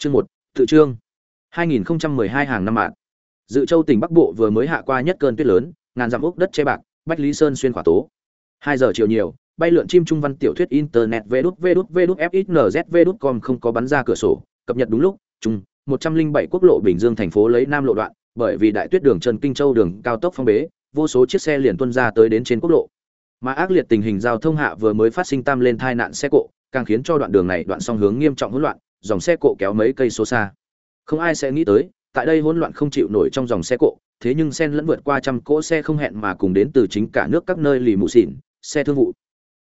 Chương một tự chương. 2012 hàng năm mạng. Dự Châu tỉnh Bắc Bộ vừa mới hạ qua nhất cơn tuyết lớn, ngàn dặm ốc đất che bạc, Bách Lý Sơn xuyên khỏa tố. 2 giờ chiều nhiều, bay lượn chim trung văn tiểu thuyết internet vđvđvđfxnzv.com không có bắn ra cửa sổ, cập nhật đúng lúc, trung 107 quốc lộ Bình Dương thành phố lấy nam lộ đoạn, bởi vì đại tuyết đường Trần Kinh Châu đường cao tốc phong bế, vô số chiếc xe liền tuân ra tới đến trên quốc lộ. Mà ác liệt tình hình giao thông hạ vừa mới phát sinh tam lên tai nạn xe cộ, càng khiến cho đoạn đường này đoạn song hướng nghiêm trọng hỗn loạn, dòng xe cộ kéo mấy cây số xa. Không ai sẽ nghĩ tới, tại đây hỗn loạn không chịu nổi trong dòng xe cộ, thế nhưng sen lẫn vượt qua trăm cỗ xe không hẹn mà cùng đến từ chính cả nước các nơi lì mù xỉn, xe thương vụ.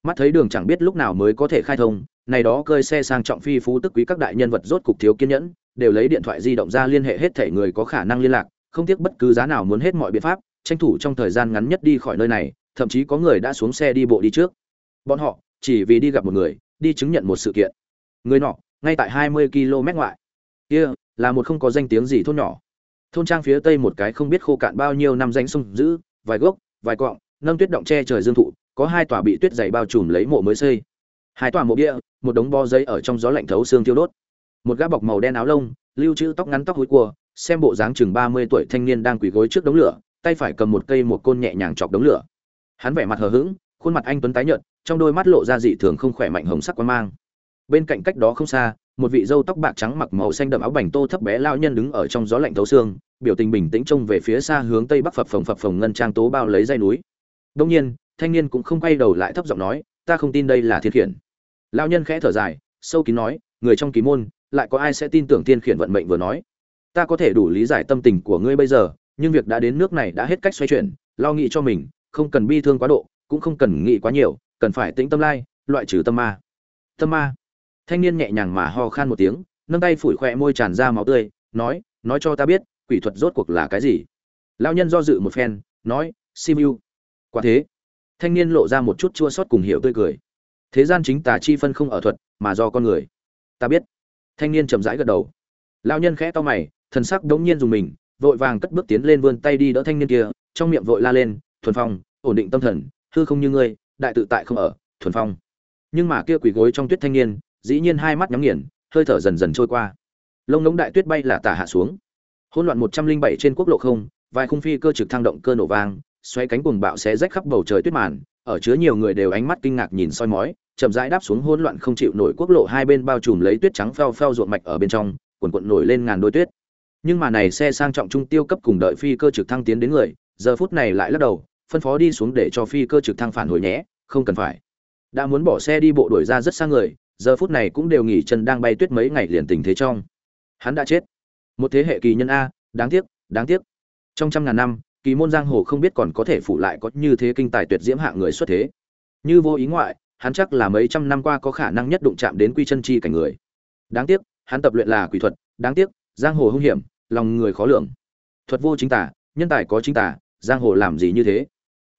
Mắt thấy đường chẳng biết lúc nào mới có thể khai thông, này đó cơi xe sang trọng phi phú tức quý các đại nhân vật rốt cục thiếu kiên nhẫn, đều lấy điện thoại di động ra liên hệ hết thể người có khả năng liên lạc, không tiếc bất cứ giá nào muốn hết mọi biện pháp, tranh thủ trong thời gian ngắn nhất đi khỏi nơi này, thậm chí có người đã xuống xe đi bộ đi trước. Bọn họ chỉ vì đi gặp một người, đi chứng nhận một sự kiện. Người nọ, ngay tại 20 km ngoại. Kia, là một không có danh tiếng gì thôn nhỏ. Thôn trang phía tây một cái không biết khô cạn bao nhiêu năm danh sông giữ, vài gốc, vài cọng nâng tuyết động che trời dương thụ, có hai tòa bị tuyết dày bao trùm lấy mộ mới xây. Hai tòa mộ bia, một đống bo giấy ở trong gió lạnh thấu xương tiêu đốt. Một gã bọc màu đen áo lông, lưu trữ tóc ngắn tóc hối cua, xem bộ dáng chừng 30 tuổi thanh niên đang quỳ gối trước đống lửa, tay phải cầm một cây một côn nhẹ nhàng chọc đống lửa. Hắn vẻ mặt hờ hững, khuôn mặt anh tuấn tái nhợt, trong đôi mắt lộ ra dị thường không khỏe mạnh hồng sắc quan mang. Bên cạnh cách đó không xa, một vị dâu tóc bạc trắng mặc màu xanh đậm áo bành tô thấp bé lao nhân đứng ở trong gió lạnh thấu xương, biểu tình bình tĩnh trông về phía xa hướng tây bắc phập phồng phập phồng ngân trang tố bao lấy dây núi. đông nhiên, thanh niên cũng không quay đầu lại thấp giọng nói, ta không tin đây là thiên khiển. lao nhân khẽ thở dài, sâu kín nói, người trong kỳ môn, lại có ai sẽ tin tưởng thiên khiển vận mệnh vừa nói. Ta có thể đủ lý giải tâm tình của ngươi bây giờ, nhưng việc đã đến nước này đã hết cách xoay chuyển, lo nghĩ cho mình, không cần bi thương quá độ, cũng không cần nghĩ quá nhiều, cần phải tĩnh tâm lai, loại trừ tâm ma. Tâm ma. Thanh niên nhẹ nhàng mà ho khan một tiếng, nâng tay phủi khoe môi tràn ra máu tươi, nói, nói cho ta biết, quỷ thuật rốt cuộc là cái gì? Lão nhân do dự một phen, nói, Simu. Quả thế. Thanh niên lộ ra một chút chua sót cùng hiểu tươi cười. Thế gian chính tà chi phân không ở thuật, mà do con người. Ta biết. Thanh niên chậm rãi gật đầu. Lão nhân khẽ to mày, thần sắc đống nhiên dùng mình, vội vàng cất bước tiến lên vươn tay đi đỡ thanh niên kia, trong miệng vội la lên, "Thuần Phong, ổn định tâm thần, hư không như ngươi, đại tự tại không ở, Thuần Phong." Nhưng mà kia quỷ gối trong tuyết thanh niên, dĩ nhiên hai mắt nhắm nghiền, hơi thở dần dần trôi qua. Lông ngống đại tuyết bay là tả hạ xuống. Hỗn loạn 107 trên quốc lộ không, vài khung phi cơ trực thăng động cơ nổ vang, xoay cánh cùng bạo xé rách khắp bầu trời tuyết màn, ở chứa nhiều người đều ánh mắt kinh ngạc nhìn soi mói, chậm rãi đáp xuống hỗn loạn không chịu nổi quốc lộ hai bên bao trùm lấy tuyết trắng phèo phèo ruộng mạch ở bên trong, cuộn cuộn nổi lên ngàn đôi tuyết nhưng mà này xe sang trọng trung tiêu cấp cùng đợi phi cơ trực thăng tiến đến người giờ phút này lại lắc đầu phân phó đi xuống để cho phi cơ trực thăng phản hồi nhé không cần phải đã muốn bỏ xe đi bộ đuổi ra rất xa người giờ phút này cũng đều nghỉ chân đang bay tuyết mấy ngày liền tình thế trong. Hắn đã chết. Một thế hệ kỳ nhân a, đáng tiếc đáng tiếc. Trong trăm ngàn năm, kỳ môn giang hồ không biết còn có thể phụ lại có như thế kinh tài tuyệt diễm hạng người xuất thế. Như vô ý ngoại, hắn chắc là mấy trăm năm qua có khả năng nhất đụng chạm đến quy chân chi cảnh người. Đáng tiếc, hắn tập luyện là quỷ thuật, đáng tiếc, giang hồ hung hiểm, lòng người khó lường. Thuật vô chính tả, nhân tài có chính tả, giang hồ làm gì như thế?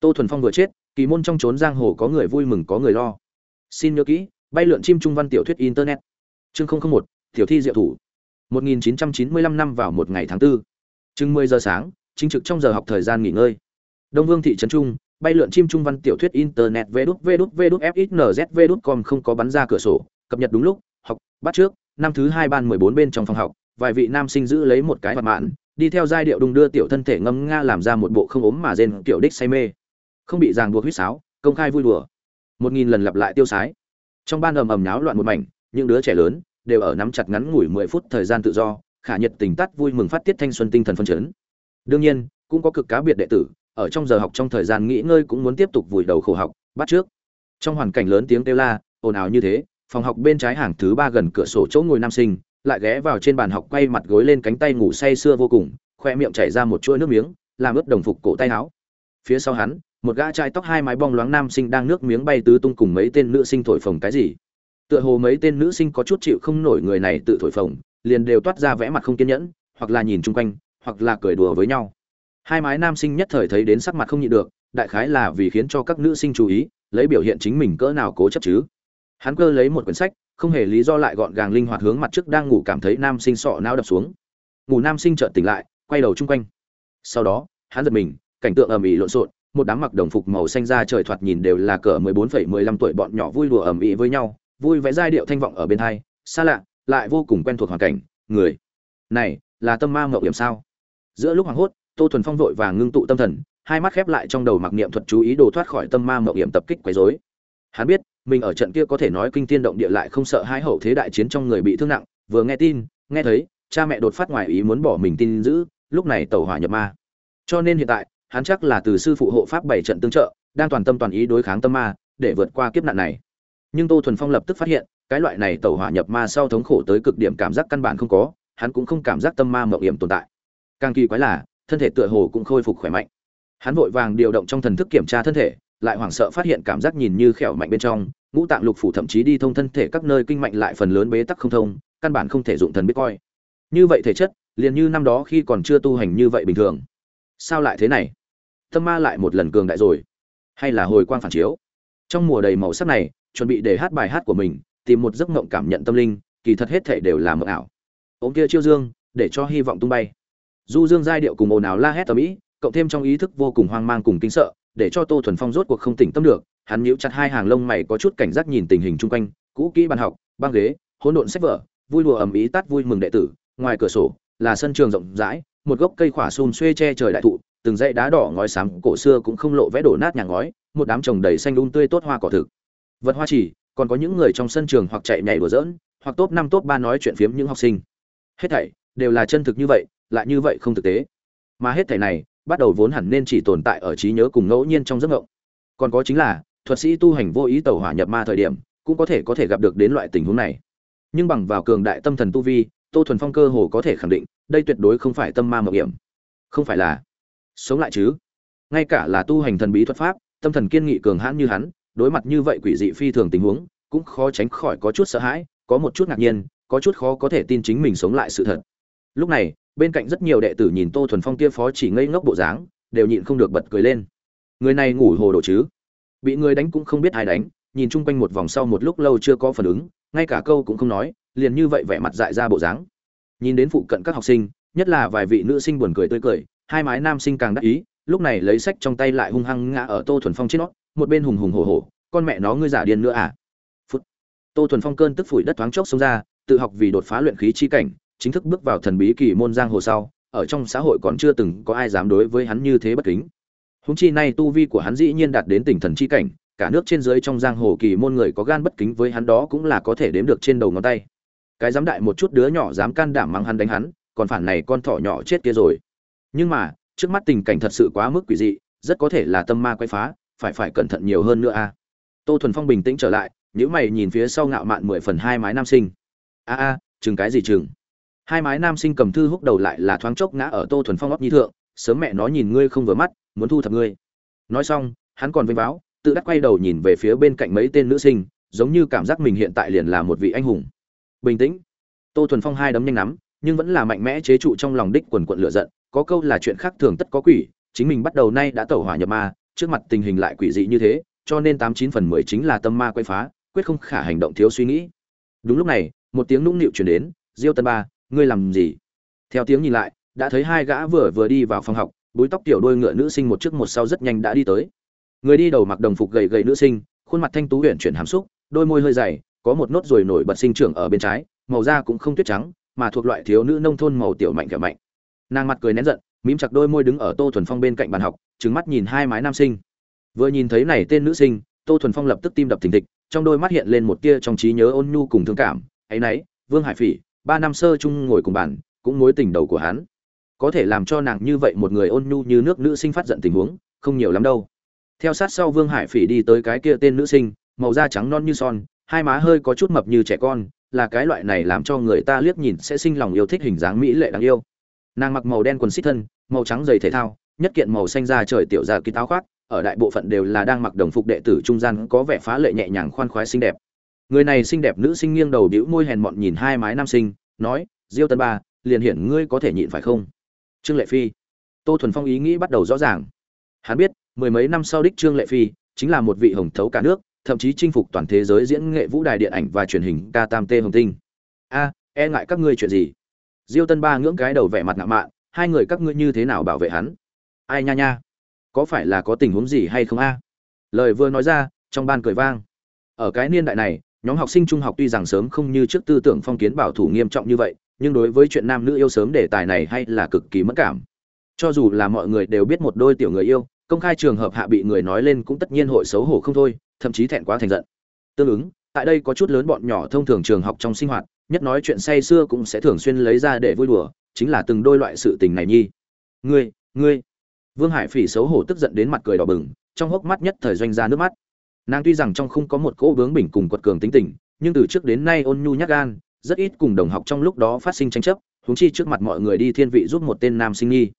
Tô thuần phong vừa chết, kỳ môn trong trốn giang hồ có người vui mừng có người lo. Xin nhớ kỹ bay lượn chim trung văn tiểu thuyết internet. Chương một, tiểu thi diệu thủ. 1995 năm vào một ngày tháng 4. chừng 10 giờ sáng, chính trực trong giờ học thời gian nghỉ ngơi. Đông vương thị trấn trung, bay lượn chim trung văn tiểu thuyết internet vê đút vê đút vê đút fxnz vê đút com không có bắn ra cửa sổ. Cập nhật đúng lúc, học, bắt trước, năm thứ hai ban 14 bên trong phòng học, vài vị nam sinh giữ lấy một cái mặt mạn, đi theo giai điệu đung đưa tiểu thân thể ngâm nga làm ra một bộ không ốm mà rên kiểu đích say mê. Không bị ràng buộc huýt sáo, công khai vui đùa. Một nghìn lần lặp lại tiêu sái trong ban ầm ầm náo loạn một mảnh, những đứa trẻ lớn đều ở nắm chặt ngắn ngủi mười phút thời gian tự do, khả nhiệt tình tắt vui mừng phát tiết thanh xuân tinh thần phân chấn. Đương nhiên, cũng có cực cá biệt đệ tử, ở trong giờ học trong thời gian nghỉ ngơi cũng muốn tiếp tục vùi đầu khổ học, bắt trước. Trong hoàn cảnh lớn tiếng kêu la, ồn ào như thế, phòng học bên trái hàng thứ ba gần cửa sổ chỗ ngồi nam sinh, lại ghé vào trên bàn học quay mặt gối lên cánh tay ngủ say sưa vô cùng, khoe miệng chảy ra một chuỗi nước miếng, làm ướt đồng phục cổ tay áo. Phía sau hắn một gã trai tóc hai mái bong loáng nam sinh đang nước miếng bay tứ tung cùng mấy tên nữ sinh thổi phồng cái gì. Tựa hồ mấy tên nữ sinh có chút chịu không nổi người này tự thổi phồng, liền đều toát ra vẽ mặt không kiên nhẫn, hoặc là nhìn chung quanh, hoặc là cười đùa với nhau. Hai mái nam sinh nhất thời thấy đến sắc mặt không nhịn được, đại khái là vì khiến cho các nữ sinh chú ý, lấy biểu hiện chính mình cỡ nào cố chấp chứ. Hắn cơ lấy một quyển sách, không hề lý do lại gọn gàng linh hoạt hướng mặt trước đang ngủ cảm thấy nam sinh sọ não đập xuống. Ngủ nam sinh chợt tỉnh lại, quay đầu chung quanh. Sau đó, hắn giật mình, cảnh tượng ầm ĩ lộn xộn một đám mặc đồng phục màu xanh ra trời thoạt nhìn đều là cỡ 14,15 tuổi bọn nhỏ vui đùa ầm ĩ với nhau vui vẻ giai điệu thanh vọng ở bên hai xa lạ lại vô cùng quen thuộc hoàn cảnh người. Này là tâm ma ngọc điểm sao? Giữa lúc hoàng hốt tô thuần phong vội vàng ngưng tụ tâm thần hai mắt khép lại trong đầu mặc niệm thuật chú ý đồ thoát khỏi tâm ma ngọc điểm tập kích quấy rối. Hắn biết mình ở trận kia có thể nói kinh thiên động địa lại không sợ hai hậu thế đại chiến trong người bị thương nặng vừa nghe tin nghe thấy cha mẹ đột phát ngoài ý muốn bỏ mình tin giữ lúc này tẩu hỏa nhập ma. Cho nên hiện tại hắn chắc là từ sư phụ hộ pháp bảy trận tương trợ, đang toàn tâm toàn ý đối kháng tâm ma, để vượt qua kiếp nạn này. Nhưng tô thuần phong lập tức phát hiện, cái loại này tẩu hỏa nhập ma sau thống khổ tới cực điểm cảm giác căn bản không có, hắn cũng không cảm giác tâm ma mộng yểm tồn tại. Càng kỳ quái là, thân thể tựa hồ cũng khôi phục khỏe mạnh. Hắn vội vàng điều động trong thần thức kiểm tra thân thể, lại hoảng sợ phát hiện cảm giác nhìn như khỏe mạnh bên trong, ngũ tạng lục phủ thậm chí đi thông thân thể các nơi kinh mạnh lại phần lớn bế tắc không thông, căn bản không thể dụng thần biết coi. Như vậy thể chất, liền như năm đó khi còn chưa tu hành như vậy bình thường. Sao lại thế này? Tâm ma lại một lần cường đại rồi. Hay là hồi quang phản chiếu. Trong mùa đầy màu sắc này, chuẩn bị để hát bài hát của mình, tìm một giấc mộng cảm nhận tâm linh, kỳ thật hết thể đều là mộng ảo. Ống kia chiêu dương, để cho hy vọng tung bay. Du dương giai điệu cùng ồn ào la hét tầm ĩ cộng thêm trong ý thức vô cùng hoang mang cùng kinh sợ, để cho tô thuần phong rốt cuộc không tỉnh tâm được, hắn nhíu chặt hai hàng lông mày có chút cảnh giác nhìn tình hình chung quanh, cũ kỹ bàn học, băng ghế, hỗn độn sách vở, vui đùa ầm ĩ tắt vui mừng đệ tử, ngoài cửa sổ, là sân trường rộng rãi, một gốc cây khỏa xùm xuê che trời đại thụ từng dãy đá đỏ ngói sáng cổ xưa cũng không lộ vẽ đổ nát nhà ngói, một đám trồng đầy xanh um tươi tốt hoa cỏ thực. Vật hoa chỉ, còn có những người trong sân trường hoặc chạy nhảy đùa giỡn, hoặc top năm top ba nói chuyện phiếm những học sinh. Hết thảy đều là chân thực như vậy, lại như vậy không thực tế. Mà hết thảy này, bắt đầu vốn hẳn nên chỉ tồn tại ở trí nhớ cùng ngẫu nhiên trong giấc mộng. Còn có chính là, thuật sĩ tu hành vô ý tẩu hỏa nhập ma thời điểm, cũng có thể có thể gặp được đến loại tình huống này. Nhưng bằng vào cường đại tâm thần tu vi, tô thuần phong cơ hồ có thể khẳng định, đây tuyệt đối không phải tâm ma mộng hiểm. Không phải là sống lại chứ? Ngay cả là tu hành thần bí thuật pháp, tâm thần kiên nghị cường hãn như hắn, đối mặt như vậy quỷ dị phi thường tình huống, cũng khó tránh khỏi có chút sợ hãi, có một chút ngạc nhiên, có chút khó có thể tin chính mình sống lại sự thật. Lúc này, bên cạnh rất nhiều đệ tử nhìn tô thuần phong kia phó chỉ ngây ngốc bộ dáng, đều nhịn không được bật cười lên. Người này ngủ hồ đồ chứ? Bị người đánh cũng không biết ai đánh, nhìn chung quanh một vòng sau một lúc lâu chưa có phản ứng, ngay cả câu cũng không nói, liền như vậy vẻ mặt dại ra bộ dáng. Nhìn đến phụ cận các học sinh, nhất là vài vị nữ sinh buồn cười tươi cười hai mái nam sinh càng đắc ý, lúc này lấy sách trong tay lại hung hăng ngã ở tô thuần phong trên nó, một bên hùng hùng hổ hổ, con mẹ nó, ngươi giả điên nữa à? Phút. Tô thuần phong cơn tức phủi đất thoáng chốc xông ra, tự học vì đột phá luyện khí chi cảnh, chính thức bước vào thần bí kỳ môn giang hồ sau, ở trong xã hội còn chưa từng có ai dám đối với hắn như thế bất kính. Húng chi nay tu vi của hắn dĩ nhiên đạt đến tỉnh thần chi cảnh, cả nước trên dưới trong giang hồ kỳ môn người có gan bất kính với hắn đó cũng là có thể đếm được trên đầu ngón tay. Cái dám đại một chút đứa nhỏ dám can đảm mắng hắn đánh hắn, còn phản này con thỏ nhỏ chết kia rồi nhưng mà, trước mắt tình cảnh thật sự quá mức quỷ dị, rất có thể là tâm ma quay phá, phải phải cẩn thận nhiều hơn nữa a tô thuần phong bình tĩnh trở lại nếu mày nhìn phía sau ngạo mạn mười phần hai mái nam sinh. A a, chừng cái gì chừng? Hai mái nam sinh cầm thư húc đầu lại là thoáng chốc ngã ở tô thuần phong óc nhi thượng, sớm mẹ nó nhìn ngươi không vừa mắt, muốn thu thập ngươi. Nói xong, hắn còn vênh báo tự đắc quay đầu nhìn về phía bên cạnh mấy tên nữ sinh, giống như cảm giác mình hiện tại liền là một vị anh hùng. Bình tĩnh. Tô thuần phong hai đấm nhanh nắm nhưng vẫn là mạnh mẽ chế trụ trong lòng đích quần quận lửa giận, có câu là chuyện khác thường tất có quỷ, chính mình bắt đầu nay đã tẩu hỏa nhập ma, trước mặt tình hình lại quỷ dị như thế, cho nên tám chín phần mười chính là tâm ma quay phá, quyết không khả hành động thiếu suy nghĩ. Đúng lúc này, một tiếng nũng nịu chuyển đến, diêu tân ba, ngươi làm gì? Theo tiếng nhìn lại, đã thấy hai gã vừa vừa đi vào phòng học, búi tóc tiểu đôi ngựa nữ sinh một trước một sau rất nhanh đã đi tới. Người đi đầu mặc đồng phục gầy gầy nữ sinh, khuôn mặt thanh tú huyện chuyển hàm xúc, đôi môi hơi dày, có một nốt ruồi nổi bật sinh trưởng ở bên trái, màu da cũng không tuyết trắng mà thuộc loại thiếu nữ nông thôn màu tiểu mạnh kẻ mạnh. Nàng mặt cười nén giận, mím chặt đôi môi đứng ở tô thuần phong bên cạnh bàn học trứng mắt nhìn hai mái nam sinh. Vừa nhìn thấy này tên nữ sinh, tô thuần phong lập tức tim đập thình thịch, trong đôi mắt hiện lên một tia trong trí nhớ ôn nhu cùng thương cảm. Ấy nấy, vương hải phỉ, ba năm sơ chung ngồi cùng bàn, cũng mối tình đầu của hắn. Có thể làm cho nàng như vậy một người ôn nhu như nước nữ sinh phát giận tình huống, không nhiều lắm đâu. Theo sát sau vương hải phỉ đi tới cái kia tên nữ sinh, màu da trắng non như son, hai má hơi có chút mập như trẻ con là cái loại này làm cho người ta liếc nhìn sẽ sinh lòng yêu thích hình dáng mỹ lệ đáng yêu. Nàng mặc màu đen quần xít thân, màu trắng giày thể thao, nhất kiện màu xanh da trời tiểu ra ký táo khoác, ở đại bộ phận đều là đang mặc đồng phục đệ tử trung gian có vẻ phá lệ nhẹ nhàng khoan khoái xinh đẹp. Người này xinh đẹp nữ sinh nghiêng đầu bĩu môi hèn mọn nhìn hai mái nam sinh, nói, diêu tân ba, liền hiển ngươi có thể nhịn phải không? Trương lệ phi. Tô thuần phong ý nghĩ bắt đầu rõ ràng. Hắn biết, mười mấy năm sau đích trương lệ phi chính là một vị hồng thấu cả nước thậm chí chinh phục toàn thế giới diễn nghệ vũ đài điện ảnh và truyền hình ca tam tê hồng tinh. A e ngại các ngươi chuyện gì? Diêu tân ba ngưỡng cái đầu vẻ mặt ngạo mạn, hai người các ngươi như thế nào bảo vệ hắn? Ai nha nha? Có phải là có tình huống gì hay không a? Lời vừa nói ra, trong ban cười vang. Ở cái niên đại này, nhóm học sinh trung học tuy rằng sớm không như trước tư tưởng phong kiến bảo thủ nghiêm trọng như vậy, nhưng đối với chuyện nam nữ yêu sớm đề tài này hay là cực kỳ mất cảm. Cho dù là mọi người đều biết một đôi tiểu người yêu, công khai trường hợp hạ bị người nói lên cũng tất nhiên hội xấu hổ không thôi thậm chí thẹn quá thành giận. Tương ứng, tại đây có chút lớn bọn nhỏ thông thường trường học trong sinh hoạt, nhất nói chuyện say xưa cũng sẽ thường xuyên lấy ra để vui đùa, chính là từng đôi loại sự tình này nhi. Ngươi ngươi. Vương hải phỉ xấu hổ tức giận đến mặt cười đỏ bừng, trong hốc mắt nhất thời doanh ra nước mắt. Nàng tuy rằng trong không có một cỗ bướng bỉnh cùng quật cường tính tình, nhưng từ trước đến nay ôn nhu nhắc gan, rất ít cùng đồng học trong lúc đó phát sinh tranh chấp, huống chi trước mặt mọi người đi thiên vị giúp một tên nam sinh nghi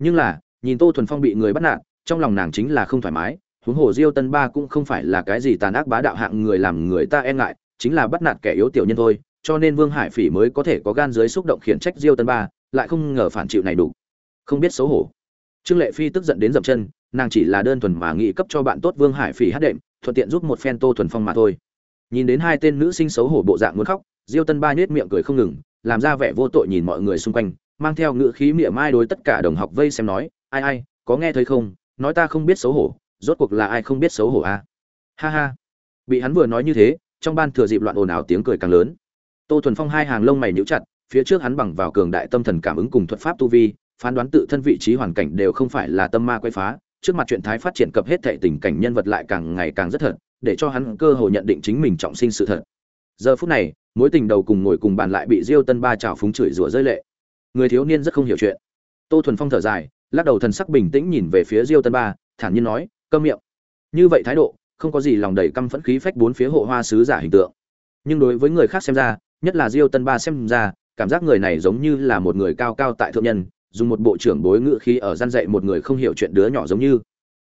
nhưng là, nhìn tô thuần phong bị người bắt nạt, trong lòng nàng chính là không thoải mái huống hồ diêu tân ba cũng không phải là cái gì tàn ác bá đạo hạng người làm người ta e ngại, chính là bắt nạt kẻ yếu tiểu nhân thôi, cho nên vương hải phỉ mới có thể có gan dưới xúc động khiển trách diêu tân ba, lại không ngờ phản chịu này đủ. Không biết xấu hổ. Trương lệ phi tức giận đến dậm chân, nàng chỉ là đơn thuần mà nghĩ cấp cho bạn tốt vương hải phỉ hát đệm, thuận tiện giúp một phen tô thuần phong mà thôi. Nhìn đến hai tên nữ sinh xấu hổ bộ dạng muốn khóc, diêu tân ba nhếch miệng cười không ngừng, làm ra vẻ vô tội nhìn mọi người xung quanh, mang theo ngữ khí mỉa mai đối tất cả đồng học vây xem nói, ai ai, có nghe thấy không? Nói ta không biết xấu hổ rốt cuộc là ai không biết xấu hổ à? ha ha. Bị hắn vừa nói như thế, trong ban thừa dịp loạn ồn ào tiếng cười càng lớn. Tô thuần phong hai hàng lông mày nhíu chặt, phía trước hắn bằng vào cường đại tâm thần cảm ứng cùng thuật pháp tu vi, phán đoán tự thân vị trí hoàn cảnh đều không phải là tâm ma quay phá, trước mặt chuyện thái phát triển cập hết thệ tình cảnh nhân vật lại càng ngày càng rất thật, để cho hắn cơ hội nhận định chính mình trọng sinh sự thật. Giờ phút này, mối tình đầu cùng ngồi cùng bàn lại bị diêu tân ba trào phúng chửi rủa rơi lệ. Người thiếu niên rất không hiểu chuyện. Tô thuần phong thở dài, lắc đầu thần sắc bình tĩnh nhìn về phía diêu tân ba, thản nhiên nói câm miệng. Như vậy thái độ, không có gì lòng đầy căm phẫn khí phách bốn phía hộ hoa sứ giả hình tượng. Nhưng đối với người khác xem ra, nhất là diêu tân ba xem ra, cảm giác người này giống như là một người cao cao tại thượng nhân, dùng một bộ trưởng bối ngữ khí ở gian dạy một người không hiểu chuyện đứa nhỏ giống như.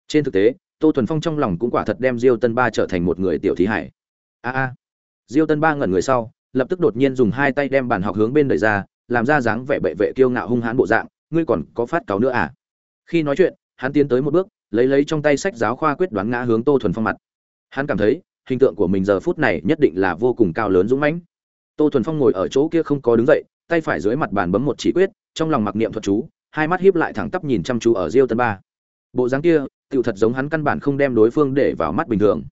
Trên thực tế, tô thuần phong trong lòng cũng quả thật đem diêu tân ba trở thành một người tiểu thí hải. A a. Diêu tân ba ngẩn người sau, lập tức đột nhiên dùng hai tay đem bàn học hướng bên đẩy ra, làm ra dáng vẻ bệ vệ kiêu ngạo hung hãn bộ dạng. Ngươi còn có phát cáo nữa à? Khi nói chuyện, hắn tiến tới một bước lấy lấy trong tay sách giáo khoa quyết đoán ngã hướng tô thuần phong mặt. Hắn cảm thấy, hình tượng của mình giờ phút này nhất định là vô cùng cao lớn dũng mãnh. Tô thuần phong ngồi ở chỗ kia không có đứng dậy, tay phải dưới mặt bàn bấm một chỉ quyết, trong lòng mặc niệm thuật chú, hai mắt hiếp lại thẳng tắp nhìn chăm chú ở diêu tân ba. Bộ dáng kia, tựu thật giống hắn căn bản không đem đối phương để vào mắt bình thường.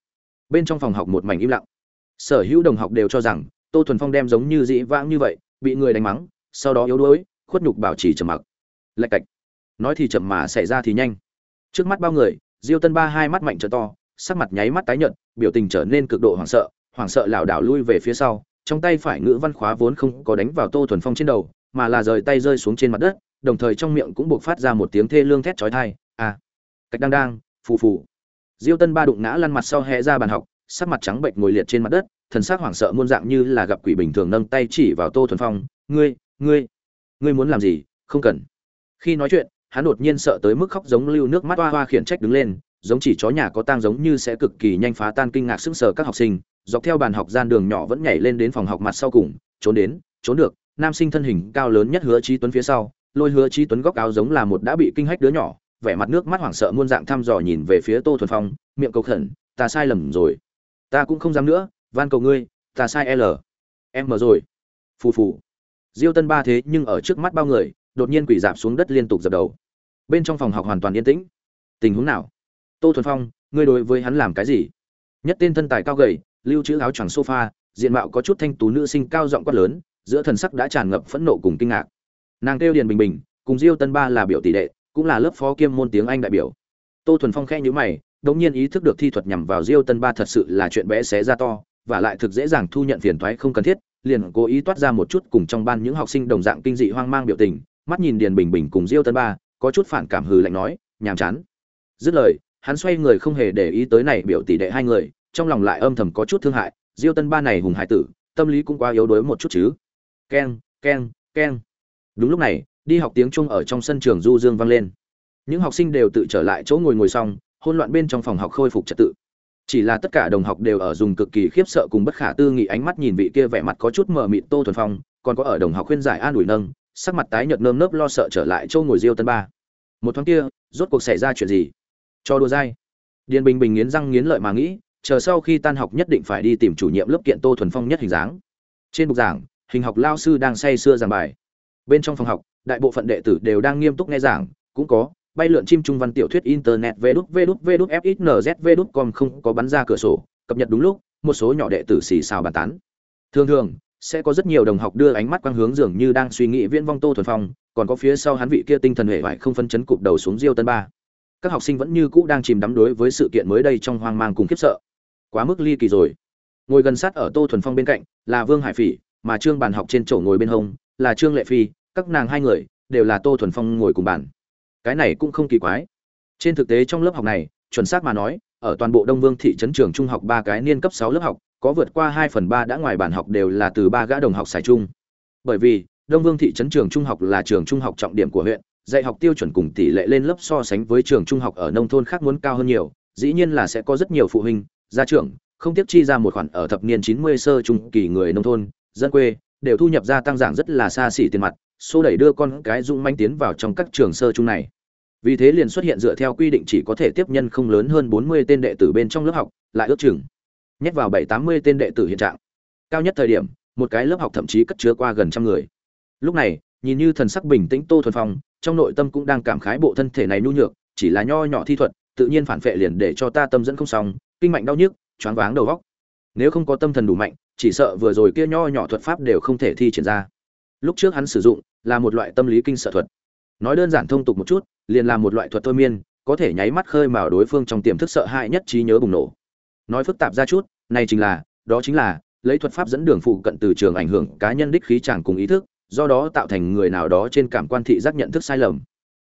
Bên trong phòng học một mảnh im lặng. Sở hữu đồng học đều cho rằng, tô thuần phong đem giống như dĩ vãng như vậy, bị người đánh mắng, sau đó yếu đuối, khuất nhục bảo trì trầm mặc. Lạch cạch. Nói thì chậm mà xảy ra thì nhanh trước mắt bao người, diêu tân ba hai mắt mạnh trở to, sắc mặt nháy mắt tái nhợt, biểu tình trở nên cực độ hoảng sợ hoảng sợ lảo đảo lui về phía sau, trong tay phải ngữ văn khóa vốn không có đánh vào tô thuần phong trên đầu, mà là rời tay rơi xuống trên mặt đất, đồng thời trong miệng cũng buộc phát ra một tiếng thê lương thét chói tai à cách đang đang phù phù. Diêu tân ba đụng ngã lăn mặt sau hẹ ra bàn học, sắc mặt trắng bệnh ngồi liệt trên mặt đất, thần sắc hoảng sợ muôn dạng như là gặp quỷ bình thường nâng tay chỉ vào tô thuần phong, ngươi ngươi ngươi muốn làm gì? Không cần. Khi nói chuyện hắn đột nhiên sợ tới mức khóc giống lưu nước mắt hoa hoa khiển trách đứng lên, giống chỉ chó nhà có tang giống như sẽ cực kỳ nhanh phá tan kinh ngạc sững sờ các học sinh, dọc theo bàn học gian đường nhỏ vẫn nhảy lên đến phòng học mặt sau cùng, trốn đến, trốn được, nam sinh thân hình cao lớn nhất hứa trí tuấn phía sau, lôi hứa trí tuấn góc áo giống là một đã bị kinh hách đứa nhỏ, vẻ mặt nước mắt hoảng sợ muôn dạng thăm dò nhìn về phía tô thuần phong, miệng cầu khẩn, ta sai lầm rồi, ta cũng không dám nữa, van cầu ngươi, ta sai l, em mở rồi. Phù phù. Diêu tân ba thế nhưng ở trước mắt bao người đột nhiên quỳ dạp xuống đất liên tục dập đầu. Bên trong phòng học hoàn toàn yên tĩnh. Tình huống nào? Tô thuần phong, ngươi đối với hắn làm cái gì? Nhất tên thân tài cao gầy, lưu trữ áo choàng sofa, diện mạo có chút thanh tú nữ sinh cao giọng quát lớn, giữa thần sắc đã tràn ngập phẫn nộ cùng kinh ngạc. Nàng kêu điền bình bình, cùng diêu tân ba là biểu tỷ đệ, cũng là lớp phó kiêm môn tiếng anh đại biểu. Tô thuần phong khẽ nhíu mày đột nhiên ý thức được thi thuật nhằm vào diêu tân ba thật sự là chuyện bé xé ra to, và lại thực dễ dàng thu nhận phiền toái không cần thiết, liền cố ý toát ra một chút cùng trong ban những học sinh đồng dạng kinh dị hoang mang biểu tình mắt nhìn điền bình bình cùng diêu tân ba, có chút phản cảm hừ lạnh nói, nhàm chán. Dứt lời, hắn xoay người không hề để ý tới này biểu tỷ đệ hai người, trong lòng lại âm thầm có chút thương hại, diêu tân ba này hùng hải tử, tâm lý cũng quá yếu đuối một chút chứ. Keng keng keng. Đúng lúc này, đi học tiếng trung ở trong sân trường du dương vang lên. Những học sinh đều tự trở lại chỗ ngồi ngồi xong hôn loạn bên trong phòng học khôi phục trật tự. Chỉ là tất cả đồng học đều ở dùng cực kỳ khiếp sợ cùng bất khả tư nghị ánh mắt nhìn vị kia vẻ mặt có chút mờ mịt tô thuần phong, còn có ở đồng học khuyên giải an ủi nâng sắc mặt tái nhợt nơm nớp lo sợ trở lại châu ngồi diêu tân ba. Một thoáng kia, rốt cuộc xảy ra chuyện gì? Cho đùa dai. Điền bình bình nghiến răng nghiến lợi mà nghĩ, chờ sau khi tan học nhất định phải đi tìm chủ nhiệm lớp kiện tô thuần phong nhất hình dáng. Trên bục giảng, hình học lao sư đang say sưa giảng bài. Bên trong phòng học, đại bộ phận đệ tử đều đang nghiêm túc nghe giảng, cũng có, bay lượn chim trung văn tiểu thuyết internet vê đút vê đút vê đút fxnz vê đút com không có bắn ra cửa sổ cập nhật đúng lúc một số nhỏ đệ tử xì xào bàn tán thường thường sẽ có rất nhiều đồng học đưa ánh mắt quang hướng dường như đang suy nghĩ viễn vong tô thuần phong, còn có phía sau hắn vị kia tinh thần hệ vải không phân chấn cụp đầu xuống diêu tân ba. Các học sinh vẫn như cũ đang chìm đắm đối với sự kiện mới đây trong hoang mang cùng khiếp sợ. Quá mức ly kỳ rồi. Ngồi gần sát ở tô thuần phong bên cạnh là vương hải phỉ, mà trương bàn học trên chỗ ngồi bên hông là trương lệ phi, các nàng hai người đều là tô thuần phong ngồi cùng bàn. Cái này cũng không kỳ quái. Trên thực tế trong lớp học này, chuẩn xác mà nói, ở toàn bộ đông vương thị trấn trường trung học ba cái niên cấp sáu lớp học có vượt qua hai phần ba đã ngoài bản học đều là từ ba gã đồng học xài chung. Bởi vì, đông vương thị trấn trường trung học là trường trung học trọng điểm của huyện, dạy học tiêu chuẩn cùng tỷ lệ lên lớp so sánh với trường trung học ở nông thôn khác muốn cao hơn nhiều, dĩ nhiên là sẽ có rất nhiều phụ huynh, gia trưởng, không tiếp chi ra một khoản ở thập niên 90 sơ trung kỳ người nông thôn, dân quê, đều thu nhập gia tăng dạng rất là xa xỉ tiền mặt, xô đẩy đưa con cái dũng manh tiến vào trong các trường sơ trung này. Vì thế liền xuất hiện dựa theo quy định chỉ có thể tiếp nhân không lớn hơn 40 tên đệ tử bên trong lớp học, lại ước chừng nhét vào 780 tên đệ tử hiện trạng. Cao nhất thời điểm, một cái lớp học thậm chí cất chứa qua gần trăm người. Lúc này, nhìn như thần sắc bình tĩnh tô thuần phong, trong nội tâm cũng đang cảm khái bộ thân thể này nhu nhược, chỉ là nho nhỏ thi thuật, tự nhiên phản vệ liền để cho ta tâm dẫn không xong, kinh mạnh đau nhức, choáng váng đầu góc nếu không có tâm thần đủ mạnh, chỉ sợ vừa rồi kia nho nhỏ thuật pháp đều không thể thi triển ra. Lúc trước hắn sử dụng, là một loại tâm lý kinh sợ thuật. Nói đơn giản thông tục một chút, liền là một loại thuật thôi miên, có thể nháy mắt khơi mào đối phương trong tiềm thức sợ hãi nhất trí nhớ bùng nổ nói phức tạp ra chút, này chính là, đó chính là, lấy thuật pháp dẫn đường phụ cận từ trường ảnh hưởng cá nhân đích khí chẳng cùng ý thức, do đó tạo thành người nào đó trên cảm quan thị giác nhận thức sai lầm.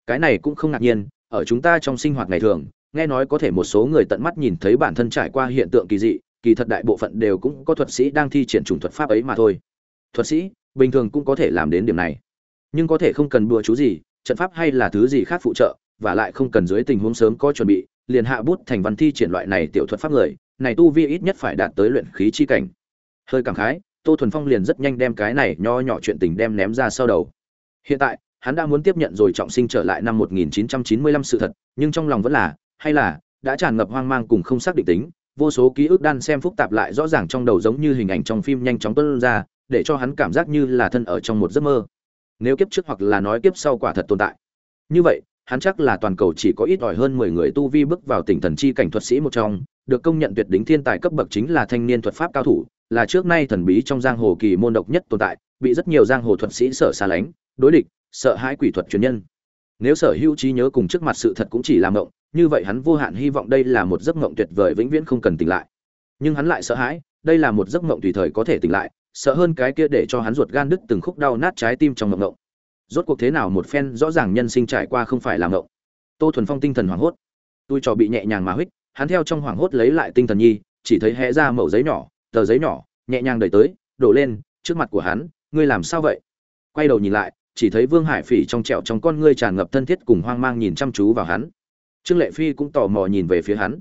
Cái này cũng không ngạc nhiên, ở chúng ta trong sinh hoạt ngày thường, nghe nói có thể một số người tận mắt nhìn thấy bản thân trải qua hiện tượng kỳ dị, kỳ thật đại bộ phận đều cũng có thuật sĩ đang thi triển chủng thuật pháp ấy mà thôi. Thuật sĩ, bình thường cũng có thể làm đến điểm này. Nhưng có thể không cần bùa chú gì, trận pháp hay là thứ gì khác phụ trợ, và lại không cần dưới tình huống sớm có chuẩn bị, liền hạ bút thành văn thi triển loại này tiểu thuật pháp người này tu vi ít nhất phải đạt tới luyện khí chi cảnh. Hơi cảm khái, tô thuần phong liền rất nhanh đem cái này nho nhỏ chuyện tình đem ném ra sau đầu. Hiện tại, hắn đã muốn tiếp nhận rồi trọng sinh trở lại năm 1995 sự thật, nhưng trong lòng vẫn là, hay là, đã tràn ngập hoang mang cùng không xác định tính, vô số ký ức đan xem phức tạp lại rõ ràng trong đầu giống như hình ảnh trong phim nhanh chóng tuôn ra, để cho hắn cảm giác như là thân ở trong một giấc mơ. Nếu kiếp trước hoặc là nói kiếp sau quả thật tồn tại. Như vậy, hắn chắc là toàn cầu chỉ có ít ỏi hơn mười người tu vi bước vào tỉnh thần chi cảnh thuật sĩ một trong được công nhận tuyệt đỉnh thiên tài cấp bậc chính là thanh niên thuật pháp cao thủ là trước nay thần bí trong giang hồ kỳ môn độc nhất tồn tại bị rất nhiều giang hồ thuật sĩ sợ xa lánh đối địch sợ hãi quỷ thuật truyền nhân. Nếu sở hữu trí nhớ cùng trước mặt sự thật cũng chỉ là mộng như vậy hắn vô hạn hy vọng đây là một giấc mộng tuyệt vời vĩnh viễn không cần tỉnh lại. Nhưng hắn lại sợ hãi đây là một giấc mộng tùy thời có thể tỉnh lại sợ hơn cái kia để cho hắn ruột gan đứt từng khúc đau nát trái tim trong mộng mộng. Rốt cuộc thế nào một phen rõ ràng nhân sinh trải qua không phải là mộng. Tô thuần phong tinh thần hoảng hốt. Tôi trò bị nhẹ nhàng mà hích, hắn theo trong hoảng hốt lấy lại tinh thần nhi, chỉ thấy hé ra mẩu giấy nhỏ, tờ giấy nhỏ, nhẹ nhàng đẩy tới, đổ lên, trước mặt của hắn, ngươi làm sao vậy? Quay đầu nhìn lại, chỉ thấy vương hải phỉ trong trẹo trong con ngươi tràn ngập thân thiết cùng hoang mang nhìn chăm chú vào hắn. Trương lệ phi cũng tò mò nhìn về phía hắn.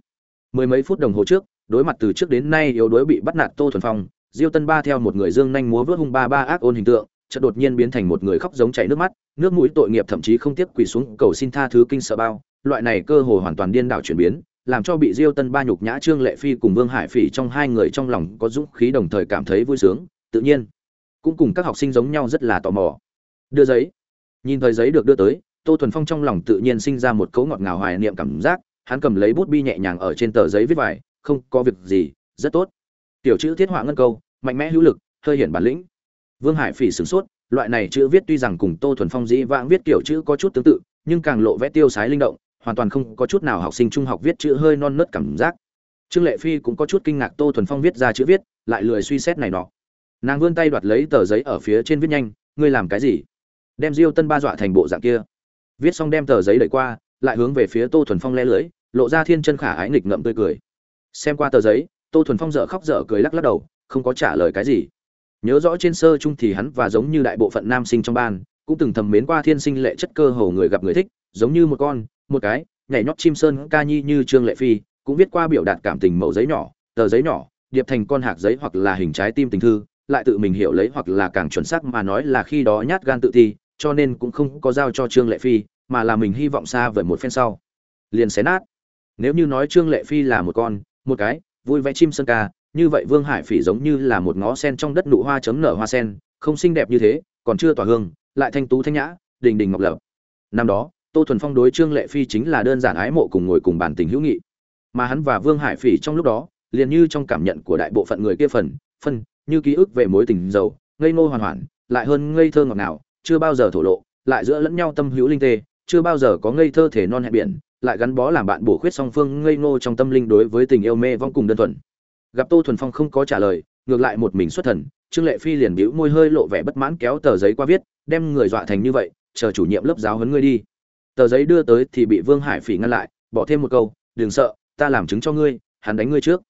Mười mấy phút đồng hồ trước, đối mặt từ trước đến nay yếu đuối bị bắt nạt tô thuần phong, diêu tân ba theo một người dương nhanh múa vớt hung ba ba ác ôn hình tượng, chợt đột nhiên biến thành một người khóc giống chảy nước mắt, nước mũi tội nghiệp thậm chí không tiếc quỳ xuống cầu xin tha thứ kinh sợ bao, loại này cơ hồ hoàn toàn điên đảo chuyển biến làm cho bị diêu tân ba nhục nhã trương lệ phi cùng vương hải phỉ trong hai người trong lòng có dũng khí đồng thời cảm thấy vui sướng, tự nhiên, cũng cùng các học sinh giống nhau rất là tò mò. Đưa giấy, nhìn thời giấy được đưa tới, tô thuần phong trong lòng tự nhiên sinh ra một cấu ngọt ngào hoài niệm cảm giác, hắn cầm lấy bút bi nhẹ nhàng ở trên tờ giấy viết vải không có việc gì, rất tốt. Tiểu chữ thiết họa ngân câu, mạnh mẽ hữu lực, hơi hiển bản lĩnh. Vương hải phỉ sửng sốt, loại này chữ viết tuy rằng cùng tô thuần phong dĩ vãng viết kiểu chữ có chút tương tự, nhưng càng lộ vẽ tiêu sái linh động hoàn toàn không có chút nào học sinh trung học viết chữ hơi non nớt cảm giác. Trương lệ phi cũng có chút kinh ngạc tô thuần phong viết ra chữ viết, lại lười suy xét này nọ. Nàng vươn tay đoạt lấy tờ giấy ở phía trên viết nhanh, ngươi làm cái gì? Đem diêu tân ba dọa thành bộ dạng kia. Viết xong đem tờ giấy đẩy qua, lại hướng về phía tô thuần phong le lưới, lộ ra thiên chân khả ái nghịch ngậm tươi cười. Xem qua tờ giấy, tô thuần phong dở khóc dở cười lắc lắc đầu, không có trả lời cái gì. Nhớ rõ trên sơ chung thì hắn và giống như đại bộ phận nam sinh trong ban, cũng từng thầm mến qua thiên sinh lệ chất cơ hồ người gặp người thích, giống như một con một cái, nhảy nhót chim sơn ca nhi như trương lệ phi, cũng viết qua biểu đạt cảm tình mẫu giấy nhỏ, tờ giấy nhỏ, điệp thành con hạc giấy hoặc là hình trái tim tình thư, lại tự mình hiểu lấy hoặc là càng chuẩn xác mà nói là khi đó nhát gan tự thi, cho nên cũng không có giao cho trương lệ phi, mà là mình hy vọng xa vời một phen sau. Liền xé nát. Nếu như nói trương lệ phi là một con, một cái, vui vẻ chim sơn ca, như vậy vương hải phỉ giống như là một ngó sen trong đất nụ hoa chấm nở hoa sen, không xinh đẹp như thế, còn chưa tỏa hương, lại thanh tú thanh nhã, đình đình ngọc lập. Năm đó tô thuần phong đối trương lệ phi chính là đơn giản ái mộ cùng ngồi cùng bàn tình hữu nghị. Mà hắn và vương hải phỉ trong lúc đó, liền như trong cảm nhận của đại bộ phận người kia phần, phân, như ký ức về mối tình giàu, ngây ngô hoàn hoàn, lại hơn ngây thơ ngọt ngào, chưa bao giờ thổ lộ, lại giữa lẫn nhau tâm hữu linh tê, chưa bao giờ có ngây thơ thể non hẹn biển, lại gắn bó làm bạn bổ khuyết song phương ngây ngô trong tâm linh đối với tình yêu mê vong cùng đơn thuần. Gặp tô thuần phong không có trả lời, ngược lại một mình xuất thần, trương lệ phi liền bĩu môi hơi lộ vẻ bất mãn kéo tờ giấy qua viết, đem người dọa thành như vậy, chờ chủ nhiệm lớp giáo huấn ngươi đi tờ giấy đưa tới thì bị vương hải phỉ ngăn lại, bỏ thêm một câu, đừng sợ, ta làm chứng cho ngươi, hắn đánh ngươi trước.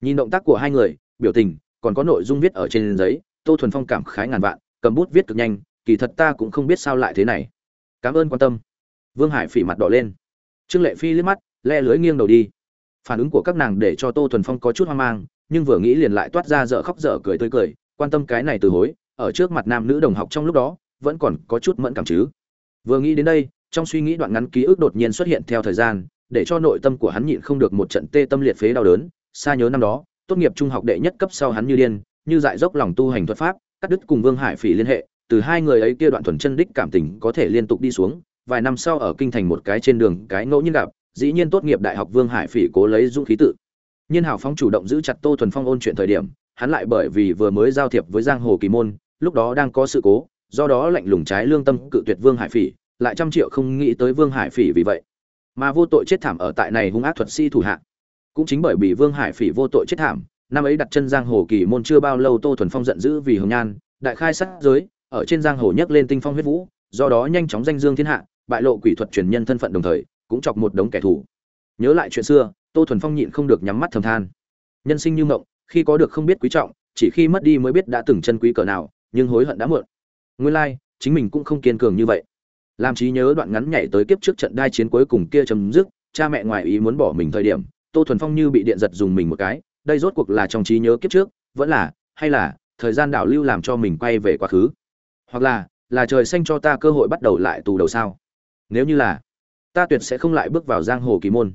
Nhìn động tác của hai người, biểu tình còn có nội dung viết ở trên giấy, tô thuần phong cảm khái ngàn vạn, cầm bút viết cực nhanh, kỳ thật ta cũng không biết sao lại thế này. Cảm ơn quan tâm. Vương hải phỉ mặt đỏ lên. Trương lệ phi liếc mắt, le lưới nghiêng đầu đi. Phản ứng của các nàng để cho tô thuần phong có chút hoang mang, nhưng vừa nghĩ liền lại toát ra dở khóc dở cười tươi cười, quan tâm cái này từ hối, ở trước mặt nam nữ đồng học trong lúc đó, vẫn còn có chút mẫn cảm chứ. Vừa nghĩ đến đây trong suy nghĩ đoạn ngắn ký ức đột nhiên xuất hiện theo thời gian, để cho nội tâm của hắn nhịn không được một trận tê tâm liệt phế đau đớn. Xa nhớ năm đó, tốt nghiệp trung học đệ nhất cấp sau hắn như điên, như dại dốc lòng tu hành thuật pháp, cắt đứt cùng vương hải phỉ liên hệ, từ hai người ấy kia đoạn thuần chân đích cảm tình có thể liên tục đi xuống, vài năm sau ở kinh thành một cái trên đường, cái ngẫu nhiên gặp, dĩ nhiên tốt nghiệp đại học vương hải phỉ cố lấy dũng khí tự. Nhiên hào phong chủ động giữ chặt tô thuần phong ôn chuyện thời điểm, hắn lại bởi vì vừa mới giao thiệp với giang hồ kỳ môn, lúc đó đang có sự cố, do đó lạnh lùng trái lương tâm cự tuyệt vương hải phỉ lại trăm triệu không nghĩ tới vương hải phỉ vì vậy. Mà vô tội chết thảm ở tại này hung ác thuật sĩ thủ hạ. Cũng chính bởi bị vương hải phỉ vô tội chết thảm, năm ấy đặt chân giang hồ kỳ môn chưa bao lâu tô thuần phong giận dữ vì hồng nhan, đại khai sát giới, ở trên giang hồ nhấc lên tinh phong huyết vũ, do đó nhanh chóng danh dương thiên hạ, bại lộ quỷ thuật truyền nhân thân phận đồng thời, cũng chọc một đống kẻ thù. Nhớ lại chuyện xưa, tô thuần phong nhịn không được nhắm mắt thầm than. Nhân sinh như mộng, khi có được không biết quý trọng, chỉ khi mất đi mới biết đã từng chân quý cỡ nào, nhưng hối hận đã muộn. Nguyên lai, chính mình cũng không kiên cường như vậy làm trí nhớ đoạn ngắn nhảy tới kiếp trước trận đai chiến cuối cùng kia chấm dứt, cha mẹ ngoài ý muốn bỏ mình thời điểm, tô thuần phong như bị điện giật dùng mình một cái, đây rốt cuộc là trong trí nhớ kiếp trước, vẫn là, hay là, thời gian đảo lưu làm cho mình quay về quá khứ? Hoặc là là trời xanh cho ta cơ hội bắt đầu lại tù đầu sao? Nếu như là, ta tuyệt sẽ không lại bước vào giang hồ kỳ môn.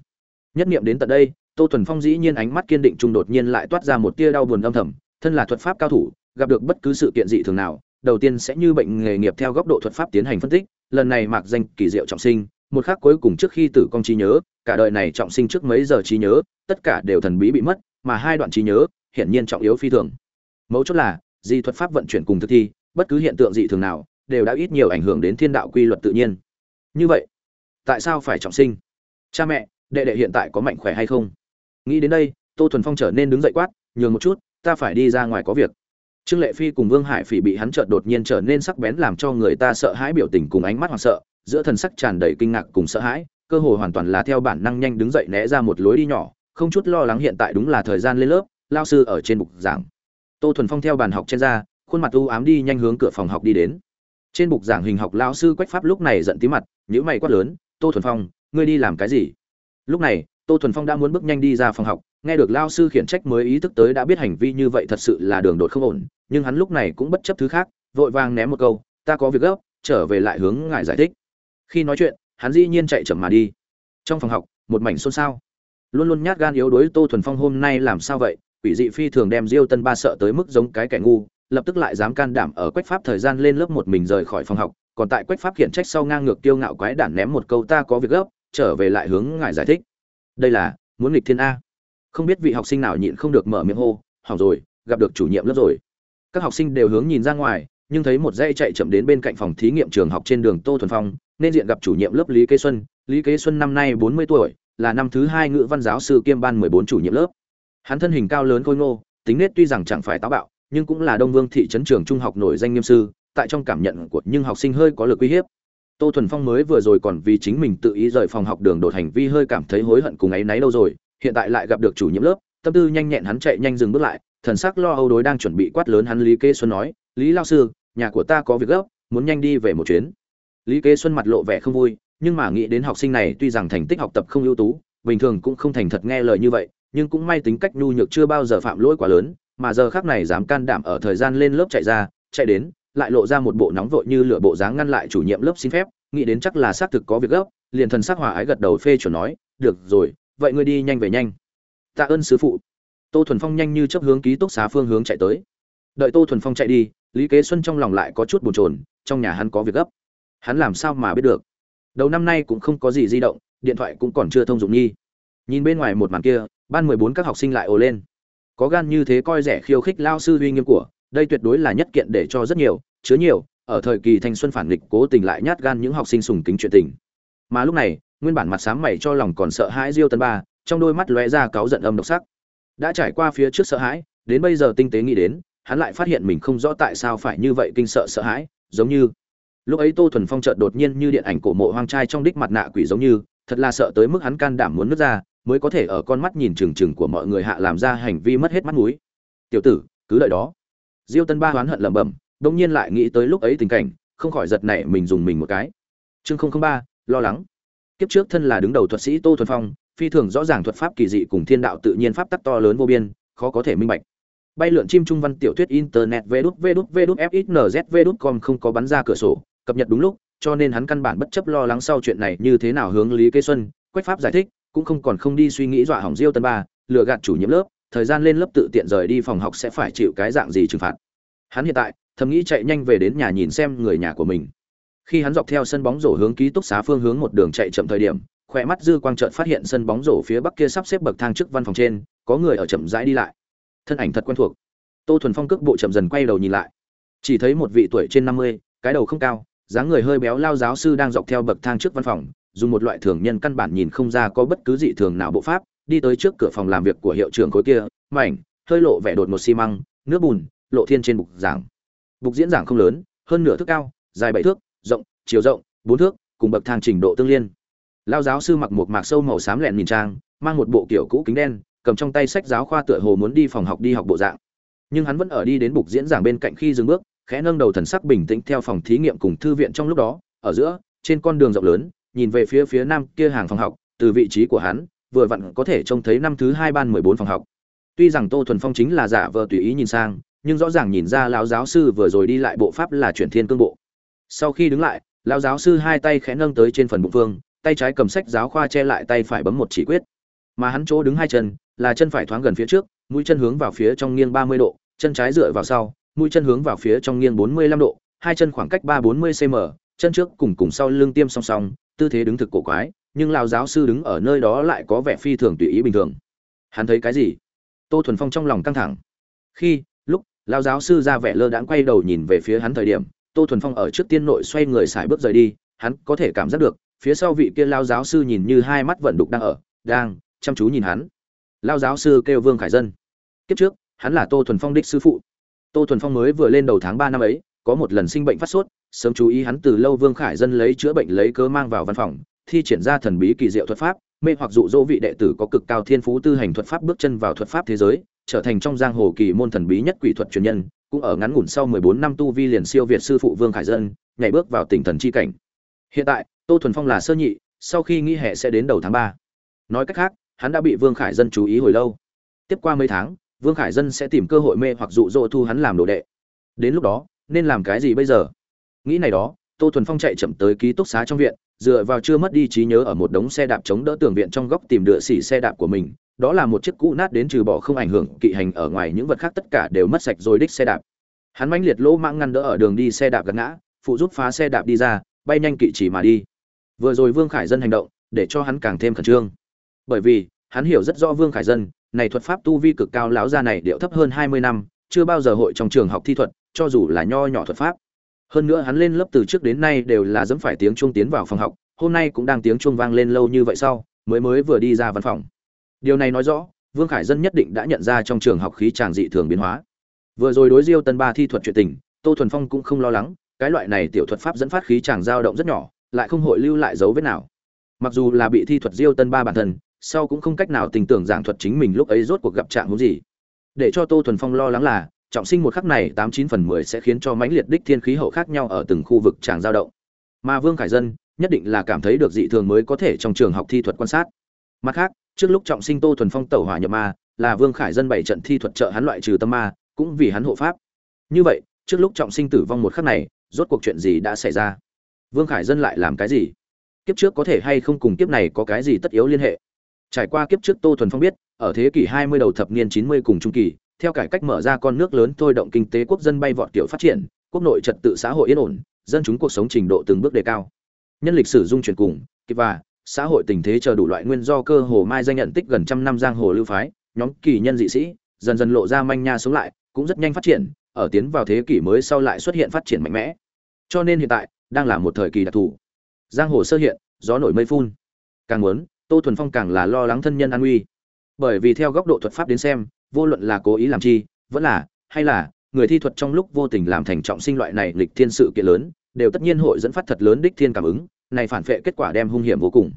Nhất nghiệm đến tận đây, tô thuần phong dĩ nhiên ánh mắt kiên định trung đột nhiên lại toát ra một tia đau buồn âm thầm, thân là thuật pháp cao thủ, gặp được bất cứ sự kiện dị thường nào đầu tiên sẽ như bệnh nghề nghiệp theo góc độ thuật pháp tiến hành phân tích, lần này mạc danh kỳ diệu trọng sinh, một khắc cuối cùng trước khi tử công trí nhớ, cả đời này trọng sinh trước mấy giờ trí nhớ, tất cả đều thần bí bị mất, mà hai đoạn trí nhớ, hiển nhiên trọng yếu phi thường. Mấu chốt là, di thuật pháp vận chuyển cùng thực thi, bất cứ hiện tượng dị thường nào, đều đã ít nhiều ảnh hưởng đến thiên đạo quy luật tự nhiên. Như vậy, tại sao phải trọng sinh? Cha mẹ, đệ đệ hiện tại có mạnh khỏe hay không? Nghĩ đến đây, tô thuần phong trở nên đứng dậy quát, nhường một chút, ta phải đi ra ngoài có việc trương lệ phi cùng vương hải phỉ bị hắn chợt đột nhiên trở nên sắc bén làm cho người ta sợ hãi biểu tình cùng ánh mắt hoảng sợ, giữa thần sắc tràn đầy kinh ngạc cùng sợ hãi, cơ hội hoàn toàn là theo bản năng nhanh đứng dậy né ra một lối đi nhỏ, không chút lo lắng hiện tại đúng là thời gian lên lớp, lao sư ở trên bục giảng. Tô thuần phong theo bàn học trên ra, khuôn mặt u ám đi nhanh hướng cửa phòng học đi đến. Trên bục giảng hình học lao sư quách pháp lúc này giận tí mặt nhữ mày quát lớn, tô thuần phong, ngươi đi làm cái gì? Lúc này, tô thuần phong đã muốn bước nhanh đi ra phòng học nghe được lao sư khiển trách mới ý thức tới đã biết hành vi như vậy thật sự là đường đột không ổn, nhưng hắn lúc này cũng bất chấp thứ khác, vội vàng ném một câu, ta có việc gấp, trở về lại hướng ngài giải thích. Khi nói chuyện, hắn dĩ nhiên chạy chậm mà đi. Trong phòng học, một mảnh xôn xao. Luôn luôn nhát gan yếu đuối tô thuần phong hôm nay làm sao vậy? Quỷ dị phi thường đem diêu tân ba sợ tới mức giống cái kẻ ngu, lập tức lại dám can đảm ở quách pháp thời gian lên lớp một mình rời khỏi phòng học, còn tại quách pháp khiển trách sau ngang ngược tiêu ngạo quái đản ném một câu, ta có việc gấp, trở về lại hướng ngài giải thích. Đây là muốn nghịch thiên a không biết vị học sinh nào nhịn không được mở miệng hô, hỏng rồi, gặp được chủ nhiệm lớp rồi. Các học sinh đều hướng nhìn ra ngoài, nhưng thấy một dây chạy chậm đến bên cạnh phòng thí nghiệm trường học trên đường tô thuần phong, nên diện gặp chủ nhiệm lớp lý kế xuân. Lý kế xuân năm nay bốn mươi tuổi, là năm thứ hai ngữ văn giáo sư kiêm ban mười bốn chủ nhiệm lớp. Hắn thân hình cao lớn khôi ngô, tính nết tuy rằng chẳng phải táo bạo, nhưng cũng là đông vương thị trấn trường trung học nổi danh nghiêm sư, tại trong cảm nhận của nhưng học sinh hơi có lực uy hiếp. Tô thuần phong mới vừa rồi còn vì chính mình tự ý rời phòng học đường đột hành vi hơi cảm thấy hối hận cùng ấy náy lâu rồi hiện tại lại gặp được chủ nhiệm lớp, tâm tư nhanh nhẹn hắn chạy nhanh dừng bước lại, thần sắc lo âu đối đang chuẩn bị quát lớn hắn lý kế xuân nói, lý lao sư, nhà của ta có việc gấp, muốn nhanh đi về một chuyến. Lý kế xuân mặt lộ vẻ không vui, nhưng mà nghĩ đến học sinh này tuy rằng thành tích học tập không ưu tú, bình thường cũng không thành thật nghe lời như vậy, nhưng cũng may tính cách nhu nhược chưa bao giờ phạm lỗi quá lớn, mà giờ khác này dám can đảm ở thời gian lên lớp chạy ra, chạy đến, lại lộ ra một bộ nóng vội như lửa bộ dáng ngăn lại chủ nhiệm lớp xin phép, nghĩ đến chắc là xác thực có việc gấp, liền thần sắc hòa ái gật đầu phê chuẩn nói, được rồi vậy ngươi đi nhanh về nhanh. Tạ ơn sứ phụ. Tô thuần phong nhanh như chấp hướng ký túc xá phương hướng chạy tới. Đợi tô thuần phong chạy đi, lý kế xuân trong lòng lại có chút bồn chồn, trong nhà hắn có việc gấp. Hắn làm sao mà biết được? Đầu năm nay cũng không có gì di động, điện thoại cũng còn chưa thông dụng nhi. nhìn bên ngoài một màn kia, ban mười bốn các học sinh lại ồ lên. Có gan như thế coi rẻ khiêu khích lao sư uy nghiêm của, đây tuyệt đối là nhất kiện để cho rất nhiều, chứa nhiều, ở thời kỳ thanh xuân phản nghịch cố tình lại nhát gan những học sinh sùng kính chuyện tình. Mà lúc này nguyên bản mặt sám mày cho lòng còn sợ hãi diêu tân ba, trong đôi mắt lóe ra cáu giận âm độc sắc. Đã trải qua phía trước sợ hãi, đến bây giờ tinh tế nghĩ đến, hắn lại phát hiện mình không rõ tại sao phải như vậy kinh sợ sợ hãi, giống như lúc ấy tô thuần phong chợt đột nhiên như điện ảnh cổ mộ hoang trai trong đích mặt nạ quỷ giống như, thật là sợ tới mức hắn can đảm muốn nứt ra, mới có thể ở con mắt nhìn trừng trừng của mọi người hạ làm ra hành vi mất hết mắt mũi tiểu tử, cứ đợi đó. Diêu tân ba hoán hận lẩm bẩm đông nhiên lại nghĩ tới lúc ấy tình cảnh, không khỏi giật nảy mình dùng mình một cái. Chương không không ba, lo lắng kiếp trước thân là đứng đầu thuật sĩ tô thuần phong, phi thường rõ ràng thuật pháp kỳ dị cùng thiên đạo tự nhiên pháp tắc to lớn vô biên, khó có thể minh bạch. Bay lượn chim trung văn tiểu thuyết internet vê đút vê đút vê đút fxnz vê đút com không có bắn ra cửa sổ cập nhật đúng lúc cho nên hắn căn bản bất chấp lo lắng sau chuyện này như thế nào hướng lý kế xuân quách pháp giải thích cũng không còn không đi suy nghĩ dọa hỏng diêu tân ba lừa gạt chủ nhiệm lớp thời gian lên lớp tự tiện rời đi phòng học sẽ phải chịu cái dạng gì trừng phạt hắn hiện tại thầm nghĩ chạy nhanh về đến nhà nhìn xem người nhà của mình khi hắn dọc theo sân bóng rổ hướng ký túc xá phương hướng một đường chạy chậm thời điểm, khỏe mắt dư quang trợn phát hiện sân bóng rổ phía bắc kia sắp xếp bậc thang trước văn phòng trên, có người ở chậm rãi đi lại. Thân ảnh thật quen thuộc. Tô thuần phong cước bộ chậm dần quay đầu nhìn lại. Chỉ thấy một vị tuổi trên năm mươi, cái đầu không cao, dáng người hơi béo lao giáo sư đang dọc theo bậc thang trước văn phòng, dùng một loại thường nhân căn bản nhìn không ra có bất cứ dị thường nào bộ pháp, đi tới trước cửa phòng làm việc của hiệu trưởng khối kia, mảnh, hơi lộ vẻ đột một xi măng, nước bùn, lộ thiên trên bục giảng. Bục diễn giảng không lớn, hơn nửa thước cao, dài bảy thước rộng, chiều rộng, bốn thước, cùng bậc thang trình độ tương liên. Lao giáo sư mặc một mạc sâu màu xám lẹn nhìn trang, mang một bộ kiểu cũ kính đen, cầm trong tay sách giáo khoa tựa hồ muốn đi phòng học đi học bộ dạng. Nhưng hắn vẫn ở đi đến bục diễn giảng bên cạnh khi dừng bước, khẽ nâng đầu thần sắc bình tĩnh theo phòng thí nghiệm cùng thư viện trong lúc đó, ở giữa, trên con đường rộng lớn, nhìn về phía phía nam kia hàng phòng học, từ vị trí của hắn, vừa vặn có thể trông thấy năm thứ hai ban mười bốn phòng học. Tuy rằng tô thuần phong chính là giả vờ tùy ý nhìn sang, nhưng rõ ràng nhìn ra lão giáo sư vừa rồi đi lại bộ pháp là chuyển thiên cương bộ sau khi đứng lại, lão giáo sư hai tay khẽ nâng tới trên phần bụng phương, tay trái cầm sách giáo khoa che lại tay phải bấm một chỉ quyết. Mà hắn chỗ đứng hai chân, là chân phải thoáng gần phía trước, mũi chân hướng vào phía trong nghiêng ba mươi độ, chân trái dựa vào sau, mũi chân hướng vào phía trong nghiêng bốn mươi lăm độ, hai chân khoảng cách ba bốn mươi cm chân trước cùng cùng sau lưng tiêm song song, tư thế đứng thực cổ quái, nhưng lão giáo sư đứng ở nơi đó lại có vẻ phi thường tùy ý bình thường. Hắn thấy cái gì? Tô thuần phong trong lòng căng thẳng. Khi, lúc, lão giáo sư ra vẻ lơ đãng quay đầu nhìn về phía hắn thời điểm tô thuần phong ở trước tiên nội xoay người xài bước rời đi, hắn có thể cảm giác được, phía sau vị kia lao giáo sư nhìn như hai mắt vận đục đang ở, đang chăm chú nhìn hắn. Lao giáo sư kêu vương khải dân. Kiếp trước, hắn là tô thuần phong đích sư phụ. Tô thuần phong mới vừa lên đầu tháng ba năm ấy, có một lần sinh bệnh phát sốt, sớm chú ý hắn từ lâu vương khải dân lấy chữa bệnh lấy cớ mang vào văn phòng, thi triển ra thần bí kỳ diệu thuật pháp, mê hoặc dụ dỗ vị đệ tử có cực cao thiên phú tư hành thuật pháp bước chân vào thuật pháp thế giới, trở thành trong giang hồ kỳ môn thần bí nhất quỷ thuật truyền nhân cũng ở ngắn ngủn sau 14 năm tu vi liền siêu việt sư phụ vương khải dân, nhảy bước vào tỉnh thần chi cảnh. Hiện tại, tô thuần phong là sơ nhị, sau khi nghỉ hè sẽ đến đầu tháng ba. Nói cách khác, hắn đã bị vương khải dân chú ý hồi lâu. Tiếp qua mấy tháng, vương khải dân sẽ tìm cơ hội mê hoặc dụ dỗ thu hắn làm đồ đệ. Đến lúc đó, nên làm cái gì bây giờ? Nghĩ này đó, tô thuần phong chạy chậm tới ký túc xá trong viện, dựa vào chưa mất đi trí nhớ ở một đống xe đạp chống đỡ tường viện trong góc tìm đựa xỉ xe đạp của mình đó là một chiếc cũ nát đến trừ bỏ không ảnh hưởng kỵ hành ở ngoài những vật khác tất cả đều mất sạch rồi đích xe đạp. Hắn mãnh liệt lỗ mãng ngăn đỡ ở đường đi xe đạp gần ngã, phụ giúp phá xe đạp đi ra, bay nhanh kỵ chỉ mà đi. Vừa rồi vương khải dân hành động, để cho hắn càng thêm khẩn trương. Bởi vì, hắn hiểu rất rõ vương khải dân, này thuật pháp tu vi cực cao lão gia này điệu thấp hơn hai mươi năm, chưa bao giờ hội trong trường học thi thuật, cho dù là nho nhỏ thuật pháp. Hơn nữa hắn lên lớp từ trước đến nay đều là dẫm phải tiếng chuông tiến vào phòng học, hôm nay cũng đang tiếng chuông vang lên lâu như vậy sau, mới mới vừa đi ra văn phòng điều này nói rõ, vương khải dân nhất định đã nhận ra trong trường học khí tràng dị thường biến hóa. Vừa rồi đối diêu tân ba thi thuật chuyện tình, tô thuần phong cũng không lo lắng, cái loại này tiểu thuật pháp dẫn phát khí tràng dao động rất nhỏ, lại không hội lưu lại dấu vết nào. Mặc dù là bị thi thuật diêu tân ba bản thân, sau cũng không cách nào tình tưởng giảng thuật chính mình lúc ấy rốt cuộc gặp trạng huống gì. Để cho tô thuần phong lo lắng là, trọng sinh một khắc này tám chín phần mười sẽ khiến cho mãnh liệt đích thiên khí hậu khác nhau ở từng khu vực tràng dao động. Mà vương khải dân nhất định là cảm thấy được dị thường mới có thể trong trường học thi thuật quan sát. Mặt khác trước lúc trọng sinh tô thuần phong tẩu hỏa nhập ma, là vương khải dân bảy trận thi thuật trợ hắn loại trừ tâm ma, cũng vì hắn hộ pháp. Như vậy, trước lúc trọng sinh tử vong một khắc này, rốt cuộc chuyện gì đã xảy ra? Vương khải dân lại làm cái gì? Kiếp trước có thể hay không cùng kiếp này có cái gì tất yếu liên hệ? Trải qua kiếp trước tô thuần phong biết, ở thế kỷ 20 đầu thập niên 90 cùng trung kỳ, theo cải cách mở ra con nước lớn thôi động kinh tế quốc dân bay vọt kiểu phát triển, quốc nội trật tự xã hội yên ổn, dân chúng cuộc sống trình độ từng bước đề cao. Nhân lịch sử dung chuyển cùng kịp và xã hội tình thế chờ đủ loại nguyên do cơ hồ mai danh nhận tích gần trăm năm giang hồ lưu phái, nhóm kỳ nhân dị sĩ, dần dần lộ ra manh nha sống lại, cũng rất nhanh phát triển, ở tiến vào thế kỷ mới sau lại xuất hiện phát triển mạnh mẽ. Cho nên hiện tại, đang là một thời kỳ đặc thù. Giang hồ sơ hiện, gió nổi mây phun. Càng muốn, tô thuần phong càng là lo lắng thân nhân an nguy. Bởi vì theo góc độ thuật pháp đến xem, vô luận là cố ý làm chi, vẫn là, hay là, người thi thuật trong lúc vô tình làm thành trọng sinh loại này lịch thiên sự kiện lớn, đều tất nhiên hội dẫn phát thật lớn đích thiên cảm ứng này phản vệ kết quả đem hung hiểm vô cùng.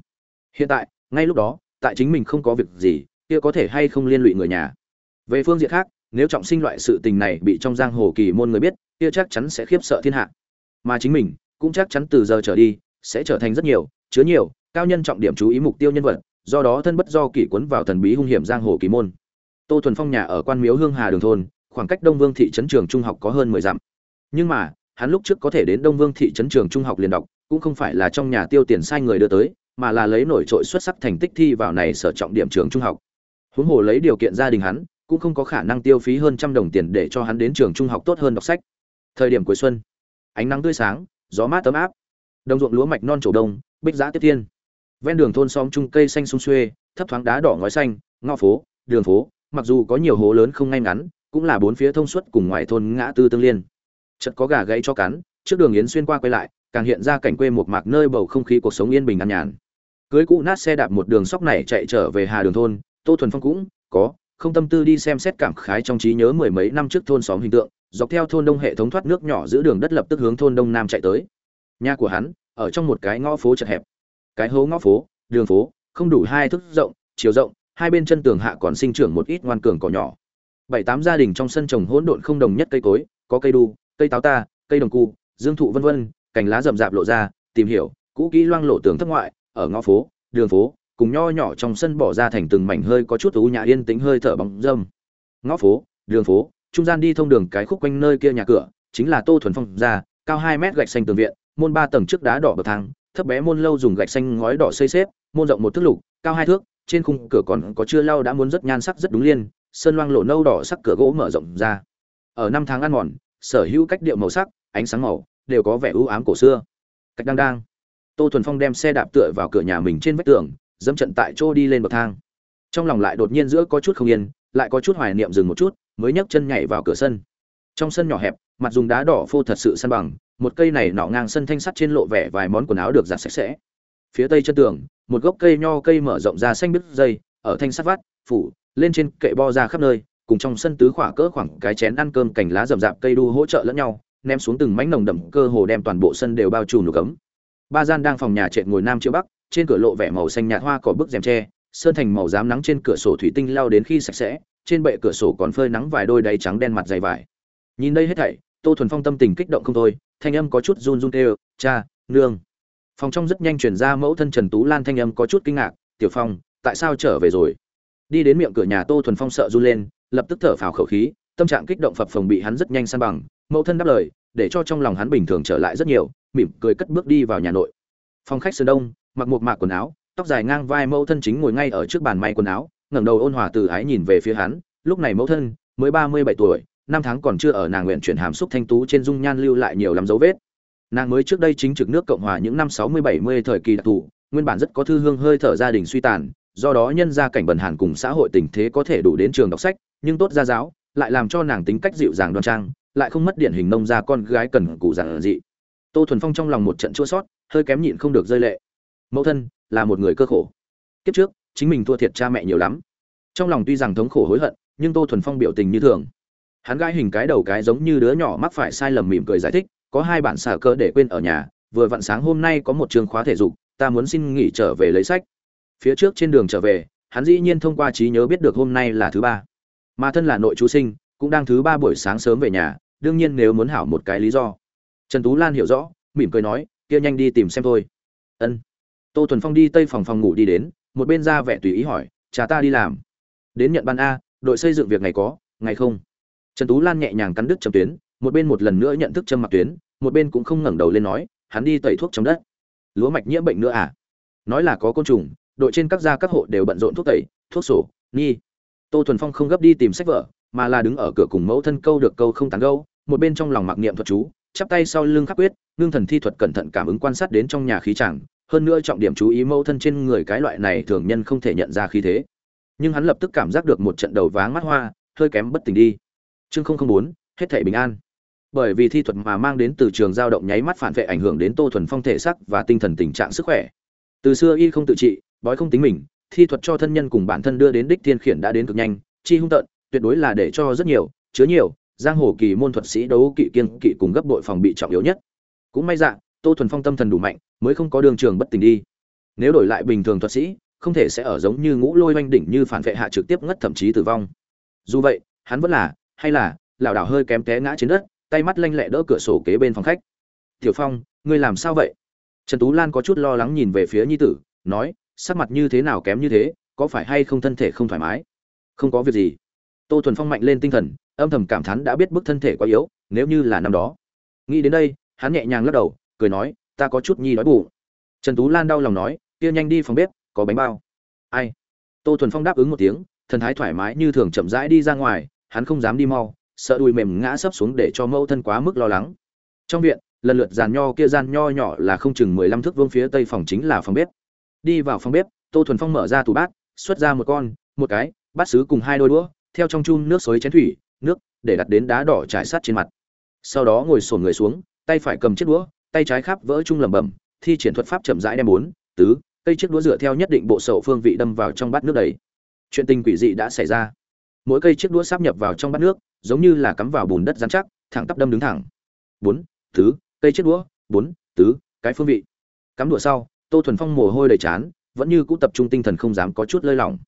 Hiện tại, ngay lúc đó, tại chính mình không có việc gì, kia có thể hay không liên lụy người nhà. Về phương diện khác, nếu trọng sinh loại sự tình này bị trong giang hồ kỳ môn người biết, kia chắc chắn sẽ khiếp sợ thiên hạ. Mà chính mình, cũng chắc chắn từ giờ trở đi, sẽ trở thành rất nhiều, chứa nhiều, cao nhân trọng điểm chú ý mục tiêu nhân vật, do đó thân bất do kỷ cuốn vào thần bí hung hiểm giang hồ kỳ môn. Tô thuần phong nhà ở quan miếu hương hà đường thôn, khoảng cách đông vương thị trấn trường trung học có hơn mười dặm. Nhưng mà, hắn lúc trước có thể đến đông vương thị trấn trường trung học liền đọc cũng không phải là trong nhà tiêu tiền sai người đưa tới, mà là lấy nổi trội xuất sắc thành tích thi vào này sở trọng điểm trường trung học. Huống hồ lấy điều kiện gia đình hắn, cũng không có khả năng tiêu phí hơn trăm đồng tiền để cho hắn đến trường trung học tốt hơn đọc sách. Thời điểm cuối xuân, ánh nắng tươi sáng, gió mát tấm áp. Đồng ruộng lúa mạch non trổ đông, bích giã tiếp thiên ven đường thôn xóm chung cây xanh sung xuê, thấp thoáng đá đỏ ngói xanh, ngõ phố, đường phố, mặc dù có nhiều hố lớn không ngay ngắn, cũng là bốn phía thông suốt cùng ngoài thôn ngã tư tương liên. Chợt có gà gãy cho cắn, trước đường yến xuyên qua quay lại càng hiện ra cảnh quê một mạc nơi bầu không khí cuộc sống yên bình an nhàn. Cưới cũ nát xe đạp một đường sóc này chạy trở về hà đường thôn, tô thuần phong cũng có, không tâm tư đi xem xét cảm khái trong trí nhớ mười mấy năm trước thôn xóm hình tượng, dọc theo thôn đông hệ thống thoát nước nhỏ giữ đường đất lập tức hướng thôn đông nam chạy tới. Nhà của hắn, ở trong một cái ngõ phố chật hẹp. Cái hố ngõ phố, đường phố, không đủ hai thước rộng, chiều rộng, hai bên chân tường hạ còn sinh trưởng một ít ngoan cường cỏ nhỏ. Bảy tám gia đình trong sân trồng hỗn độn không đồng nhất cây cối, có cây đu, cây táo ta, cây đồng cu, dương thụ vân vân cành lá rậm rạp lộ ra, tìm hiểu, cũ kỹ loang lộ tường thất ngoại, ở ngõ phố, đường phố, cùng nho nhỏ trong sân bỏ ra thành từng mảnh hơi có chút u nhã yên tĩnh hơi thở bóng dâm. Ngõ phố, đường phố, trung gian đi thông đường cái khúc quanh nơi kia nhà cửa, chính là tô thuần phong ra, cao hai mét gạch xanh tường viện, môn ba tầng trước đá đỏ bậc thang, thấp bé môn lâu dùng gạch xanh ngói đỏ xây xếp, môn rộng một thước lục, cao hai thước, trên khung cửa còn có chưa lau đã muốn rất nhan sắc rất đúng liên sơn loang lộ nâu đỏ sắc cửa gỗ mở rộng ra. Ở năm tháng ăn mòn, sở hữu cách điệu màu sắc, ánh sáng màu đều có vẻ ưu ám cổ xưa. Cách đang đang, tô thuần phong đem xe đạp tựa vào cửa nhà mình trên vách tường, dẫm trận tại chỗ đi lên bậc thang. Trong lòng lại đột nhiên giữa có chút không yên, lại có chút hoài niệm dừng một chút, mới nhấc chân nhảy vào cửa sân. Trong sân nhỏ hẹp, mặt dùng đá đỏ phô thật sự săn bằng, một cây này nọ ngang sân thanh sắt trên lộ vẻ vài món quần áo được giặt sạch sẽ. Phía tây chân tường, một gốc cây nho cây mở rộng ra xanh bứt dây, ở thanh sắt vắt, phủ, lên trên kệ bo ra khắp nơi, cùng trong sân tứ khỏa cỡ khoảng cái chén ăn cơm cành lá rậm rạp cây đu hỗ trợ lẫn nhau ném xuống từng mảnh nồng đậm cơ hồ đem toàn bộ sân đều bao trùm nụ cấm ba gian đang phòng nhà trệt ngồi nam chiếu bắc, trên cửa lộ vẻ màu xanh nhạt hoa cỏ bức rèm tre, sơn thành màu dám nắng trên cửa sổ thủy tinh lao đến khi sạch sẽ, trên bệ cửa sổ còn phơi nắng vài đôi đáy trắng đen mặt dày vải. Nhìn đây hết thảy, tô thuần phong tâm tình kích động không thôi, thanh âm có chút run run kêu, cha, nương. Phòng trong rất nhanh chuyển ra mẫu thân trần tú lan thanh âm có chút kinh ngạc, tiểu phong, tại sao trở về rồi? Đi đến miệng cửa nhà tô thuần phong sợ run lên, lập tức thở phào khẩu khí, tâm trạng kích động phập phồng bị hắn rất nhanh san bằng mẫu thân đáp lời, để cho trong lòng hắn bình thường trở lại rất nhiều, mỉm cười cất bước đi vào nhà nội. Phòng khách sơn đông, mặc một mạc quần áo, tóc dài ngang vai mẫu thân chính ngồi ngay ở trước bàn may quần áo, ngẩng đầu ôn hòa từ ái nhìn về phía hắn, lúc này mẫu thân, mới ba mươi bảy tuổi, năm tháng còn chưa ở nàng nguyện chuyển hàm xúc thanh tú trên dung nhan lưu lại nhiều lắm dấu vết. Nàng mới trước đây chính trực nước cộng hòa những năm sáu mươi bảy mươi thời kỳ đặc thù, nguyên bản rất có thư hương hơi thở gia đình suy tàn, do đó nhân ra cảnh bần hàn cùng xã hội tình thế có thể đủ đến trường đọc sách, nhưng tốt gia giáo, lại làm cho nàng tính cách dịu dàng đoan trang lại không mất điển hình nông gia con gái cần cụ giản dị. Tô thuần phong trong lòng một trận chua sót, hơi kém nhịn không được rơi lệ. Mẫu thân, là một người cơ khổ. Kiếp trước, chính mình thua thiệt cha mẹ nhiều lắm. Trong lòng tuy rằng thống khổ hối hận, nhưng tô thuần phong biểu tình như thường. Hắn gãi hình cái đầu cái giống như đứa nhỏ mắc phải sai lầm mỉm cười giải thích, có hai bản xả cơ để quên ở nhà, vừa vặn sáng hôm nay có một trường khóa thể dục, ta muốn xin nghỉ trở về lấy sách. Phía trước trên đường trở về, hắn dĩ nhiên thông qua trí nhớ biết được hôm nay là thứ ba. Mà thân là nội chú sinh cũng đang thứ ba buổi sáng sớm về nhà, đương nhiên nếu muốn hảo một cái lý do. Trần tú lan hiểu rõ, mỉm cười nói, kia nhanh đi tìm xem thôi. Ân. Tô thuần phong đi tây phòng phòng ngủ đi đến, một bên ra vẻ tùy ý hỏi, cha ta đi làm? Đến nhận ban a, đội xây dựng việc ngày có, ngày không? Trần tú lan nhẹ nhàng cắn đứt trầm tuyến, một bên một lần nữa nhận thức châm mặc tuyến, một bên cũng không ngẩng đầu lên nói, hắn đi tẩy thuốc trong đất. Lúa mạch nhiễm bệnh nữa à? Nói là có côn trùng, đội trên các gia các hộ đều bận rộn thuốc tẩy, thuốc sổ, nghi. Tô thuần phong không gấp đi tìm sách vở mà là đứng ở cửa cùng mẫu thân câu được câu không tán gâu một bên trong lòng mặc niệm thuật chú, chắp tay sau lưng khắc quyết, ngưng thần thi thuật cẩn thận cảm ứng quan sát đến trong nhà khí chẳng, hơn nữa trọng điểm chú ý mẫu thân trên người cái loại này thường nhân không thể nhận ra khí thế. Nhưng hắn lập tức cảm giác được một trận đầu váng mắt hoa, hơi kém bất tỉnh đi. Chương không không bốn, hết thể bình an. Bởi vì thi thuật mà mang đến từ trường dao động nháy mắt phản vệ ảnh hưởng đến tô thuần phong thể sắc và tinh thần tình trạng sức khỏe. Từ xưa y không tự trị, bói không tính mình, thi thuật cho thân nhân cùng bản thân đưa đến đích thiên khiển đã đến cực nhanh, chi hung tợn tuyệt đối là để cho rất nhiều, chứa nhiều, giang hồ kỳ môn thuật sĩ đấu kỵ kiên kỵ cùng gấp bội phòng bị trọng yếu nhất. Cũng may dạ tô thuần phong tâm thần đủ mạnh, mới không có đường trường bất tình đi. Nếu đổi lại bình thường thuật sĩ, không thể sẽ ở giống như ngũ lôi oanh đỉnh như phản vệ hạ trực tiếp ngất thậm chí tử vong. Dù vậy, hắn vẫn là, hay là, lảo đảo hơi kém té ngã trên đất, tay mắt lanh lẹ đỡ cửa sổ kế bên phòng khách. Tiểu phong, ngươi làm sao vậy? Trần tú lan có chút lo lắng nhìn về phía nhi tử, nói, sắc mặt như thế nào kém như thế, có phải hay không thân thể không thoải mái? Không có việc gì tô thuần phong mạnh lên tinh thần, âm thầm cảm thán đã biết bức thân thể quá yếu, nếu như là năm đó. Nghĩ đến đây, hắn nhẹ nhàng lắc đầu, cười nói, ta có chút nhi đói bụng. Trần tú lan đau lòng nói, kia nhanh đi phòng bếp, có bánh bao. Ai? Tô thuần phong đáp ứng một tiếng, thần thái thoải mái như thường chậm rãi đi ra ngoài, hắn không dám đi mau, sợ đùi mềm ngã sấp xuống để cho mẫu thân quá mức lo lắng. Trong viện, lần lượt dàn nho kia gian nho nhỏ là không chừng mười lăm thước vương phía tây phòng chính là phòng bếp. Đi vào phòng bếp, tô thuần phong mở ra tủ bát, xuất ra một con, một cái, bát sứ cùng hai đôi đũa theo trong chun nước xối chén thủy, nước để đặt đến đá đỏ trải sát trên mặt. Sau đó ngồi xổm người xuống, tay phải cầm chiếc đũa, tay trái khắp vỡ chung lẩm bẩm, thi triển thuật pháp chậm rãi đem bốn, tứ, cây chiếc đũa dựa theo nhất định bộ sậu phương vị đâm vào trong bát nước đầy. Chuyện tình quỷ dị đã xảy ra. Mỗi cây chiếc đũa sáp nhập vào trong bát nước, giống như là cắm vào bùn đất rắn chắc, thẳng tắp đâm đứng thẳng. Bốn, tứ, cây chiếc đũa, bốn, tứ, cái phương vị. Cắm đũa sau, tô thuần phong mồ hôi đầy chán, vẫn như cũ tập trung tinh thần không dám có chút lơi lỏng.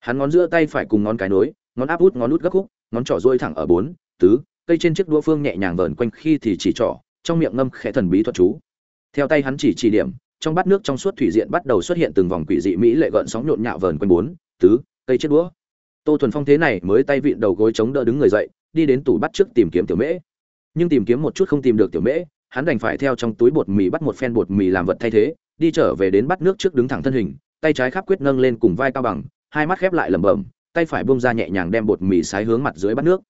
Hắn ngón giữa tay phải cùng ngón cái nối ngón áp út ngón út gấp khúc, ngón trỏ dôi thẳng ở bốn, tứ, cây trên chiếc đũa phương nhẹ nhàng vờn quanh khi thì chỉ trỏ, trong miệng ngâm khẽ thần bí thuật chú. Theo tay hắn chỉ chỉ điểm, trong bát nước trong suốt thủy diện bắt đầu xuất hiện từng vòng quỷ dị mỹ lệ gợn sóng nhộn nhạo vờn quanh bốn, tứ, cây chiếc đũa. Tô thuần phong thế này mới tay vịn đầu gối chống đỡ đứng người dậy, đi đến tủ bắt trước tìm kiếm tiểu mễ. Nhưng tìm kiếm một chút không tìm được tiểu mễ, hắn đành phải theo trong túi bột mì bắt một phen bột mì làm vật thay thế, đi trở về đến bắt nước trước đứng thẳng thân hình, tay trái khắp quyết nâng lên cùng vai cao bằng, hai mắt khép lại lẩm bẩm tay phải bung ra nhẹ nhàng đem bột mì sái hướng mặt dưới bát nước.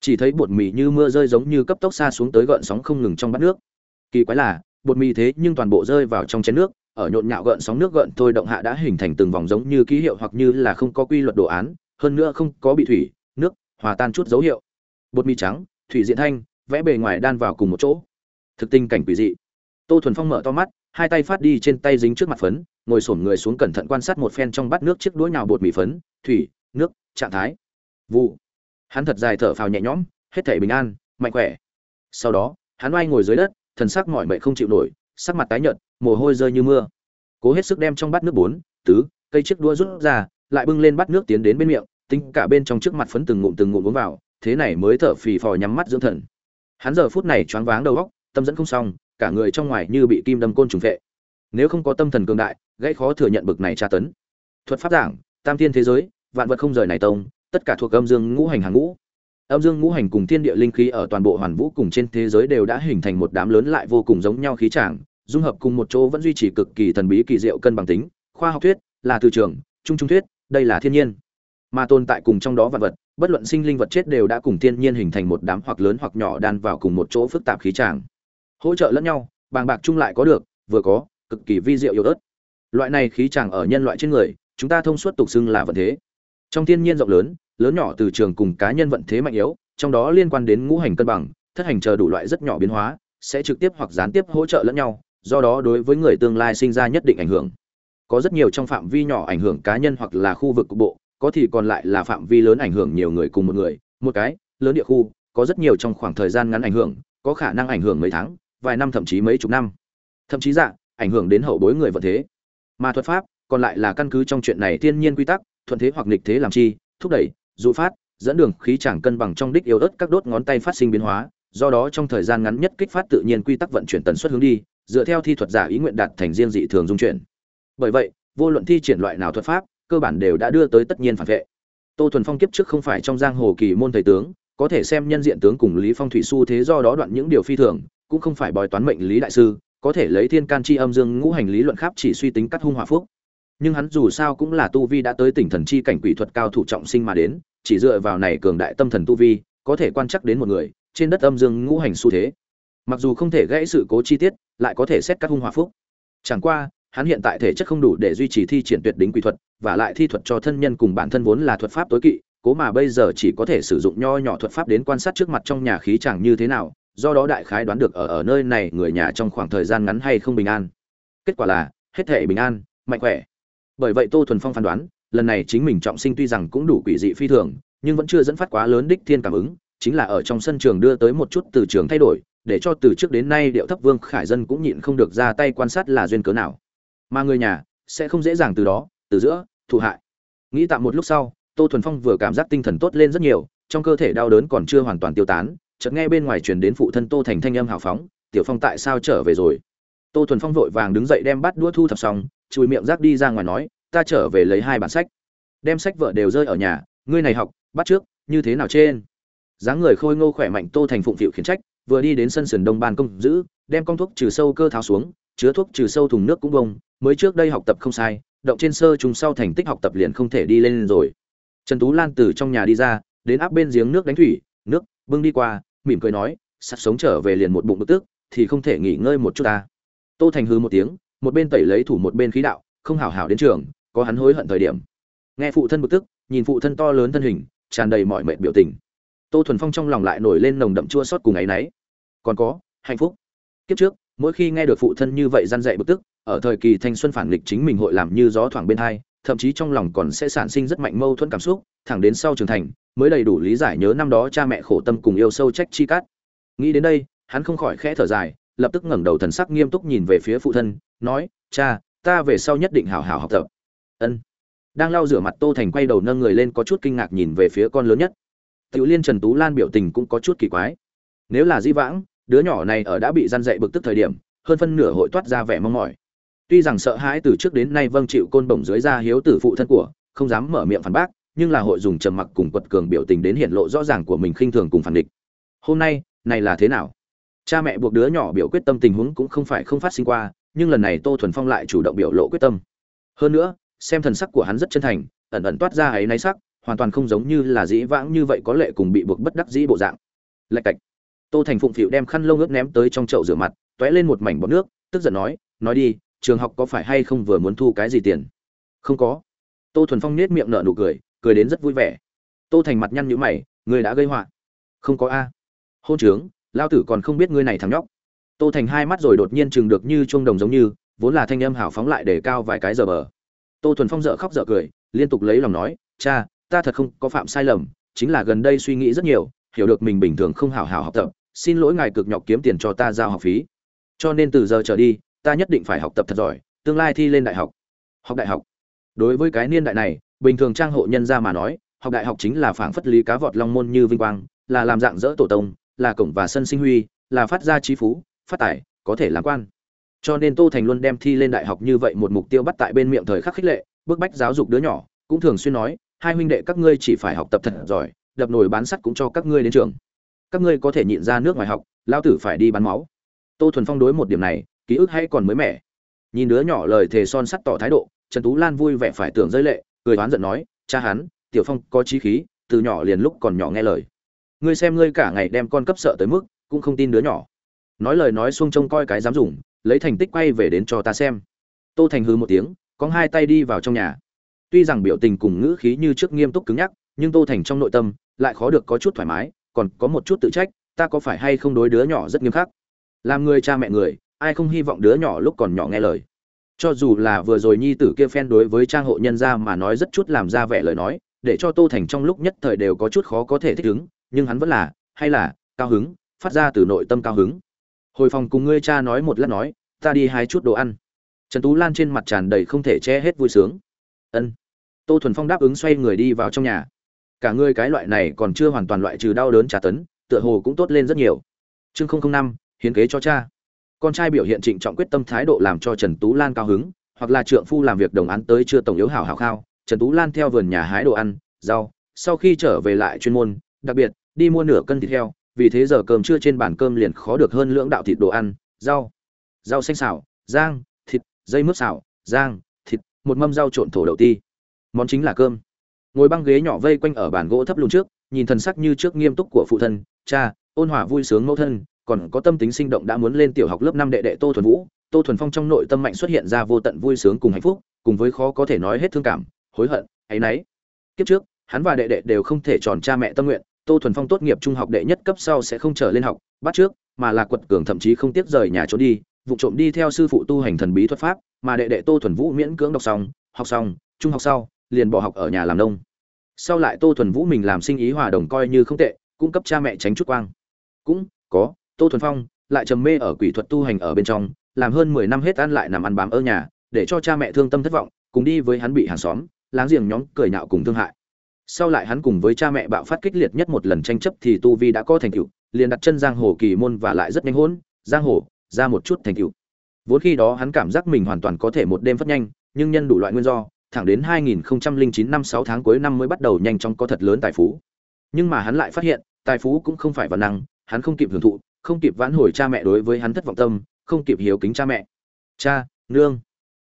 Chỉ thấy bột mì như mưa rơi giống như cấp tốc xa xuống tới gợn sóng không ngừng trong bát nước. Kỳ quái là, bột mì thế nhưng toàn bộ rơi vào trong chén nước, ở nhộn nhạo gợn sóng nước gợn thôi động hạ đã hình thành từng vòng giống như ký hiệu hoặc như là không có quy luật đồ án, hơn nữa không có bị thủy, nước, hòa tan chút dấu hiệu. Bột mì trắng, thủy diện thanh, vẽ bề ngoài đan vào cùng một chỗ. Thực tình cảnh quỷ dị. Tô thuần phong mở to mắt, hai tay phát đi trên tay dính trước mặt phấn, ngồi xổm người xuống cẩn thận quan sát một phen trong bát nước chiếc đũa nhào bột mì phấn, thủy nước, trạng thái. Vụ. Hắn thật dài thở phào nhẹ nhõm, hết thể bình an, mạnh khỏe. Sau đó, hắn oai ngồi dưới đất, thần sắc mỏi mệt không chịu nổi, sắc mặt tái nhợt, mồ hôi rơi như mưa. Cố hết sức đem trong bát nước bốn, tứ, cây chiếc đua rút ra, lại bưng lên bát nước tiến đến bên miệng, tính cả bên trong trước mặt phấn từng ngụm từng ngụm uống vào, thế này mới thở phì phò nhắm mắt dưỡng thần. Hắn giờ phút này choáng váng đầu óc, tâm dẫn không xong, cả người trong ngoài như bị kim đâm côn trùng vệ nếu không có tâm thần cường đại, gãy khó thừa nhận bực này tra tấn. Thuật pháp giảng, tam thiên thế giới vạn vật không rời này tông, tất cả thuộc âm dương ngũ hành hàng ngũ. Âm dương ngũ hành cùng thiên địa linh khí ở toàn bộ hoàn vũ cùng trên thế giới đều đã hình thành một đám lớn lại vô cùng giống nhau khí tràng, dung hợp cùng một chỗ vẫn duy trì cực kỳ thần bí kỳ diệu cân bằng tính, khoa học thuyết, là từ trường, trung trung thuyết, đây là thiên nhiên. Mà tồn tại cùng trong đó vật vật, bất luận sinh linh vật chết đều đã cùng thiên nhiên hình thành một đám hoặc lớn hoặc nhỏ đan vào cùng một chỗ phức tạp khí tràng. Hỗ trợ lẫn nhau, bàng bạc chung lại có được, vừa có, cực kỳ vi diệu yếu ớt. Loại này khí tràng ở nhân loại trên người, chúng ta thông suốt tục xưng là vận thế trong thiên nhiên rộng lớn lớn nhỏ từ trường cùng cá nhân vận thế mạnh yếu, trong đó liên quan đến ngũ hành cân bằng, thất hành chờ đủ loại rất nhỏ biến hóa, sẽ trực tiếp hoặc gián tiếp hỗ trợ lẫn nhau, do đó đối với người tương lai sinh ra nhất định ảnh hưởng. Có rất nhiều trong phạm vi nhỏ ảnh hưởng cá nhân hoặc là khu vực cục bộ, có thì còn lại là phạm vi lớn ảnh hưởng nhiều người cùng một người, một cái, lớn địa khu, có rất nhiều trong khoảng thời gian ngắn ảnh hưởng, có khả năng ảnh hưởng mấy tháng, vài năm thậm chí mấy chục năm. Thậm chí dạng ảnh hưởng đến hậu bối người vận thế. Mà thuật pháp còn lại là căn cứ trong chuyện này thiên nhiên quy tắc thuận thế hoặc nghịch thế làm chi, thúc đẩy, dụ phát, dẫn đường khí chẳng cân bằng trong đích yếu ớt các đốt ngón tay phát sinh biến hóa, do đó trong thời gian ngắn nhất kích phát tự nhiên quy tắc vận chuyển tần suất hướng đi, dựa theo thi thuật giả ý nguyện đạt thành riêng dị thường dung chuyển. Bởi vậy, vô luận thi triển loại nào thuật pháp, cơ bản đều đã đưa tới tất nhiên phản vệ. Tô thuần phong kiếp trước không phải trong giang hồ kỳ môn thầy tướng, có thể xem nhân diện tướng cùng lý phong thủy su thế do đó đoạn những điều phi thường, cũng không phải bói toán mệnh lý đại sư, có thể lấy thiên can chi âm dương ngũ hành lý luận khắp chỉ suy tính cắt hung hòa phúc nhưng hắn dù sao cũng là tu vi đã tới tỉnh thần chi cảnh quỷ thuật cao thủ trọng sinh mà đến, chỉ dựa vào này cường đại tâm thần tu vi, có thể quan chắc đến một người, trên đất âm dương ngũ hành xu thế. Mặc dù không thể gãy sự cố chi tiết, lại có thể xét các hung hòa phúc. Chẳng qua, hắn hiện tại thể chất không đủ để duy trì thi triển tuyệt đỉnh quỷ thuật, và lại thi thuật cho thân nhân cùng bản thân vốn là thuật pháp tối kỵ, cố mà bây giờ chỉ có thể sử dụng nho nhỏ thuật pháp đến quan sát trước mặt trong nhà khí chẳng như thế nào, do đó đại khái đoán được ở ở nơi này người nhà trong khoảng thời gian ngắn hay không bình an. Kết quả là, hết thể bình an, mạnh khỏe bởi vậy tô thuần phong phán đoán, lần này chính mình trọng sinh tuy rằng cũng đủ quỷ dị phi thường, nhưng vẫn chưa dẫn phát quá lớn đích thiên cảm ứng, chính là ở trong sân trường đưa tới một chút từ trường thay đổi, để cho từ trước đến nay điệu thấp vương khải dân cũng nhịn không được ra tay quan sát là duyên cớ nào. Mà người nhà sẽ không dễ dàng từ đó, từ giữa, thụ hại. Nghĩ tạm một lúc sau, tô thuần phong vừa cảm giác tinh thần tốt lên rất nhiều, trong cơ thể đau đớn còn chưa hoàn toàn tiêu tán, chợt nghe bên ngoài truyền đến phụ thân tô thành thanh âm hào phóng, tiểu phong tại sao trở về rồi? Tô thuần phong vội vàng đứng dậy đem bắt đũa thu thập xong chùi miệng rác đi ra ngoài nói, ta trở về lấy hai bản sách, đem sách vợ đều rơi ở nhà, ngươi này học, bắt trước, như thế nào trên? Dáng người khôi ngô khỏe mạnh tô thành phụng phịu khiến trách, vừa đi đến sân sườn đông ban công giữ, đem con thuốc trừ sâu cơ tháo xuống, chứa thuốc trừ sâu thùng nước cũng bông, mới trước đây học tập không sai, động trên sơ trùng sau thành tích học tập liền không thể đi lên rồi. Trần tú lan từ trong nhà đi ra, đến áp bên giếng nước đánh thủy, nước, bưng đi qua, mỉm cười nói, sắp sống trở về liền một bụng bức tức, thì không thể nghỉ ngơi một chút ta. Tô thành hư một tiếng một bên tẩy lấy thủ một bên khí đạo, không hảo hảo đến trường, có hắn hối hận thời điểm. Nghe phụ thân bực tức, nhìn phụ thân to lớn thân hình, tràn đầy mọi mệt biểu tình. Tô thuần phong trong lòng lại nổi lên nồng đậm chua xót cùng áy náy. Còn có, hạnh phúc. Kiếp trước, mỗi khi nghe được phụ thân như vậy răn dạy bực tức, ở thời kỳ thanh xuân phản nghịch chính mình hội làm như gió thoảng bên hai, thậm chí trong lòng còn sẽ sản sinh rất mạnh mâu thuẫn cảm xúc, thẳng đến sau trưởng thành, mới đầy đủ lý giải nhớ năm đó cha mẹ khổ tâm cùng yêu sâu trách chi cát. Nghĩ đến đây, hắn không khỏi khẽ thở dài lập tức ngẩng đầu thần sắc nghiêm túc nhìn về phía phụ thân, nói, cha, ta về sau nhất định hảo hảo học tập. Ân. Đang lau rửa mặt, tô thành quay đầu nâng người lên có chút kinh ngạc nhìn về phía con lớn nhất. Tiểu liên trần tú lan biểu tình cũng có chút kỳ quái. Nếu là di vãng, đứa nhỏ này ở đã bị gian dạy bực tức thời điểm, hơn phân nửa hội toát ra vẻ mong mỏi. Tuy rằng sợ hãi từ trước đến nay vâng chịu côn bổng dưới ra hiếu tử phụ thân của, không dám mở miệng phản bác, nhưng là hội dùng trầm mặc cùng quật cường biểu tình đến hiện lộ rõ ràng của mình khinh thường cùng phản địch. Hôm nay, này là thế nào? Cha mẹ buộc đứa nhỏ biểu quyết tâm tình huống cũng không phải không phát sinh qua, nhưng lần này tô thuần phong lại chủ động biểu lộ quyết tâm. Hơn nữa, xem thần sắc của hắn rất chân thành, ẩn ẩn toát ra ấy náy sắc, hoàn toàn không giống như là dĩ vãng như vậy có lệ cùng bị buộc bất đắc dĩ bộ dạng. Lạch cạch. Tô thành phụng phịu đem khăn lông ướt ném tới trong chậu rửa mặt t ó é lên một mảnh bọt nước, tức giận nói nói đi, trường học có phải hay không vừa muốn thu cái gì tiền? Không có. Tô thuần phong nết miệng nở nụ cười cười đến rất vui vẻ. Tô thành mặt nhăn nhũ mày người đã gây họa. Không có a. Hôn trướng lao tử còn không biết ngươi này thằng nhóc. Tô thành hai mắt rồi đột nhiên chừng được như chuông đồng giống như, vốn là thanh âm hảo phóng lại để cao vài cái giờ bờ. Tô thuần phong dợ khóc dợ cười, liên tục lấy lòng nói, cha, ta thật không có phạm sai lầm, chính là gần đây suy nghĩ rất nhiều, hiểu được mình bình thường không hảo hảo học tập, xin lỗi ngài cực nhọc kiếm tiền cho ta giao học phí. Cho nên từ giờ trở đi, ta nhất định phải học tập thật giỏi, tương lai thi lên đại học. Học đại học. Đối với cái niên đại này, bình thường trang hộ nhân ra mà nói, học đại học chính là phảng phất lý cá vọt long môn như vinh quang, là làm dạng dỡ tổ tông là cổng và sân sinh huy, là phát ra trí phú, phát tài, có thể làm quan. Cho nên tô thành luôn đem thi lên đại học như vậy một mục tiêu bắt tại bên miệng thời khắc khích lệ, bức bách giáo dục đứa nhỏ, cũng thường xuyên nói, hai huynh đệ các ngươi chỉ phải học tập thật giỏi, đập nồi bán sắt cũng cho các ngươi đến trường. Các ngươi có thể nhịn ra nước ngoài học lao tử phải đi bán máu. Tô thuần phong đối một điểm này, ký ức hay còn mới mẻ. Nhìn đứa nhỏ lời thề son sắt tỏ thái độ, trần tú lan vui vẻ phải tưởng rơi lệ, cười oán giận nói, cha hắn, tiểu phong có trí khí, từ nhỏ liền lúc còn nhỏ nghe lời ngươi xem ngươi cả ngày đem con cấp sợ tới mức, cũng không tin đứa nhỏ. Nói lời nói xuông trông coi cái dám dùng, lấy thành tích quay về đến cho ta xem. Tô thành hư một tiếng có hai tay đi vào trong nhà. Tuy rằng biểu tình cùng ngữ khí như trước nghiêm túc cứng nhắc, nhưng tô thành trong nội tâm lại khó được có chút thoải mái, còn có một chút tự trách, ta có phải hay không đối đứa nhỏ rất nghiêm khắc? Làm người cha mẹ người, ai không hy vọng đứa nhỏ lúc còn nhỏ nghe lời? Cho dù là vừa rồi nhi tử kia phen đối với trang hộ nhân ra mà nói rất chút làm ra vẻ lời nói, để cho tô thành trong lúc nhất thời đều có chút khó có thể thích ứng nhưng hắn vẫn là, hay là, cao hứng, phát ra từ nội tâm cao hứng. Hồi phòng cùng ngươi cha nói một lát nói, ta đi hái chút đồ ăn. Trần tú lan trên mặt tràn đầy không thể che hết vui sướng. Ân. Tô thuần phong đáp ứng xoay người đi vào trong nhà. Cả ngươi cái loại này còn chưa hoàn toàn loại trừ đau đớn trả tấn, tựa hồ cũng tốt lên rất nhiều. Chương năm, hiến kế cho cha. Con trai biểu hiện trịnh trọng quyết tâm thái độ làm cho trần tú lan cao hứng, hoặc là trượng phu làm việc đồng án tới chưa tổng yếu hảo hảo khao, trần tú lan theo vườn nhà hái đồ ăn, rau, sau khi trở về lại chuyên môn, đặc biệt đi mua nửa cân thịt heo, vì thế giờ cơm trưa trên bàn cơm liền khó được hơn lưỡng đạo thịt đồ ăn, rau rau xanh xào, rang, thịt, dây mướp xào, rang, thịt, một mâm rau trộn thổ đậu ti. Món chính là cơm. Ngồi băng ghế nhỏ vây quanh ở bàn gỗ thấp lùn trước, nhìn thần sắc như trước nghiêm túc của phụ thân, cha, ôn hòa vui sướng mẫu thân, còn có tâm tính sinh động đã muốn lên tiểu học lớp năm đệ đệ tô thuần vũ. Tô thuần phong trong nội tâm mạnh xuất hiện ra vô tận vui sướng cùng hạnh phúc, cùng với khó có thể nói hết thương cảm, hối hận, áy náy. Kiếp trước, hắn và đệ đệ đều không thể tròn cha mẹ tâm nguyện tô thuần phong tốt nghiệp trung học đệ nhất cấp sau sẽ không trở lên học, bắt trước, mà là quật cường thậm chí không tiếp rời nhà trốn đi, vụ trộm đi theo sư phụ tu hành thần bí thuật pháp, mà đệ đệ tô thuần vũ miễn cưỡng đọc xong, học xong, trung học sau, liền bỏ học ở nhà làm nông. Sau lại tô thuần vũ mình làm sinh ý hòa đồng coi như không tệ, cung cấp cha mẹ tránh chút quang. Cũng, có, tô thuần phong lại trầm mê ở quỷ thuật tu hành ở bên trong, làm hơn mười năm hết ăn lại nằm ăn bám ở nhà, để cho cha mẹ thương tâm thất vọng, cùng đi với hắn bị hàng xóm, láng giềng nhóm cười nhạo cùng thương hại sau lại hắn cùng với cha mẹ bạo phát kích liệt nhất một lần tranh chấp thì tu vi đã có thành tựu, liền đặt chân giang hồ kỳ môn và lại rất nhanh hôn giang hồ, ra một chút thành tựu. Vốn khi đó hắn cảm giác mình hoàn toàn có thể một đêm phát nhanh, nhưng nhân đủ loại nguyên do, thẳng đến 2009 năm 6 tháng cuối năm mới bắt đầu nhanh chóng có thật lớn tài phú. Nhưng mà hắn lại phát hiện, tài phú cũng không phải văn năng, hắn không kịp hưởng thụ, không kịp vãn hồi cha mẹ đối với hắn thất vọng tâm, không kịp hiếu kính cha mẹ. Cha, nương.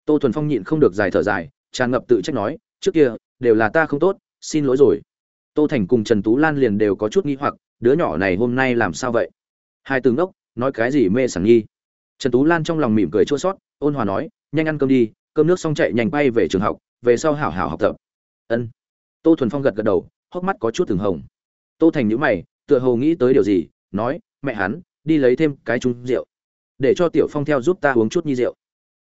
Tô thuần phong nhịn không được dài thở dài, tràn ngập tự trách nói, trước kia, đều là ta không tốt xin lỗi rồi. Tô thành cùng trần tú lan liền đều có chút nghi hoặc, đứa nhỏ này hôm nay làm sao vậy? Hai tướng ngốc, nói cái gì mê sảng nhi trần tú lan trong lòng mỉm cười chua sót ôn hòa nói, nhanh ăn cơm đi, cơm nước xong chạy nhanh bay về trường học, về sau hảo hảo học tập. Ân. Tô thuần phong gật gật đầu, hốc mắt có chút từng hồng. Tô thành nhữ mày, tựa hồ nghĩ tới điều gì, nói, mẹ hắn, đi lấy thêm cái trúng rượu. Để cho tiểu phong theo giúp ta uống chút nhi rượu.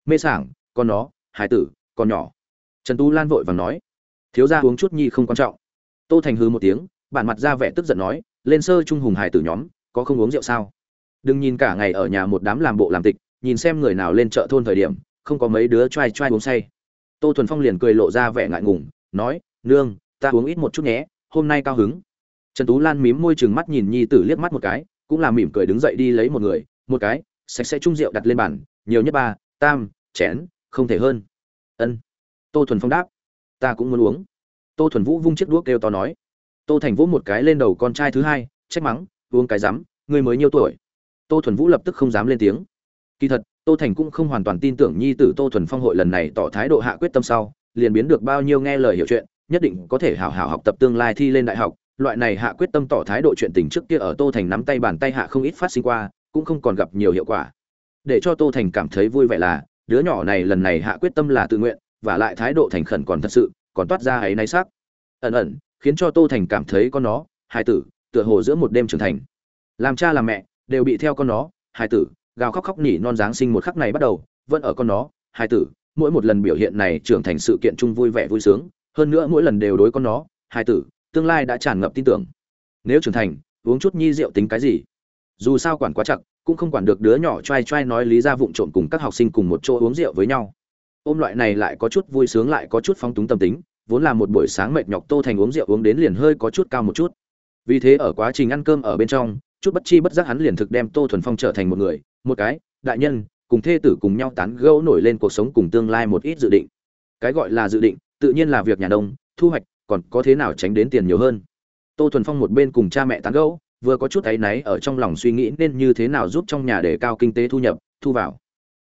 Mê sảng, con nó hải tử, con nhỏ. Trần tú lan vội vàng nói thiếu gia uống chút nhi không quan trọng. Tô thành hư một tiếng, bản mặt ra vẻ tức giận nói, lên sơ trung hùng hải tử nhóm, có không uống rượu sao? Đừng nhìn cả ngày ở nhà một đám làm bộ làm tịch, nhìn xem người nào lên chợ thôn thời điểm, không có mấy đứa trai trai uống say. Tô thuần phong liền cười lộ ra vẻ ngại ngùng, nói, nương, ta uống ít một chút nhé, hôm nay cao hứng. Trần tú lan mím môi chừng mắt nhìn nhi tử liếc mắt một cái, cũng là mỉm cười đứng dậy đi lấy một người, một cái, sạch sẽ chung rượu đặt lên bàn, nhiều nhất ba, tam, chén, không thể hơn. Ân. Tô thuần phong đáp ta cũng muốn uống. Tô thuần vũ vung chiếc đuốc kêu to nói. Tô thành vũ một cái lên đầu con trai thứ hai, trách mắng, uống cái rắm người mới nhiêu tuổi. Tô thuần vũ lập tức không dám lên tiếng. Kỳ thật, tô thành cũng không hoàn toàn tin tưởng nhi tử tô thuần phong hội lần này tỏ thái độ hạ quyết tâm sau, liền biến được bao nhiêu nghe lời hiểu chuyện, nhất định có thể hảo hảo học tập tương lai thi lên đại học. Loại này hạ quyết tâm tỏ thái độ chuyện tình trước kia ở tô thành nắm tay bàn tay hạ không ít phát sinh qua, cũng không còn gặp nhiều hiệu quả. Để cho tô thành cảm thấy vui vẻ là, đứa nhỏ này lần này hạ quyết tâm là tự nguyện và lại thái độ thành khẩn còn thật sự, còn toát ra ấy náy sắc. Ẩn ẩn, khiến cho tô thành cảm thấy con nó hai tử, tựa hồ giữa một đêm trưởng thành. Làm cha làm mẹ, đều bị theo con nó hai tử, gào khóc khóc nỉ non giáng sinh một khắc này bắt đầu, vẫn ở con nó hai tử, mỗi một lần biểu hiện này trưởng thành sự kiện chung vui vẻ vui sướng, hơn nữa mỗi lần đều đối con nó hai tử, tương lai đã tràn ngập tin tưởng. Nếu trưởng thành, uống chút nhi rượu tính cái gì? Dù sao quản quá chặt, cũng không quản được đứa nhỏ trai trai nói lý ra vụng trộm cùng các học sinh cùng một chỗ uống rượu với nhau ôm loại này lại có chút vui sướng lại có chút phóng túng tâm tính, vốn là một buổi sáng mệt nhọc tô thành uống rượu uống đến liền hơi có chút cao một chút. Vì thế ở quá trình ăn cơm ở bên trong, chút bất chi bất giác hắn liền thực đem tô thuần phong trở thành một người, một cái, đại nhân, cùng thê tử cùng nhau tán gẫu nổi lên cuộc sống cùng tương lai một ít dự định. Cái gọi là dự định, tự nhiên là việc nhà đông thu hoạch, còn có thế nào tránh đến tiền nhiều hơn. Tô thuần phong một bên cùng cha mẹ tán gẫu, vừa có chút áy náy ở trong lòng suy nghĩ nên như thế nào giúp trong nhà để cao kinh tế thu nhập, thu vào.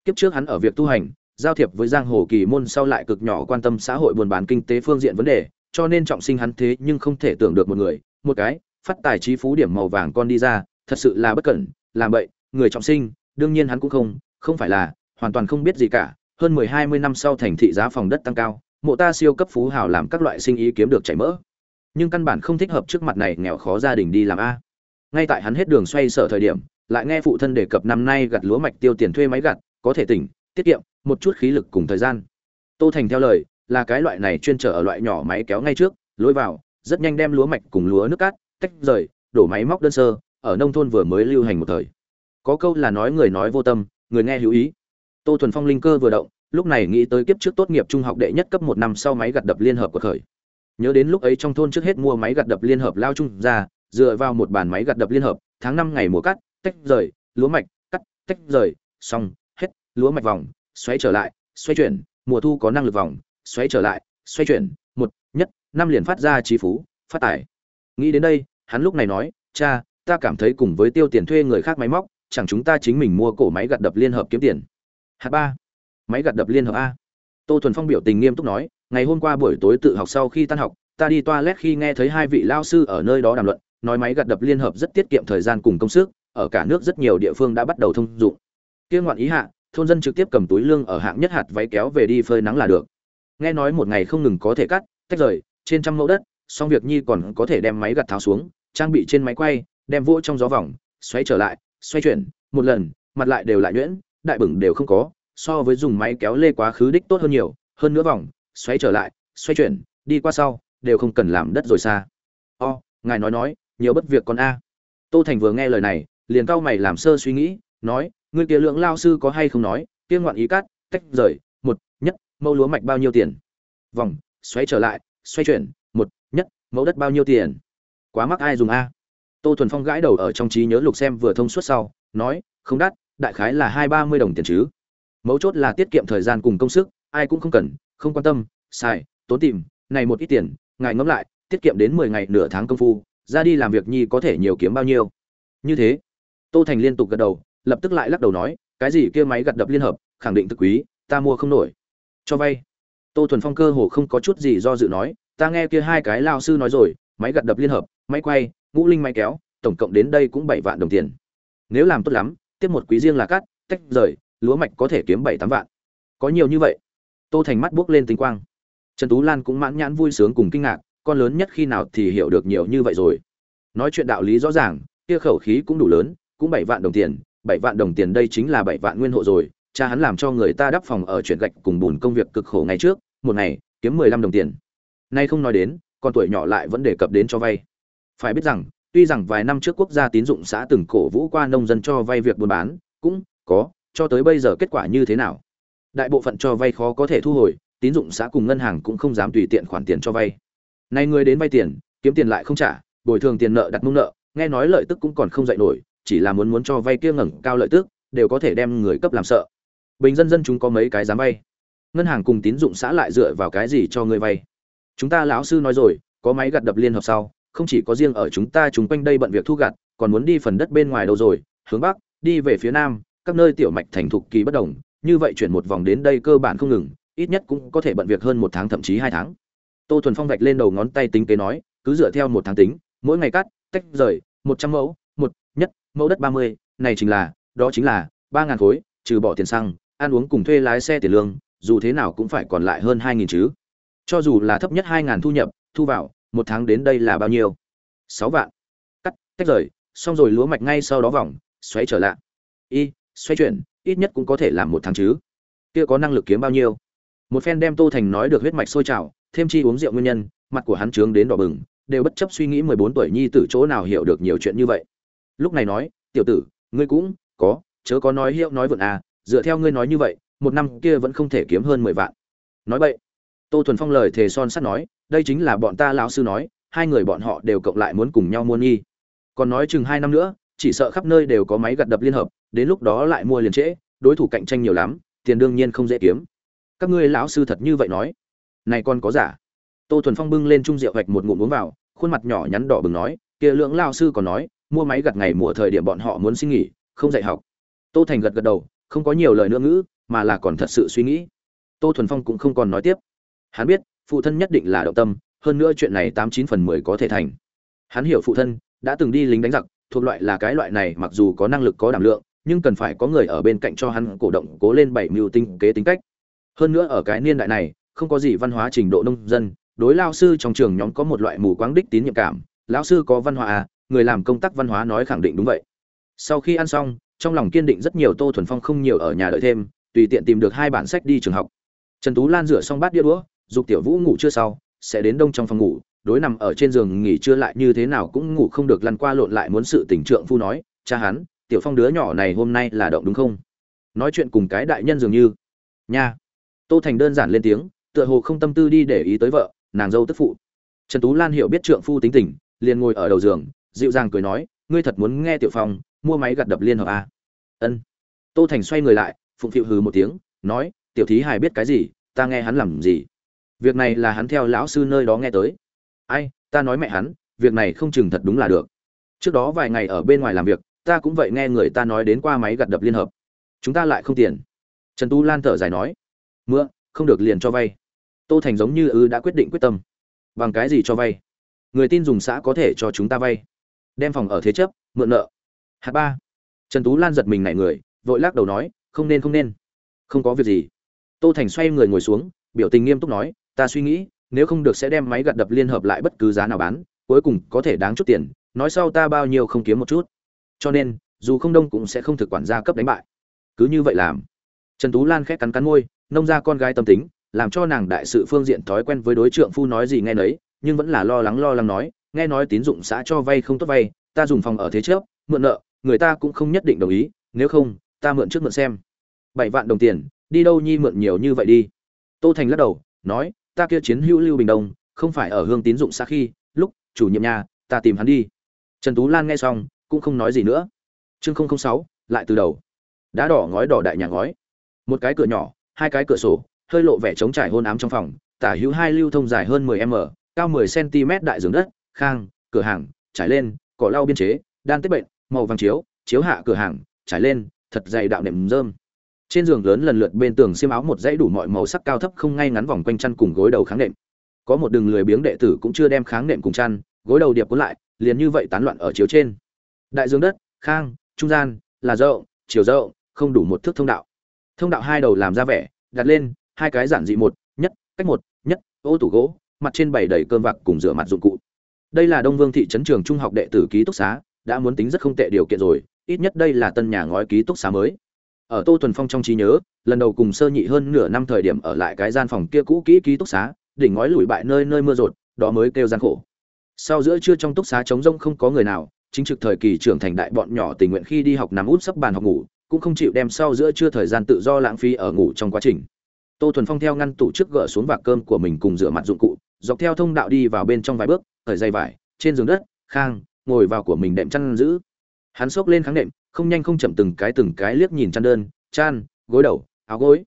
Kiếp trước hắn ở việc tu hành giao thiệp với giang hồ kỳ môn sau lại cực nhỏ quan tâm xã hội buôn bán kinh tế phương diện vấn đề, cho nên trọng sinh hắn thế nhưng không thể tưởng được một người, một cái, phát tài trí phú điểm màu vàng con đi ra, thật sự là bất cẩn, làm bậy, người trọng sinh, đương nhiên hắn cũng không không phải là, hoàn toàn không biết gì cả, hơn mười hai mươi năm sau thành thị giá phòng đất tăng cao, mộ ta siêu cấp phú hào làm các loại sinh ý kiếm được chảy mỡ. Nhưng căn bản không thích hợp trước mặt này nghèo khó gia đình đi làm a. Ngay tại hắn hết đường xoay sở thời điểm, lại nghe phụ thân đề cập năm nay gặt lúa mạch tiêu tiền thuê máy gặt, có thể tỉnh, tiết kiệm một chút khí lực cùng thời gian. Tô thành theo lời, là cái loại này chuyên trở ở loại nhỏ máy kéo ngay trước, lối vào, rất nhanh đem lúa mạch cùng lúa nước cát, tách rời, đổ máy móc đơn sơ, ở nông thôn vừa mới lưu hành một thời. Có câu là nói người nói vô tâm, người nghe hữu ý. Tô thuần phong linh cơ vừa động, lúc này nghĩ tới kiếp trước tốt nghiệp trung học đệ nhất cấp một năm sau máy gặt đập liên hợp của khởi. Nhớ đến lúc ấy trong thôn trước hết mua máy gặt đập liên hợp lao chung ra, dựa vào một bàn máy gặt đập liên hợp, tháng năm ngày mùa cắt, tách rời, lúa mạch, cắt, tách rời, xong, hết, lúa mạch vòng xoay trở lại, xoay chuyển, mùa thu có năng lực vòng xoay trở lại, xoay chuyển, một, nhất, năm liền phát ra trí phú, phát tài. Nghĩ đến đây, hắn lúc này nói, cha, ta cảm thấy cùng với tiêu tiền thuê người khác máy móc, chẳng chúng ta chính mình mua cổ máy gặt đập liên hợp kiếm tiền. Hạt ba. Máy gặt đập liên hợp a. Tô thuần phong biểu tình nghiêm túc nói, ngày hôm qua buổi tối tự học sau khi tan học, ta đi toilet khi nghe thấy hai vị lao sư ở nơi đó đàm luận, nói máy gặt đập liên hợp rất tiết kiệm thời gian cùng công sức, ở cả nước rất nhiều địa phương đã bắt đầu thông dụng. Kia ngoạn ý hạ thôn dân trực tiếp cầm túi lương ở hạng nhất hạt váy kéo về đi phơi nắng là được. Nghe nói một ngày không ngừng có thể cắt, tách rời, trên trăm mẫu đất, xong việc nhi còn có thể đem máy gặt tháo xuống, trang bị trên máy quay, đem vỗ trong gió vòng, xoay trở lại, xoay chuyển, một lần, mặt lại đều lại nhuyễn, đại bửng đều không có, so với dùng máy kéo lê quá khứ đích tốt hơn nhiều, hơn nữa vòng, xoay trở lại, xoay chuyển, đi qua sau, đều không cần làm đất rồi xa. O, ngài nói nói, nhiều bất việc con a. Tô thành vừa nghe lời này, liền cau mày làm sơ suy nghĩ, nói Người kia lượng lao sư có hay không nói, kia ngoạn ý cắt tách rời, một, nhất, mẫu lúa mạch bao nhiêu tiền? Vòng, xoay trở lại, xoay chuyển, một, nhất, mẫu đất bao nhiêu tiền? Quá mắc ai dùng a? Tô thuần phong gãi đầu ở trong trí nhớ lục xem vừa thông suốt sau, nói, không đắt, đại khái là hai ba mươi đồng tiền chứ. Mấu chốt là tiết kiệm thời gian cùng công sức, ai cũng không cần, không quan tâm, xài, tốn tìm, này một ít tiền, ngài ngẫm lại, tiết kiệm đến mười ngày nửa tháng công phu, ra đi làm việc nhi có thể nhiều kiếm bao nhiêu? Như thế, tô thành liên tục gật đầu lập tức lại lắc đầu nói, cái gì kia máy gặt đập liên hợp, khẳng định thực quý, ta mua không nổi. Cho vay. Tô thuần phong cơ hồ không có chút gì do dự nói, ta nghe kia hai cái lao sư nói rồi, máy gặt đập liên hợp, máy quay, ngũ linh máy kéo, tổng cộng đến đây cũng bảy vạn đồng tiền. Nếu làm tốt lắm, tiếp một quý riêng là cắt, tách rời, lúa mạch có thể kiếm bảy tám vạn. Có nhiều như vậy. Tô thành mắt buốc lên tinh quang. Trần tú lan cũng mãn nhãn vui sướng cùng kinh ngạc, con lớn nhất khi nào thì hiểu được nhiều như vậy rồi? Nói chuyện đạo lý rõ ràng, kia khẩu khí cũng đủ lớn, cũng bảy vạn đồng tiền bảy vạn đồng tiền đây chính là bảy vạn nguyên hộ rồi, cha hắn làm cho người ta đắp phòng ở chuyển gạch cùng bùn công việc cực khổ ngày trước, một ngày, kiếm mười lăm đồng tiền. Nay không nói đến, con tuổi nhỏ lại vẫn đề cập đến cho vay. Phải biết rằng, tuy rằng vài năm trước quốc gia tín dụng xã từng cổ vũ qua nông dân cho vay việc buôn bán, cũng có, cho tới bây giờ kết quả như thế nào? Đại bộ phận cho vay khó có thể thu hồi, tín dụng xã cùng ngân hàng cũng không dám tùy tiện khoản tiền cho vay. Nay người đến vay tiền, kiếm tiền lại không trả, bồi thường tiền nợ đặt mông nợ, nghe nói lợi tức cũng còn không dạy nổi chỉ là muốn muốn cho vay kia ngẩng cao lợi tức, đều có thể đem người cấp làm sợ. Bình dân dân chúng có mấy cái dám vay. Ngân hàng cùng tín dụng xã lại dựa vào cái gì cho người vay? Chúng ta lão sư nói rồi, có máy gặt đập liên hợp sau, không chỉ có riêng ở chúng ta chúng quanh đây bận việc thu gặt, còn muốn đi phần đất bên ngoài đâu rồi, hướng bắc, đi về phía nam, các nơi tiểu mạch thành thục kỳ bất đồng, như vậy chuyển một vòng đến đây cơ bản không ngừng, ít nhất cũng có thể bận việc hơn một tháng thậm chí hai tháng. Tô thuần phong vạch lên đầu ngón tay tính kế nói, cứ dựa theo một tháng tính, mỗi ngày cắt, tách rời, một trăm mẫu mẫu đất ba mươi, này chính là, đó chính là, ba ngàn khối, trừ bỏ tiền xăng, ăn uống cùng thuê lái xe tiền lương, dù thế nào cũng phải còn lại hơn hai nghìn chứ. Cho dù là thấp nhất hai ngàn thu nhập, thu vào, một tháng đến đây là bao nhiêu? Sáu vạn. Cắt, tách rời, xong rồi lúa mạch ngay sau đó vòng, xoáy trở lại. Y, xoay chuyển, ít nhất cũng có thể làm một tháng chứ. Kia có năng lực kiếm bao nhiêu? Một phen đem tô thành nói được huyết mạch sôi trào, thêm chi uống rượu nguyên nhân, mặt của hắn trướng đến đỏ bừng, đều bất chấp suy nghĩ mười bốn tuổi nhi tử chỗ nào hiểu được nhiều chuyện như vậy lúc này nói, tiểu tử, ngươi cũng có, chớ có nói hiệu nói vượn à dựa theo ngươi nói như vậy, một năm kia vẫn không thể kiếm hơn mười vạn. Nói vậy, tô thuần phong lời thề son sắt nói, đây chính là bọn ta lão sư nói, hai người bọn họ đều cộng lại muốn cùng nhau mua nghi. Còn nói chừng hai năm nữa, chỉ sợ khắp nơi đều có máy gặt đập liên hợp, đến lúc đó lại mua liền trễ, đối thủ cạnh tranh nhiều lắm, tiền đương nhiên không dễ kiếm. Các ngươi lão sư thật như vậy nói? Này còn có giả. Tô thuần phong bưng lên chung rượu vạch một ngụm uống vào, khuôn mặt nhỏ nhắn đỏ bừng nói, kia lưỡng lao sư còn nói mua máy gặt ngày mùa thời điểm bọn họ muốn xin nghỉ, không dạy học. Tô thành gật gật đầu, không có nhiều lời nữa ngữ, mà là còn thật sự suy nghĩ. Tô thuần phong cũng không còn nói tiếp. Hắn biết, phụ thân nhất định là động tâm, hơn nữa chuyện này tám chín phần mười có thể thành. Hắn hiểu phụ thân, đã từng đi lính đánh giặc, thuộc loại là cái loại này mặc dù có năng lực có đảm lượng, nhưng cần phải có người ở bên cạnh cho hắn cổ động, cố lên bảy mưu tinh kế tính cách. Hơn nữa ở cái niên đại này, không có gì văn hóa trình độ nông dân, đối lao sư trong trường nhóm có một loại mù quáng đích tín nhiệm cảm. Lão sư có văn hóa à người làm công tác văn hóa nói khẳng định đúng vậy. Sau khi ăn xong, trong lòng kiên định rất nhiều tô thuần phong không nhiều ở nhà đợi thêm, tùy tiện tìm được hai bản sách đi trường học. Trần tú lan rửa xong bát đĩa đũa, dục tiểu vũ ngủ chưa sau, sẽ đến đông trong phòng ngủ, đối nằm ở trên giường nghỉ trưa lại như thế nào cũng ngủ không được lăn qua lộn lại muốn sự tình trượng phu nói, cha hắn, tiểu phong đứa nhỏ này hôm nay là động đúng không? Nói chuyện cùng cái đại nhân dường như, nha. Tô thành đơn giản lên tiếng, tựa hồ không tâm tư đi để ý tới vợ, nàng dâu tức phụ. Trần tú lan hiểu biết trượng phu tính tình, liền ngồi ở đầu giường dịu dàng cười nói ngươi thật muốn nghe tiểu phong mua máy gặt đập liên hợp à? ân. Tô thành xoay người lại phụng phịu hừ một tiếng nói tiểu thí hài biết cái gì ta nghe hắn làm gì? Việc này là hắn theo lão sư nơi đó nghe tới. Ai ta nói mẹ hắn việc này không chừng thật đúng là được. Trước đó vài ngày ở bên ngoài làm việc ta cũng vậy nghe người ta nói đến qua máy gặt đập liên hợp. Chúng ta lại không tiền. Trần tu lan thở dài nói mưa, không được liền cho vay. Tô thành giống như ư đã quyết định quyết tâm. Bằng cái gì cho vay? Người tin dùng xã có thể cho chúng ta vay đem phòng ở thế chấp, mượn nợ. Hạt ba. Trần tú lan giật mình nảy người, vội lắc đầu nói, không nên không nên. Không có việc gì. Tô thành xoay người ngồi xuống, biểu tình nghiêm túc nói, ta suy nghĩ, nếu không được sẽ đem máy gặt đập liên hợp lại bất cứ giá nào bán, cuối cùng có thể đáng chút tiền, nói sau ta bao nhiêu không kiếm một chút. Cho nên, dù không đông cũng sẽ không thực quản gia cấp đánh bại. Cứ như vậy làm. Trần tú lan khét cắn cắn môi, nông ra con gái tâm tính, làm cho nàng đại sự phương diện thói quen với đối trượng phu nói gì nghe nấy, nhưng vẫn là lo lắng lo lắng nói nghe nói tín dụng xã cho vay không tốt vay, ta dùng phòng ở thế trước, mượn nợ, người ta cũng không nhất định đồng ý, nếu không, ta mượn trước mượn xem. Bảy vạn đồng tiền, đi đâu nhi mượn nhiều như vậy đi? Tô thành lắc đầu, nói, ta kia chiến hữu lưu bình đông, không phải ở hương tín dụng xã khi, lúc, chủ nhiệm nhà, ta tìm hắn đi. Trần tú lan nghe xong, cũng không nói gì nữa. Chương sáu, lại từ đầu. Đá đỏ ngói đỏ đại nhà ngói. Một cái cửa nhỏ, hai cái cửa sổ, hơi lộ vẻ trống trải hôn ám trong phòng, tả hữu hai lưu thông dài hơn 10 m, cao 10 cm đại giường đất khang, cửa hàng, trải lên, cỏ lau biên chế, đan tiếp bệnh, màu vàng chiếu chiếu hạ cửa hàng, trải lên, thật dày đạo nệm rơm. Trên giường lớn lần lượt bên tường xiêm áo một dãy đủ mọi màu sắc cao thấp không ngay ngắn vòng quanh chăn cùng gối đầu kháng nệm. Có một đường lười biếng đệ tử cũng chưa đem kháng nệm cùng chăn, gối đầu điệp cuốn lại, liền như vậy tán loạn ở chiếu trên. Đại dương đất, khang, trung gian, là rộng chiều rộng không đủ một thước thông đạo. Thông đạo hai đầu làm ra vẻ, đặt lên, hai cái giản dị một, nhất, cách một, nhất, ô tủ gỗ, mặt trên bày đầy cơm vạc cùng rửa mặt dụng cụ đây là đông vương thị trấn trường trung học đệ tử ký túc xá, đã muốn tính rất không tệ điều kiện rồi, ít nhất đây là tân nhà ngói ký túc xá mới. Ở tô thuần phong trong trí nhớ, lần đầu cùng sơ nhị hơn nửa năm thời điểm ở lại cái gian phòng kia cũ kỹ ký túc xá, đỉnh ngói lủi bại nơi nơi mưa rột, đó mới kêu gian khổ. Sau giữa trưa trong túc xá trống rông không có người nào, chính trực thời kỳ trưởng thành đại bọn nhỏ tình nguyện khi đi học nằm út sấp bàn học ngủ, cũng không chịu đem sau giữa trưa thời gian tự do lãng phí ở ngủ trong quá trình tô thuần phong theo ngăn tủ trước gỡ xuống vạc cơm của mình cùng rửa mặt dụng cụ, dọc theo thông đạo đi vào bên trong vài bước thời dây vải, trên giường đất, khang, ngồi vào của mình đệm chăn giữ. Hắn xốc lên kháng đệm, không nhanh không chậm từng cái từng cái liếc nhìn chăn đơn, chăn, gối đầu, áo gối.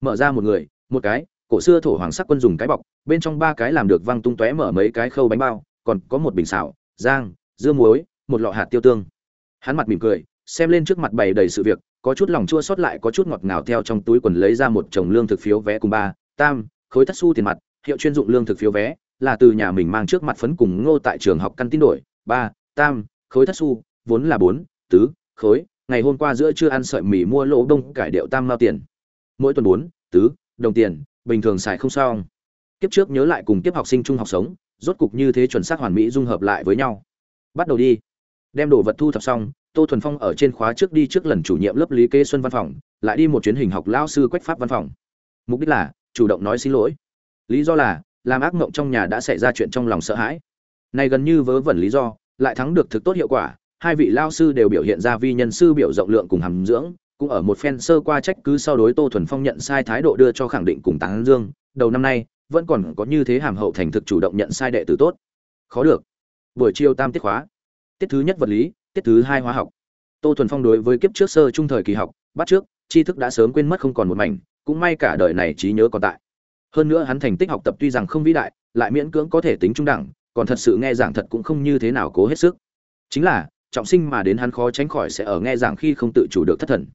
Mở ra một người, một cái, cổ xưa thổ hoàng sắc quân dùng cái bọc, bên trong ba cái làm được văng tung tóe mở mấy cái khâu bánh bao, còn có một bình xào giang dưa muối, một lọ hạt tiêu tương. Hắn mặt mỉm cười, xem lên trước mặt bày đầy sự việc có chút lòng chua xót lại có chút ngọt ngào theo trong túi quần lấy ra một chồng lương thực phiếu vé cùng ba, tam, khối thất xu tiền mặt, hiệu chuyên dụng lương thực phiếu vé, là từ nhà mình mang trước mặt phấn cùng ngô tại trường học căn tin đổi, ba, tam, khối thất xu, vốn là bốn, tứ, khối, ngày hôm qua giữa chưa ăn sợi mì mua lỗ đông cải điệu tam mao tiền. Mỗi tuần bốn, tứ, đồng tiền, bình thường xài không xong. Kiếp trước nhớ lại cùng kiếp học sinh trung học sống, rốt cục như thế chuẩn xác hoàn mỹ dung hợp lại với nhau. Bắt đầu đi. Đem đồ vật thu thập xong tô thuần phong ở trên khóa trước đi trước lần chủ nhiệm lớp lý kế xuân văn phòng, lại đi một chuyến hình học lao sư quách pháp văn phòng. Mục đích là, chủ động nói xin lỗi. Lý do là, làm ác mộng trong nhà đã xảy ra chuyện trong lòng sợ hãi. Này gần như vớ vẩn lý do, lại thắng được thực tốt hiệu quả, hai vị lao sư đều biểu hiện ra vi nhân sư biểu rộng lượng cùng hàm dưỡng, cũng ở một phen sơ qua trách cứ sau đối tô thuần phong nhận sai thái độ đưa cho khẳng định cùng tán dương, đầu năm nay, vẫn còn có như thế hàm hậu thành thực chủ động nhận sai đệ tử tốt. Khó được. Buổi chiều tam tiết khóa. Tiết thứ nhất vật lý tiết thứ hai hóa học. Tô thuần phong đối với kiếp trước sơ trung thời kỳ học, bắt trước, tri thức đã sớm quên mất không còn một mảnh, cũng may cả đời này trí nhớ còn tại. Hơn nữa hắn thành tích học tập tuy rằng không vĩ đại, lại miễn cưỡng có thể tính trung đẳng, còn thật sự nghe giảng thật cũng không như thế nào cố hết sức. Chính là, trọng sinh mà đến hắn khó tránh khỏi sẽ ở nghe giảng khi không tự chủ được thất thần.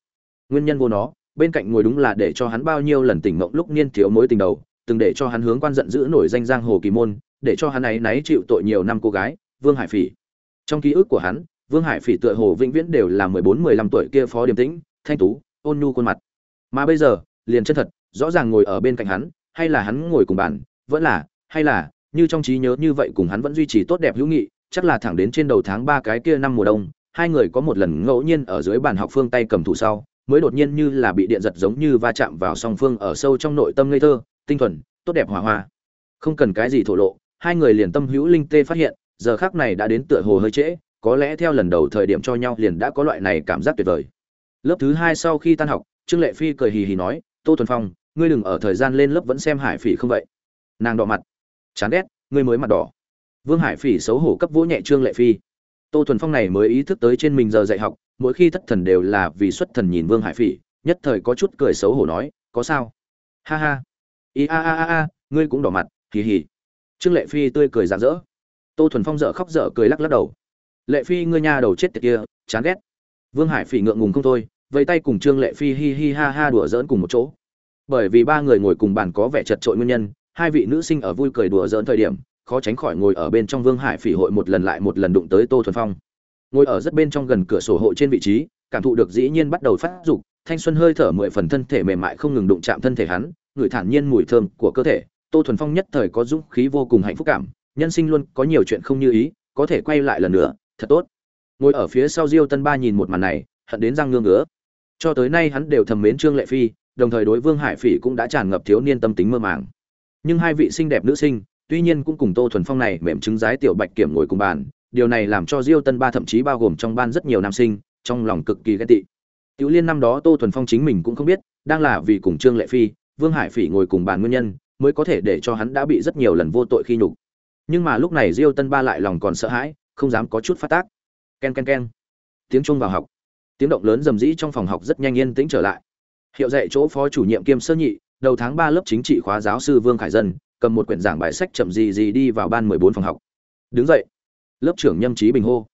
Nguyên nhân vô nó, bên cạnh ngồi đúng là để cho hắn bao nhiêu lần tỉnh mộng lúc niên thiếu mối tình đầu, từng để cho hắn hướng quan giận giữ nổi danh giang hồ kỳ môn, để cho hắn ấy náy chịu tội nhiều năm cô gái, vương hải phỉ. Trong ký ức của hắn vương hải phỉ tựa hồ vĩnh viễn đều là mười bốn, mười lăm tuổi kia phó điềm tĩnh, thanh tú, ôn nhu khuôn mặt. Mà bây giờ, liền chân thật, rõ ràng ngồi ở bên cạnh hắn, hay là hắn ngồi cùng bàn vẫn là, hay là, như trong trí nhớ như vậy cùng hắn vẫn duy trì tốt đẹp hữu nghị, chắc là thẳng đến trên đầu tháng ba cái kia năm mùa đông, hai người có một lần ngẫu nhiên ở dưới bàn học phương tay cầm thủ sau, mới đột nhiên như là bị điện giật giống như va chạm vào song phương ở sâu trong nội tâm ngây thơ, tinh thuần, tốt đẹp hòa hoa. Không cần cái gì thổ lộ, hai người liền tâm hữu linh tê phát hiện, giờ khắc này đã đến tựa hồ hơi trễ có lẽ theo lần đầu thời điểm cho nhau liền đã có loại này cảm giác tuyệt vời. Lớp thứ hai sau khi tan học, trương lệ phi cười hì hì nói, tô thuần phong, ngươi đừng ở thời gian lên lớp vẫn xem hải phỉ không vậy? Nàng đỏ mặt. Chán ghét, ngươi mới mặt đỏ. Vương hải phỉ xấu hổ cấp vỗ nhẹ trương lệ phi. Tô thuần phong này mới ý thức tới trên mình giờ dạy học, mỗi khi thất thần đều là vì xuất thần nhìn vương hải phỉ, nhất thời có chút cười xấu hổ nói, có sao? Ha ha. I a a a a, ngươi cũng đỏ mặt, hì hì. Trương lệ phi tươi cười rạng rỡ. Tô thuần phong dở khóc dở cười lắc lắc đầu lệ phi, ngươi nha đầu chết tiệt kia, chán ghét. Vương hải phỉ ngượng ngùng không thôi, vẫy tay cùng trương lệ phi hi hi ha ha đùa giỡn cùng một chỗ. Bởi vì ba người ngồi cùng bàn có vẻ chật trội nguyên nhân, hai vị nữ sinh ở vui cười đùa giỡn thời điểm, khó tránh khỏi ngồi ở bên trong vương hải phỉ hội một lần lại một lần đụng tới tô thuần phong. Ngồi ở rất bên trong gần cửa sổ hội trên vị trí, cảm thụ được dĩ nhiên bắt đầu phát dục, thanh xuân hơi thở mười phần thân thể mềm mại không ngừng đụng chạm thân thể hắn, người thản nhiên mùi thơm của cơ thể. Tô thuần phong nhất thời có dũng khí vô cùng hạnh phúc cảm, nhân sinh luôn có nhiều chuyện không như ý, có thể quay lại lần nữa thật tốt. Ngồi ở phía sau diêu tân ba nhìn một màn này, hận đến răng ngương ngứa. Cho tới nay hắn đều thầm mến trương lệ phi, đồng thời đối vương hải phỉ cũng đã tràn ngập thiếu niên tâm tính mơ màng. Nhưng hai vị xinh đẹp nữ sinh, tuy nhiên cũng cùng tô thuần phong này mềm trứng giái tiểu bạch kiểm ngồi cùng bàn, điều này làm cho diêu tân ba thậm chí bao gồm trong ban rất nhiều nam sinh, trong lòng cực kỳ ghen tị. Tiểu liên năm đó tô thuần phong chính mình cũng không biết, đang là vì cùng trương lệ phi, vương hải phỉ ngồi cùng bàn nguyên nhân, mới có thể để cho hắn đã bị rất nhiều lần vô tội khi nhục. Nhưng mà lúc này diêu tân ba lại lòng còn sợ hãi không dám có chút phát tác. Ken ken ken. Tiếng chuông vào học. Tiếng động lớn rầm rĩ trong phòng học rất nhanh yên tĩnh trở lại. Hiệu dạy chỗ phó chủ nhiệm kiêm sơ nhị, đầu tháng ba lớp chính trị khóa giáo sư vương khải dân, cầm một quyển giảng bài sách chậm gì gì đi vào ban mười bốn phòng học. Đứng dậy. Lớp trưởng nhâm trí bình hô.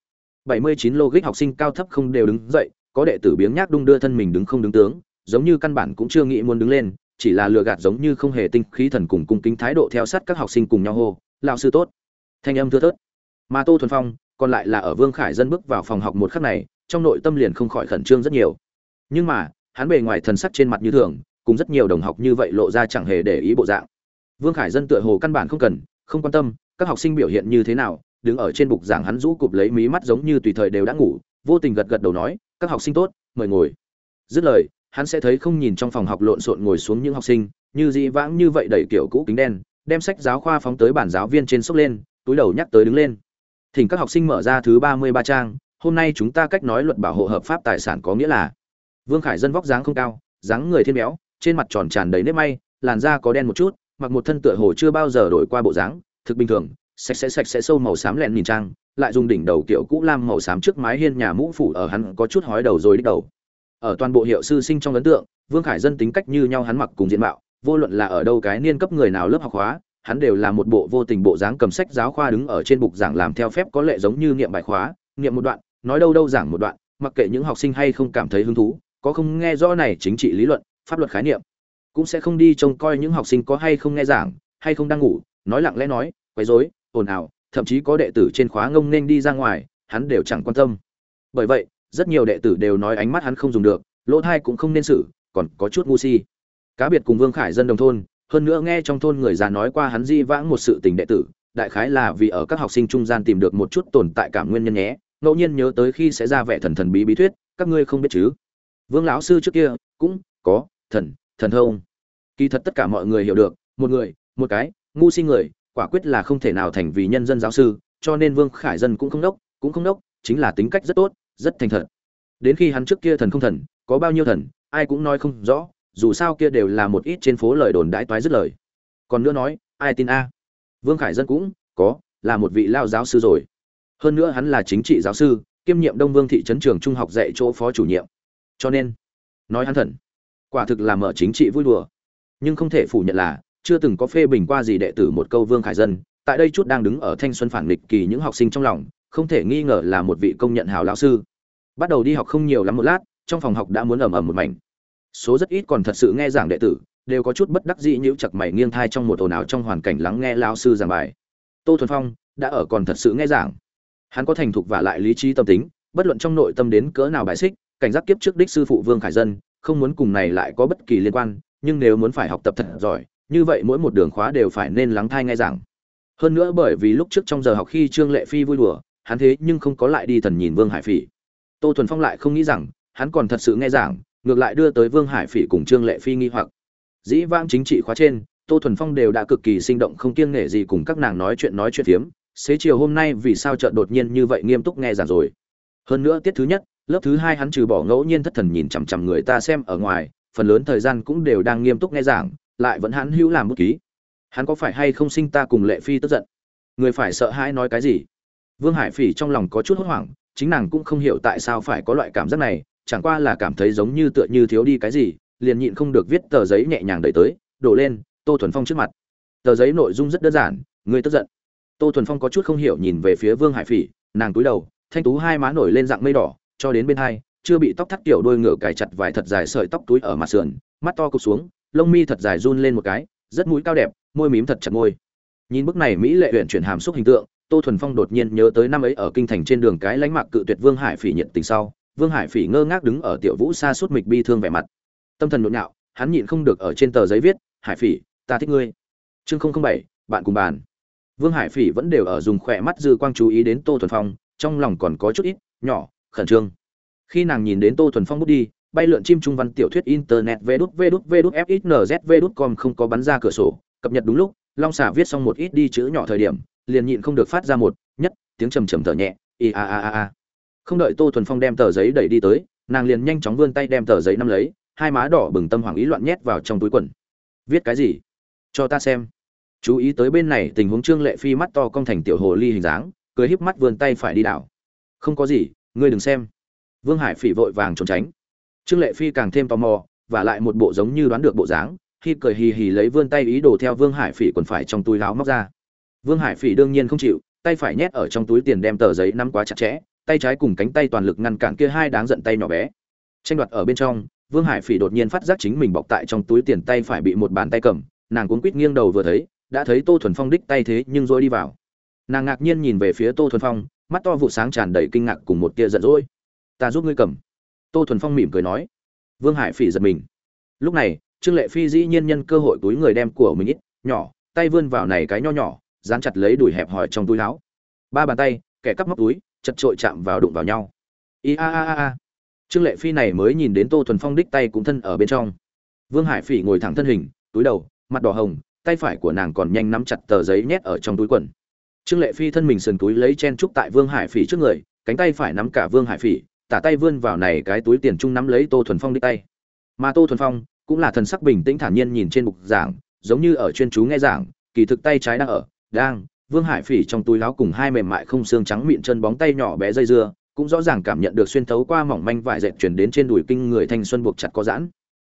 Bảy mươi chín logic học sinh cao thấp không đều đứng dậy, có đệ tử biếng nhác đung đưa thân mình đứng không đứng tướng, giống như căn bản cũng chưa nghĩ muốn đứng lên, chỉ là lừa gạt giống như không hề tinh khí thần cùng cung kính thái độ theo sát các học sinh cùng nhau hô, lão sư tốt. Thanh âm thưa thớt mà tô thuần phong còn lại là ở vương khải dân bước vào phòng học một khắc này, trong nội tâm liền không khỏi khẩn trương rất nhiều. Nhưng mà, hắn bề ngoài thần sắc trên mặt như thường, cùng rất nhiều đồng học như vậy lộ ra chẳng hề để ý bộ dạng. Vương khải dân tựa hồ căn bản không cần, không quan tâm, các học sinh biểu hiện như thế nào, đứng ở trên bục giảng hắn rũ cụp lấy mí mắt giống như tùy thời đều đã ngủ, vô tình gật gật đầu nói, các học sinh tốt, mời ngồi. Dứt lời, hắn sẽ thấy không nhìn trong phòng học lộn xộn ngồi xuống những học sinh, như dị vãng như vậy đẩy kiểu cũ kính đen, đem sách giáo khoa phóng tới bản giáo viên trên sốc lên, túi đầu nhắc tới đứng lên thỉnh các học sinh mở ra thứ ba mươi ba trang, hôm nay chúng ta cách nói luật bảo hộ hợp pháp tài sản có nghĩa là, vương khải dân vóc dáng không cao, dáng người thiên béo, trên mặt tròn tràn đầy nếp may, làn da có đen một chút, mặc một thân tựa hồ chưa bao giờ đổi qua bộ dáng, thực bình thường, sạch sẽ sạch sẽ sâu màu xám lẹn nhìn trang, lại dùng đỉnh đầu kiểu cũ lam màu xám trước mái hiên nhà mũ phủ ở hắn có chút hói đầu rồi đích đầu. Ở toàn bộ hiệu sư sinh trong ấn tượng, vương khải dân tính cách như nhau hắn mặc cùng diện mạo, vô luận là ở đâu cái niên cấp người nào lớp học hóa hắn đều là một bộ vô tình bộ dáng cầm sách giáo khoa đứng ở trên bục giảng làm theo phép có lệ giống như niệm bài khóa, niệm một đoạn, nói đâu đâu giảng một đoạn, mặc kệ những học sinh hay không cảm thấy hứng thú, có không nghe rõ này chính trị lý luận, pháp luật khái niệm, cũng sẽ không đi trông coi những học sinh có hay không nghe giảng, hay không đang ngủ, nói lặng lẽ nói, quấy rối, ồn ào, thậm chí có đệ tử trên khóa ngông nên đi ra ngoài, hắn đều chẳng quan tâm. Bởi vậy, rất nhiều đệ tử đều nói ánh mắt hắn không dùng được, lỗ thai cũng không nên xử, còn có chút ngu si. Cá biệt cùng vương khải dân đồng thôn hơn nữa nghe trong thôn người già nói qua hắn di vãng một sự tình đệ tử, đại khái là vì ở các học sinh trung gian tìm được một chút tồn tại cảm nguyên nhân nhé. Ngẫu nhiên nhớ tới khi sẽ ra vẻ thần thần bí bí thuyết, các ngươi không biết chứ? Vương lão sư trước kia, cũng có, thần thần thông. Kỳ thật tất cả mọi người hiểu được, một người, một cái, ngu si người, quả quyết là không thể nào thành vì nhân dân giáo sư, cho nên vương khải dân cũng không đốc, cũng không đốc, chính là tính cách rất tốt, rất thành thật. Đến khi hắn trước kia thần không thần, có bao nhiêu thần, ai cũng nói không rõ dù sao kia đều là một ít trên phố lời đồn đãi toái dứt lời. Còn nữa nói, ai tin a? Vương khải dân cũng, có, là một vị lao giáo sư rồi. Hơn nữa hắn là chính trị giáo sư, kiêm nhiệm đông vương thị trấn trường trung học dạy chỗ phó chủ nhiệm. Cho nên, nói hắn thần, quả thực là mở chính trị vui đùa. Nhưng không thể phủ nhận là, chưa từng có phê bình qua gì đệ tử một câu vương khải dân, tại đây chút đang đứng ở thanh xuân phản nghịch kỳ những học sinh trong lòng, không thể nghi ngờ là một vị công nhận hào lão sư. Bắt đầu đi học không nhiều lắm một lát, trong phòng học đã muốn ầm ầm một mảnh số rất ít còn thật sự nghe giảng đệ tử, đều có chút bất đắc dĩ nhíu chặt mày nghiêng thai trong một ồn ào trong hoàn cảnh lắng nghe lão sư giảng bài. Tô thuần phong đã ở còn thật sự nghe giảng. Hắn có thành thục và lại lý trí tâm tính, bất luận trong nội tâm đến cỡ nào bài xích, cảnh giác kiếp trước đích sư phụ vương khải dân, không muốn cùng này lại có bất kỳ liên quan, nhưng nếu muốn phải học tập thật giỏi, như vậy mỗi một đường khóa đều phải nên lắng thai nghe giảng. Hơn nữa bởi vì lúc trước trong giờ học khi trương lệ phi vui đùa, hắn thế nhưng không có lại đi thần nhìn vương hải phỉ. Tô thuần phong lại không nghĩ rằng hắn còn thật sự nghe giảng ngược lại đưa tới vương hải phỉ cùng trương lệ phi nghi hoặc. Dĩ vãng chính trị khóa trên, tô thuần phong đều đã cực kỳ sinh động không kiêng nể gì cùng các nàng nói chuyện nói chuyện phiếm. Xế chiều hôm nay vì sao chợt đột nhiên như vậy nghiêm túc nghe giảng rồi? Hơn nữa tiết thứ nhất, lớp thứ hai hắn trừ bỏ ngẫu nhiên thất thần nhìn chằm chằm người ta xem ở ngoài, phần lớn thời gian cũng đều đang nghiêm túc nghe giảng, lại vẫn hắn hữu làm bút ký. Hắn có phải hay không sinh ta cùng lệ phi tức giận? Người phải sợ hãi nói cái gì? Vương hải phỉ trong lòng có chút hốt hoảng, chính nàng cũng không hiểu tại sao phải có loại cảm giác này chẳng qua là cảm thấy giống như tựa như thiếu đi cái gì, liền nhịn không được viết tờ giấy nhẹ nhàng đẩy tới, đổ lên, tô thuần phong trước mặt. Tờ giấy nội dung rất đơn giản, người tức giận. Tô thuần phong có chút không hiểu nhìn về phía vương hải phỉ, nàng cúi đầu, thanh tú hai má nổi lên dạng mây đỏ, cho đến bên hai, chưa bị tóc thắt kiểu đôi ngựa cài chặt vài thật dài sợi tóc túi ở mặt sườn, mắt to cụp xuống, lông mi thật dài run lên một cái, rất mũi cao đẹp, môi mím thật chặt môi. Nhìn bức này mỹ lệ huyện chuyển hàm xúc hình tượng, tô thuần phong đột nhiên nhớ tới năm ấy ở kinh thành trên đường cái lánh mạc cự tuyệt vương hải phỉ nhiệt tình sau vương hải phỉ ngơ ngác đứng ở tiểu vũ xa suốt mịch bi thương vẻ mặt. Tâm thần nhộn nhạo, hắn nhịn không được ở trên tờ giấy viết, hải phỉ, ta thích ngươi. Chương không không bảy, bạn cùng bàn. Vương hải phỉ vẫn đều ở dùng khỏe mắt dư quang chú ý đến tô thuần phong, trong lòng còn có chút ít, nhỏ, khẩn trương. Khi nàng nhìn đến tô thuần phong bút đi, bay lượn chim trung văn tiểu thuyết internet vê đút vê đút vê đút fxnz vê đút com không có bắn ra cửa sổ. Cập nhật đúng lúc, long xả viết xong một ít đi chữ nhỏ thời điểm, liền nhịn không được phát ra một, nhất, tiếng trầm trầm thở nhẹ, i a a a a không đợi tô thuần phong đem tờ giấy đẩy đi tới, nàng liền nhanh chóng vươn tay đem tờ giấy nắm lấy, hai má đỏ bừng tâm hoàng ý loạn nhét vào trong túi quần. Viết cái gì? Cho ta xem. Chú ý tới bên này tình huống trương lệ phi mắt to cong thành tiểu hồ ly hình dáng, cười híp mắt vươn tay phải đi đảo. Không có gì, ngươi đừng xem. Vương hải phỉ vội vàng trốn tránh. Trương lệ phi càng thêm tò mò, và lại một bộ giống như đoán được bộ dáng, khi cười hì hì lấy vươn tay ý đồ theo vương hải phỉ quần phải trong túi láo móc ra. Vương hải phỉ đương nhiên không chịu, tay phải nhét ở trong túi tiền đem tờ giấy nắm quá chặt chẽ tay trái cùng cánh tay toàn lực ngăn cản kia hai đáng giận tay nhỏ bé. Tranh đoạt ở bên trong, vương hải phỉ đột nhiên phát giác chính mình bọc tại trong túi tiền tay phải bị một bàn tay cầm, nàng cuốn quít nghiêng đầu vừa thấy, đã thấy tô thuần phong đích tay thế nhưng rồi đi vào. Nàng ngạc nhiên nhìn về phía tô thuần phong, mắt to vụ sáng tràn đầy kinh ngạc cùng một tia giận dỗi. Ta giúp ngươi cầm. Tô thuần phong mỉm cười nói. Vương hải phỉ giật mình. Lúc này, trương lệ phi dĩ nhiên nhân cơ hội túi người đem của mình ít, nhỏ, tay vươn vào này cái nho nhỏ, dán chặt lấy đùi hẹp hỏi trong túi áo. Ba bàn tay, kẻ cắp móc túi chật trội chạm vào đụng vào nhau. I a a a a. Trương lệ phi này mới nhìn đến tô thuần phong đích tay cũng thân ở bên trong. Vương hải phỉ ngồi thẳng thân hình, túi đầu, mặt đỏ hồng, tay phải của nàng còn nhanh nắm chặt tờ giấy nhét ở trong túi quần. Trương lệ phi thân mình sườn túi lấy chen trúc tại vương hải phỉ trước người, cánh tay phải nắm cả vương hải phỉ, tả tay vươn vào này cái túi tiền trung nắm lấy tô thuần phong đích tay. Mà tô thuần phong cũng là thần sắc bình tĩnh thản nhiên nhìn trên bục giảng, giống như ở chuyên chú nghe giảng, kỳ thực tay trái đang ở, đang vương hải phỉ trong túi áo cùng hai mềm mại không xương trắng mịn chân bóng tay nhỏ bé dây dưa, cũng rõ ràng cảm nhận được xuyên thấu qua mỏng manh vải dệt truyền đến trên đùi kinh người thanh xuân buộc chặt có giãn.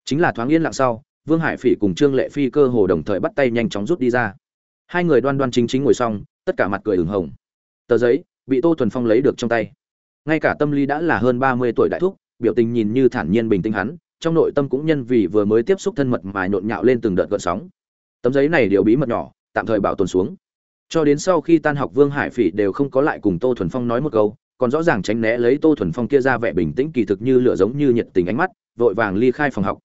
Chính là thoáng yên lặng sau, vương hải phỉ cùng trương lệ phi cơ hồ đồng thời bắt tay nhanh chóng rút đi ra. Hai người đoan đoan chính chính ngồi xong, tất cả mặt cười ửng hồng. Tờ giấy, bị tô thuần phong lấy được trong tay. Ngay cả tâm lý đã là hơn ba mươi tuổi đại thúc, biểu tình nhìn như thản nhiên bình tĩnh hắn, trong nội tâm cũng nhân vì vừa mới tiếp xúc thân mật mà nhộn nhạo lên từng đợt gợn sóng. Tấm giấy này điều bí mật nhỏ, tạm thời bảo tồn xuống cho đến sau khi tan học vương hải phỉ đều không có lại cùng tô thuần phong nói một câu, còn rõ ràng tránh né lấy tô thuần phong kia ra vẻ bình tĩnh kỳ thực như lửa giống như nhiệt tình ánh mắt, vội vàng ly khai phòng học.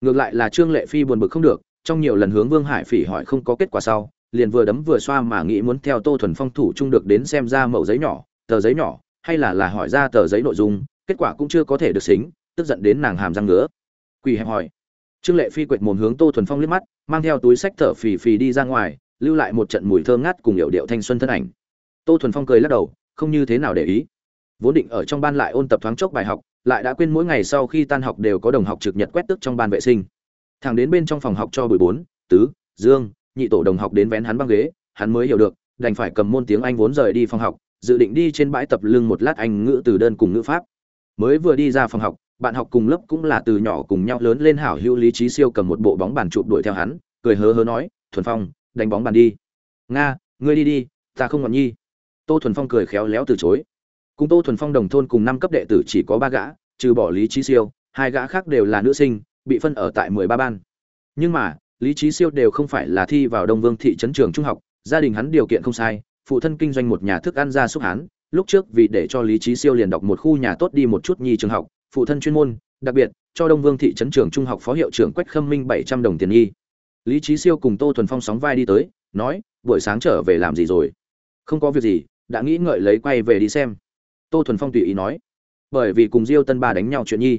Ngược lại là trương lệ phi buồn bực không được, trong nhiều lần hướng vương hải phỉ hỏi không có kết quả sau, liền vừa đấm vừa xoa mà nghĩ muốn theo tô thuần phong thủ chung được đến xem ra mẫu giấy nhỏ, tờ giấy nhỏ, hay là là hỏi ra tờ giấy nội dung, kết quả cũng chưa có thể được xính, tức giận đến nàng hàm răng ngứa. Quỳ hẹp hỏi. Trương lệ phi quệt mồm hướng tô thuần phong liếc mắt, mang theo túi sách thở phì phì đi ra ngoài lưu lại một trận mùi thơm ngát cùng hiệu điệu thanh xuân thân ảnh. Tô thuần phong cười lắc đầu, không như thế nào để ý. Vốn định ở trong ban lại ôn tập thoáng chốc bài học, lại đã quên mỗi ngày sau khi tan học đều có đồng học trực nhật quét tức trong ban vệ sinh. Thằng đến bên trong phòng học cho buổi bốn, tứ, dương, nhị tổ đồng học đến vén hắn băng ghế, hắn mới hiểu được, đành phải cầm môn tiếng anh vốn rời đi phòng học, dự định đi trên bãi tập lưng một lát anh ngữ từ đơn cùng ngữ pháp. Mới vừa đi ra phòng học, bạn học cùng lớp cũng là từ nhỏ cùng nhau lớn lên hảo hữu lý trí siêu cầm một bộ bóng bàn chụp đuổi theo hắn, cười hớ hớ nói, thuần phong đánh bóng bàn đi. Nga, ngươi đi đi, ta không ngọn nhi. Tô thuần phong cười khéo léo từ chối. Cùng tô thuần phong đồng thôn cùng năm cấp đệ tử chỉ có ba gã, trừ bỏ lý trí siêu, hai gã khác đều là nữ sinh, bị phân ở tại mười ba ban. Nhưng mà, lý trí siêu đều không phải là thi vào đông vương thị trấn trường trung học, gia đình hắn điều kiện không sai, phụ thân kinh doanh một nhà thức ăn gia súc hán, lúc trước vì để cho lý trí siêu liền đọc một khu nhà tốt đi một chút nhi trường học, phụ thân chuyên môn, đặc biệt cho đông vương thị trấn trường trung học phó hiệu trưởng quách khâm minh bảy trăm đồng tiền nhi lý trí siêu cùng tô thuần phong sóng vai đi tới, nói, buổi sáng trở về làm gì rồi? Không có việc gì, đã nghĩ ngợi lấy quay về đi xem. Tô thuần phong tùy ý nói, bởi vì cùng diêu tân ba đánh nhau chuyện nhi.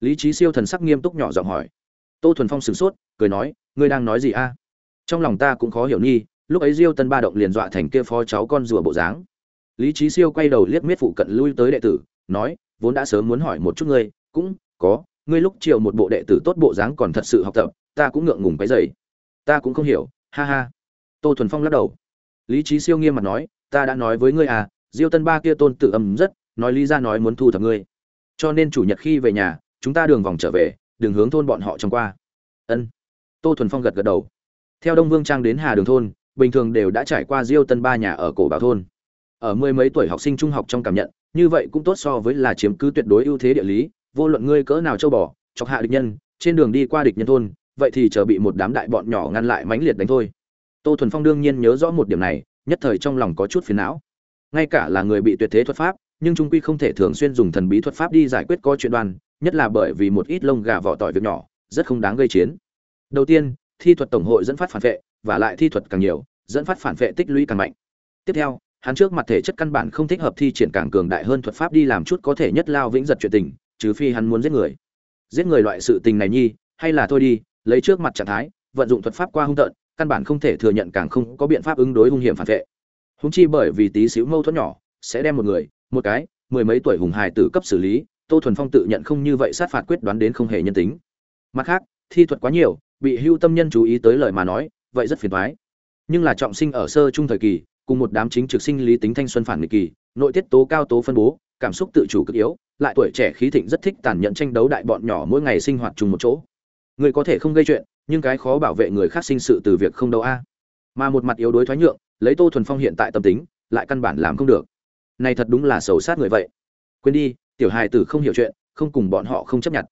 Lý trí siêu thần sắc nghiêm túc nhỏ giọng hỏi. Tô thuần phong sửng sốt, cười nói, ngươi đang nói gì a? Trong lòng ta cũng khó hiểu nhi, lúc ấy diêu tân ba động liền dọa thành kia phó cháu con rùa bộ dáng. Lý trí siêu quay đầu liếc miết phụ cận lui tới đệ tử, nói, vốn đã sớm muốn hỏi một chút ngươi, cũng có, ngươi lúc chiều một bộ đệ tử tốt bộ dáng còn thật sự học tập ta cũng ngượng ngùng cái dày ta cũng không hiểu, ha ha. Tô thuần phong lắc đầu. Lý trí siêu nghiêm mặt nói, ta đã nói với ngươi à diêu tân ba kia tôn tự âm rất, nói lý ra nói muốn thu thập ngươi. Cho nên chủ nhật khi về nhà, chúng ta đường vòng trở về đường hướng thôn bọn họ trong qua. Ân. Tô thuần phong gật gật đầu. Theo đông vương trang đến hà đường thôn, bình thường đều đã trải qua diêu tân ba nhà ở cổ bảo thôn. Ở mười mấy tuổi học sinh trung học trong cảm nhận, như vậy cũng tốt so với là chiếm cứ tuyệt đối ưu thế địa lý, vô luận ngươi cỡ nào châu bò, chọc hạ địch nhân, trên đường đi qua địch nhân thôn vậy thì chờ bị một đám đại bọn nhỏ ngăn lại mãnh liệt đánh thôi. Tô thuần phong đương nhiên nhớ rõ một điểm này nhất thời trong lòng có chút phiền não. Ngay cả là người bị tuyệt thế thuật pháp nhưng trung quy không thể thường xuyên dùng thần bí thuật pháp đi giải quyết coi chuyện đoàn, nhất là bởi vì một ít lông gà vỏ tỏi việc nhỏ rất không đáng gây chiến. Đầu tiên thi thuật tổng hội dẫn phát phản vệ và lại thi thuật càng nhiều dẫn phát phản vệ tích lũy càng mạnh. Tiếp theo hắn trước mặt thể chất căn bản không thích hợp thi triển càng cường đại hơn thuật pháp đi làm chút có thể nhất lao vĩnh giật chuyện tình trừ phi hắn muốn giết người. Giết người loại sự tình này nhi hay là thôi đi lấy trước mặt trạng thái, vận dụng thuật pháp qua hung tợn, căn bản không thể thừa nhận càng không có biện pháp ứng đối hung hiểm phản vệ. Húng chi bởi vì tí xíu mâu thuẫn nhỏ, sẽ đem một người, một cái, mười mấy tuổi hùng hài tử cấp xử lý, tô thuần phong tự nhận không như vậy sát phạt quyết đoán đến không hề nhân tính. Mặt khác, thi thuật quá nhiều, bị hưu tâm nhân chú ý tới lời mà nói, vậy rất phiền thoái nhưng là trọng sinh ở sơ trung thời kỳ, cùng một đám chính trực sinh lý tính thanh xuân phản nghịch kỳ, nội tiết tố cao tố phân bố, cảm xúc tự chủ cực yếu, lại tuổi trẻ khí thịnh rất thích tàn nhẫn tranh đấu đại bọn nhỏ mỗi ngày sinh hoạt chung một chỗ người có thể không gây chuyện, nhưng cái khó bảo vệ người khác sinh sự từ việc không đâu a. Mà một mặt yếu đuối thoái nhượng, lấy tô thuần phong hiện tại tâm tính, lại căn bản làm không được. Này thật đúng là xấu sát người vậy. Quên đi, tiểu hài tử không hiểu chuyện, không cùng bọn họ không chấp nhận.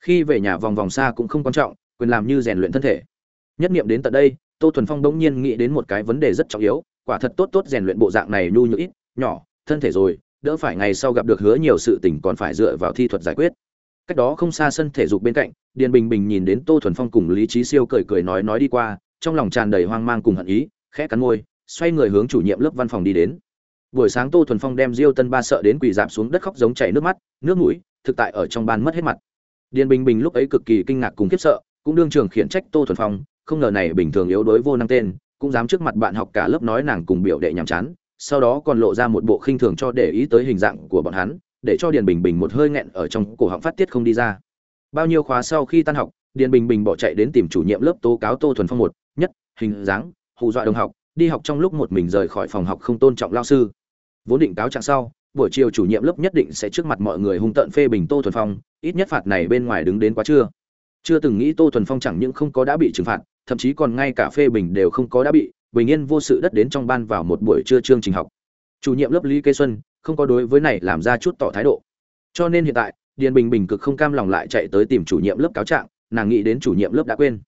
Khi về nhà vòng vòng xa cũng không quan trọng, quyền làm như rèn luyện thân thể. Nhất nghiệm đến tận đây, tô thuần phong bỗng nhiên nghĩ đến một cái vấn đề rất trọng yếu, quả thật tốt tốt rèn luyện bộ dạng này nhu nhược ít, nhỏ, thân thể rồi, đỡ phải ngày sau gặp được hứa nhiều sự tình còn phải dựa vào thi thuật giải quyết cách đó không xa sân thể dục bên cạnh, điền bình bình nhìn đến tô thuần phong cùng lý trí siêu cười cười nói nói đi qua, trong lòng tràn đầy hoang mang cùng hận ý, khẽ cắn môi, xoay người hướng chủ nhiệm lớp văn phòng đi đến. Buổi sáng tô thuần phong đem diêu tân ba sợ đến quỳ dạp xuống đất khóc giống chảy nước mắt, nước mũi, thực tại ở trong ban mất hết mặt. Điền bình bình lúc ấy cực kỳ kinh ngạc cùng khiếp sợ, cũng đương trường khiển trách tô thuần phong, không ngờ này bình thường yếu đuối vô năng tên, cũng dám trước mặt bạn học cả lớp nói nàng cùng biểu đệ nhàm chán, sau đó còn lộ ra một bộ khinh thường cho để ý tới hình dạng của bọn hắn để cho điền bình bình một hơi nghẹn ở trong cổ họng phát tiết không đi ra. Bao nhiêu khóa sau khi tan học, điền bình bình bỏ chạy đến tìm chủ nhiệm lớp tố cáo tô thuần phong một, nhất, hình dáng, hù dọa đồng học, đi học trong lúc một mình rời khỏi phòng học không tôn trọng lao sư. Vốn định cáo trạng sau, buổi chiều chủ nhiệm lớp nhất định sẽ trước mặt mọi người hung tợn phê bình tô thuần phong, ít nhất phạt này bên ngoài đứng đến quá trưa. Chưa từng nghĩ tô thuần phong chẳng những không có đã bị trừng phạt, thậm chí còn ngay cả phê bình đều không có đã bị, bình yên vô sự đất đến trong ban vào một buổi trưa chương trình học. Chủ nhiệm lớp lý kê xuân không có đối với này làm ra chút tỏ thái độ. Cho nên hiện tại, điền bình bình cực không cam lòng lại chạy tới tìm chủ nhiệm lớp cáo trạng, nàng nghĩ đến chủ nhiệm lớp đã quên.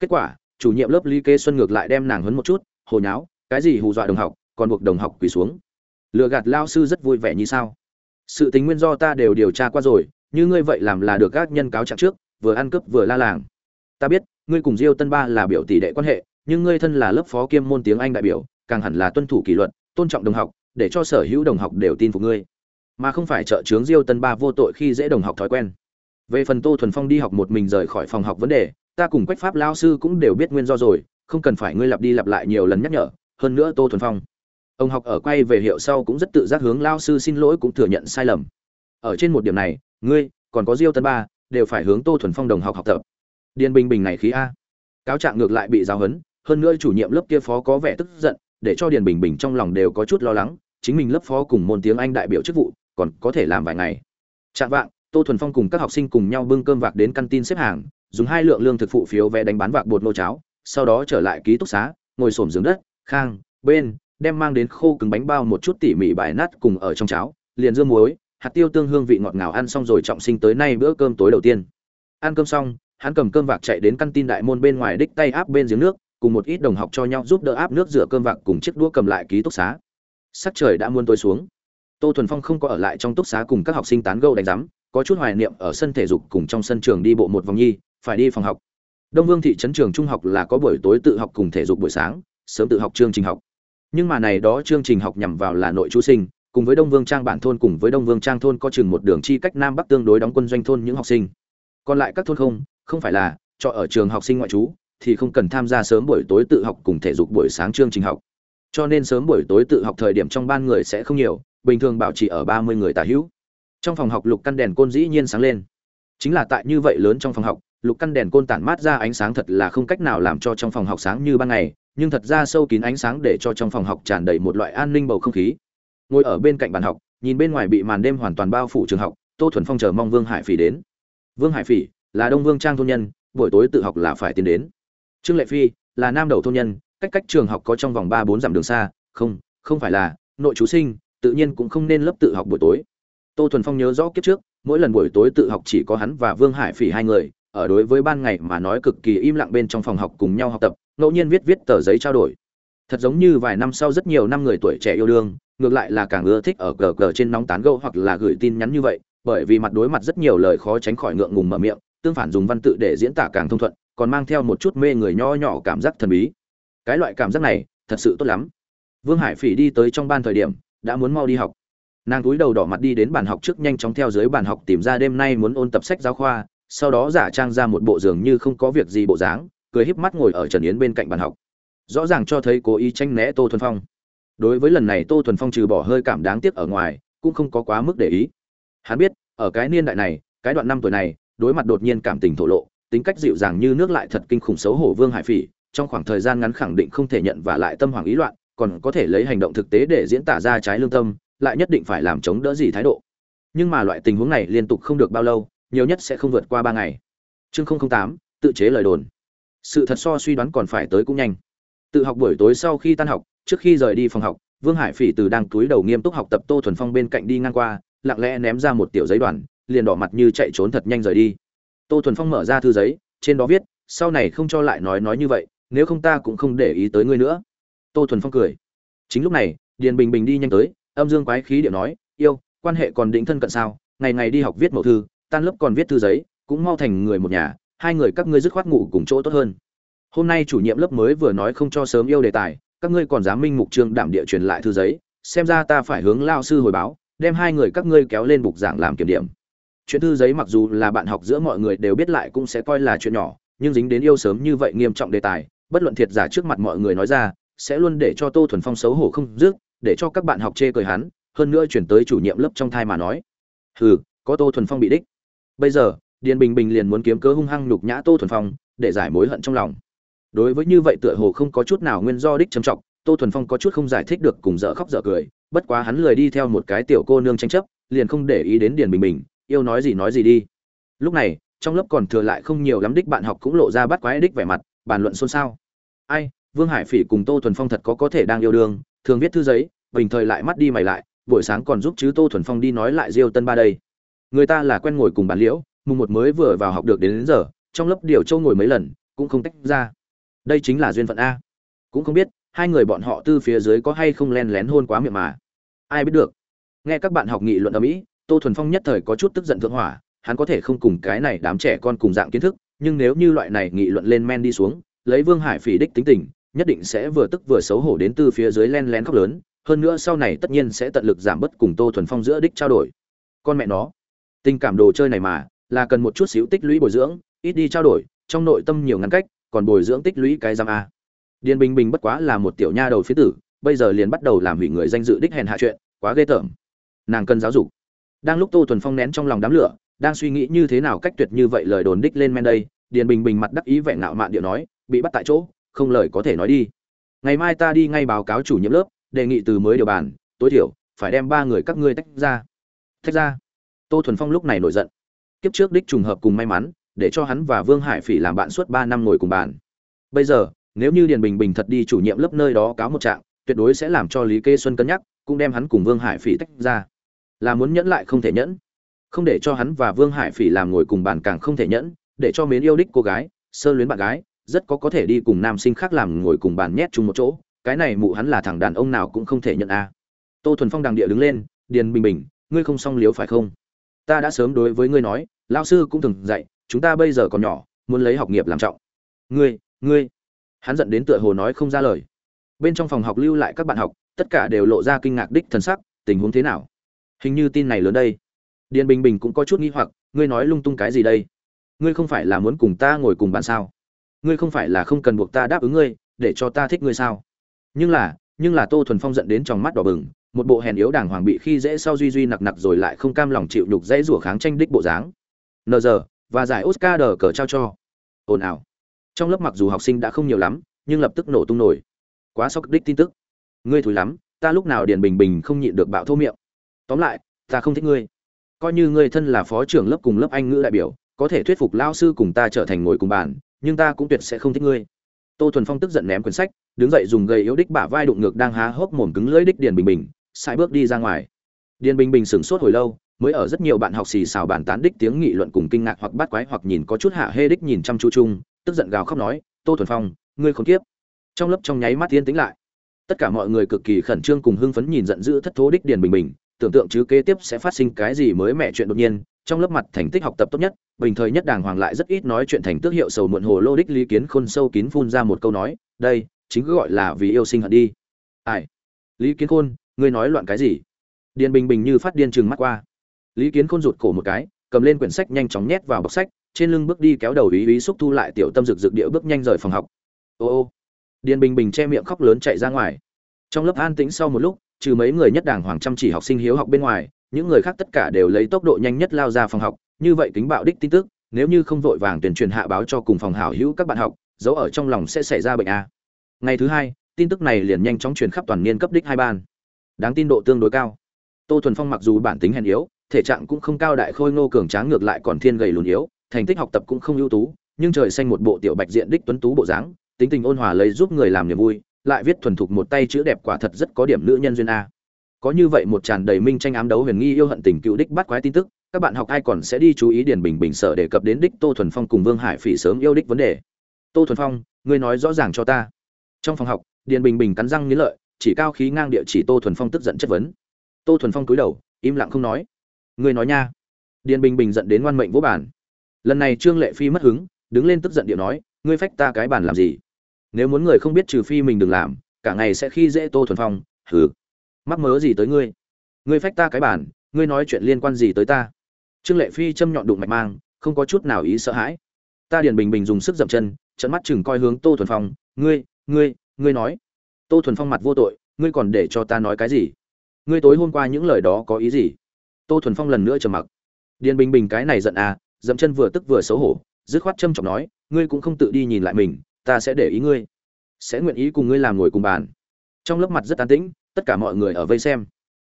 Kết quả, chủ nhiệm lớp lý Kê xuân ngược lại đem nàng hấn một chút, hồ nháo, cái gì hù dọa đồng học, còn buộc đồng học quỳ xuống. Lừa gạt lao sư rất vui vẻ như sao. Sự tính nguyên do ta đều điều tra qua rồi, như ngươi vậy làm là được các nhân cáo trạng trước, vừa ăn cướp vừa la làng. Ta biết, ngươi cùng diêu tân ba là biểu tỷ đệ quan hệ, nhưng ngươi thân là lớp phó kiêm môn tiếng anh đại biểu, càng hẳn là tuân thủ kỷ luật, tôn trọng đồng học để cho sở hữu đồng học đều tin phục ngươi. Mà không phải trợ trướng diêu tân ba vô tội khi dễ đồng học thói quen. Về phần tô thuần phong đi học một mình rời khỏi phòng học vấn đề, ta cùng quách pháp lao sư cũng đều biết nguyên do rồi, không cần phải ngươi lặp đi lặp lại nhiều lần nhắc nhở, hơn nữa tô thuần phong. Ông học ở quay về hiệu sau cũng rất tự giác hướng lao sư xin lỗi cũng thừa nhận sai lầm. Ở trên một điểm này, ngươi, còn có diêu tân ba, đều phải hướng tô thuần phong đồng học học tập. Điền bình bình này khí a. Cáo trạng ngược lại bị giáo hấn hơn nữa chủ nhiệm lớp kia phó có vẻ tức giận, để cho điền bình bình trong lòng đều có chút lo lắng chính mình lớp phó cùng môn tiếng anh đại biểu chức vụ, còn có thể làm vài ngày. Chạm vạng, tô thuần phong cùng các học sinh cùng nhau bưng cơm vạc đến căn tin xếp hàng, dùng hai lượng lương thực phụ phiếu vé đánh bán vạc bột nô cháo, sau đó trở lại ký túc xá, ngồi xổm giường đất, khang, bên, đem mang đến khô cứng bánh bao một chút tỉ mỉ bài nát cùng ở trong cháo, liền dưa muối, hạt tiêu tương hương vị ngọt ngào ăn xong rồi trọng sinh tới nay bữa cơm tối đầu tiên. Ăn cơm xong, hắn cầm cơm vạc chạy đến căn tin đại môn bên ngoài đích tay áp bên giếng nước, cùng một ít đồng học cho nhau giúp đỡ áp nước rửa cơm vạc cùng chiếc đũa cầm lại ký túc xá sắc trời đã muôn tối xuống. Tô thuần phong không có ở lại trong túc xá cùng các học sinh tán gẫu đánh giám, có chút hoài niệm ở sân thể dục cùng trong sân trường đi bộ một vòng nhi, phải đi phòng học. Đông vương thị trấn trường trung học là có buổi tối tự học cùng thể dục buổi sáng, sớm tự học chương trình học. Nhưng mà này đó chương trình học nhằm vào là nội chú sinh, cùng với đông vương trang bản thôn cùng với đông vương trang thôn có chừng một đường chi cách nam bắc tương đối đóng quân doanh thôn những học sinh. Còn lại các thôn không không phải là, cho ở trường học sinh ngoại trú, thì không cần tham gia sớm buổi tối tự học cùng thể dục buổi sáng chương trình học cho nên sớm buổi tối tự học thời điểm trong ban người sẽ không nhiều, bình thường bảo trì ở ba mươi người tả hữu. Trong phòng học lục căn đèn côn dĩ nhiên sáng lên. Chính là tại như vậy lớn trong phòng học, lục căn đèn côn tản mát ra ánh sáng thật là không cách nào làm cho trong phòng học sáng như ban ngày, nhưng thật ra sâu kín ánh sáng để cho trong phòng học tràn đầy một loại an ninh bầu không khí. Ngồi ở bên cạnh bàn học, nhìn bên ngoài bị màn đêm hoàn toàn bao phủ trường học, tô thuần phong chờ mong vương hải phỉ đến. Vương hải phỉ là đông vương trang thôn nhân, buổi tối tự học là phải tiến đến. Trương lệ phi là nam đầu thôn nhân cách cách trường học có trong vòng ba bốn dặm đường xa, không không phải là, nội chú sinh, tự nhiên cũng không nên lớp tự học buổi tối. Tô thuần phong nhớ rõ kiếp trước, mỗi lần buổi tối tự học chỉ có hắn và vương hải phỉ hai người, ở đối với ban ngày mà nói cực kỳ im lặng bên trong phòng học cùng nhau học tập, ngẫu nhiên viết viết tờ giấy trao đổi. Thật giống như vài năm sau rất nhiều năm người tuổi trẻ yêu đương, ngược lại là càng ưa thích ở cờ cờ trên nóng tán gẫu hoặc là gửi tin nhắn như vậy, bởi vì mặt đối mặt rất nhiều lời khó tránh khỏi ngượng ngùng mở miệng, tương phản dùng văn tự để diễn tả càng thông thuận, còn mang theo một chút mê người nho nhỏ cảm giác thần bí cái loại cảm giác này, thật sự tốt lắm. Vương hải phỉ đi tới trong ban thời điểm, đã muốn mau đi học. Nàng túi đầu đỏ mặt đi đến bàn học trước nhanh chóng theo dưới bàn học tìm ra đêm nay muốn ôn tập sách giáo khoa, sau đó giả trang ra một bộ giường như không có việc gì bộ dáng, cười híp mắt ngồi ở trần yến bên cạnh bàn học. Rõ ràng cho thấy cố ý tranh né tô thuần phong. Đối với lần này tô thuần phong trừ bỏ hơi cảm đáng tiếc ở ngoài, cũng không có quá mức để ý. Hắn biết, ở cái niên đại này, cái đoạn năm tuổi này, đối mặt đột nhiên cảm tình thổ lộ, tính cách dịu dàng như nước lại thật kinh khủng xấu hổ vương hải phỉ trong khoảng thời gian ngắn khẳng định không thể nhận và lại tâm hoàng ý loạn, còn có thể lấy hành động thực tế để diễn tả ra trái lương tâm, lại nhất định phải làm chống đỡ gì thái độ. Nhưng mà loại tình huống này liên tục không được bao lâu, nhiều nhất sẽ không vượt qua ba ngày. Chương tám, tự chế lời đồn. Sự thật so suy đoán còn phải tới cũng nhanh. Tự học buổi tối sau khi tan học, trước khi rời đi phòng học, vương hải phỉ từ đang túi đầu nghiêm túc học tập tô thuần phong bên cạnh đi ngang qua, lặng lẽ ném ra một tiểu giấy đoàn liền đỏ mặt như chạy trốn thật nhanh rời đi. Tô thuần phong mở ra thư giấy, trên đó viết, sau này không cho lại nói nói như vậy nếu không ta cũng không để ý tới ngươi nữa. Tô thuần phong cười. Chính lúc này, điền bình bình đi nhanh tới, âm dương quái khí điệu nói, yêu, quan hệ còn định thân cận sao? Ngày ngày đi học viết mẫu thư, tan lớp còn viết thư giấy, cũng mau thành người một nhà, hai người các ngươi dứt khoát ngủ cùng chỗ tốt hơn. Hôm nay chủ nhiệm lớp mới vừa nói không cho sớm yêu đề tài, các ngươi còn dám minh mục trương đảm địa truyền lại thư giấy, xem ra ta phải hướng lao sư hồi báo, đem hai người các ngươi kéo lên bục giảng làm kiểm điểm. Chuyện thư giấy mặc dù là bạn học giữa mọi người đều biết lại cũng sẽ coi là chuyện nhỏ, nhưng dính đến yêu sớm như vậy nghiêm trọng đề tài bất luận thiệt giả trước mặt mọi người nói ra, sẽ luôn để cho tô thuần phong xấu hổ không dứt, để cho các bạn học chê cười hắn, hơn nữa chuyển tới chủ nhiệm lớp trong thai mà nói. Hừ, có tô thuần phong bị đích. Bây giờ, điền bình bình liền muốn kiếm cớ hung hăng nhục nhã tô thuần phong, để giải mối hận trong lòng. Đối với như vậy tựa hồ không có chút nào nguyên do đích trầm trọng, tô thuần phong có chút không giải thích được cùng dở khóc dở cười, bất quá hắn lười đi theo một cái tiểu cô nương tranh chấp, liền không để ý đến điền bình bình, yêu nói gì nói gì đi. Lúc này, trong lớp còn thừa lại không nhiều lắm đích bạn học cũng lộ ra bắt quái đích vẻ mặt bàn luận xôn xao. Ai vương hải phỉ cùng tô thuần phong thật có có thể đang yêu đương thường viết thư giấy bình thời lại mắt đi mày lại buổi sáng còn giúp chứ tô thuần phong đi nói lại diêu tân ba đây. Người ta là quen ngồi cùng bàn liễu mùng một mới vừa vào học được đến, đến giờ trong lớp điều châu ngồi mấy lần cũng không tách ra. Đây chính là duyên phận a. Cũng không biết hai người bọn họ tư phía dưới có hay không len lén hôn quá miệng mà. Ai biết được. Nghe các bạn học nghị luận ở mỹ tô thuần phong nhất thời có chút tức giận thượng hỏa hắn có thể không cùng cái này đám trẻ con cùng dạng kiến thức nhưng nếu như loại này nghị luận lên men đi xuống, lấy vương hải phỉ đích tính tình, nhất định sẽ vừa tức vừa xấu hổ đến từ phía dưới len lén khóc lớn, hơn nữa sau này tất nhiên sẽ tận lực giảm bớt cùng tô thuần phong giữa đích trao đổi. Con mẹ nó, tình cảm đồ chơi này mà, là cần một chút xíu tích lũy bồi dưỡng, ít đi trao đổi, trong nội tâm nhiều ngăn cách, còn bồi dưỡng tích lũy cái giam a. Điền bình bình bất quá là một tiểu nha đầu phía tử, bây giờ liền bắt đầu làm hủy người danh dự đích hèn hạ chuyện, quá ghê tởm. Nàng cần giáo dục. Đang lúc tô thuần phong nén trong lòng đám lửa, đang suy nghĩ như thế nào cách tuyệt như vậy lời đồn đích lên men đây điền bình bình mặt đắc ý vẻ ngạo mạn điệu nói, bị bắt tại chỗ, không lời có thể nói đi. Ngày mai ta đi ngay báo cáo chủ nhiệm lớp, đề nghị từ mới điều bàn, tối thiểu, phải đem ba người các ngươi tách ra. Tách ra? Tô thuần phong lúc này nổi giận. Kiếp trước đích trùng hợp cùng may mắn, để cho hắn và vương hải phỉ làm bạn suốt ba năm ngồi cùng bàn. Bây giờ, nếu như điền bình bình thật đi chủ nhiệm lớp nơi đó cáo một trạng, tuyệt đối sẽ làm cho lý kê xuân cân nhắc, cũng đem hắn cùng vương hải phỉ tách ra. Là muốn nhẫn lại không thể nhẫn. Không để cho hắn và vương hải phỉ làm ngồi cùng bàn càng không thể nhẫn để cho mến yêu đích cô gái, sơ luyến bạn gái, rất có có thể đi cùng nam sinh khác làm ngồi cùng bàn nhét chung một chỗ, cái này mụ hắn là thằng đàn ông nào cũng không thể nhận a. Tô thuần phong đằng địa đứng lên, điền bình bình, ngươi không xong liếu phải không? Ta đã sớm đối với ngươi nói lao sư cũng từng dạy, chúng ta bây giờ còn nhỏ, muốn lấy học nghiệp làm trọng. Ngươi ngươi. Hắn giận đến tựa hồ nói không ra lời. Bên trong phòng học lưu lại các bạn học, tất cả đều lộ ra kinh ngạc đích thần sắc, tình huống thế nào? Hình như tin này lớn đây. Điền bình bình cũng có chút nghi hoặc, ngươi nói lung tung cái gì đây? Ngươi không phải là muốn cùng ta ngồi cùng bàn sao? Ngươi không phải là không cần buộc ta đáp ứng ngươi, để cho ta thích ngươi sao? Nhưng là nhưng là tô thuần phong giận đến trong mắt đỏ bừng, một bộ hèn yếu đàng hoàng bị khi dễ sau duy duy nặc nặc rồi lại không cam lòng chịu nhục dễ rủa kháng tranh đích bộ dáng. Nờ giờ và giải oscar đờ cờ trao cho. Ồn ào. Trong lớp mặc dù học sinh đã không nhiều lắm, nhưng lập tức nổ tung nổi. Quá sốc đích tin tức. Ngươi thùi lắm, ta lúc nào điền bình bình không nhịn được bạo thô miệng. Tóm lại, ta không thích ngươi. Coi như ngươi thân là phó trưởng lớp cùng lớp anh ngữ đại biểu có thể thuyết phục lao sư cùng ta trở thành ngồi cùng bàn, nhưng ta cũng tuyệt sẽ không thích ngươi. Tô thuần phong tức giận ném quyển sách, đứng dậy dùng gầy yếu đích bả vai đụng ngược đang há hốc mồm cứng lưỡi đích điền bình bình sai bước đi ra ngoài. Điền bình bình sửng sốt hồi lâu, mới ở rất nhiều bạn học xì xào bàn tán đích tiếng nghị luận cùng kinh ngạc hoặc bắt quái hoặc nhìn có chút hạ hê đích nhìn chăm chú chung, tức giận gào khóc nói, tô thuần phong, ngươi khốn kiếp. Trong lớp trong nháy mắt yên tính lại. Tất cả mọi người cực kỳ khẩn trương cùng hưng phấn nhìn giận dữ thất thố đích điền bình bình, tưởng tượng chứ kế tiếp sẽ phát sinh cái gì mới mẹ chuyện đột nhiên trong lớp mặt thành tích học tập tốt nhất, bình thời nhất đàng hoàng lại rất ít nói chuyện thành tước hiệu sầu muộn hồ lô đích lý kiến khôn sâu kín phun ra một câu nói, đây, chính cứ gọi là vì yêu sinh hận đi. Ai? Lý kiến khôn, ngươi nói loạn cái gì? Điền bình bình như phát điên chừng mắt qua. Lý kiến khôn rụt cổ một cái, cầm lên quyển sách nhanh chóng nhét vào bọc sách, trên lưng bước đi kéo đầu ý ý xúc thu lại tiểu tâm rực rực địa bước nhanh rời phòng học. Ô ô. Điền bình bình che miệng khóc lớn chạy ra ngoài. Trong lớp an tĩnh sau một lúc, trừ mấy người nhất đảng hoàng chăm chỉ học sinh hiếu học bên ngoài những người khác tất cả đều lấy tốc độ nhanh nhất lao ra phòng học, như vậy kính bạo đích tin tức, nếu như không vội vàng tuyển truyền hạ báo cho cùng phòng hảo hữu các bạn học, dấu ở trong lòng sẽ xảy ra bệnh a. Ngày thứ hai, tin tức này liền nhanh chóng truyền khắp toàn niên cấp đích hai ban. Đáng tin độ tương đối cao. Tô thuần phong mặc dù bản tính hèn yếu, thể trạng cũng không cao đại khôi ngô cường tráng ngược lại còn thiên gầy lùn yếu, thành tích học tập cũng không ưu tú, nhưng trời xanh một bộ tiểu bạch diện đích tuấn tú bộ dáng, tính tình ôn hòa lấy giúp người làm niềm vui, lại viết thuần thục một tay chữ đẹp quả thật rất có điểm nữ nhân duyên a có như vậy một tràn đầy minh tranh ám đấu huyền nghi yêu hận tình cựu đích bắt quái tin tức, các bạn học ai còn sẽ đi chú ý điển bình bình sở đề cập đến đích tô thuần phong cùng vương hải phỉ sớm yêu đích vấn đề. Tô thuần phong, ngươi nói rõ ràng cho ta. Trong phòng học, điền bình bình cắn răng nghĩ lợi, chỉ cao khí ngang địa chỉ tô thuần phong tức giận chất vấn. Tô thuần phong cúi đầu, im lặng không nói. Ngươi nói nha. Điền bình bình giận đến ngoan mệnh vỗ bản lần này trương lệ phi mất hứng, đứng lên tức giận điệu nói, ngươi phách ta cái bản làm gì? Nếu muốn người không biết trừ phi mình đừng làm, cả ngày sẽ khi dễ tô thuần phong, hừ mắc mớ gì tới ngươi? Ngươi phách ta cái bản, ngươi nói chuyện liên quan gì tới ta? Trương lệ phi châm nhọn đụng mạch mang, không có chút nào ý sợ hãi. Ta điền bình bình dùng sức dậm chân trận mắt chừng coi hướng tô thuần phong, ngươi ngươi ngươi nói. Tô thuần phong mặt vô tội, ngươi còn để cho ta nói cái gì? Ngươi tối hôm qua những lời đó có ý gì? Tô thuần phong lần nữa trầm mặc. Điền bình bình cái này giận à dậm chân vừa tức vừa xấu hổ, dứt khoát châm chọc nói, ngươi cũng không tự đi nhìn lại mình, ta sẽ để ý ngươi, sẽ nguyện ý cùng ngươi làm ngồi cùng bàn. Trong lớp mặt rất an tĩnh tất cả mọi người ở vây xem.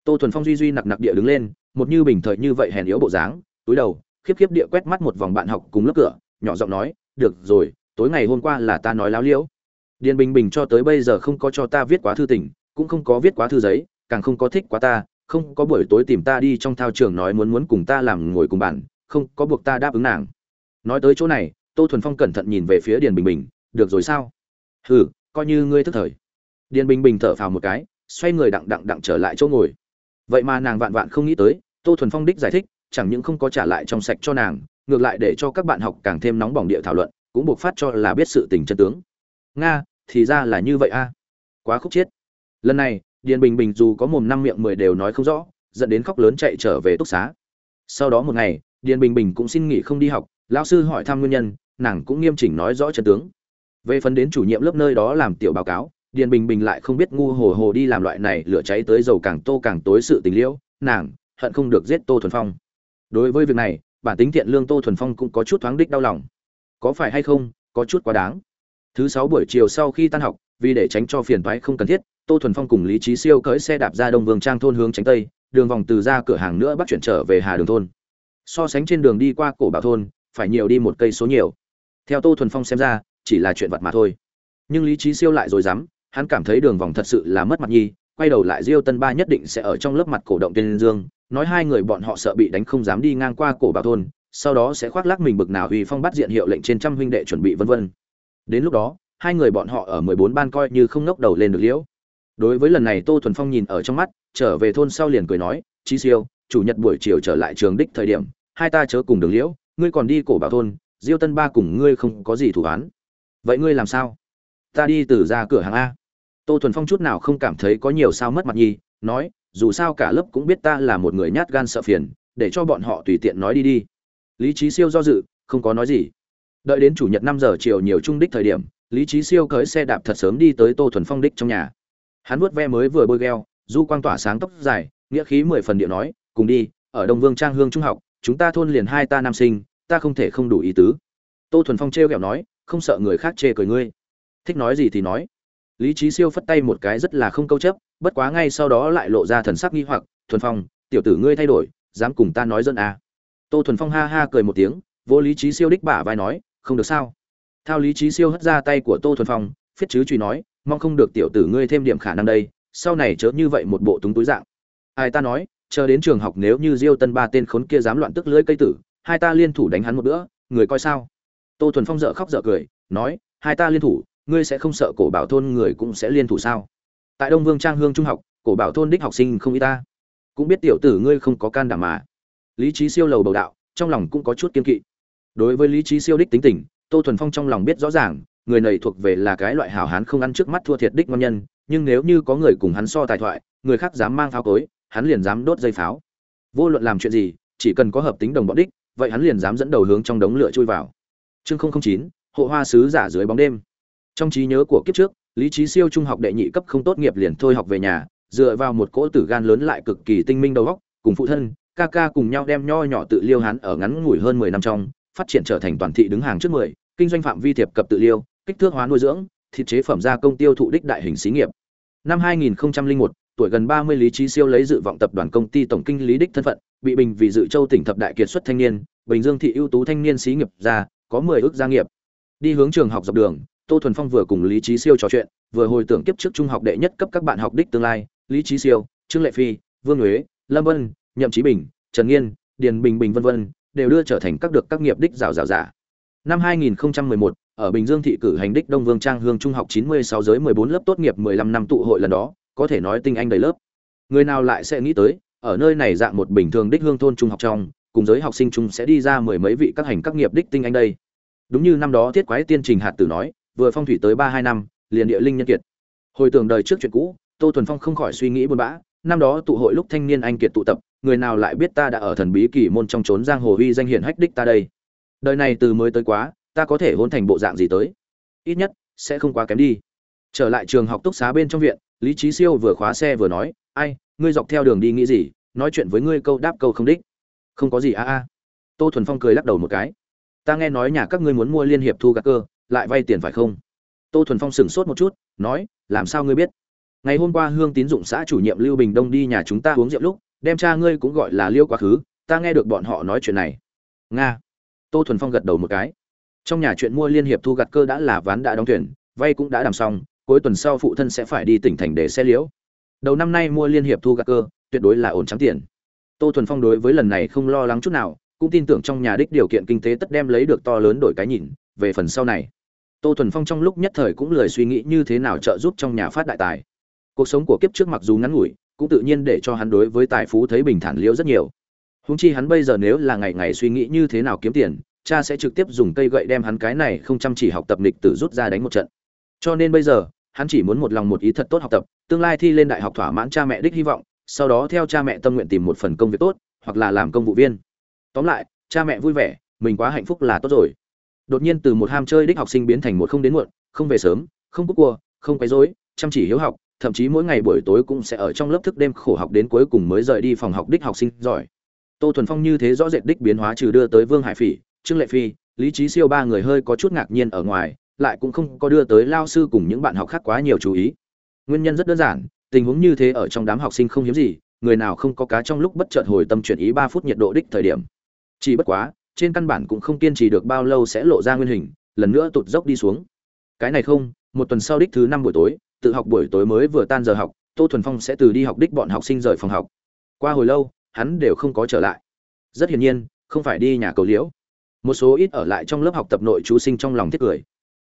Tô thuần phong duy duy nặc nặc địa đứng lên, một như bình thời như vậy hèn yếu bộ dáng, túi đầu, khiếp khiếp địa quét mắt một vòng bạn học cùng lớp cửa, nhỏ giọng nói, được rồi, tối ngày hôm qua là ta nói láo liễu. Điền bình bình cho tới bây giờ không có cho ta viết quá thư tình, cũng không có viết quá thư giấy, càng không có thích quá ta, không có buổi tối tìm ta đi trong thao trường nói muốn muốn cùng ta làm ngồi cùng bạn, không có buộc ta đáp ứng nàng. Nói tới chỗ này, tô thuần phong cẩn thận nhìn về phía điền bình bình, được rồi sao? Hừ, coi như ngươi thức thời. Điền bình bình thở phào một cái xoay người đặng đặng đặng trở lại chỗ ngồi. Vậy mà nàng vạn vạn không nghĩ tới, tô thuần phong đích giải thích, chẳng những không có trả lại trong sạch cho nàng, ngược lại để cho các bạn học càng thêm nóng bỏng địa thảo luận, cũng buộc phát cho là biết sự tình chân tướng. Nga, thì ra là như vậy a. Quá khúc chiết lần này, điền bình bình dù có mồm năm miệng mười đều nói không rõ, dẫn đến khóc lớn chạy trở về túc xá. Sau đó một ngày, điền bình bình cũng xin nghỉ không đi học, lão sư hỏi thăm nguyên nhân, nàng cũng nghiêm chỉnh nói rõ chân tướng. Về phần đến chủ nhiệm lớp nơi đó làm tiểu báo cáo điền bình bình lại không biết ngu hồ hồ đi làm loại này lửa cháy tới dầu càng tô càng tối sự tình liễu, nàng, hận không được giết tô thuần phong. Đối với việc này, bản tính thiện lương tô thuần phong cũng có chút thoáng đích đau lòng. Có phải hay không, có chút quá đáng. Thứ sáu buổi chiều sau khi tan học, vì để tránh cho phiền thoái không cần thiết, tô thuần phong cùng lý trí siêu cưỡi xe đạp ra đông vương trang thôn hướng tránh tây, đường vòng từ ra cửa hàng nữa bắt chuyển trở về hà đường thôn. So sánh trên đường đi qua cổ bảo thôn, phải nhiều đi một cây số nhiều. Theo tô thuần phong xem ra, chỉ là chuyện vật mà thôi. Nhưng lý trí siêu lại rồi dám hắn cảm thấy đường vòng thật sự là mất mặt nhi, quay đầu lại diêu tân ba nhất định sẽ ở trong lớp mặt cổ động tên dương, nói hai người bọn họ sợ bị đánh không dám đi ngang qua cổ bảo thôn, sau đó sẽ khoác lác mình bực nào uy phong bắt diện hiệu lệnh trên trăm huynh đệ chuẩn bị vân vân. Đến lúc đó, hai người bọn họ ở mười bốn ban coi như không ngóc đầu lên được liễu. Đối với lần này tô thuần phong nhìn ở trong mắt, trở về thôn sau liền cười nói, Chí siêu, chủ nhật buổi chiều trở lại trường đích thời điểm, hai ta chớ cùng đường liễu, ngươi còn đi cổ bảo thôn, diêu tân ba cùng ngươi không có gì thủ án. Vậy ngươi làm sao? Ta đi từ ra cửa hàng a. Tô thuần phong chút nào không cảm thấy có nhiều sao mất mặt nhi nói, dù sao cả lớp cũng biết ta là một người nhát gan sợ phiền, để cho bọn họ tùy tiện nói đi đi. Lý trí siêu do dự, không có nói gì. Đợi đến chủ nhật năm giờ chiều nhiều trung đích thời điểm, lý trí siêu cưới xe đạp thật sớm đi tới tô thuần phong đích trong nhà. Hắn vuốt ve mới vừa bôi gheo du quang tỏa sáng tóc dài, nghĩa khí mười phần điệu nói, cùng đi, ở đông vương trang hương trung học, chúng ta thôn liền hai ta nam sinh, ta không thể không đủ ý tứ. Tô thuần phong trêu ghẹo nói, không sợ người khác chê cười ngươi thích nói gì thì nói. Lý trí siêu phất tay một cái rất là không câu chấp, bất quá ngay sau đó lại lộ ra thần sắc nghi hoặc, thuần phong, tiểu tử ngươi thay đổi, dám cùng ta nói dân à. tô thuần phong ha ha cười một tiếng, vô lý trí siêu đích bả vai nói, không được sao? Thao lý trí siêu hất ra tay của tô thuần phong, phiết chứ truy nói, mong không được tiểu tử ngươi thêm điểm khả năng đây, sau này chớ như vậy một bộ túng túi dạng. Ai ta nói, chờ đến trường học nếu như diêu tân ba tên khốn kia dám loạn tức lưỡi cây tử, hai ta liên thủ đánh hắn một bữa, người coi sao? Tô thuần phong dợ khóc dợ cười, nói, hai ta liên thủ ngươi sẽ không sợ cổ bảo thôn người cũng sẽ liên thủ sao? Tại đông vương trang hương trung học, cổ bảo thôn đích học sinh không y ta. Cũng biết tiểu tử ngươi không có can đảm mà. Lý trí siêu lầu bầu đạo, trong lòng cũng có chút kiên kỵ. Đối với lý trí siêu đích tính tình, tô thuần phong trong lòng biết rõ ràng, người này thuộc về là cái loại hảo hán không ăn trước mắt thua thiệt đích ngon nhân, nhưng nếu như có người cùng hắn so tài thoại, người khác dám mang pháo cối, hắn liền dám đốt dây pháo. Vô luận làm chuyện gì, chỉ cần có hợp tính đồng bọn đích, vậy hắn liền dám dẫn đầu hướng trong đống lửa chui vào. Chương chín, hộ hoa sứ giả dưới bóng đêm trong trí nhớ của kiếp trước lý trí siêu trung học đệ nhị cấp không tốt nghiệp liền thôi học về nhà dựa vào một cỗ tử gan lớn lại cực kỳ tinh minh đầu óc cùng phụ thân ca ca cùng nhau đem nho nhỏ tự liêu hắn ở ngắn ngủi hơn mười năm trong phát triển trở thành toàn thị đứng hàng trước mười kinh doanh phạm vi thiệp cập tự liêu kích thước hóa nuôi dưỡng thịt chế phẩm gia công tiêu thụ đích đại hình xí nghiệp. Năm 2001, tuổi gần 30 lý trí siêu lấy dự vọng tập đoàn công ty tổng kinh lý đích thân phận bị bình vì dự châu tỉnh thập đại kiệt xuất thanh niên bình dương thị ưu tú thanh niên xí nghiệp ra có 10 ước gia nghiệp. Đi hướng trường học dọc đường tô thuần phong vừa cùng lý trí siêu trò chuyện vừa hồi tưởng kiếp trước trung học đệ nhất cấp các bạn học đích tương lai lý trí siêu trương lệ phi vương huế lâm vân nhậm trí bình trần nghiên điền bình bình vân vân đều đưa trở thành các được các nghiệp đích rào rào giả năm 2011, ở bình dương thị cử hành đích đông vương trang hương trung học 96 giới 14 lớp tốt nghiệp 15 năm tụ hội lần đó có thể nói tinh anh đầy lớp. Người nào lại sẽ nghĩ tới ở nơi này dạng một bình thường đích hương thôn trung học trong cùng giới học sinh chung sẽ đi ra mười mấy vị các hành các nghiệp đích tinh anh đây. Đúng như năm đó thiết quái tiên trình hạt tử nói vừa phong thủy tới ba hai năm, liền địa linh nhân kiệt. Hồi tưởng đời trước chuyện cũ, tô thuần phong không khỏi suy nghĩ buồn bã, năm đó tụ hội lúc thanh niên anh kiệt tụ tập, người nào lại biết ta đã ở thần bí kỳ môn trong trốn giang hồ uy danh hiển hách đích ta đây? Đời này từ mới tới quá, ta có thể hôn thành bộ dạng gì tới? Ít nhất, sẽ không quá kém đi. Trở lại trường học túc xá bên trong viện, lý trí siêu vừa khóa xe vừa nói, ai, ngươi dọc theo đường đi nghĩ gì? Nói chuyện với ngươi câu đáp câu không đích. Không có gì a a. Tô thuần phong cười lắc đầu một cái. Ta nghe nói nhà các ngươi muốn mua liên hiệp thu gạt cơ lại vay tiền phải không? Tô thuần phong sửng sốt một chút, nói, làm sao ngươi biết? Ngày hôm qua hương tín dụng xã chủ nhiệm lưu bình đông đi nhà chúng ta uống rượu lúc, đem cha ngươi cũng gọi là liêu quá khứ, ta nghe được bọn họ nói chuyện này. Nga. Tô thuần phong gật đầu một cái. Trong nhà chuyện mua liên hiệp thu gặt cơ đã là ván đã đóng thuyền, vay cũng đã đàm xong, cuối tuần sau phụ thân sẽ phải đi tỉnh thành để xe liễu. Đầu năm nay mua liên hiệp thu gặt cơ, tuyệt đối là ổn trắng tiền. Tô thuần phong đối với lần này không lo lắng chút nào, cũng tin tưởng trong nhà đích điều kiện kinh tế tất đem lấy được to lớn đổi cái nhìn, về phần sau này tô thuần phong trong lúc nhất thời cũng lười suy nghĩ như thế nào trợ giúp trong nhà phát đại tài. Cuộc sống của kiếp trước mặc dù ngắn ngủi, cũng tự nhiên để cho hắn đối với tài phú thấy bình thản liễu rất nhiều. Húng chi hắn bây giờ nếu là ngày ngày suy nghĩ như thế nào kiếm tiền, cha sẽ trực tiếp dùng cây gậy đem hắn cái này không chăm chỉ học tập lịch tử rút ra đánh một trận. Cho nên bây giờ, hắn chỉ muốn một lòng một ý thật tốt học tập, tương lai thi lên đại học thỏa mãn cha mẹ đích hy vọng, sau đó theo cha mẹ tâm nguyện tìm một phần công việc tốt, hoặc là làm công vụ viên. Tóm lại, cha mẹ vui vẻ, mình quá hạnh phúc là tốt rồi đột nhiên từ một ham chơi đích học sinh biến thành một không đến muộn, không về sớm, không cúc cua, không quấy rối, chăm chỉ hiếu học, thậm chí mỗi ngày buổi tối cũng sẽ ở trong lớp thức đêm khổ học đến cuối cùng mới rời đi phòng học đích học sinh giỏi. Tô thuần phong như thế rõ rệt đích biến hóa trừ đưa tới vương hải phỉ, trương lệ phi, lý trí siêu ba người hơi có chút ngạc nhiên ở ngoài, lại cũng không có đưa tới lao sư cùng những bạn học khác quá nhiều chú ý. Nguyên nhân rất đơn giản, tình huống như thế ở trong đám học sinh không hiếm gì, người nào không có cá trong lúc bất chợt hồi tâm chuyển ý ba phút nhiệt độ đích thời điểm. Chỉ bất quá trên căn bản cũng không kiên trì được bao lâu sẽ lộ ra nguyên hình, lần nữa tụt dốc đi xuống. Cái này không, một tuần sau đích thứ năm buổi tối, tự học buổi tối mới vừa tan giờ học, tô thuần phong sẽ từ đi học đích bọn học sinh rời phòng học. Qua hồi lâu, hắn đều không có trở lại. Rất hiển nhiên, không phải đi nhà cầu liễu. Một số ít ở lại trong lớp học tập nội chú sinh trong lòng thiết cười.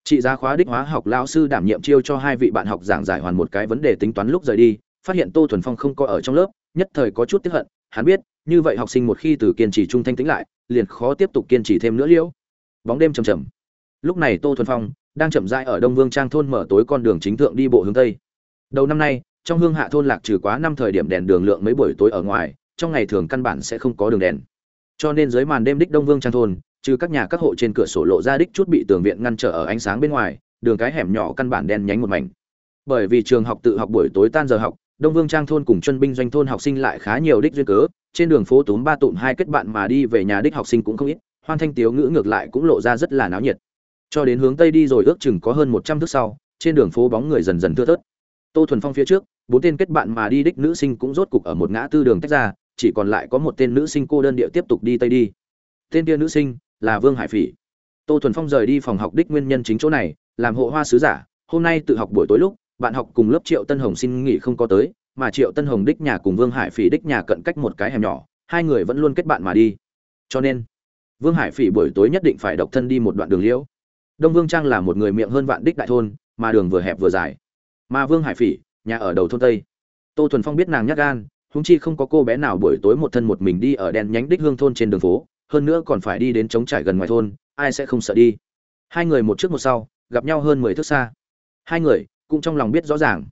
Trị giá khóa đích hóa học lao sư đảm nhiệm chiêu cho hai vị bạn học giảng giải hoàn một cái vấn đề tính toán lúc rời đi, phát hiện tô thuần phong không có ở trong lớp, nhất thời có chút tiếc hận. Hắn biết, như vậy học sinh một khi từ kiên trì trung thanh tính lại liền khó tiếp tục kiên trì thêm nữa liễu. Bóng đêm trầm trầm lúc này tô thuần phong đang chậm rãi ở đông vương trang thôn mở tối con đường chính thượng đi bộ hướng tây. Đầu năm nay, trong hương hạ thôn lạc trừ quá năm thời điểm đèn đường lượng mấy buổi tối ở ngoài, trong ngày thường căn bản sẽ không có đường đèn. Cho nên dưới màn đêm đích đông vương trang thôn, trừ các nhà các hộ trên cửa sổ lộ ra đích chút bị tường viện ngăn trở ở ánh sáng bên ngoài, đường cái hẻm nhỏ căn bản đen nhánh một mảnh. Bởi vì trường học tự học buổi tối tan giờ học, đông vương trang thôn cùng chân binh doanh thôn học sinh lại khá nhiều đích duyên cớ trên đường phố túm ba tụm hai kết bạn mà đi về nhà đích học sinh cũng không ít, hoan thanh tiếu ngữ ngược lại cũng lộ ra rất là náo nhiệt. Cho đến hướng tây đi rồi ước chừng có hơn một trăm thước sau, trên đường phố bóng người dần dần thưa thớt. Tô thuần phong phía trước, bốn tên kết bạn mà đi đích nữ sinh cũng rốt cục ở một ngã tư đường tách ra, chỉ còn lại có một tên nữ sinh cô đơn địa tiếp tục đi tây đi. Tên kia nữ sinh là vương hải phỉ. Tô thuần phong rời đi phòng học đích nguyên nhân chính chỗ này, làm hộ hoa sứ giả, hôm nay tự học buổi tối lúc, bạn học cùng lớp triệu tân hồng xin nghỉ không có tới mà triệu tân hồng đích nhà cùng vương hải phỉ đích nhà cận cách một cái hẻm nhỏ, hai người vẫn luôn kết bạn mà đi. Cho nên, vương hải phỉ buổi tối nhất định phải độc thân đi một đoạn đường liễu. Đông vương trang là một người miệng hơn vạn đích đại thôn, mà đường vừa hẹp vừa dài. Mà vương hải phỉ, nhà ở đầu thôn tây. Tô thuần phong biết nàng nhát gan húng chi không có cô bé nào buổi tối một thân một mình đi ở đèn nhánh đích hương thôn trên đường phố, hơn nữa còn phải đi đến trống trải gần ngoài thôn, ai sẽ không sợ đi. Hai người một trước một sau, gặp nhau hơn mười thước xa. Hai người cũng trong lòng biết rõ ràng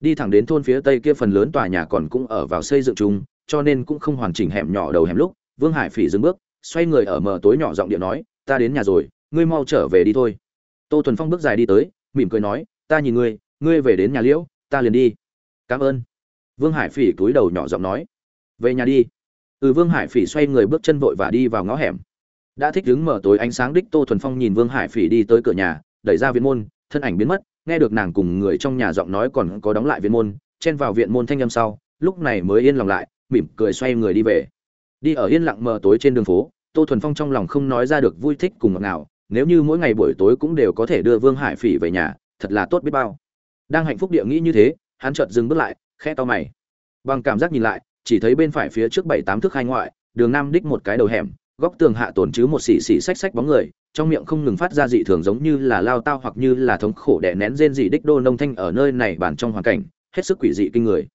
đi thẳng đến thôn phía tây kia phần lớn tòa nhà còn cũng ở vào xây dựng chung, cho nên cũng không hoàn chỉnh hẻm nhỏ đầu hẻm lúc, vương hải phỉ dừng bước, xoay người ở mờ tối nhỏ giọng điện nói, ta đến nhà rồi, ngươi mau trở về đi thôi. Tô thuần phong bước dài đi tới, mỉm cười nói, ta nhìn ngươi ngươi về đến nhà liễu, ta liền đi. Cảm ơn. Vương hải phỉ cúi đầu nhỏ giọng nói, về nhà đi. Ừ vương hải phỉ xoay người bước chân vội và đi vào ngõ hẻm. Đã thích đứng mở tối ánh sáng đích tô thuần phong nhìn vương hải phỉ đi tới cửa nhà, đẩy ra viện môn, thân ảnh biến mất nghe được nàng cùng người trong nhà giọng nói còn có đóng lại viện môn, chen vào viện môn thanh âm sau, lúc này mới yên lòng lại, mỉm cười xoay người đi về. Đi ở yên lặng mờ tối trên đường phố, tô thuần phong trong lòng không nói ra được vui thích cùng ngọt nào nếu như mỗi ngày buổi tối cũng đều có thể đưa vương hải phỉ về nhà, thật là tốt biết bao. Đang hạnh phúc địa nghĩ như thế, hắn chợt dừng bước lại khe to mày. Bằng cảm giác nhìn lại, chỉ thấy bên phải phía trước bảy tám thước hai ngoại, đường nam đích một cái đầu hẻm góc tường hạ tổn chứ một xì xì xách xách bóng người, trong miệng không ngừng phát ra dị thường giống như là lao tao hoặc như là thống khổ đè nén rên dị đích đô nông thanh ở nơi này bản trong hoàn cảnh, hết sức quỷ dị kinh người.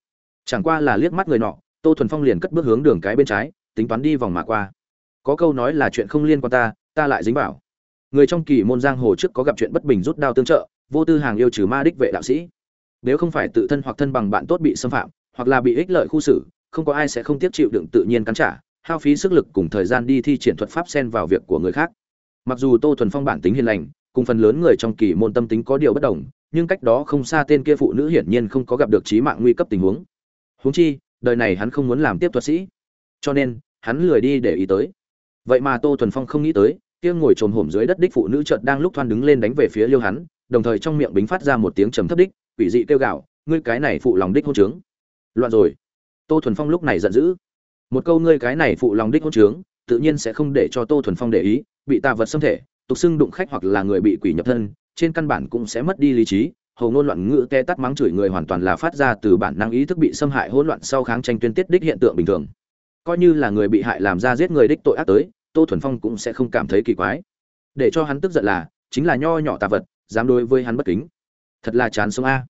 Chẳng qua là liếc mắt người nọ, tô thuần phong liền cất bước hướng đường cái bên trái, tính toán đi vòng mà qua. Có câu nói là chuyện không liên quan ta ta lại dính vào. Người trong kỳ môn giang hồ trước có gặp chuyện bất bình rút đao tương trợ, vô tư hàng yêu trừ ma đích vệ đạo sĩ. Nếu không phải tự thân hoặc thân bằng bạn tốt bị xâm phạm, hoặc là bị ích lợi khu xử, không có ai sẽ không tiếp chịu đựng tự nhiên cắn trả hao phí sức lực cùng thời gian đi thi triển thuật pháp xen vào việc của người khác. Mặc dù tô thuần phong bản tính hiền lành, cùng phần lớn người trong kỳ môn tâm tính có điều bất đồng, nhưng cách đó không xa tên kia phụ nữ hiển nhiên không có gặp được trí mạng nguy cấp tình huống. Huống chi, đời này hắn không muốn làm tiếp thuật sĩ, cho nên, hắn lười đi để ý tới. Vậy mà tô thuần phong không nghĩ tới, kia ngồi trồm hổm dưới đất đích phụ nữ chợt đang lúc thoan đứng lên đánh về phía liêu hắn, đồng thời trong miệng bính phát ra một tiếng trầm thấp đích, quỷ dị kêu gạo ngươi cái này phụ lòng đích hôn trướng. Loạn rồi. Tô thuần phong lúc này giận dữ một câu ngươi cái này phụ lòng đích hôn trướng, tự nhiên sẽ không để cho tô thuần phong để ý, bị tà vật xâm thể, tục xưng đụng khách hoặc là người bị quỷ nhập thân, trên căn bản cũng sẽ mất đi lý trí hầu ngôn loạn ngữ te tắt mắng chửi người hoàn toàn là phát ra từ bản năng ý thức bị xâm hại hỗn loạn sau kháng tranh tuyên tiết đích hiện tượng bình thường. Coi như là người bị hại làm ra giết người đích tội ác tới, tô thuần phong cũng sẽ không cảm thấy kỳ quái. Để cho hắn tức giận là, chính là nho nhỏ tà vật, dám đối với hắn bất kính. Thật là chán sống a.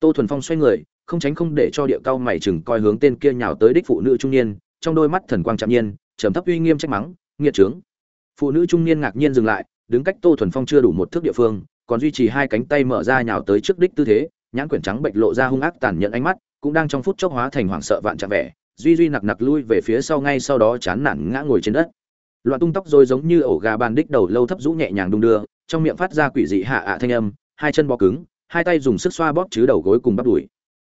Tô thuần phong xoay người, không tránh không để cho địa cao mày chừng coi hướng tên kia nhào tới đích phụ nữ trung niên trong đôi mắt thần quang chạm nhiên, trầm thấp uy nghiêm trách mắng, nghiệt trướng. Phụ nữ trung niên ngạc nhiên dừng lại, đứng cách tô thuần phong chưa đủ một thước địa phương, còn duy trì hai cánh tay mở ra nhào tới trước đích tư thế, nhãn quyển trắng bệnh lộ ra hung ác tàn nhẫn ánh mắt, cũng đang trong phút chốc hóa thành hoảng sợ vạn trạng vẻ, duy duy nặc nặc lui về phía sau ngay sau đó chán nản ngã ngồi trên đất. Loạn tung tóc rồi giống như ổ gà bàn đích đầu lâu thấp rũ nhẹ nhàng đung đưa, trong miệng phát ra quỷ dị hạ ạ thanh âm, hai chân bó cứng, hai tay dùng sức xoa bóp chứ đầu gối cùng bắp đùi.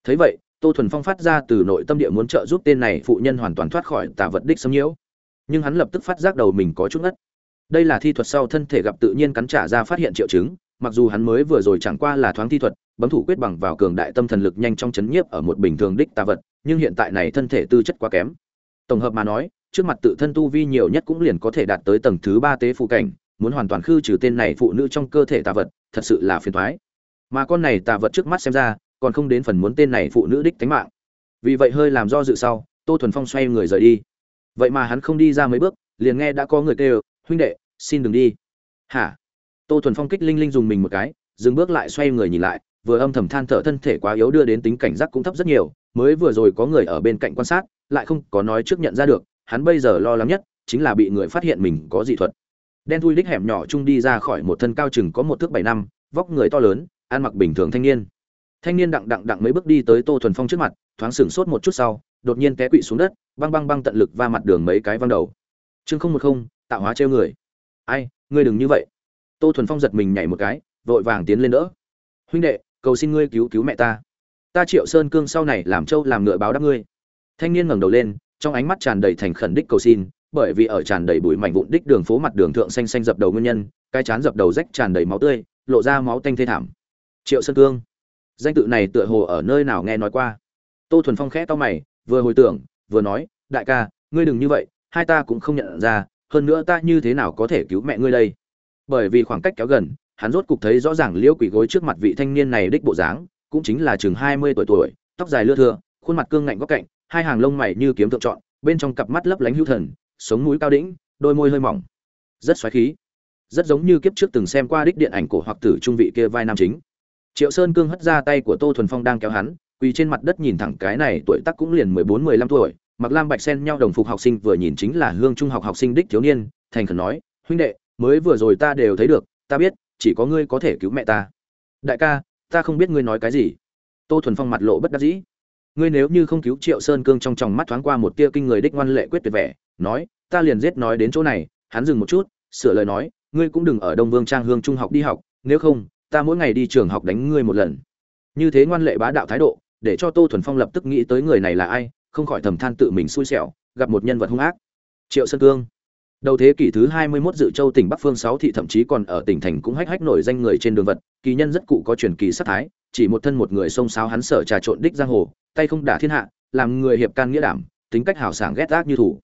Thấy vậy tô thuần phong phát ra từ nội tâm địa muốn trợ giúp tên này phụ nhân hoàn toàn thoát khỏi tà vật đích xâm nhiễu. Nhưng hắn lập tức phát giác đầu mình có chút ngất. Đây là thi thuật sau thân thể gặp tự nhiên cắn trả ra phát hiện triệu chứng, mặc dù hắn mới vừa rồi chẳng qua là thoáng thi thuật, bấm thủ quyết bằng vào cường đại tâm thần lực nhanh trong chấn nhiếp ở một bình thường đích tà vật, nhưng hiện tại này thân thể tư chất quá kém. Tổng hợp mà nói, trước mặt tự thân tu vi nhiều nhất cũng liền có thể đạt tới tầng thứ ba tế phụ cảnh, muốn hoàn toàn khư trừ tên này phụ nữ trong cơ thể tà vật, thật sự là phiền thoái mà con này tà vật trước mắt xem ra còn không đến phần muốn tên này phụ nữ đích tánh mạng. Vì vậy hơi làm do dự sau, tô thuần phong xoay người rời đi. Vậy mà hắn không đi ra mấy bước, liền nghe đã có người kêu, huynh đệ, xin đừng đi. Hả? Tô thuần phong kích linh linh dùng mình một cái, dừng bước lại xoay người nhìn lại, vừa âm thầm than thở thân thể quá yếu đưa đến tính cảnh giác cũng thấp rất nhiều, mới vừa rồi có người ở bên cạnh quan sát, lại không có nói trước nhận ra được, hắn bây giờ lo lắng nhất chính là bị người phát hiện mình có dị thuật. Đen thui đích hẻm nhỏ chung đi ra khỏi một thân cao chừng có một thước bảy năm, vóc người to lớn, ăn mặc bình thường thanh niên thanh niên đặng đặng đặng mấy bước đi tới tô thuần phong trước mặt, thoáng sửng sốt một chút sau, đột nhiên té quỵ xuống đất, băng băng băng tận lực va mặt đường mấy cái văng đầu. Chương không một không, tạo hóa treo người. Ai, ngươi đừng như vậy. Tô thuần phong giật mình nhảy một cái, vội vàng tiến lên đỡ. Huynh đệ, cầu xin ngươi cứu cứu mẹ ta. Ta triệu sơn cương sau này làm trâu làm ngựa báo đáp ngươi. Thanh niên ngẩng đầu lên, trong ánh mắt tràn đầy thành khẩn đích cầu xin, bởi vì ở tràn đầy bụi mảnh vụn đích đường phố mặt đường thượng xanh xanh dập đầu nguyên nhân, cái chán dập đầu rách tràn đầy máu tươi, lộ ra máu tanh thê thảm. Triệu sơn cương danh tự này tựa hồ ở nơi nào nghe nói qua. Tô thuần phong khẽ to mày, vừa hồi tưởng, vừa nói, đại ca, ngươi đừng như vậy, hai ta cũng không nhận ra, hơn nữa ta như thế nào có thể cứu mẹ ngươi đây? Bởi vì khoảng cách kéo gần, hắn rốt cục thấy rõ ràng liễu quỷ gối trước mặt vị thanh niên này đích bộ dáng, cũng chính là chừng hai mươi tuổi tuổi, tóc dài lưa thưa, khuôn mặt cương ngạnh góc cạnh, hai hàng lông mày như kiếm thượng trọn, bên trong cặp mắt lấp lánh hữu thần, sống mũi cao đĩnh, đôi môi hơi mỏng. Rất xoáy khí. Rất giống như kiếp trước từng xem qua đích điện ảnh cổ hoặc tử trung vị kia vai nam chính triệu sơn cương hất ra tay của tô thuần phong đang kéo hắn, quỳ trên mặt đất nhìn thẳng cái này tuổi tác cũng liền mười bốn, mười lăm tuổi. Mặc lam bạch sen nhau đồng phục học sinh vừa nhìn chính là hương trung học học sinh đích thiếu niên, thành khẩn nói, huynh đệ, mới vừa rồi ta đều thấy được, ta biết, chỉ có ngươi có thể cứu mẹ ta. Đại ca, ta không biết ngươi nói cái gì. Tô thuần phong mặt lộ bất đắc dĩ. Ngươi nếu như không cứu triệu sơn cương trong tròng mắt thoáng qua một tia kinh người đích ngoan lệ quyết tuyệt vẻ, nói, ta liền giết nói đến chỗ này, hắn dừng một chút, sửa lời nói, ngươi cũng đừng ở đông vương trang hương trung học đi học, nếu không ta mỗi ngày đi trường học đánh ngươi một lần. Như thế ngoan lệ bá đạo thái độ để cho tô thuần phong lập tức nghĩ tới người này là ai không khỏi thầm than tự mình xui xẻo gặp một nhân vật hung ác. Triệu sơn cương. Đầu thế kỷ thứ hai mươi 21 dự châu tỉnh bắc phương sáu thị thậm chí còn ở tỉnh thành cũng hách hách nổi danh người trên đường vật kỳ nhân rất cụ có truyền kỳ sát thái chỉ một thân một người xông xáo hắn sở trà trộn đích giang hồ tay không đả thiên hạ làm người hiệp can nghĩa đảm tính cách hào sảng ghét ác như thủ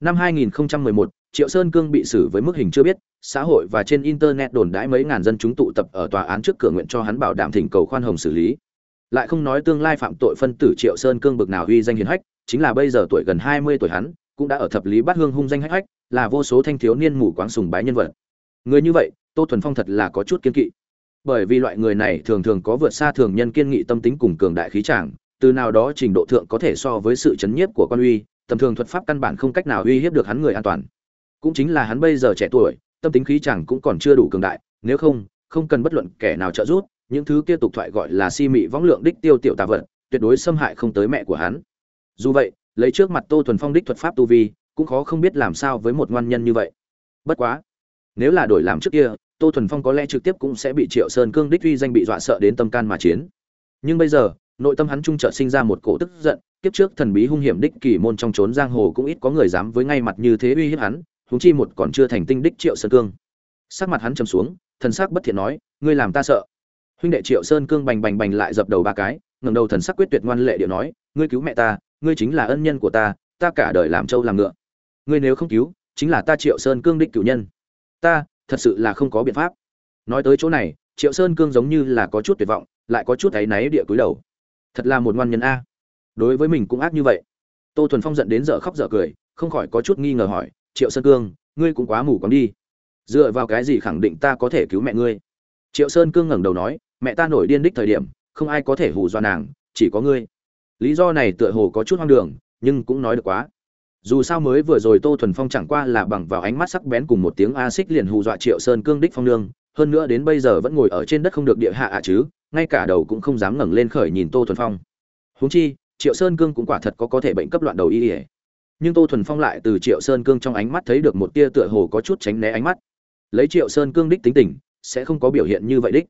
năm 2011, triệu sơn cương bị xử với mức hình chưa biết xã hội và trên internet đồn đãi mấy ngàn dân chúng tụ tập ở tòa án trước cửa nguyện cho hắn bảo đảm thỉnh cầu khoan hồng xử lý. Lại không nói tương lai phạm tội phân tử triệu sơn cương bực nào uy danh hiền hách, chính là bây giờ tuổi gần 20 tuổi hắn, cũng đã ở thập lý bát hương hung danh hách hách, là vô số thanh thiếu niên mù quáng sùng bái nhân vật. Người như vậy, tô thuần phong thật là có chút kiên kỵ. Bởi vì loại người này thường thường có vượt xa thường nhân kiên nghị tâm tính cùng cường đại khí tràng từ nào đó trình độ thượng có thể so với sự chấn nhiếp của quan uy, tầm thường thuật pháp căn bản không cách nào uy hiếp được hắn người an toàn. Cũng chính là hắn bây giờ trẻ tuổi tâm tính khí chẳng cũng còn chưa đủ cường đại, nếu không không cần bất luận kẻ nào trợ giúp, những thứ kia tục thoại gọi là si mị võng lượng đích tiêu tiểu tà vật, tuyệt đối xâm hại không tới mẹ của hắn. Dù vậy, lấy trước mặt tô thuần phong đích thuật pháp tu vi, cũng khó không biết làm sao với một ngoan nhân như vậy. Bất quá, nếu là đổi làm trước kia, tô thuần phong có lẽ trực tiếp cũng sẽ bị triệu sơn cương đích uy danh bị dọa sợ đến tâm can mà chiến. Nhưng bây giờ, nội tâm hắn trung trợ sinh ra một cổ tức giận, kiếp trước thần bí hung hiểm đích kỳ môn trong trốn giang hồ cũng ít có người dám với ngay mặt như thế uy hiếp hắn huống chi một còn chưa thành tinh đích triệu sơn cương. Sắc mặt hắn trầm xuống, thần sắc bất thiện nói, ngươi làm ta sợ. Huynh đệ triệu sơn cương bành bành bành lại dập đầu ba cái, ngẩng đầu thần sắc quyết tuyệt ngoan lệ điệu nói, ngươi cứu mẹ ta, ngươi chính là ân nhân của ta ta cả đời làm trâu làm ngựa. Ngươi nếu không cứu, chính là ta triệu sơn cương đích cửu nhân. Ta, thật sự là không có biện pháp. Nói tới chỗ này, triệu sơn cương giống như là có chút tuyệt vọng, lại có chút áy náy địa cúi đầu. Thật là một ngoan nhân a. Đối với mình cũng ác như vậy. Tô thuần phong giận đến dở khóc dở cười, không khỏi có chút nghi ngờ hỏi triệu sơn cương, ngươi cũng quá mù quáng đi. Dựa vào cái gì khẳng định ta có thể cứu mẹ ngươi? Triệu sơn cương ngẩng đầu nói, mẹ ta nổi điên đích thời điểm, không ai có thể hù dọa nàng, chỉ có ngươi. Lý do này tựa hồ có chút hoang đường, nhưng cũng nói được quá. Dù sao mới vừa rồi tô thuần phong chẳng qua là bằng vào ánh mắt sắc bén cùng một tiếng a xích liền hù dọa triệu sơn cương đích phong nương, hơn nữa đến bây giờ vẫn ngồi ở trên đất không được địa hạ ạ chứ, ngay cả đầu cũng không dám ngẩng lên khởi nhìn tô thuần phong. Huống chi, triệu sơn cương cũng quả thật có có thể bệnh cấp loạn đầu y ỉa nhưng tô thuần phong lại từ triệu sơn cương trong ánh mắt thấy được một tia tựa hồ có chút tránh né ánh mắt. Lấy triệu sơn cương đích tính tình, sẽ không có biểu hiện như vậy đích.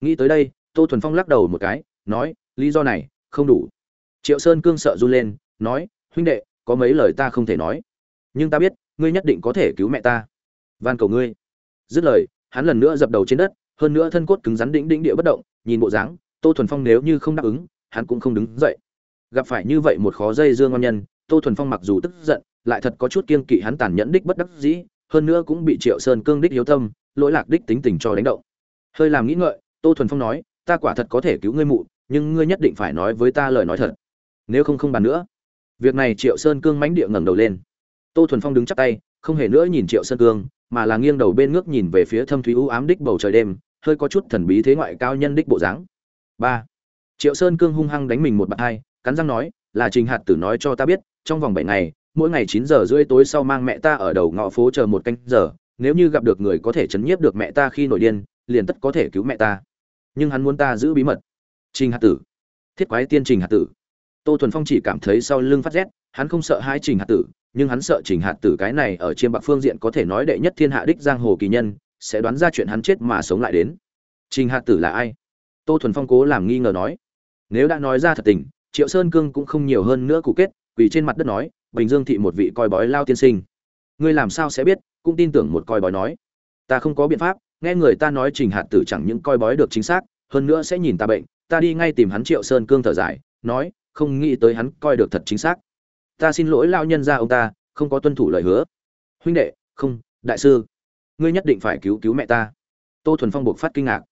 Nghĩ tới đây, tô thuần phong lắc đầu một cái, nói, lý do này, không đủ. Triệu sơn cương sợ run lên, nói, huynh đệ, có mấy lời ta không thể nói. Nhưng ta biết, ngươi nhất định có thể cứu mẹ ta. Van cầu ngươi. Dứt lời, hắn lần nữa dập đầu trên đất, hơn nữa thân cốt cứng rắn đĩnh đĩnh địa bất động, nhìn bộ dáng, tô thuần phong nếu như không đáp ứng, hắn cũng không đứng dậy. Gặp phải như vậy một khó dây dương ngon nhân tô thuần phong mặc dù tức giận, lại thật có chút kiên kỵ hắn tàn nhẫn đích bất đắc dĩ, hơn nữa cũng bị triệu sơn cương đích yếu tâm, lỗi lạc đích tính tình cho đánh động. Hơi làm nghĩ ngợi, tô thuần phong nói, ta quả thật có thể cứu ngươi mụ, nhưng ngươi nhất định phải nói với ta lời nói thật. Nếu không không bàn nữa. Việc này triệu sơn cương mánh địa ngẩng đầu lên. Tô thuần phong đứng chắp tay, không hề nữa nhìn triệu sơn cương, mà là nghiêng đầu bên ngước nhìn về phía thâm thúy u ám đích bầu trời đêm, hơi có chút thần bí thế ngoại cao nhân đích bộ dáng. Ba. Triệu sơn cương hung hăng đánh mình một bạt hai, cắn răng nói, là trình hạt tử nói cho ta biết trong vòng bảy ngày, mỗi ngày chín giờ rưỡi tối sau mang mẹ ta ở đầu ngõ phố chờ một canh giờ, nếu như gặp được người có thể chấn nhiếp được mẹ ta khi nổi điên, liền tất có thể cứu mẹ ta. Nhưng hắn muốn ta giữ bí mật. Trình hạt tử. Thiết quái tiên trình hạt tử. Tô thuần phong chỉ cảm thấy sau lưng phát rét, hắn không sợ hai trình hạt tử, nhưng hắn sợ trình hạt tử cái này ở chiêm bạc phương diện có thể nói đệ nhất thiên hạ đích giang hồ kỳ nhân, sẽ đoán ra chuyện hắn chết mà sống lại đến. Trình hạt tử là ai? Tô thuần phong cố làm nghi ngờ nói. Nếu đã nói ra thật tình, triệu sơn cương cũng không nhiều hơn nữa cụ kết vì trên mặt đất nói, bình dương thị một vị coi bói lao tiên sinh. Ngươi làm sao sẽ biết, cũng tin tưởng một coi bói nói. Ta không có biện pháp, nghe người ta nói trình hạt tử chẳng những coi bói được chính xác, hơn nữa sẽ nhìn ta bệnh. Ta đi ngay tìm hắn triệu sơn cương thở dài, nói, không nghĩ tới hắn coi được thật chính xác. Ta xin lỗi lao nhân ra ông ta, không có tuân thủ lời hứa. Huynh đệ, không, đại sư. Ngươi nhất định phải cứu cứu mẹ ta. Tô thuần phong buộc phát kinh ngạc.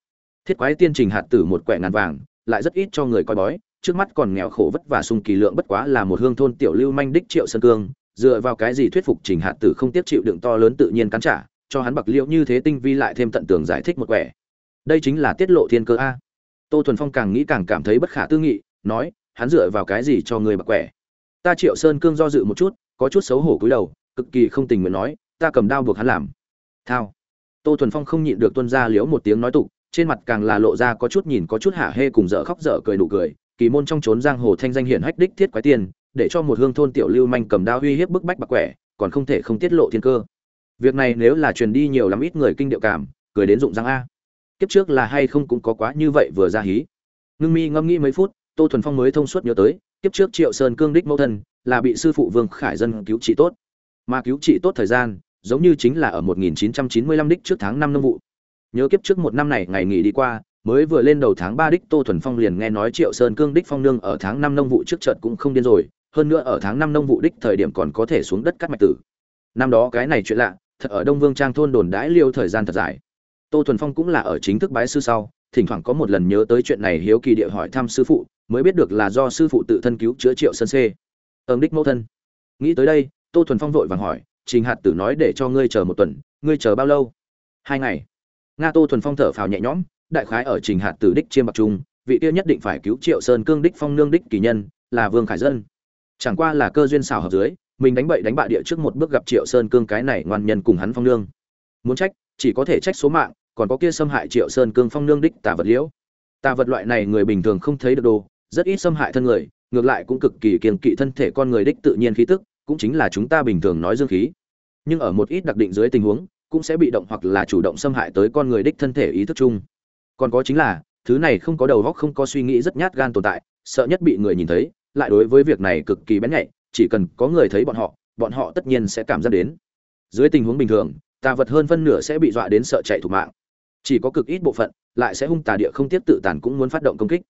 Thiết quái tiên trình hạt tử một quẻ ngàn vàng, lại rất ít cho người coi bói trước mắt còn nghèo khổ vất vả sung kỳ lượng bất quá là một hương thôn tiểu lưu manh đích triệu sơn cương, dựa vào cái gì thuyết phục trình hạt tử không tiếp chịu đựng to lớn tự nhiên cắn trả, cho hắn bạc liễu như thế tinh vi lại thêm tận tường giải thích một quẻ. Đây chính là tiết lộ thiên cơ a. Tô thuần phong càng nghĩ càng cảm thấy bất khả tư nghị, nói, hắn dựa vào cái gì cho người bạc quẻ? Ta triệu sơn cương do dự một chút, có chút xấu hổ cúi đầu, cực kỳ không tình nguyện nói, ta cầm đao buộc hắn làm. Thao. Tô thuần phong không nhịn được tuân ra liễu một tiếng nói tục, trên mặt càng là lộ ra có chút nhìn có chút hả hê cùng dở khóc dở cười nụ cười kỳ môn trong trốn giang hồ thanh danh hiển hách đích thiết quái tiền, để cho một hương thôn tiểu lưu manh cầm đao uy hiếp bức bách bạc quẻ, còn không thể không tiết lộ thiên cơ. Việc này nếu là truyền đi nhiều lắm ít người kinh điệu cảm, cười đến dụng răng a. Kiếp trước là hay không cũng có quá như vậy vừa ra hí. Ngưng mi ngâm nghĩ mấy phút, tô thuần phong mới thông suốt nhớ tới, kiếp trước triệu sơn cương đích mẫu thân, là bị sư phụ vương khải dân cứu trị tốt. Mà cứu trị tốt thời gian, giống như chính là ở 1995 đích trước tháng 5 năm vụ. Nhớ kiếp trước một năm này ngày nghỉ đi qua mới vừa lên đầu tháng 3 đích tô thuần phong liền nghe nói triệu sơn cương đích phong nương ở tháng 5 nông vụ trước chợt cũng không điên rồi, hơn nữa ở tháng 5 nông vụ đích thời điểm còn có thể xuống đất cắt mạch tử. Năm đó cái này chuyện lạ, thật ở đông vương trang thôn đồn đãi liêu thời gian thật dài. Tô thuần phong cũng là ở chính thức bái sư sau, thỉnh thoảng có một lần nhớ tới chuyện này hiếu kỳ địa hỏi thăm sư phụ, mới biết được là do sư phụ tự thân cứu chữa triệu sơn C. ấm đích mẫu thân. Nghĩ tới đây, tô thuần phong vội vàng hỏi, trình hạt tử nói để cho ngươi chờ một tuần, ngươi chờ bao lâu? Hai ngày. Nga tô thuần phong thở phào nhẹ nhõm đại khái ở trình hạt tử đích chiêm bạc trung, vị kia nhất định phải cứu triệu sơn cương đích phong nương đích kỳ nhân, là vương khải dân. Chẳng qua là cơ duyên xảo hợp dưới, mình đánh bậy đánh bạ địa trước một bước gặp triệu sơn cương cái này ngoan nhân cùng hắn phong nương. Muốn trách, chỉ có thể trách số mạng, còn có kia xâm hại triệu sơn cương phong nương đích tà vật liễu. Tà vật loại này người bình thường không thấy được đồ, rất ít xâm hại thân người, ngược lại cũng cực kỳ kiềng kỵ thân thể con người đích tự nhiên khí tức, cũng chính là chúng ta bình thường nói dương khí. Nhưng ở một ít đặc định dưới tình huống, cũng sẽ bị động hoặc là chủ động xâm hại tới con người đích thân thể ý thức chung còn có chính là, thứ này không có đầu óc không có suy nghĩ rất nhát gan tồn tại, sợ nhất bị người nhìn thấy, lại đối với việc này cực kỳ bén nhạy, chỉ cần có người thấy bọn họ bọn họ tất nhiên sẽ cảm giác đến. Dưới tình huống bình thường, tà vật hơn phân nửa sẽ bị dọa đến sợ chạy thủ mạng. Chỉ có cực ít bộ phận, lại sẽ hung tà địa không tiếp tự tàn cũng muốn phát động công kích.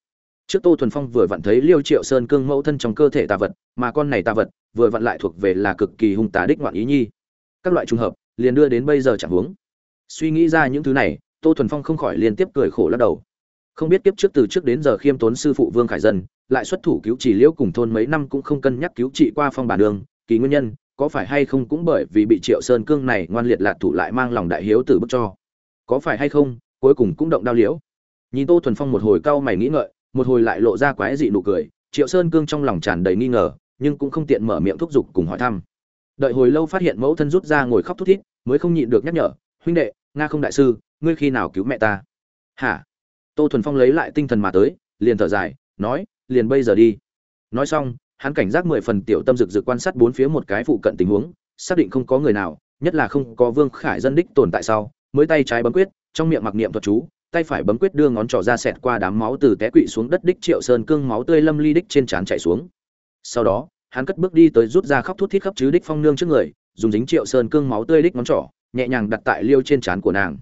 Trước tô thuần phong vừa vặn thấy liêu triệu sơn cương mẫu thân trong cơ thể tà vật, mà con này tà vật, vừa vặn lại thuộc về là cực kỳ hung tà đích ngoạn ý nhi. Các loại trùng hợp, liền đưa đến bây giờ chẳng huống. Suy nghĩ ra những thứ này tô thuần phong không khỏi liên tiếp cười khổ lắc đầu. Không biết tiếp trước từ trước đến giờ khiêm tốn sư phụ vương khải dân, lại xuất thủ cứu trị liễu cùng thôn mấy năm cũng không cân nhắc cứu trị qua phong bản đường, kỳ nguyên nhân, có phải hay không cũng bởi vì bị triệu sơn cương này ngoan liệt lạc thủ lại mang lòng đại hiếu từ bức cho. Có phải hay không, cuối cùng cũng động đao liễu. Nhìn tô thuần phong một hồi cau mày nghĩ ngợi, một hồi lại lộ ra quái dị nụ cười, triệu sơn cương trong lòng tràn đầy nghi ngờ, nhưng cũng không tiện mở miệng thúc giục cùng hỏi thăm. Đợi hồi lâu phát hiện mẫu thân rút ra ngồi khóc thút thít, mới không nhịn được nhắc nhở, huynh đệ, nga không đại sư ngươi khi nào cứu mẹ ta? Hả? Tô thuần phong lấy lại tinh thần mà tới, liền thở dài, nói, liền bây giờ đi. Nói xong, hắn cảnh giác mười phần tiểu tâm rực rực quan sát bốn phía một cái phụ cận tình huống, xác định không có người nào, nhất là không có vương khải dân đích tồn tại sau, mới tay trái bấm quyết, trong miệng mặc niệm thuật chú, tay phải bấm quyết đưa ngón trỏ ra xẹt qua đám máu từ té quỵ xuống đất đích triệu sơn cương máu tươi lâm ly đích trên trán chạy xuống. Sau đó, hắn cất bước đi tới rút ra khóc thút thít khắp chứ đích phong nương trước người, dùng dính triệu sơn cương máu tươi đích ngón trỏ, nhẹ nhàng đặt tại liêu trên trán của nàng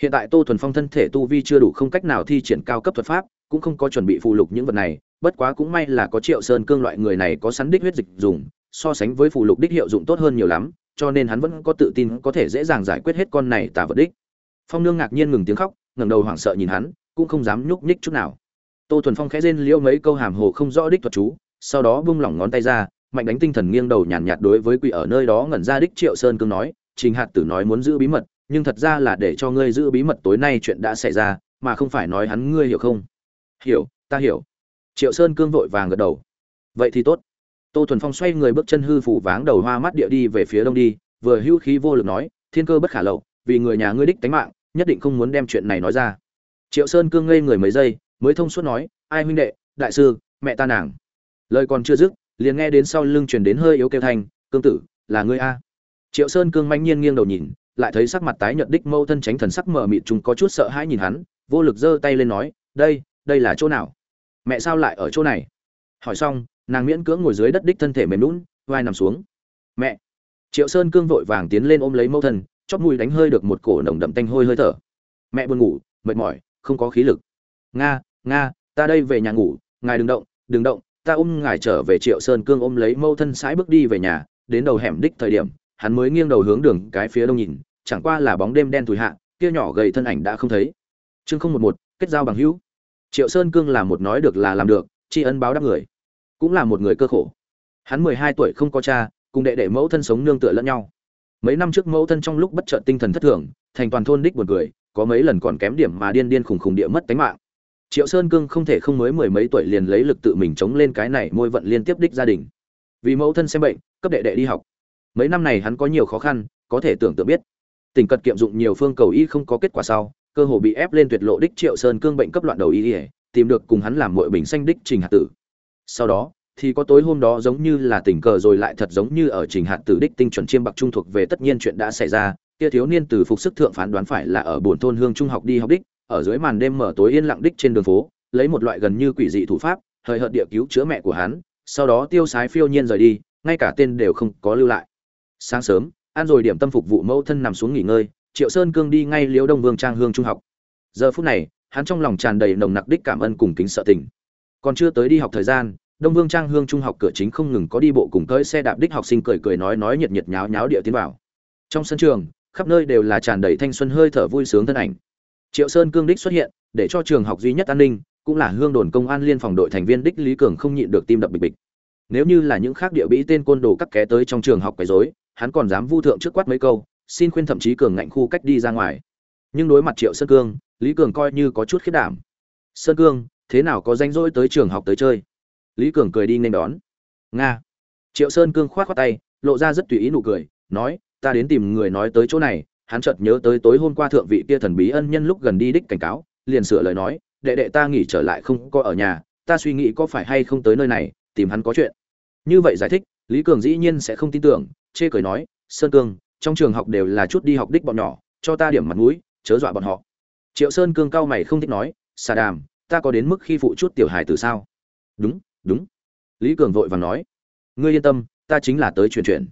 hiện tại tô thuần phong thân thể tu vi chưa đủ không cách nào thi triển cao cấp thuật pháp cũng không có chuẩn bị phụ lục những vật này bất quá cũng may là có triệu sơn cương loại người này có sắn đích huyết dịch dùng so sánh với phụ lục đích hiệu dụng tốt hơn nhiều lắm cho nên hắn vẫn có tự tin có thể dễ dàng giải quyết hết con này tả vật đích. Phong nương ngạc nhiên ngừng tiếng khóc ngẩng đầu hoảng sợ nhìn hắn cũng không dám nhúc nhích chút nào. Tô thuần phong khẽ rên liễu mấy câu hàm hồ không rõ đích thuật chú sau đó bung lỏng ngón tay ra mạnh đánh tinh thần nghiêng đầu nhàn nhạt, đối với quỷ ở nơi đó ngẩn ra đích triệu sơn cương nói trình hạt tử nói muốn giữ bí mật nhưng thật ra là để cho ngươi giữ bí mật tối nay chuyện đã xảy ra, mà không phải nói hắn ngươi hiểu không? Hiểu, ta hiểu. Triệu sơn cương vội vàng gật đầu. Vậy thì tốt. Tô thuần phong xoay người bước chân hư phủ váng đầu hoa mắt địa đi về phía đông đi, vừa hưu khí vô lực nói, thiên cơ bất khả lậu, vì người nhà ngươi đích tánh mạng, nhất định không muốn đem chuyện này nói ra. Triệu sơn cương ngây người mấy giây, mới thông suốt nói, ai huynh đệ, đại sư, mẹ ta nàng. Lời còn chưa dứt, liền nghe đến sau lưng truyền đến hơi yếu kêu thanh, cương tử, là ngươi a. Triệu sơn cương manh nhiên nghiêng đầu nhìn lại thấy sắc mặt tái nhợt đích mâu thân tránh thần sắc mờ mịt chúng có chút sợ hãi nhìn hắn, vô lực giơ tay lên nói, đây đây là chỗ nào? Mẹ sao lại ở chỗ này? Hỏi xong, nàng miễn cưỡng ngồi dưới đất đích thân thể mềm lún vai nằm xuống. Mẹ. Triệu sơn cương vội vàng tiến lên ôm lấy mâu thân, chóp mũi đánh hơi được một cổ nồng đậm tanh hôi hơi thở. Mẹ buồn ngủ, mệt mỏi, không có khí lực. Nga nga, ta đây về nhà ngủ, ngài đừng động đừng động, ta ôm ngài trở về. Triệu sơn cương ôm lấy mâu thân sãi bước đi về nhà, đến đầu hẻm đích thời điểm hắn mới nghiêng đầu hướng đường cái phía đông nhìn, chẳng qua là bóng đêm đen thùi hạ, kia nhỏ gầy thân ảnh đã không thấy. Chương không một một, kết giao bằng hữu. Triệu sơn cương là một nói được là làm được, tri ân báo đáp người, cũng là một người cơ khổ. Hắn mười hai tuổi không có cha, cùng đệ đệ mẫu thân sống nương tựa lẫn nhau. Mấy năm trước mẫu thân trong lúc bất chợt tinh thần thất thường, thành toàn thôn đích buồn cười, có mấy lần còn kém điểm mà điên điên khùng khùng địa mất tính mạng. Triệu sơn cương không thể không mới mười mấy tuổi liền lấy lực tự mình chống lên cái này môi vận liên tiếp đích gia đình. Vì mẫu thân xem bệnh, cấp đệ đệ đi học mấy năm này hắn có nhiều khó khăn có thể tưởng tượng biết Tình cật kiệm dụng nhiều phương cầu y không có kết quả sau, cơ hồ bị ép lên tuyệt lộ đích Triệu Sơn cương bệnh cấp loạn đầu y, tìm được cùng hắn làm muội bình xanh đích Trình Hạt Tử. Sau đó, thì có tối hôm đó giống như là tình cờ rồi lại thật giống như ở Trình Hạt Tử đích tinh chuẩn chiêm bạc trung thuộc về tất nhiên chuyện đã xảy ra, kia thiếu niên từ phục sức thượng phán đoán phải là ở buồn thôn hương trung học đi học đích, ở dưới màn đêm mở tối yên lặng đích trên đường phố, lấy một loại gần như quỷ dị thủ pháp, hời hợt địa cứu chữa mẹ của hắn, sau đó tiêu sái phiêu nhiên rời đi, ngay cả tên đều không có lưu lại. Sáng sớm, ăn rồi điểm tâm phục vụ mẫu thân nằm xuống nghỉ ngơi, Triệu Sơn Cương đi ngay Liễu Đông Vương Trang Hương trung học. Giờ phút này, hắn trong lòng tràn đầy nồng nặc đích cảm ơn cùng kính sợ tình. Còn chưa tới đi học thời gian, Đông Vương Trang Hương trung học cửa chính không ngừng có đi bộ cùng tới xe đạp đích học sinh cười cười nói nói nhiệt nhiệt nháo nháo địa tiến vào. Trong sân trường, khắp nơi đều là tràn đầy thanh xuân hơi thở vui sướng thân ảnh. Triệu Sơn Cương đích xuất hiện, để cho trường học duy nhất an ninh, cũng là hương đồn công an liên phòng đội thành viên đích Lý Cường không nhịn được tim đập bịch bịch. Nếu như là những khác địa bĩ tên côn đồ cắt ké tới trong trường học quấy rối, hắn còn dám vu thượng trước quát mấy câu, xin khuyên thậm chí cường ngạnh khu cách đi ra ngoài. Nhưng đối mặt Triệu Sơn Cương, Lý Cường coi như có chút khiếp đảm. "Sơn Cương, thế nào có danh rỗi tới trường học tới chơi?" Lý Cường cười đi nên đón. "Nga." Triệu Sơn Cương khoát khoát tay, lộ ra rất tùy ý nụ cười, nói, "Ta đến tìm người nói tới chỗ này." Hắn chợt nhớ tới tối hôm qua thượng vị kia thần bí ân nhân lúc gần đi đích cảnh cáo, liền sửa lời nói, "Đệ đệ ta nghỉ trở lại không có ở nhà, ta suy nghĩ có phải hay không tới nơi này, tìm hắn có chuyện." Như vậy giải thích, Lý Cường dĩ nhiên sẽ không tin tưởng, chê cười nói, "Sơn Cương, trong trường học đều là chút đi học đích bọn nhỏ, cho ta điểm mặt mũi, chớ dọa bọn họ." Triệu Sơn Cương cao mày không thích nói, "Xà đàm, ta có đến mức khi phụ chút tiểu hài từ sao?" "Đúng, đúng." Lý Cường vội vàng nói, "Ngươi yên tâm, ta chính là tới truyền chuyện."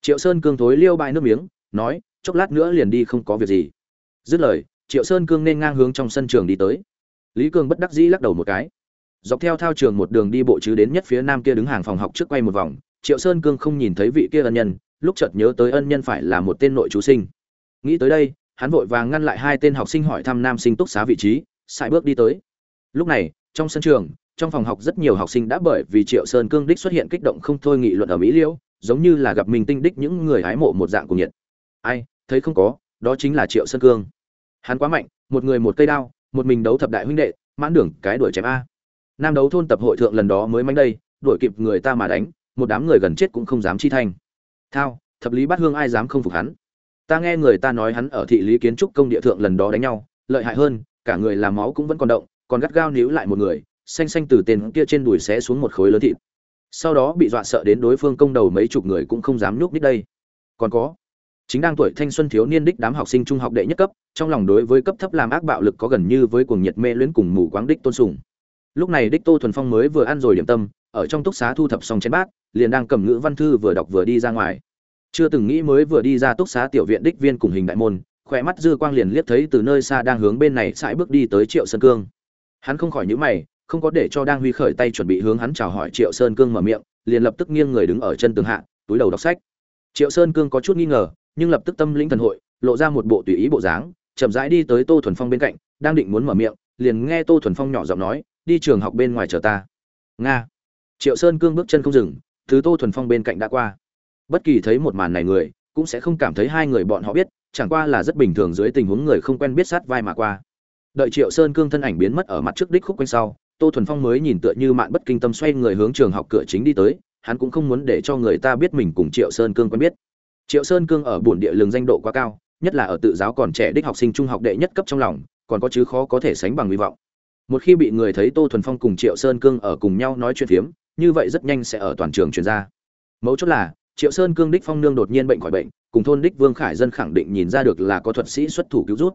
Triệu Sơn Cương thối liêu bại nước miếng, nói, "Chốc lát nữa liền đi không có việc gì." Dứt lời, Triệu Sơn Cương nên ngang hướng trong sân trường đi tới. Lý Cường bất đắc dĩ lắc đầu một cái dọc theo thao trường một đường đi bộ chứ đến nhất phía nam kia đứng hàng phòng học trước quay một vòng triệu sơn cương không nhìn thấy vị kia ân nhân, lúc chợt nhớ tới ân nhân phải là một tên nội chú sinh. Nghĩ tới đây, hắn vội vàng ngăn lại hai tên học sinh hỏi thăm nam sinh túc xá vị trí, sải bước đi tới. Lúc này, trong sân trường, trong phòng học rất nhiều học sinh đã bởi vì triệu sơn cương đích xuất hiện kích động không thôi nghị luận ở mỹ liễu giống như là gặp mình tinh đích những người hái mộ một dạng cùng nhiệt. Ai, thấy không có, đó chính là triệu sơn cương. Hắn quá mạnh, một người một cây đao, một mình đấu thập đại huynh đệ, mãn đường cái đuổi chém a. Nam đấu thôn tập hội thượng lần đó mới mánh đây, đuổi kịp người ta mà đánh một đám người gần chết cũng không dám chi thanh. Thao, thập lý bát hương ai dám không phục hắn? Ta nghe người ta nói hắn ở thị lý kiến trúc công địa thượng lần đó đánh nhau, lợi hại hơn, cả người làm máu cũng vẫn còn động, còn gắt gao níu lại một người, xanh xanh từ tên kia trên đùi xé xuống một khối lớn thịt. Sau đó bị dọa sợ đến đối phương công đầu mấy chục người cũng không dám nhúc nít đây. Còn có, chính đang tuổi thanh xuân thiếu niên đích đám học sinh trung học đệ nhất cấp, trong lòng đối với cấp thấp làm ác bạo lực có gần như với cuồng nhiệt mê luyến cùng mù quáng đích tôn sùng. Lúc này đích tô thuần phong mới vừa ăn rồi điểm tâm, ở trong túc xá thu thập xong chén bát liền đang cầm ngữ văn thư vừa đọc vừa đi ra ngoài. Chưa từng nghĩ mới vừa đi ra túc xá tiểu viện đích viên cùng hình đại môn, khỏe mắt dư quang liền liếc thấy từ nơi xa đang hướng bên này sải bước đi tới triệu sơn cương. Hắn không khỏi nhíu mày, không có để cho đang huy khởi tay chuẩn bị hướng hắn chào hỏi triệu sơn cương mở miệng, liền lập tức nghiêng người đứng ở chân tường hạ, túi đầu đọc sách. Triệu sơn cương có chút nghi ngờ, nhưng lập tức tâm lĩnh thần hội, lộ ra một bộ tùy ý bộ dáng, chậm rãi đi tới tô thuần phong bên cạnh, đang định muốn mở miệng, liền nghe tô thuần phong nhỏ giọng nói, đi trường học bên ngoài chờ ta. Nga. Triệu sơn cương bước chân không dừng thứ tô thuần phong bên cạnh đã qua. Bất kỳ thấy một màn này người, cũng sẽ không cảm thấy hai người bọn họ biết, chẳng qua là rất bình thường dưới tình huống người không quen biết sát vai mà qua. Đợi triệu sơn cương thân ảnh biến mất ở mặt trước đích khúc quanh sau, tô thuần phong mới nhìn tựa như mạn bất kinh tâm xoay người hướng trường học cửa chính đi tới, hắn cũng không muốn để cho người ta biết mình cùng triệu sơn cương quen biết. Triệu sơn cương ở bổn địa lường danh độ quá cao, nhất là ở tự giáo còn trẻ đích học sinh trung học đệ nhất cấp trong lòng, còn có chứ khó có thể sánh bằng hy vọng. Một khi bị người thấy tô thuần phong cùng triệu sơn cương ở cùng nhau nói chuyện phiếm như vậy rất nhanh sẽ ở toàn trường truyền ra. Mấu chốt là, triệu sơn cương đích phong nương đột nhiên bệnh khỏi bệnh, cùng thôn đích vương khải dân khẳng định nhìn ra được là có thuật sĩ xuất thủ cứu rút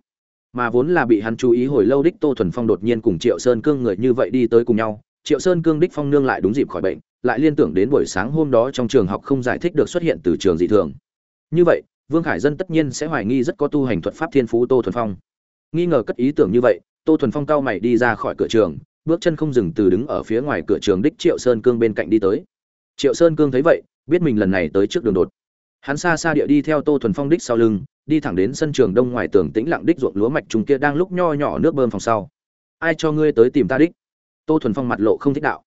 mà vốn là bị hắn chú ý hồi lâu đích tô thuần phong đột nhiên cùng triệu sơn cương người như vậy đi tới cùng nhau, triệu sơn cương đích phong nương lại đúng dịp khỏi bệnh, lại liên tưởng đến buổi sáng hôm đó trong trường học không giải thích được xuất hiện từ trường dị thường. Như vậy, vương khải dân tất nhiên sẽ hoài nghi rất có tu hành thuật pháp thiên phú tô thuần phong. Nghi ngờ cất ý tưởng như vậy, tô thuần phong cao mày đi ra khỏi cửa trường bước chân không dừng từ đứng ở phía ngoài cửa trường đích triệu sơn cương bên cạnh đi tới. Triệu sơn cương thấy vậy, biết mình lần này tới trước đường đột. Hắn xa xa địa đi theo tô thuần phong đích sau lưng, đi thẳng đến sân trường đông ngoài tường tĩnh lặng đích ruộng lúa mạch trùng kia đang lúc nho nhỏ nước bơm phòng sau. Ai cho ngươi tới tìm ta đích? Tô thuần phong mặt lộ không thích đạo.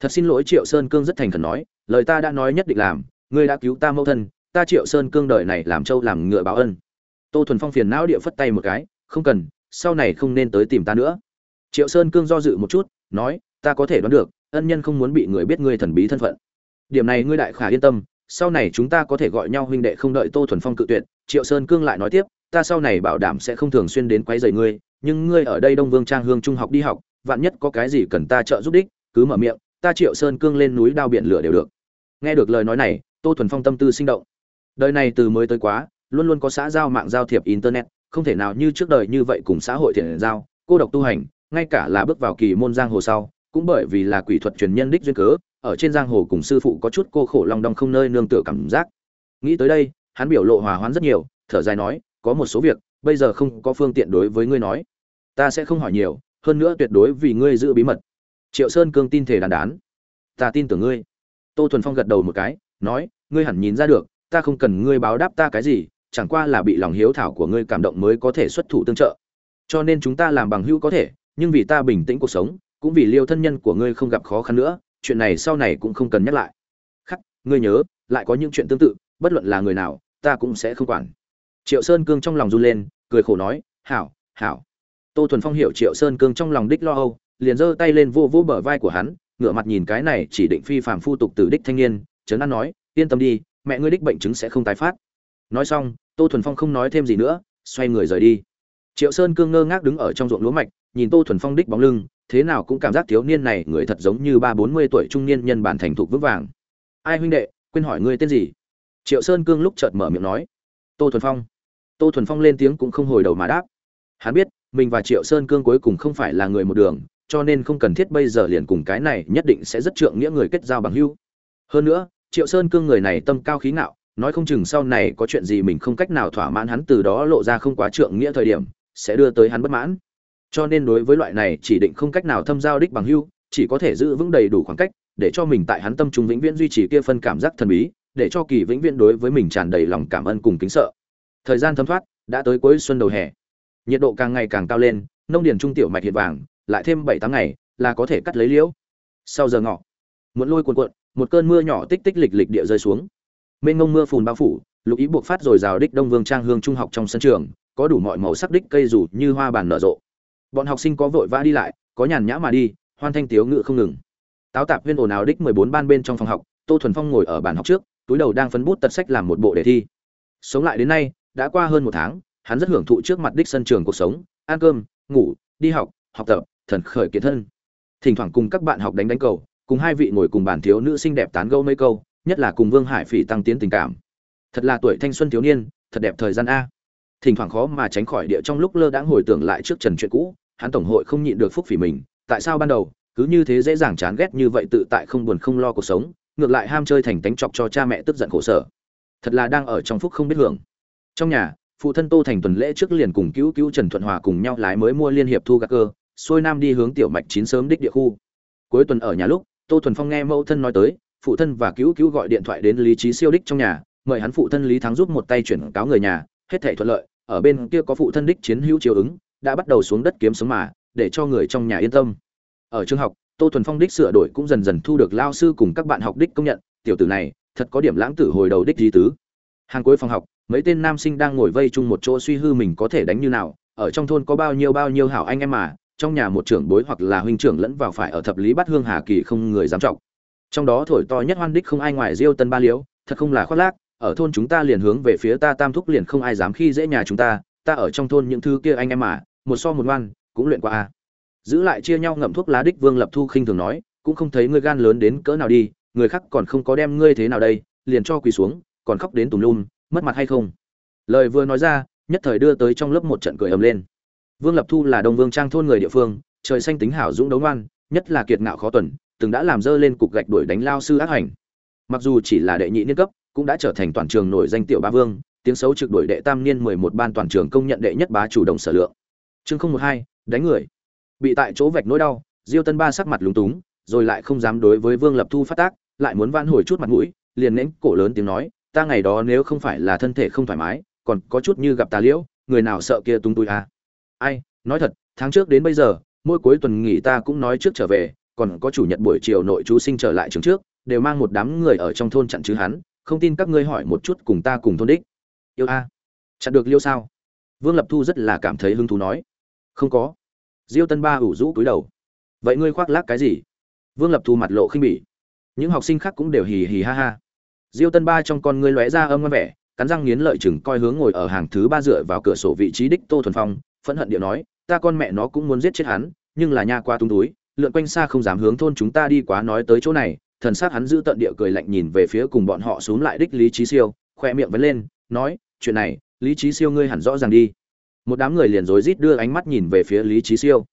Thật xin lỗi triệu sơn cương rất thành khẩn nói, lời ta đã nói nhất định làm, ngươi đã cứu ta mẫu thân, ta triệu sơn cương đời này làm trâu làm ngựa báo ân. Tô thuần phong phiền não địa phất tay một cái, không cần, sau này không nên tới tìm ta nữa triệu sơn cương do dự một chút, nói, ta có thể đoán được, ân nhân không muốn bị người biết ngươi thần bí thân phận. Điểm này ngươi đại khả yên tâm, sau này chúng ta có thể gọi nhau huynh đệ không đợi tô thuần phong cự tuyệt. Triệu sơn cương lại nói tiếp, ta sau này bảo đảm sẽ không thường xuyên đến quấy rầy ngươi, nhưng ngươi ở đây đông vương trang hương trung học đi học, vạn nhất có cái gì cần ta trợ giúp đích, cứ mở miệng, ta triệu sơn cương lên núi đao biển lửa đều được. Nghe được lời nói này, tô thuần phong tâm tư sinh động. Đời này từ mới tới quá, luôn luôn có xã giao mạng giao thiệp internet, không thể nào như trước đời như vậy cùng xã hội thiện giao, cô độc tu hành ngay cả là bước vào kỳ môn giang hồ sau, cũng bởi vì là quỷ thuật truyền nhân đích duyên cớ, ở trên giang hồ cùng sư phụ có chút cô khổ long đong không nơi nương tựa cảm giác. Nghĩ tới đây, hắn biểu lộ hòa hoãn rất nhiều, thở dài nói, có một số việc, bây giờ không có phương tiện đối với ngươi nói. Ta sẽ không hỏi nhiều, hơn nữa tuyệt đối vì ngươi giữ bí mật. Triệu sơn cương tin thể đàn đán. Ta tin tưởng ngươi. Tô thuần phong gật đầu một cái, nói, ngươi hẳn nhìn ra được, ta không cần ngươi báo đáp ta cái gì, chẳng qua là bị lòng hiếu thảo của ngươi cảm động mới có thể xuất thủ tương trợ. Cho nên chúng ta làm bằng hữu có thể nhưng vì ta bình tĩnh cuộc sống, cũng vì liêu thân nhân của ngươi không gặp khó khăn nữa, chuyện này sau này cũng không cần nhắc lại. Khắc, ngươi nhớ, lại có những chuyện tương tự, bất luận là người nào, ta cũng sẽ không quản. Triệu sơn cương trong lòng run lên, cười khổ nói, hảo hảo. Tô thuần phong hiểu triệu sơn cương trong lòng đích lo âu, liền giơ tay lên vô vô bờ vai của hắn, ngửa mặt nhìn cái này chỉ định phi phạm phu tục từ đích thanh niên, trấn an nói, yên tâm đi, mẹ ngươi đích bệnh chứng sẽ không tái phát. Nói xong, tô thuần phong không nói thêm gì nữa, xoay người rời đi. Triệu sơn cương ngơ ngác đứng ở trong ruộng lúa mạch nhìn tô thuần phong đích bóng lưng, thế nào cũng cảm giác thiếu niên này người thật giống như ba bốn mươi tuổi trung niên nhân bản thành thục vững vàng. Ai huynh đệ, quên hỏi ngươi tên gì? Triệu sơn cương lúc chợt mở miệng nói. Tô thuần phong. Tô thuần phong lên tiếng cũng không hồi đầu mà đáp. Hắn biết, mình và triệu sơn cương cuối cùng không phải là người một đường, cho nên không cần thiết bây giờ liền cùng cái này nhất định sẽ rất trượng nghĩa người kết giao bằng hữu. Hơn nữa, triệu sơn cương người này tâm cao khí ngạo, nói không chừng sau này có chuyện gì mình không cách nào thỏa mãn hắn từ đó lộ ra không quá trượng nghĩa thời điểm, sẽ đưa tới hắn bất mãn cho nên đối với loại này chỉ định không cách nào thâm giao đích bằng hưu, chỉ có thể giữ vững đầy đủ khoảng cách, để cho mình tại hắn tâm trung vĩnh viễn duy trì kia phân cảm giác thần bí, để cho kỳ vĩnh viễn đối với mình tràn đầy lòng cảm ơn cùng kính sợ. Thời gian thấm thoát, đã tới cuối xuân đầu hè. Nhiệt độ càng ngày càng cao lên, nông điền trung tiểu mạch hiện vàng, lại thêm bảy tháng ngày, là có thể cắt lấy liễu. Sau giờ ngọ muốn lôi cuộn cuộn, một cơn mưa nhỏ tích tích lịch lịch địa rơi xuống. Mênh ngông mưa phùn bao phủ, lục ý buộc phát rồi rào đích đông vương trang hương trung học trong sân trường, có đủ mọi màu sắc đích cây rủ như hoa bàn nở rộ bọn học sinh có vội vã đi lại, có nhàn nhã mà đi, hoan thanh tiếu ngự không ngừng. Táo tạp viên ồn ào đích mười bốn ban bên trong phòng học, tô thuần phong ngồi ở bàn học trước, túi đầu đang phấn bút tật sách làm một bộ đề thi. Sống lại đến nay, đã qua hơn một tháng, hắn rất hưởng thụ trước mặt đích sân trường cuộc sống, ăn cơm, ngủ, đi học học tập, thần khởi kiến thân. Thỉnh thoảng cùng các bạn học đánh đánh cầu, cùng hai vị ngồi cùng bàn thiếu nữ xinh đẹp tán gẫu mấy câu, nhất là cùng vương hải phỉ tăng tiến tình cảm. Thật là tuổi thanh xuân thiếu niên, thật đẹp thời gian a thỉnh thoảng khó mà tránh khỏi địa trong lúc lơ đãng hồi tưởng lại trước trần chuyện cũ, hắn tổng hội không nhịn được phúc phỉ mình, tại sao ban đầu, cứ như thế dễ dàng chán ghét như vậy tự tại không buồn không lo cuộc sống, ngược lại ham chơi thành tánh chọc cho cha mẹ tức giận khổ sở. Thật là đang ở trong phúc không biết hưởng. Trong nhà, phụ thân tô thành tuần lễ trước liền cùng cứu cứu trần thuận hòa cùng nhau lái mới mua liên hiệp thu gác cơ, xuôi nam đi hướng tiểu mạch chín sớm đích địa khu. Cuối tuần ở nhà lúc, tô thuần phong nghe mẫu thân nói tới, phụ thân và cứu cứu gọi điện thoại đến lý trí siêu đích trong nhà, mời hắn phụ thân lý thắng giúp một tay chuyển cáo người nhà, hết thể thuận lợi ở bên kia có phụ thân đích chiến hữu chiếu ứng, đã bắt đầu xuống đất kiếm sống mà, để cho người trong nhà yên tâm. Ở trường học, tô thuần phong đích sửa đổi cũng dần dần thu được lao sư cùng các bạn học đích công nhận, tiểu tử này, thật có điểm lãng tử hồi đầu đích di tứ. Hàng cuối phòng học, mấy tên nam sinh đang ngồi vây chung một chỗ suy hư mình có thể đánh như nào, ở trong thôn có bao nhiêu bao nhiêu hảo anh em mà, trong nhà một trưởng bối hoặc là huynh trưởng lẫn vào phải ở thập lý bắt hương hà kỳ không người dám trọng. Trong đó thổi to nhất hoan đích không ai ngoài diêu tân ba liễu, thật không là khoác lác ở thôn chúng ta liền hướng về phía ta tam thúc liền không ai dám khi dễ nhà chúng ta ta ở trong thôn những thứ kia anh em mà, một so một ngoan, cũng luyện qua a. Giữ lại chia nhau ngậm thuốc lá đích vương lập thu khinh thường nói, cũng không thấy ngươi gan lớn đến cỡ nào đi, người khác còn không có đem ngươi thế nào đây, liền cho quỳ xuống, còn khóc đến tùm lum, mất mặt hay không? Lời vừa nói ra, nhất thời đưa tới trong lớp một trận cười ầm lên. Vương lập thu là đông vương trang thôn người địa phương, trời xanh tính hảo dũng đấu ngoan, nhất là kiệt ngạo khó tuần, từng đã làm dơ lên cục gạch đuổi đánh lao sư ác hành. Mặc dù chỉ là đệ nhị niên cấp cũng đã trở thành toàn trường nổi danh tiểu ba vương, tiếng xấu trực đuổi đệ tam niên mười một ban toàn trường công nhận đệ nhất bá chủ động sở lượng chương không một hai, đánh người bị tại chỗ vạch nỗi đau, diêu tân ba sắc mặt lúng túng, rồi lại không dám đối với vương lập thu phát tác, lại muốn vãn hồi chút mặt mũi, liền nén cổ lớn tiếng nói, ta ngày đó nếu không phải là thân thể không thoải mái, còn có chút như gặp tà liễu, người nào sợ kia tung tôi à. ai, nói thật, tháng trước đến bây giờ, mỗi cuối tuần nghỉ ta cũng nói trước trở về, còn có chủ nhật buổi chiều nội chú sinh trở lại trường trước, đều mang một đám người ở trong thôn chặn chứ hắn không tin các ngươi hỏi một chút cùng ta cùng thôn đích. Yêu a. Chặn được liêu sao? Vương lập thu rất là cảm thấy hứng thú nói. Không có. Diêu tân ba ủ rũ cúi đầu. Vậy ngươi khoác lác cái gì? Vương lập thu mặt lộ khinh bỉ. Những học sinh khác cũng đều hì hì ha ha. Diêu tân ba trong con ngươi lóe ra âm ngon vẻ, cắn răng nghiến lợi chừng coi hướng ngồi ở hàng thứ ba dựa vào cửa sổ vị trí đích tô thuần phong, phẫn hận điệu nói, ta con mẹ nó cũng muốn giết chết hắn, nhưng là nha qua tung túi, lượn quanh xa không dám hướng thôn chúng ta đi quá nói tới chỗ này thần sát hắn giữ tận địa cười lạnh nhìn về phía cùng bọn họ xuống lại đích lý trí siêu, khoe miệng vẫn lên, nói, chuyện này, lý trí siêu ngươi hẳn rõ ràng đi. Một đám người liền rối rít đưa ánh mắt nhìn về phía lý trí siêu.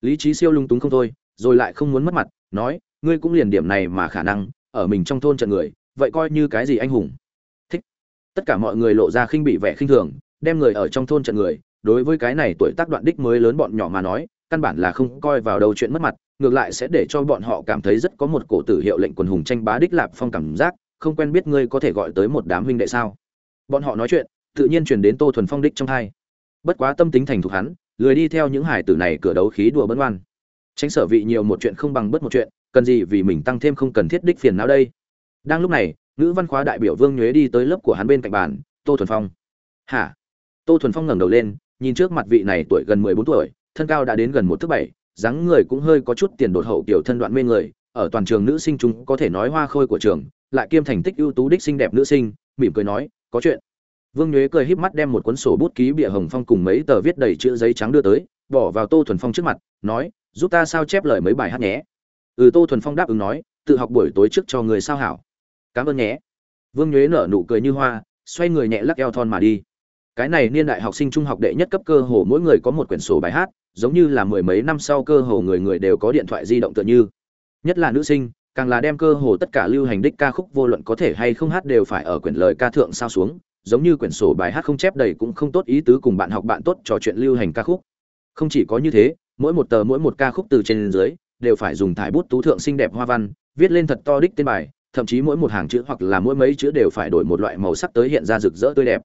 Lý trí siêu lung túng không thôi, rồi lại không muốn mất mặt, nói, ngươi cũng liền điểm này mà khả năng, ở mình trong thôn trận người, vậy coi như cái gì anh hùng? Thích. Tất cả mọi người lộ ra khinh bị vẻ khinh thường, đem người ở trong thôn trận người, đối với cái này tuổi tác đoạn đích mới lớn bọn nhỏ mà nói, căn bản là không coi vào đầu chuyện mất mặt ngược lại sẽ để cho bọn họ cảm thấy rất có một cổ tử hiệu lệnh quần hùng tranh bá đích lạp phong cảm giác, không quen biết ngươi có thể gọi tới một đám huynh đệ sao. Bọn họ nói chuyện, tự nhiên truyền đến tô thuần phong đích trong hai. Bất quá tâm tính thành thục hắn, lười đi theo những hải tử này cửa đấu khí đùa bấn oan. Tránh sở vị nhiều một chuyện không bằng bất một chuyện, cần gì vì mình tăng thêm không cần thiết đích phiền não đây. Đang lúc này, ngữ văn khóa đại biểu vương nhuế đi tới lớp của hắn bên cạnh bàn, tô thuần phong. Hả? Tô thuần phong ngẩng đầu lên, nhìn trước mặt vị này tuổi gần mười bốn tuổi, thân cao đã đến gần một thước bảy dáng người cũng hơi có chút tiền đột hậu kiểu thân đoạn mê người, ở toàn trường nữ sinh chúng có thể nói hoa khôi của trường, lại kiêm thành tích ưu tú đích xinh đẹp nữ sinh, mỉm cười nói, có chuyện. Vương nhuế cười híp mắt đem một cuốn sổ bút ký bìa hồng phong cùng mấy tờ viết đầy chữ giấy trắng đưa tới, bỏ vào tô thuần phong trước mặt, nói, giúp ta sao chép lời mấy bài hát nhé. Ừ tô thuần phong đáp ứng nói, tự học buổi tối trước cho người sao hảo. Cảm ơn nhé. Vương nhuế nở nụ cười như hoa, xoay người nhẹ lắc eo thon mà đi cái này niên đại học sinh trung học đệ nhất cấp cơ hồ mỗi người có một quyển sổ bài hát, giống như là mười mấy năm sau cơ hồ người người đều có điện thoại di động tựa như. Nhất là nữ sinh, càng là đem cơ hồ tất cả lưu hành đích ca khúc vô luận có thể hay không hát đều phải ở quyển lời ca thượng sao xuống, giống như quyển sổ bài hát không chép đầy cũng không tốt ý tứ cùng bạn học bạn tốt trò chuyện lưu hành ca khúc. Không chỉ có như thế, mỗi một tờ mỗi một ca khúc từ trên dưới, đều phải dùng thải bút tú thượng xinh đẹp hoa văn, viết lên thật to đích tên bài, thậm chí mỗi một hàng chữ hoặc là mỗi mấy chữ đều phải đổi một loại màu sắc tới hiện ra rực rỡ tươi đẹp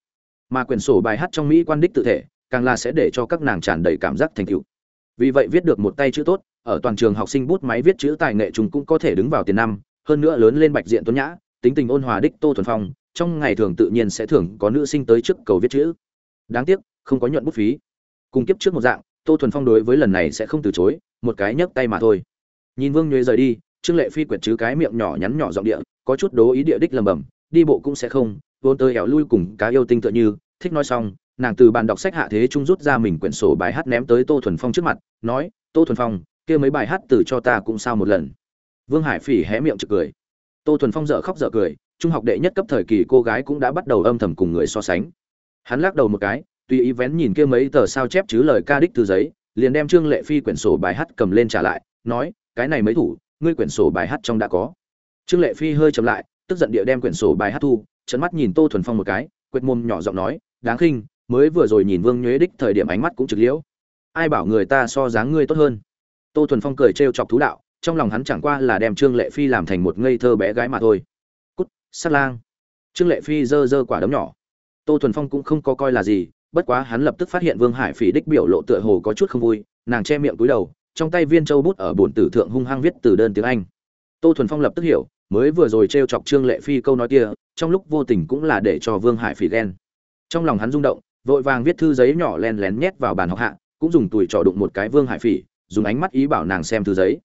mà quyển sổ bài hát trong mỹ quan đích tự thể, càng là sẽ để cho các nàng tràn đầy cảm giác thành tựu. Vì vậy viết được một tay chữ tốt, ở toàn trường học sinh bút máy viết chữ tài nghệ chúng cũng có thể đứng vào tiền năm, hơn nữa lớn lên bạch diện tuấn nhã, tính tình ôn hòa đích tô thuần phong, trong ngày thường tự nhiên sẽ thường có nữ sinh tới trước cầu viết chữ. Đáng tiếc, không có nhuận bút phí. Cùng kiếp trước một dạng, tô thuần phong đối với lần này sẽ không từ chối, một cái nhấc tay mà thôi. Nhìn vương nhuế rời đi, trương lệ phi quyệt chứ cái miệng nhỏ nhắn nhỏ giọng địa, có chút đố ý địa đích lầm bầm đi bộ cũng sẽ không, vốn tới hẻo lui cùng cá yêu tinh tựa như, thích nói xong, nàng từ bàn đọc sách hạ thế trung rút ra mình quyển sổ bài hát ném tới tô thuần phong trước mặt, nói, tô thuần phong, kia mấy bài hát từ cho ta cũng sao một lần. Vương hải phỉ hé miệng trực cười. Tô thuần phong dở khóc dở cười, trung học đệ nhất cấp thời kỳ cô gái cũng đã bắt đầu âm thầm cùng người so sánh. Hắn lắc đầu một cái, tùy ý vén nhìn kia mấy tờ sao chép chứ lời ca đích từ giấy, liền đem trương lệ phi quyển sổ bài hát cầm lên trả lại, nói, cái này mấy thủ, ngươi quyển sổ bài hát trong đã có. Trương lệ phi hơi chậm lại tức giận địa đem quyển sổ bài hát thu trấn mắt nhìn tô thuần phong một cái, quệt mồm nhỏ giọng nói, đáng khinh, mới vừa rồi nhìn vương nhuế đích thời điểm ánh mắt cũng trực liễu. Ai bảo người ta so dáng ngươi tốt hơn? Tô thuần phong cười trêu chọc thú đạo, trong lòng hắn chẳng qua là đem trương lệ phi làm thành một ngây thơ bé gái mà thôi. Cút, sát lang. Trương lệ phi giơ giơ quả đấm nhỏ. Tô thuần phong cũng không có coi là gì, bất quá hắn lập tức phát hiện vương hải phỉ đích biểu lộ tựa hồ có chút không vui, nàng che miệng cúi đầu, trong tay viên châu bút ở bổn tử thượng hung hăng viết từ đơn tiếng anh. Tô thuần phong lập tức hiểu mới vừa rồi t chọc trương lệ phi câu nói kia, trong lúc vô tình cũng là để cho vương hải phỉ ghen. Trong lòng hắn rung động, vội vàng viết thư giấy nhỏ len lén nhét vào bàn học hạ, cũng dùng tùi trò đụng một cái vương hải phỉ, dùng ánh mắt ý bảo nàng xem thư giấy.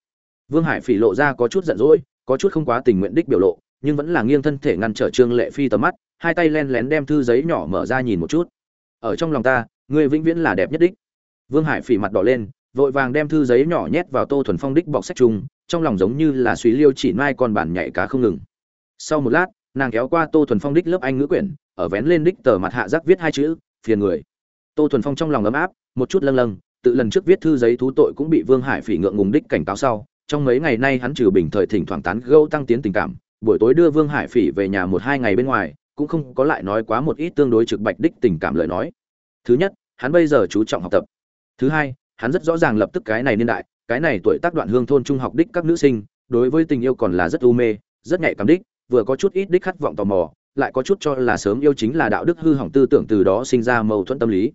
Vương hải phỉ lộ ra có chút giận dỗi, có chút không quá tình nguyện đích biểu lộ, nhưng vẫn là nghiêng thân thể ngăn trở trương lệ phi tầm mắt, hai tay len lén đem thư giấy nhỏ mở ra nhìn một chút. Ở trong lòng ta người vĩnh viễn là đẹp nhất đích. Vương hải phỉ mặt đỏ lên vội vàng đem thư giấy nhỏ nhét vào tô thuần phong đích bọc sách chung, trong lòng giống như là suy liêu chỉ mai con bản nhảy cá không ngừng. Sau một lát, nàng kéo qua tô thuần phong đích lớp anh ngữ quyển, ở vén lên đích tờ mặt hạ giác viết hai chữ, phiền người. Tô thuần phong trong lòng ấm áp, một chút lâng lâng, tự lần trước viết thư giấy thú tội cũng bị vương hải phỉ ngượng ngùng đích cảnh cáo sau, trong mấy ngày nay hắn trừ bình thời thỉnh thoảng tán gẫu tăng tiến tình cảm, buổi tối đưa vương hải phỉ về nhà một hai ngày bên ngoài, cũng không có lại nói quá một ít tương đối trực bạch đích tình cảm lời nói. Thứ nhất, hắn bây giờ chú trọng học tập. Thứ hai hắn rất rõ ràng lập tức cái này niên đại, cái này tuổi tác đoạn hương thôn trung học đích các nữ sinh, đối với tình yêu còn là rất u mê, rất nhạy cảm đích, vừa có chút ít đích khát vọng tò mò, lại có chút cho là sớm yêu chính là đạo đức hư hỏng tư tưởng từ đó sinh ra mâu thuẫn tâm lý.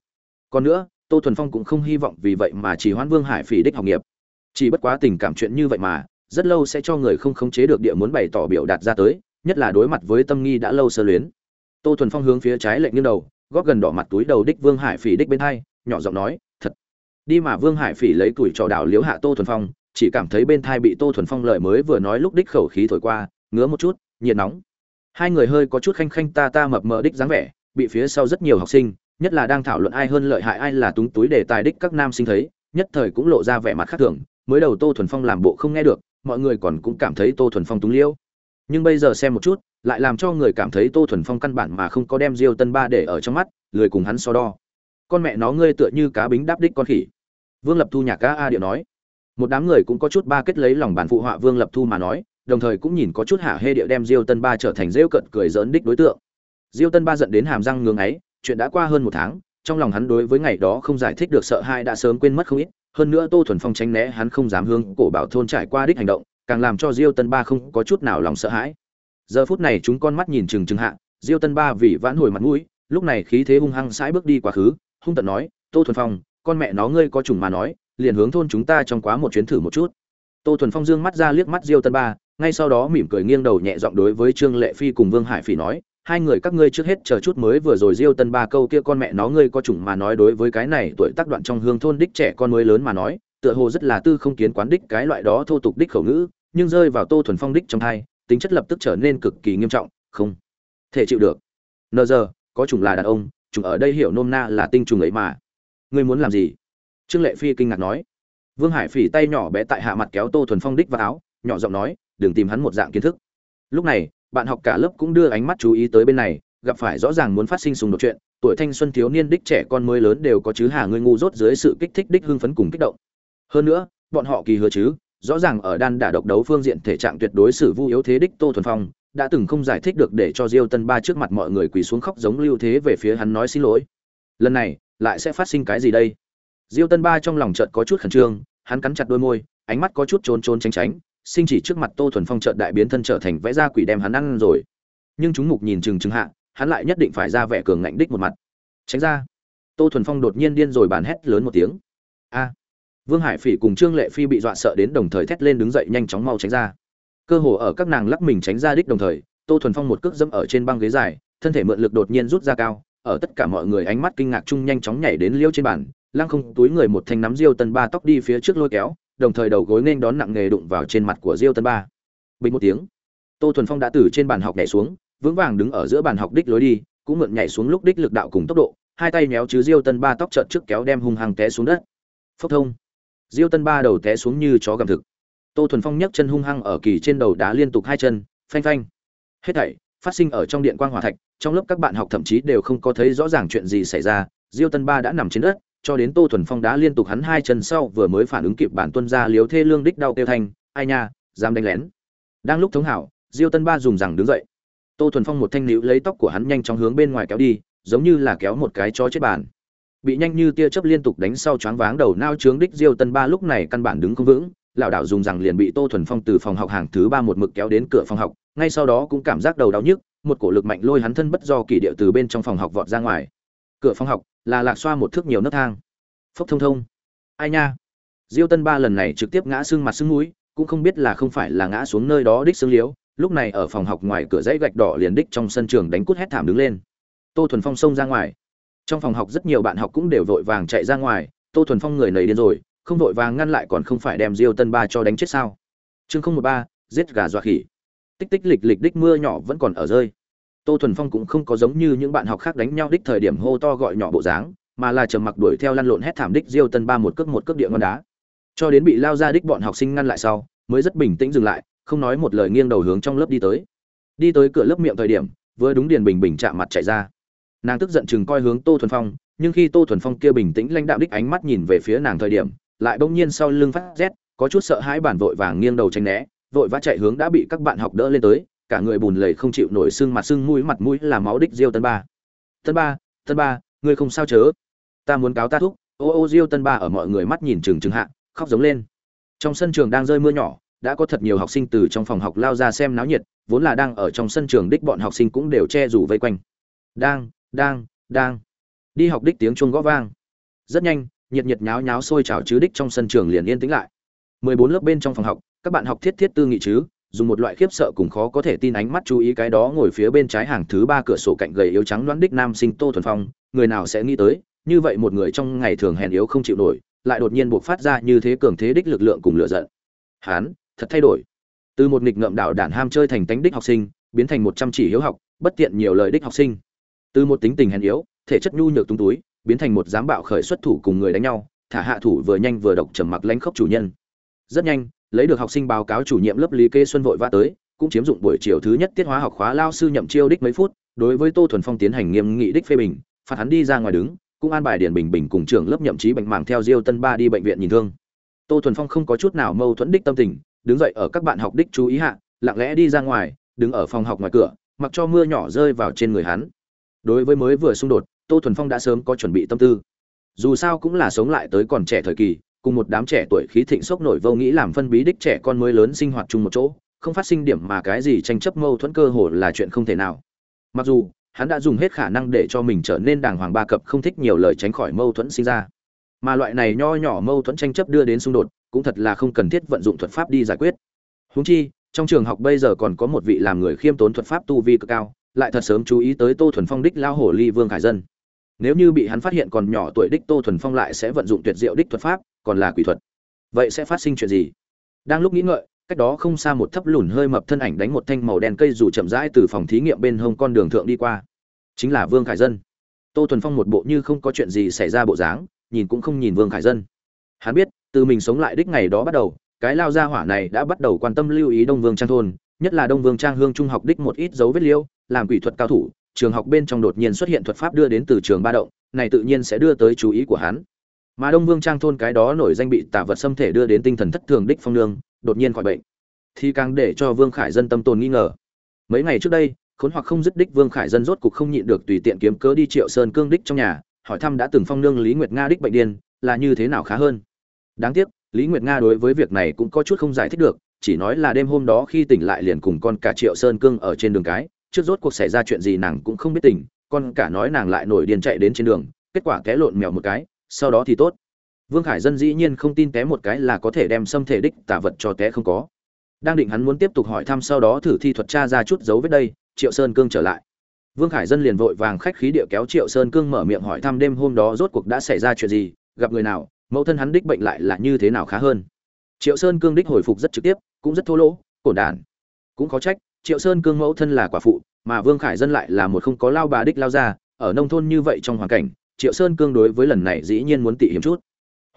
Còn nữa, tô thuần phong cũng không hy vọng vì vậy mà chỉ hoãn vương hải phỉ đích học nghiệp. Chỉ bất quá tình cảm chuyện như vậy mà, rất lâu sẽ cho người không khống chế được địa muốn bày tỏ biểu đạt ra tới, nhất là đối mặt với tâm nghi đã lâu sơ luyến. Tô thuần phong hướng phía trái lệnh nghiêng đầu, góp gần đỏ mặt túi đầu đích vương hải phỉ đích bên hai, nhỏ giọng nói đi mà vương hải phỉ lấy tuổi trò đảo liếu hạ tô thuần phong, chỉ cảm thấy bên thai bị tô thuần phong lời mới vừa nói lúc đích khẩu khí thổi qua, ngứa một chút, nhiệt nóng. Hai người hơi có chút khanh khanh ta ta mập mờ đích dáng vẻ, bị phía sau rất nhiều học sinh, nhất là đang thảo luận ai hơn lợi hại ai là túng túi để tài đích các nam sinh thấy, nhất thời cũng lộ ra vẻ mặt khác thường, mới đầu tô thuần phong làm bộ không nghe được, mọi người còn cũng cảm thấy tô thuần phong túng liêu nhưng bây giờ xem một chút, lại làm cho người cảm thấy tô thuần phong căn bản mà không có đem diêu tân ba để ở trong mắt, lười cùng hắn so đo. Con mẹ nó ngươi tựa như cá bính đáp đích con khỉ vương lập thu nhạc ca a điệu nói. Một đám người cũng có chút ba kết lấy lòng bản phụ họa vương lập thu mà nói, đồng thời cũng nhìn có chút hạ hê điệu đem diêu tân ba trở thành rêu cận cười dỡn đích đối tượng. Diêu tân ba giận đến hàm răng ngưng ấy chuyện đã qua hơn một tháng, trong lòng hắn đối với ngày đó không giải thích được sợ hãi đã sớm quên mất không ít, hơn nữa tô thuần phong tránh né hắn không dám hương cổ bảo thôn trải qua đích hành động, càng làm cho diêu tân ba không có chút nào lòng sợ hãi. Giờ phút này chúng con mắt nhìn chừng chừng hạ, diêu tân ba vì vãn hồi mặt mũi, lúc này khí thế hung hăng sãi bước đi quá khứ, hung tận nói, tô thuần phong con mẹ nó ngươi có trùng mà nói, liền hướng thôn chúng ta trong quá một chuyến thử một chút. Tô thuần phong dương mắt ra liếc mắt diêu tân ba, ngay sau đó mỉm cười nghiêng đầu nhẹ giọng đối với trương lệ phi cùng vương hải phỉ nói, hai người các ngươi trước hết chờ chút mới vừa rồi diêu tân ba câu kia con mẹ nó ngươi có chủng mà nói đối với cái này tuổi tác đoạn trong hương thôn đích trẻ con mới lớn mà nói, tựa hồ rất là tư không kiến quán đích cái loại đó thô tục đích khẩu ngữ, nhưng rơi vào tô thuần phong đích trong hai tính chất lập tức trở nên cực kỳ nghiêm trọng, không thể chịu được. Nờ giờ, có chủng là đàn ông, chủng ở đây hiểu nôm na là tinh trùng ấy mà ngươi muốn làm gì? Trương lệ phi kinh ngạc nói. Vương hải phỉ tay nhỏ bé tại hạ mặt kéo tô thuần phong đích vào áo, nhỏ giọng nói, đừng tìm hắn một dạng kiến thức. Lúc này, bạn học cả lớp cũng đưa ánh mắt chú ý tới bên này, gặp phải rõ ràng muốn phát sinh xung đột chuyện, tuổi thanh xuân thiếu niên đích trẻ con mới lớn đều có chứ hà ngươi ngu dốt dưới sự kích thích đích hưng phấn cùng kích động. Hơn nữa, bọn họ kỳ hứa chứ, rõ ràng ở đan đả độc đấu phương diện thể trạng tuyệt đối xử vu yếu thế đích tô thuần phong, đã từng không giải thích được để cho diêu tân ba trước mặt mọi người quỳ xuống khóc giống lưu thế về phía hắn nói xin lỗi. Lần này lại sẽ phát sinh cái gì đây? Diêu tân ba trong lòng chợt có chút khẩn trương, hắn cắn chặt đôi môi, ánh mắt có chút trốn trốn tránh tránh, sinh chỉ trước mặt tô thuần phong chợt đại biến thân trở thành vẽ ra quỷ đem hắn ăn rồi. Nhưng chúng mục nhìn chừng chừng hạ, hắn lại nhất định phải ra vẻ cường ngạnh đích một mặt. Tránh ra. Tô thuần phong đột nhiên điên rồi bàn hét lớn một tiếng. A. Vương hải phỉ cùng trương lệ phi bị dọa sợ đến đồng thời thét lên đứng dậy nhanh chóng mau tránh ra. Cơ hồ ở các nàng lắc mình tránh ra đích đồng thời, tô thuần phong một cước dẫm ở trên băng ghế dài, thân thể mượn lực đột nhiên rút ra cao ở tất cả mọi người ánh mắt kinh ngạc chung nhanh chóng nhảy đến liêu trên bàn, lăng không túi người một thanh nắm diêu tân ba tóc đi phía trước lôi kéo, đồng thời đầu gối nên đón nặng nghề đụng vào trên mặt của diêu tân ba. Bình một tiếng, tô thuần phong đã từ trên bàn học nhảy xuống, vững vàng đứng ở giữa bàn học đích lối đi, cũng mượn nhảy xuống lúc đích lực đạo cùng tốc độ, hai tay méo chứ diêu tân ba tóc trợn trước kéo đem hung hăng té xuống đất. Phốc thông. Diêu tân ba đầu té xuống như chó gầm thực. Tô thuần phong nhấc chân hung hăng ở kỳ trên đầu đá liên tục hai chân, phanh phanh. Hết thảy phát sinh ở trong điện quang hỏa thạch, trong lớp các bạn học thậm chí đều không có thấy rõ ràng chuyện gì xảy ra, diêu tân ba đã nằm trên đất, cho đến tô thuần phong đá liên tục hắn hai chân sau vừa mới phản ứng kịp bản tuân ra liếu thê lương đích đau kêu thanh, ai nha, dám đánh lén. Đang lúc thống hảo, diêu tân ba dùng rằng đứng dậy. Tô thuần phong một thanh níu lấy tóc của hắn nhanh chóng hướng bên ngoài kéo đi, giống như là kéo một cái chó chết bàn. Bị nhanh như tia chớp liên tục đánh sau choáng váng đầu nao trướng đích diêu tân ba lúc này căn bản đứng không vững lão đảo dùng rằng liền bị tô thuần phong từ phòng học hàng thứ ba một mực kéo đến cửa phòng học, ngay sau đó cũng cảm giác đầu đau nhức, một cổ lực mạnh lôi hắn thân bất do kỳ điệu từ bên trong phòng học vọt ra ngoài. Cửa phòng học là lạc xoa một thước nhiều nấc thang. Phốc thông thông. Ai nha? Diêu tân ba lần này trực tiếp ngã xương mặt xương mũi, cũng không biết là không phải là ngã xuống nơi đó đích xương liếu lúc này ở phòng học ngoài cửa dãy gạch đỏ liền đích trong sân trường đánh cút hét thảm đứng lên. Tô thuần phong xông ra ngoài. Trong phòng học rất nhiều bạn học cũng đều vội vàng chạy ra ngoài, tô thuần phong người nầy điên rồi không vội vàng ngăn lại còn không phải đem diêu tân ba cho đánh chết sao? Chương không một ba, giết gà dọa khỉ. Tích tích lịch lịch đích mưa nhỏ vẫn còn ở rơi. Tô thuần phong cũng không có giống như những bạn học khác đánh nhau đích thời điểm hô to gọi nhỏ bộ dáng, mà là trầm mặc đuổi theo lăn lộn hét thảm đích diêu tân ba một cước một cước địa ngon đá. Cho đến bị lao ra đích bọn học sinh ngăn lại sau, mới rất bình tĩnh dừng lại, không nói một lời nghiêng đầu hướng trong lớp đi tới. Đi tới cửa lớp miệng thời điểm, vừa đúng điền bình bình chạm mặt chạy ra. Nàng tức giận chừng coi hướng tô thuần phong, nhưng khi tô thuần phong kia bình tĩnh lãnh đạo đích ánh mắt nhìn về phía nàng thời điểm lại bỗng nhiên sau lưng phát rét, có chút sợ hãi bản vội vàng nghiêng đầu tránh né, vội vã chạy hướng đã bị các bạn học đỡ lên tới, cả người bùn lầy không chịu nổi xương mặt xương mũi, mặt mũi là máu đích diêu tân ba. Tân ba tân ba, ngươi không sao chớ? Ta muốn cáo ta thúc. Ô ô, diêu tân ba ở mọi người mắt nhìn chừng chừng hạ, khóc giống lên. Trong sân trường đang rơi mưa nhỏ, đã có thật nhiều học sinh từ trong phòng học lao ra xem náo nhiệt, vốn là đang ở trong sân trường đích bọn học sinh cũng đều che rủ vây quanh. Đang đang đang. Đi học đích tiếng chuông gõ vang. Rất nhanh nhiệt nhiệt nháo nháo sôi trào chứ đích trong sân trường liền yên tĩnh lại. Mười bốn lớp bên trong phòng học, các bạn học thiết thiết tư nghị chứ, dùng một loại khiếp sợ cùng khó có thể tin ánh mắt chú ý cái đó ngồi phía bên trái hàng thứ ba cửa sổ cạnh gầy yếu trắng loãng đích nam sinh tô thuần phong, người nào sẽ nghĩ tới, như vậy một người trong ngày thường hèn yếu không chịu nổi, lại đột nhiên buộc phát ra như thế cường thế đích lực lượng cùng lửa giận. Hán, thật thay đổi. Từ một nghịch ngợm đạo đản ham chơi thành tánh đích học sinh, biến thành một chăm chỉ hiếu học, bất tiện nhiều lời đích học sinh. Từ một tính tình hèn yếu, thể chất nhu nhược tung túi biến thành một giám bạo khởi xuất thủ cùng người đánh nhau, thả hạ thủ vừa nhanh vừa độc trầm mặc lánh khóc chủ nhân. Rất nhanh, lấy được học sinh báo cáo chủ nhiệm lớp lý kê xuân vội vã tới, cũng chiếm dụng buổi chiều thứ nhất tiết hóa học khóa lao sư nhậm chiêu đích mấy phút, đối với tô thuần phong tiến hành nghiêm nghị đích phê bình, phạt hắn đi ra ngoài đứng, cũng an bài điển bình bình cùng trưởng lớp nhậm chí bệnh mạng theo diêu tân ba đi bệnh viện nhìn thương. Tô thuần phong không có chút nào mâu thuẫn đích tâm tình, đứng dậy ở các bạn học đích chú ý hạ, lặng lẽ đi ra ngoài, đứng ở phòng học ngoài cửa, mặc cho mưa nhỏ rơi vào trên người hắn. Đối với mới vừa xung đột tô thuần phong đã sớm có chuẩn bị tâm tư. Dù sao cũng là sống lại tới còn trẻ thời kỳ, cùng một đám trẻ tuổi khí thịnh sốc nổi vô nghĩ làm phân bí đích trẻ con mới lớn sinh hoạt chung một chỗ, không phát sinh điểm mà cái gì tranh chấp mâu thuẫn cơ hồ là chuyện không thể nào. Mặc dù, hắn đã dùng hết khả năng để cho mình trở nên đàng hoàng ba cập không thích nhiều lời tránh khỏi mâu thuẫn sinh ra. Mà loại này nho nhỏ mâu thuẫn tranh chấp đưa đến xung đột, cũng thật là không cần thiết vận dụng thuật pháp đi giải quyết. Húng chi, trong trường học bây giờ còn có một vị làm người khiêm tốn thuật pháp tu vi cực cao, lại thật sớm chú ý tới tô thuần phong đích lao hổ ly vương khải dân nếu như bị hắn phát hiện còn nhỏ tuổi đích tô thuần phong lại sẽ vận dụng tuyệt diệu đích thuật pháp, còn là quỷ thuật. Vậy sẽ phát sinh chuyện gì? Đang lúc nghĩ ngợi, cách đó không xa một thấp lùn hơi mập thân ảnh đánh một thanh màu đen cây dù chậm rãi từ phòng thí nghiệm bên hông con đường thượng đi qua. Chính là vương khải dân. Tô thuần phong một bộ như không có chuyện gì xảy ra bộ dáng, nhìn cũng không nhìn vương khải dân. Hắn biết, từ mình sống lại đích ngày đó bắt đầu, cái lao gia hỏa này đã bắt đầu quan tâm lưu ý đông vương trang thôn, nhất là đông vương trang hương trung học đích một ít dấu vết liêu, làm quỷ thuật cao thủ trường học bên trong đột nhiên xuất hiện thuật pháp đưa đến từ trường ba động, này tự nhiên sẽ đưa tới chú ý của hắn. Mà đông vương trang thôn cái đó nổi danh bị tả vật xâm thể đưa đến tinh thần thất thường đích phong nương, đột nhiên khỏi bệnh. Thì càng để cho vương khải dân tâm tồn nghi ngờ. Mấy ngày trước đây, khốn hoặc không dứt đích vương khải dân rốt cục không nhịn được tùy tiện kiếm cớ đi triệu sơn cương đích trong nhà, hỏi thăm đã từng phong nương lý nguyệt nga đích bệnh điên, là như thế nào khá hơn. Đáng tiếc, lý nguyệt nga đối với việc này cũng có chút không giải thích được, chỉ nói là đêm hôm đó khi tỉnh lại liền cùng con cả triệu sơn cương ở trên đường cái trước rốt cuộc xảy ra chuyện gì nàng cũng không biết tình, con cả nói nàng lại nổi điên chạy đến trên đường kết quả té lộn mèo một cái sau đó thì tốt. Vương khải dân dĩ nhiên không tin té một cái là có thể đem xâm thể đích tả vật cho té không có. Đang định hắn muốn tiếp tục hỏi thăm sau đó thử thi thuật tra ra chút dấu vết đây triệu sơn cương trở lại. Vương khải dân liền vội vàng khách khí địa kéo triệu sơn cương mở miệng hỏi thăm đêm hôm đó rốt cuộc đã xảy ra chuyện gì gặp người nào mẫu thân hắn đích bệnh lại là như thế nào khá hơn. Triệu sơn cương đích hồi phục rất trực tiếp cũng rất thô lỗ cổn đản cũng khó trách triệu sơn cương mẫu thân là quả phụ, mà vương khải dân lại là một không có lao bà đích lao ra ở nông thôn như vậy trong hoàn cảnh, triệu sơn cương đối với lần này dĩ nhiên muốn tị hiểm chút.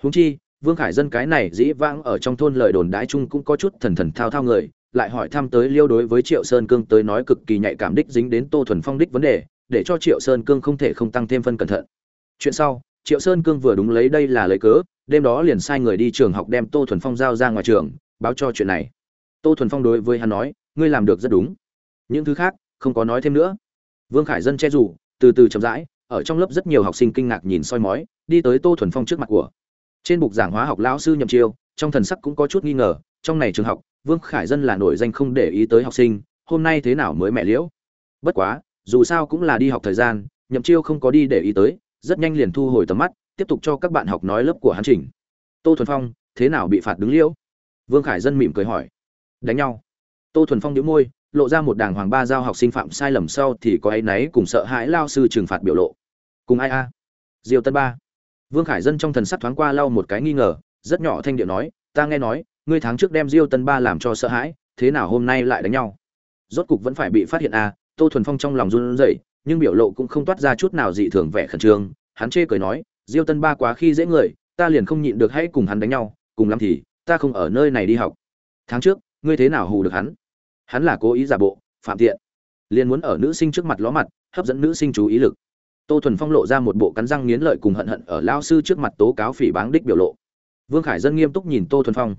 Húng chi, vương khải dân cái này dĩ vãng ở trong thôn lời đồn đái chung cũng có chút thần thần thao thao người, lại hỏi thăm tới liêu đối với triệu sơn cương tới nói cực kỳ nhạy cảm đích dính đến tô thuần phong đích vấn đề, để cho triệu sơn cương không thể không tăng thêm phân cẩn thận. Chuyện sau, triệu sơn cương vừa đúng lấy đây là lấy cớ, đêm đó liền sai người đi trường học đem tô thuần phong giao ra ngoài trường, báo cho chuyện này. Tô thuần phong đối với hắn nói ngươi làm được rất đúng. Những thứ khác, không có nói thêm nữa. Vương khải dân che rủ từ từ chậm rãi, ở trong lớp rất nhiều học sinh kinh ngạc nhìn soi mói, đi tới tô thuần phong trước mặt của. Trên bục giảng hóa học lão sư nhậm chiêu, trong thần sắc cũng có chút nghi ngờ, trong này trường học, vương khải dân là nổi danh không để ý tới học sinh, hôm nay thế nào mới mẹ liễu? Bất quá, dù sao cũng là đi học thời gian, nhậm chiêu không có đi để ý tới, rất nhanh liền thu hồi tầm mắt, tiếp tục cho các bạn học nói lớp của hắn chỉnh. Tô thuần phong, thế nào bị phạt đứng liễu? Vương khải dân mỉm cười hỏi. Đánh nhau tô thuần phong đĩu môi, lộ ra một đàng hoàng ba giao học sinh phạm sai lầm sau thì có áy náy cùng sợ hãi lao sư trừng phạt biểu lộ. Cùng ai a? Diêu tân ba. Vương khải dân trong thần sắc thoáng qua lau một cái nghi ngờ, rất nhỏ thanh điệu nói, ta nghe nói, ngươi tháng trước đem diêu tân ba làm cho sợ hãi, thế nào hôm nay lại đánh nhau? Rốt cục vẫn phải bị phát hiện a, tô thuần phong trong lòng run rẩy, nhưng biểu lộ cũng không toát ra chút nào dị thường vẻ khẩn trương. Hắn chê cười nói, diêu tân ba quá khi dễ người, ta liền không nhịn được hãy cùng hắn đánh nhau, cùng lắm thì, ta không ở nơi này đi học. Tháng trước, ngươi thế nào hù được hắn? Hắn là cố ý giả bộ, phạm tiện. Liền muốn ở nữ sinh trước mặt ló mặt, hấp dẫn nữ sinh chú ý lực. Tô thuần phong lộ ra một bộ cắn răng nghiến lợi cùng hận hận ở lao sư trước mặt tố cáo phỉ báng đích biểu lộ. Vương khải dân nghiêm túc nhìn tô thuần phong.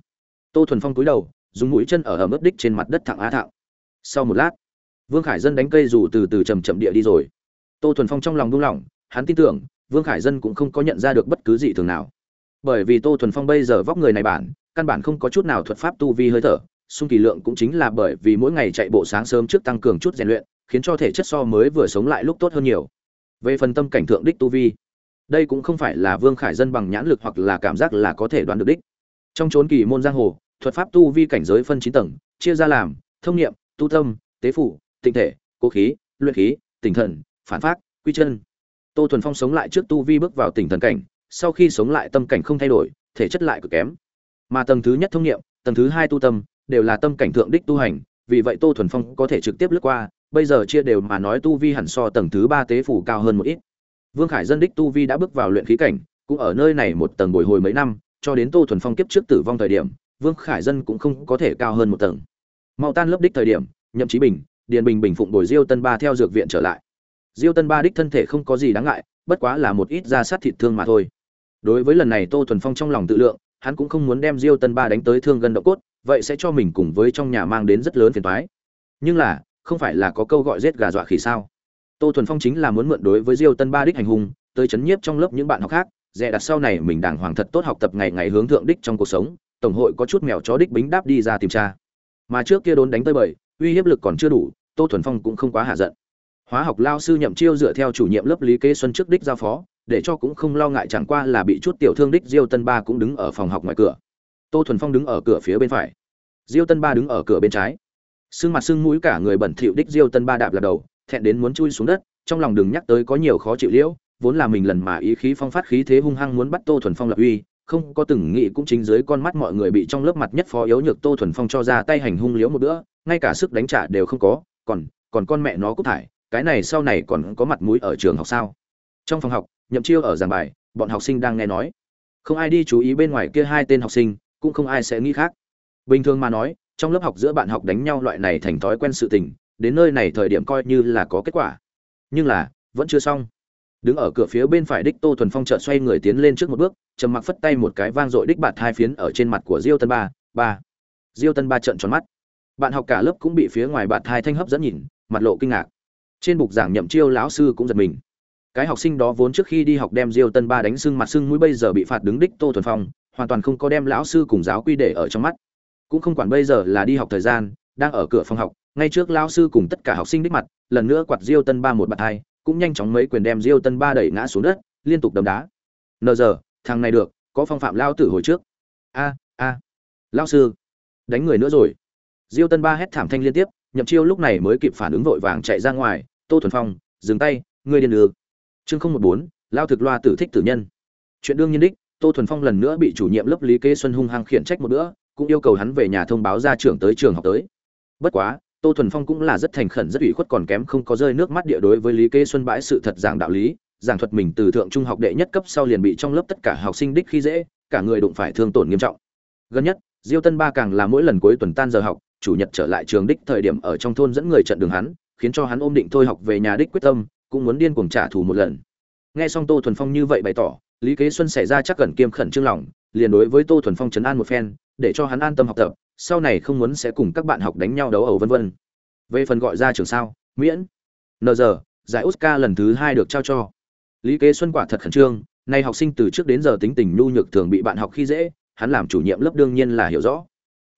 Tô thuần phong cúi đầu, dùng mũi chân ở hầm ướp đích trên mặt đất thẳng á thạo sau một lát, vương khải dân đánh cây dù từ từ chầm chậm địa đi rồi. Tô thuần phong trong lòng đung lỏng, hắn tin tưởng, vương khải dân cũng không có nhận ra được bất cứ gì thường nào. Bởi vì tô thuần phong bây giờ vóc người này bản, căn bản không có chút nào thuật pháp tu vi hơi thở sung kỳ lượng cũng chính là bởi vì mỗi ngày chạy bộ sáng sớm trước tăng cường chút rèn luyện, khiến cho thể chất so mới vừa sống lại lúc tốt hơn nhiều. Về phần tâm cảnh thượng đích tu vi, đây cũng không phải là vương khải dân bằng nhãn lực hoặc là cảm giác là có thể đoán được đích. Trong chốn kỳ môn giang hồ, thuật pháp tu vi cảnh giới phân chín tầng, chia ra làm, thông niệm tu tâm, tế phủ tinh thể, cố khí, luyện khí tinh thần, phản phát quy chân. Tô thuần phong sống lại trước tu vi bước vào tỉnh thần cảnh, sau khi sống lại tâm cảnh không thay đổi, thể chất lại cực kém. Mà tầng thứ nhất thông niệm tầng thứ hai tu tâm đều là tâm cảnh thượng đích tu hành, vì vậy tô thuần phong có thể trực tiếp lướt qua, bây giờ chia đều mà nói tu vi hẳn so tầng thứ ba tế phủ cao hơn một ít. Vương khải dân đích tu vi đã bước vào luyện khí cảnh, cũng ở nơi này một tầng bồi hồi mấy năm, cho đến tô thuần phong kiếp trước tử vong thời điểm, vương khải dân cũng không có thể cao hơn một tầng. Mau tan lớp đích thời điểm, nhậm chí bình, điền bình bình phụng bồi diêu tân ba theo dược viện trở lại. Diêu tân ba đích thân thể không có gì đáng ngại, bất quá là một ít da sát thịt thương mà thôi. Đối với lần này tô thuần phong trong lòng tự lượng, hắn cũng không muốn đem diêu tân ba đánh tới thương gần độ cốt vậy sẽ cho mình cùng với trong nhà mang đến rất lớn phiền toái. Nhưng là, không phải là có câu gọi giết gà dọa khỉ sao? Tô thuần phong chính là muốn mượn đối với diêu tân ba đích hành hung, tới chấn nhiếp trong lớp những bạn học khác, dè đặt sau này mình đàng hoàng thật tốt học tập ngày ngày hướng thượng đích trong cuộc sống, tổng hội có chút mèo chó đích bính đáp đi ra tìm tra. Mà trước kia đốn đánh tới bời, uy hiếp lực còn chưa đủ, tô thuần phong cũng không quá hạ giận. Hóa học lao sư nhậm chiêu dựa theo chủ nhiệm lớp lý kế xuân trước đích giao phó, để cho cũng không lo ngại chẳng qua là bị chút tiểu thương đích diêu tân ba cũng đứng ở phòng học ngoài cửa tô thuần phong đứng ở cửa phía bên phải. Diêu tân ba đứng ở cửa bên trái. Sưng mặt sưng mũi cả người bẩn thỉu đích diêu tân ba đạp là đầu, thẹn đến muốn chui xuống đất, trong lòng đừng nhắc tới có nhiều khó chịu liễu, vốn là mình lần mà ý khí phong phát khí thế hung hăng muốn bắt tô thuần phong lập uy, không có từng nghĩ cũng chính dưới con mắt mọi người bị trong lớp mặt nhất phó yếu nhược tô thuần phong cho ra tay hành hung liễu một bữa, ngay cả sức đánh trả đều không có, còn còn con mẹ nó cũng thải, cái này sau này còn có mặt mũi ở trường học sao? Trong phòng học, nhậm chiêu ở giảng bài, bọn học sinh đang nghe nói. Không ai đi chú ý bên ngoài kia hai tên học sinh cũng không ai sẽ nghĩ khác. Bình thường mà nói, trong lớp học giữa bạn học đánh nhau loại này thành thói quen sự tình, đến nơi này thời điểm coi như là có kết quả. Nhưng là, vẫn chưa xong. Đứng ở cửa phía bên phải đích tô thuần phong chợt xoay người tiến lên trước một bước, trầm mặc phất tay một cái vang dội đích bạt hai phiến ở trên mặt của diêu tân ba ba. Diêu tân ba trợn tròn mắt. Bạn học cả lớp cũng bị phía ngoài bạt hai thanh hấp dẫn nhìn, mặt lộ kinh ngạc. Trên bục giảng nhậm chiêu lão sư cũng giật mình. Cái học sinh đó vốn trước khi đi học đem diêu tân ba đánh sưng mặt sưng mũi bây giờ bị phạt đứng đích tô thuần phong hoàn toàn không có đem lão sư cùng giáo quy để ở trong mắt. Cũng không quản bây giờ là đi học thời gian, đang ở cửa phòng học, ngay trước lão sư cùng tất cả học sinh đích mặt, lần nữa quạt diêu tân ba một bạt hai, cũng nhanh chóng mấy quyền đem diêu tân ba đẩy ngã xuống đất, liên tục đấm đá. Nờ giờ thằng này được, có phong phạm lao tử hồi trước. A a. Lão sư, đánh người nữa rồi. Diêu tân ba hét thảm thanh liên tiếp, nhậm chiêu lúc này mới kịp phản ứng vội vàng chạy ra ngoài, tô thuần phong, dừng tay, ngươi điên đường chương không một bốn lao thực loa tử thích tử nhân. Chuyện đương nhiên đích tô thuần phong lần nữa bị chủ nhiệm lớp lý kế xuân hung hăng khiển trách một bữa, cũng yêu cầu hắn về nhà thông báo ra trưởng tới trường học tới. Bất quá, tô thuần phong cũng là rất thành khẩn, rất ủy khuất còn kém không có rơi nước mắt địa đối với lý kế xuân bãi sự thật giảng đạo lý, giảng thuật mình từ thượng trung học đệ nhất cấp sau liền bị trong lớp tất cả học sinh đích khi dễ, cả người đụng phải thương tổn nghiêm trọng. Gần nhất, diêu tân ba càng là mỗi lần cuối tuần tan giờ học, chủ nhật trở lại trường đích thời điểm ở trong thôn dẫn người trận đường hắn, khiến cho hắn ôm định thôi học về nhà đích quyết tâm, cũng muốn điên cuồng trả thù một lần. Nghe xong tô thuần phong như vậy bày tỏ lý kế xuân xảy ra chắc gần kiêm khẩn trương lòng, liền đối với tô thuần phong chấn an một phen, để cho hắn an tâm học tập, sau này không muốn sẽ cùng các bạn học đánh nhau đấu ẩu vân vân. Về phần gọi ra trường sao, miễn. Nờ giờ giải oscar lần thứ hai được trao cho. Lý kế xuân quả thật khẩn trương, nay học sinh từ trước đến giờ tính tình nhu nhược thường bị bạn học khi dễ, hắn làm chủ nhiệm lớp đương nhiên là hiểu rõ.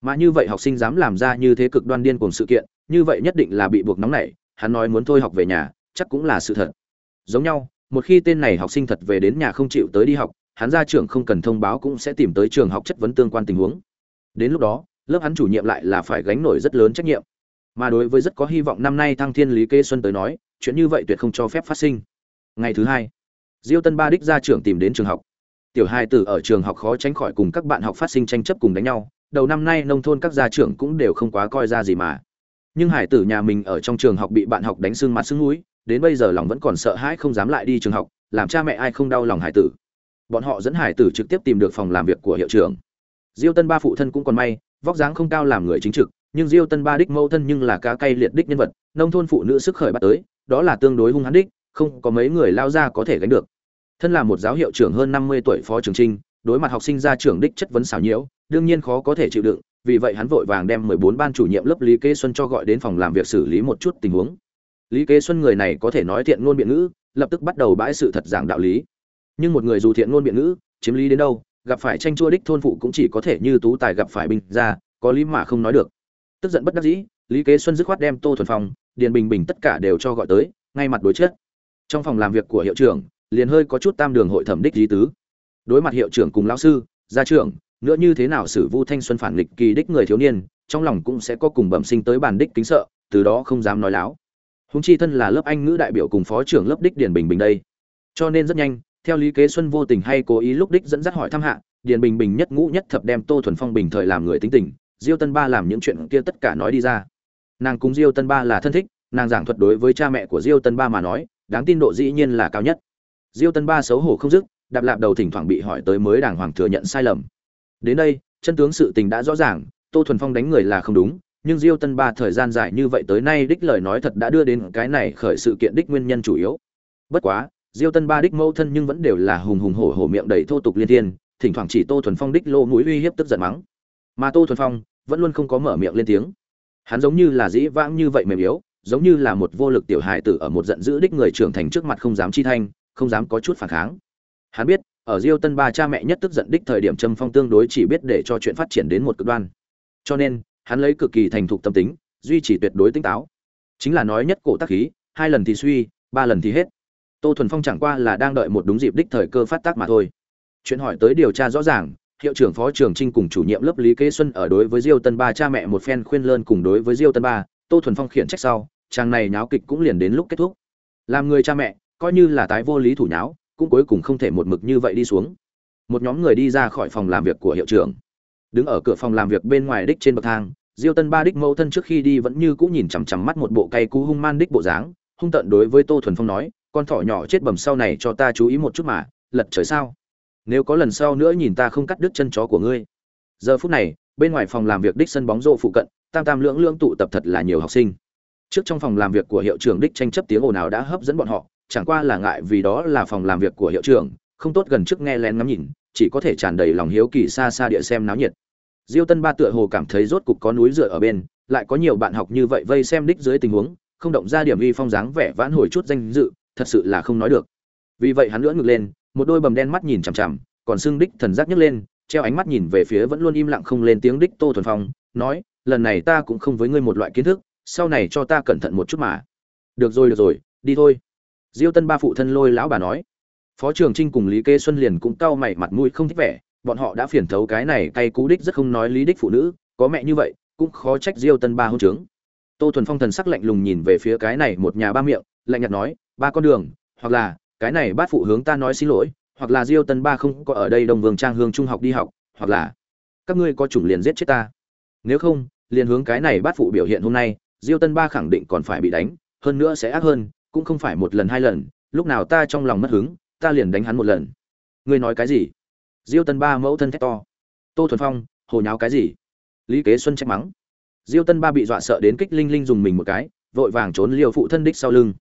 Mà như vậy học sinh dám làm ra như thế cực đoan điên cùng sự kiện, như vậy nhất định là bị buộc nóng nảy, hắn nói muốn thôi học về nhà, chắc cũng là sự thật. Giống nhau một khi tên này học sinh thật về đến nhà không chịu tới đi học, hắn ra trường không cần thông báo cũng sẽ tìm tới trường học chất vấn tương quan tình huống. Đến lúc đó, lớp hắn chủ nhiệm lại là phải gánh nổi rất lớn trách nhiệm. Mà đối với rất có hy vọng năm nay thăng thiên lý kê xuân tới nói, chuyện như vậy tuyệt không cho phép phát sinh. Ngày thứ hai, diêu tân ba đích ra trường tìm đến trường học. Tiểu hai tử ở trường học khó tránh khỏi cùng các bạn học phát sinh tranh chấp cùng đánh nhau, đầu năm nay nông thôn các gia trưởng cũng đều không quá coi ra gì mà. Nhưng hải tử nhà mình ở trong trường học bị bạn học đánh xương mặt sưng mũi đến bây giờ lòng vẫn còn sợ hãi không dám lại đi trường học, làm cha mẹ ai không đau lòng hải tử. Bọn họ dẫn hải tử trực tiếp tìm được phòng làm việc của hiệu trưởng. Diêu tân ba phụ thân cũng còn may, vóc dáng không cao làm người chính trực, nhưng diêu tân ba đích mẫu thân nhưng là cá cay liệt đích nhân vật, nông thôn phụ nữ sức khởi bắt tới, đó là tương đối hung hãn đích, không có mấy người lao ra có thể gánh được. Thân là một giáo hiệu trưởng hơn năm mươi tuổi phó trường trinh, đối mặt học sinh ra trưởng đích chất vấn xảo nhiễu, đương nhiên khó có thể chịu đựng, vì vậy hắn vội vàng đem mười bốn ban chủ nhiệm lớp lý kế xuân cho gọi đến phòng làm việc xử lý một chút tình huống lý kế xuân người này có thể nói thiện ngôn biện ngữ, lập tức bắt đầu bãi sự thật giảng đạo lý. Nhưng một người dù thiện ngôn biện ngữ, chiếm lý đến đâu, gặp phải tranh chua đích thôn phụ cũng chỉ có thể như tú tài gặp phải binh ra có lý mà không nói được. Tức giận bất đắc dĩ, lý kế xuân dứt khoát đem tô thuần phong, điền bình bình tất cả đều cho gọi tới, ngay mặt đối chất. Trong phòng làm việc của hiệu trưởng, liền hơi có chút tam đường hội thẩm đích lý tứ. Đối mặt hiệu trưởng cùng lão sư, gia trưởng, nữa như thế nào xử vu thanh xuân phản nghịch kỳ đích người thiếu niên, trong lòng cũng sẽ có cùng bẩm sinh tới bản đích kính sợ, từ đó không dám nói láo húng chi thân là lớp anh ngữ đại biểu cùng phó trưởng lớp đích điền bình bình đây. Cho nên rất nhanh, theo lý kế xuân vô tình hay cố ý lúc đích dẫn dắt hỏi thăm hạ, điền bình bình nhất ngũ nhất thập đem tô thuần phong bình thời làm người tính tình, diêu tân ba làm những chuyện kia tất cả nói đi ra. Nàng cùng diêu tân ba là thân thích, nàng giảng thuật đối với cha mẹ của diêu tân ba mà nói, đáng tin độ dĩ nhiên là cao nhất. Diêu tân ba xấu hổ không dứt, đạp lạp đầu thỉnh thoảng bị hỏi tới mới đàng hoàng thừa nhận sai lầm. Đến đây, chân tướng sự tình đã rõ ràng, tô thuần phong đánh người là không đúng nhưng diêu tân ba thời gian dài như vậy tới nay đích lời nói thật đã đưa đến cái này khởi sự kiện đích nguyên nhân chủ yếu. Bất quá, diêu tân ba đích mâu thân nhưng vẫn đều là hùng hùng hổ hổ miệng đầy thô tục liên thiên, thỉnh thoảng chỉ tô thuần phong đích lô mũi uy hiếp tức giận mắng. Mà tô thuần phong vẫn luôn không có mở miệng lên tiếng. Hắn giống như là dĩ vãng như vậy mềm yếu, giống như là một vô lực tiểu hài tử ở một giận dữ đích người trưởng thành trước mặt không dám chi thanh, không dám có chút phản kháng. Hắn biết, ở diêu tân ba cha mẹ nhất tức giận đích thời điểm trầm phong tương đối chỉ biết để cho chuyện phát triển đến một cực đoan. Cho nên hắn lấy cực kỳ thành thục tâm tính, duy trì tuyệt đối tinh táo. Chính là nói nhất cổ tác khí, hai lần thì suy, ba lần thì hết. Tô thuần phong chẳng qua là đang đợi một đúng dịp đích thời cơ phát tác mà thôi. Chuyện hỏi tới điều tra rõ ràng, hiệu trưởng phó trường trinh cùng chủ nhiệm lớp lý kế xuân ở đối với diêu tân ba cha mẹ một phen khuyên lơn cùng đối với diêu tân ba, tô thuần phong khiển trách sau, chàng này nháo kịch cũng liền đến lúc kết thúc. Làm người cha mẹ, coi như là tái vô lý thủ nháo, cũng cuối cùng không thể một mực như vậy đi xuống. Một nhóm người đi ra khỏi phòng làm việc của hiệu trưởng đứng ở cửa phòng làm việc bên ngoài đích trên bậc thang, diêu tân ba đích mẫu thân trước khi đi vẫn như cũ nhìn chằm chằm mắt một bộ cây cú hung man đích bộ dáng, hung tận đối với tô thuần phong nói, con thỏ nhỏ chết bầm sau này cho ta chú ý một chút mà, lật trời sao? Nếu có lần sau nữa nhìn ta không cắt đứt chân chó của ngươi. Giờ phút này, bên ngoài phòng làm việc đích sân bóng rổ phụ cận, tam tam lưỡng lưỡng tụ tập thật là nhiều học sinh. Trước trong phòng làm việc của hiệu trưởng đích tranh chấp tiếng ồn ào đã hấp dẫn bọn họ, chẳng qua là ngại vì đó là phòng làm việc của hiệu trưởng, không tốt gần trước nghe lén ngắm nhìn chỉ có thể tràn đầy lòng hiếu kỳ xa xa địa xem náo nhiệt. Diêu tân ba tựa hồ cảm thấy rốt cục có núi dựa ở bên, lại có nhiều bạn học như vậy vây xem đích dưới tình huống, không động ra điểm uy phong dáng vẻ vãn hồi chút danh dự, thật sự là không nói được. Vì vậy hắn lưỡn ngược lên, một đôi bầm đen mắt nhìn chằm chằm, còn xương đích thần giác nhấc lên, treo ánh mắt nhìn về phía vẫn luôn im lặng không lên tiếng đích tô thuần phong, nói, lần này ta cũng không với ngươi một loại kiến thức, sau này cho ta cẩn thận một chút mà. Được rồi được rồi, đi thôi. Diêu tân ba phụ thân lôi lão bà nói phó trường trinh cùng lý kê xuân liền cũng cau mày mặt mũi không thích vẻ, bọn họ đã phiền thấu cái này cay cú đích rất không nói lý đích phụ nữ, có mẹ như vậy, cũng khó trách diêu tân ba hôn trướng. Tô thuần phong thần sắc lạnh lùng nhìn về phía cái này một nhà ba miệng, lạnh nhạt nói, ba con đường, hoặc là, cái này bát phụ hướng ta nói xin lỗi, hoặc là diêu tân ba không có ở đây đồng vương trang hương trung học đi học, hoặc là, các ngươi có chủng liền giết chết ta. Nếu không, liền hướng cái này bát phụ biểu hiện hôm nay, diêu tân ba khẳng định còn phải bị đánh, hơn nữa sẽ ác hơn, cũng không phải một lần hai lần, lúc nào ta trong lòng mất hứng ta liền đánh hắn một lần. Ngươi nói cái gì? Diêu tân ba mẫu thân thét to. Tô thuần phong, hồ nháo cái gì? Lý kế xuân trách mắng. Diêu tân ba bị dọa sợ đến kích linh linh dùng mình một cái, vội vàng trốn liều phụ thân đích sau lưng.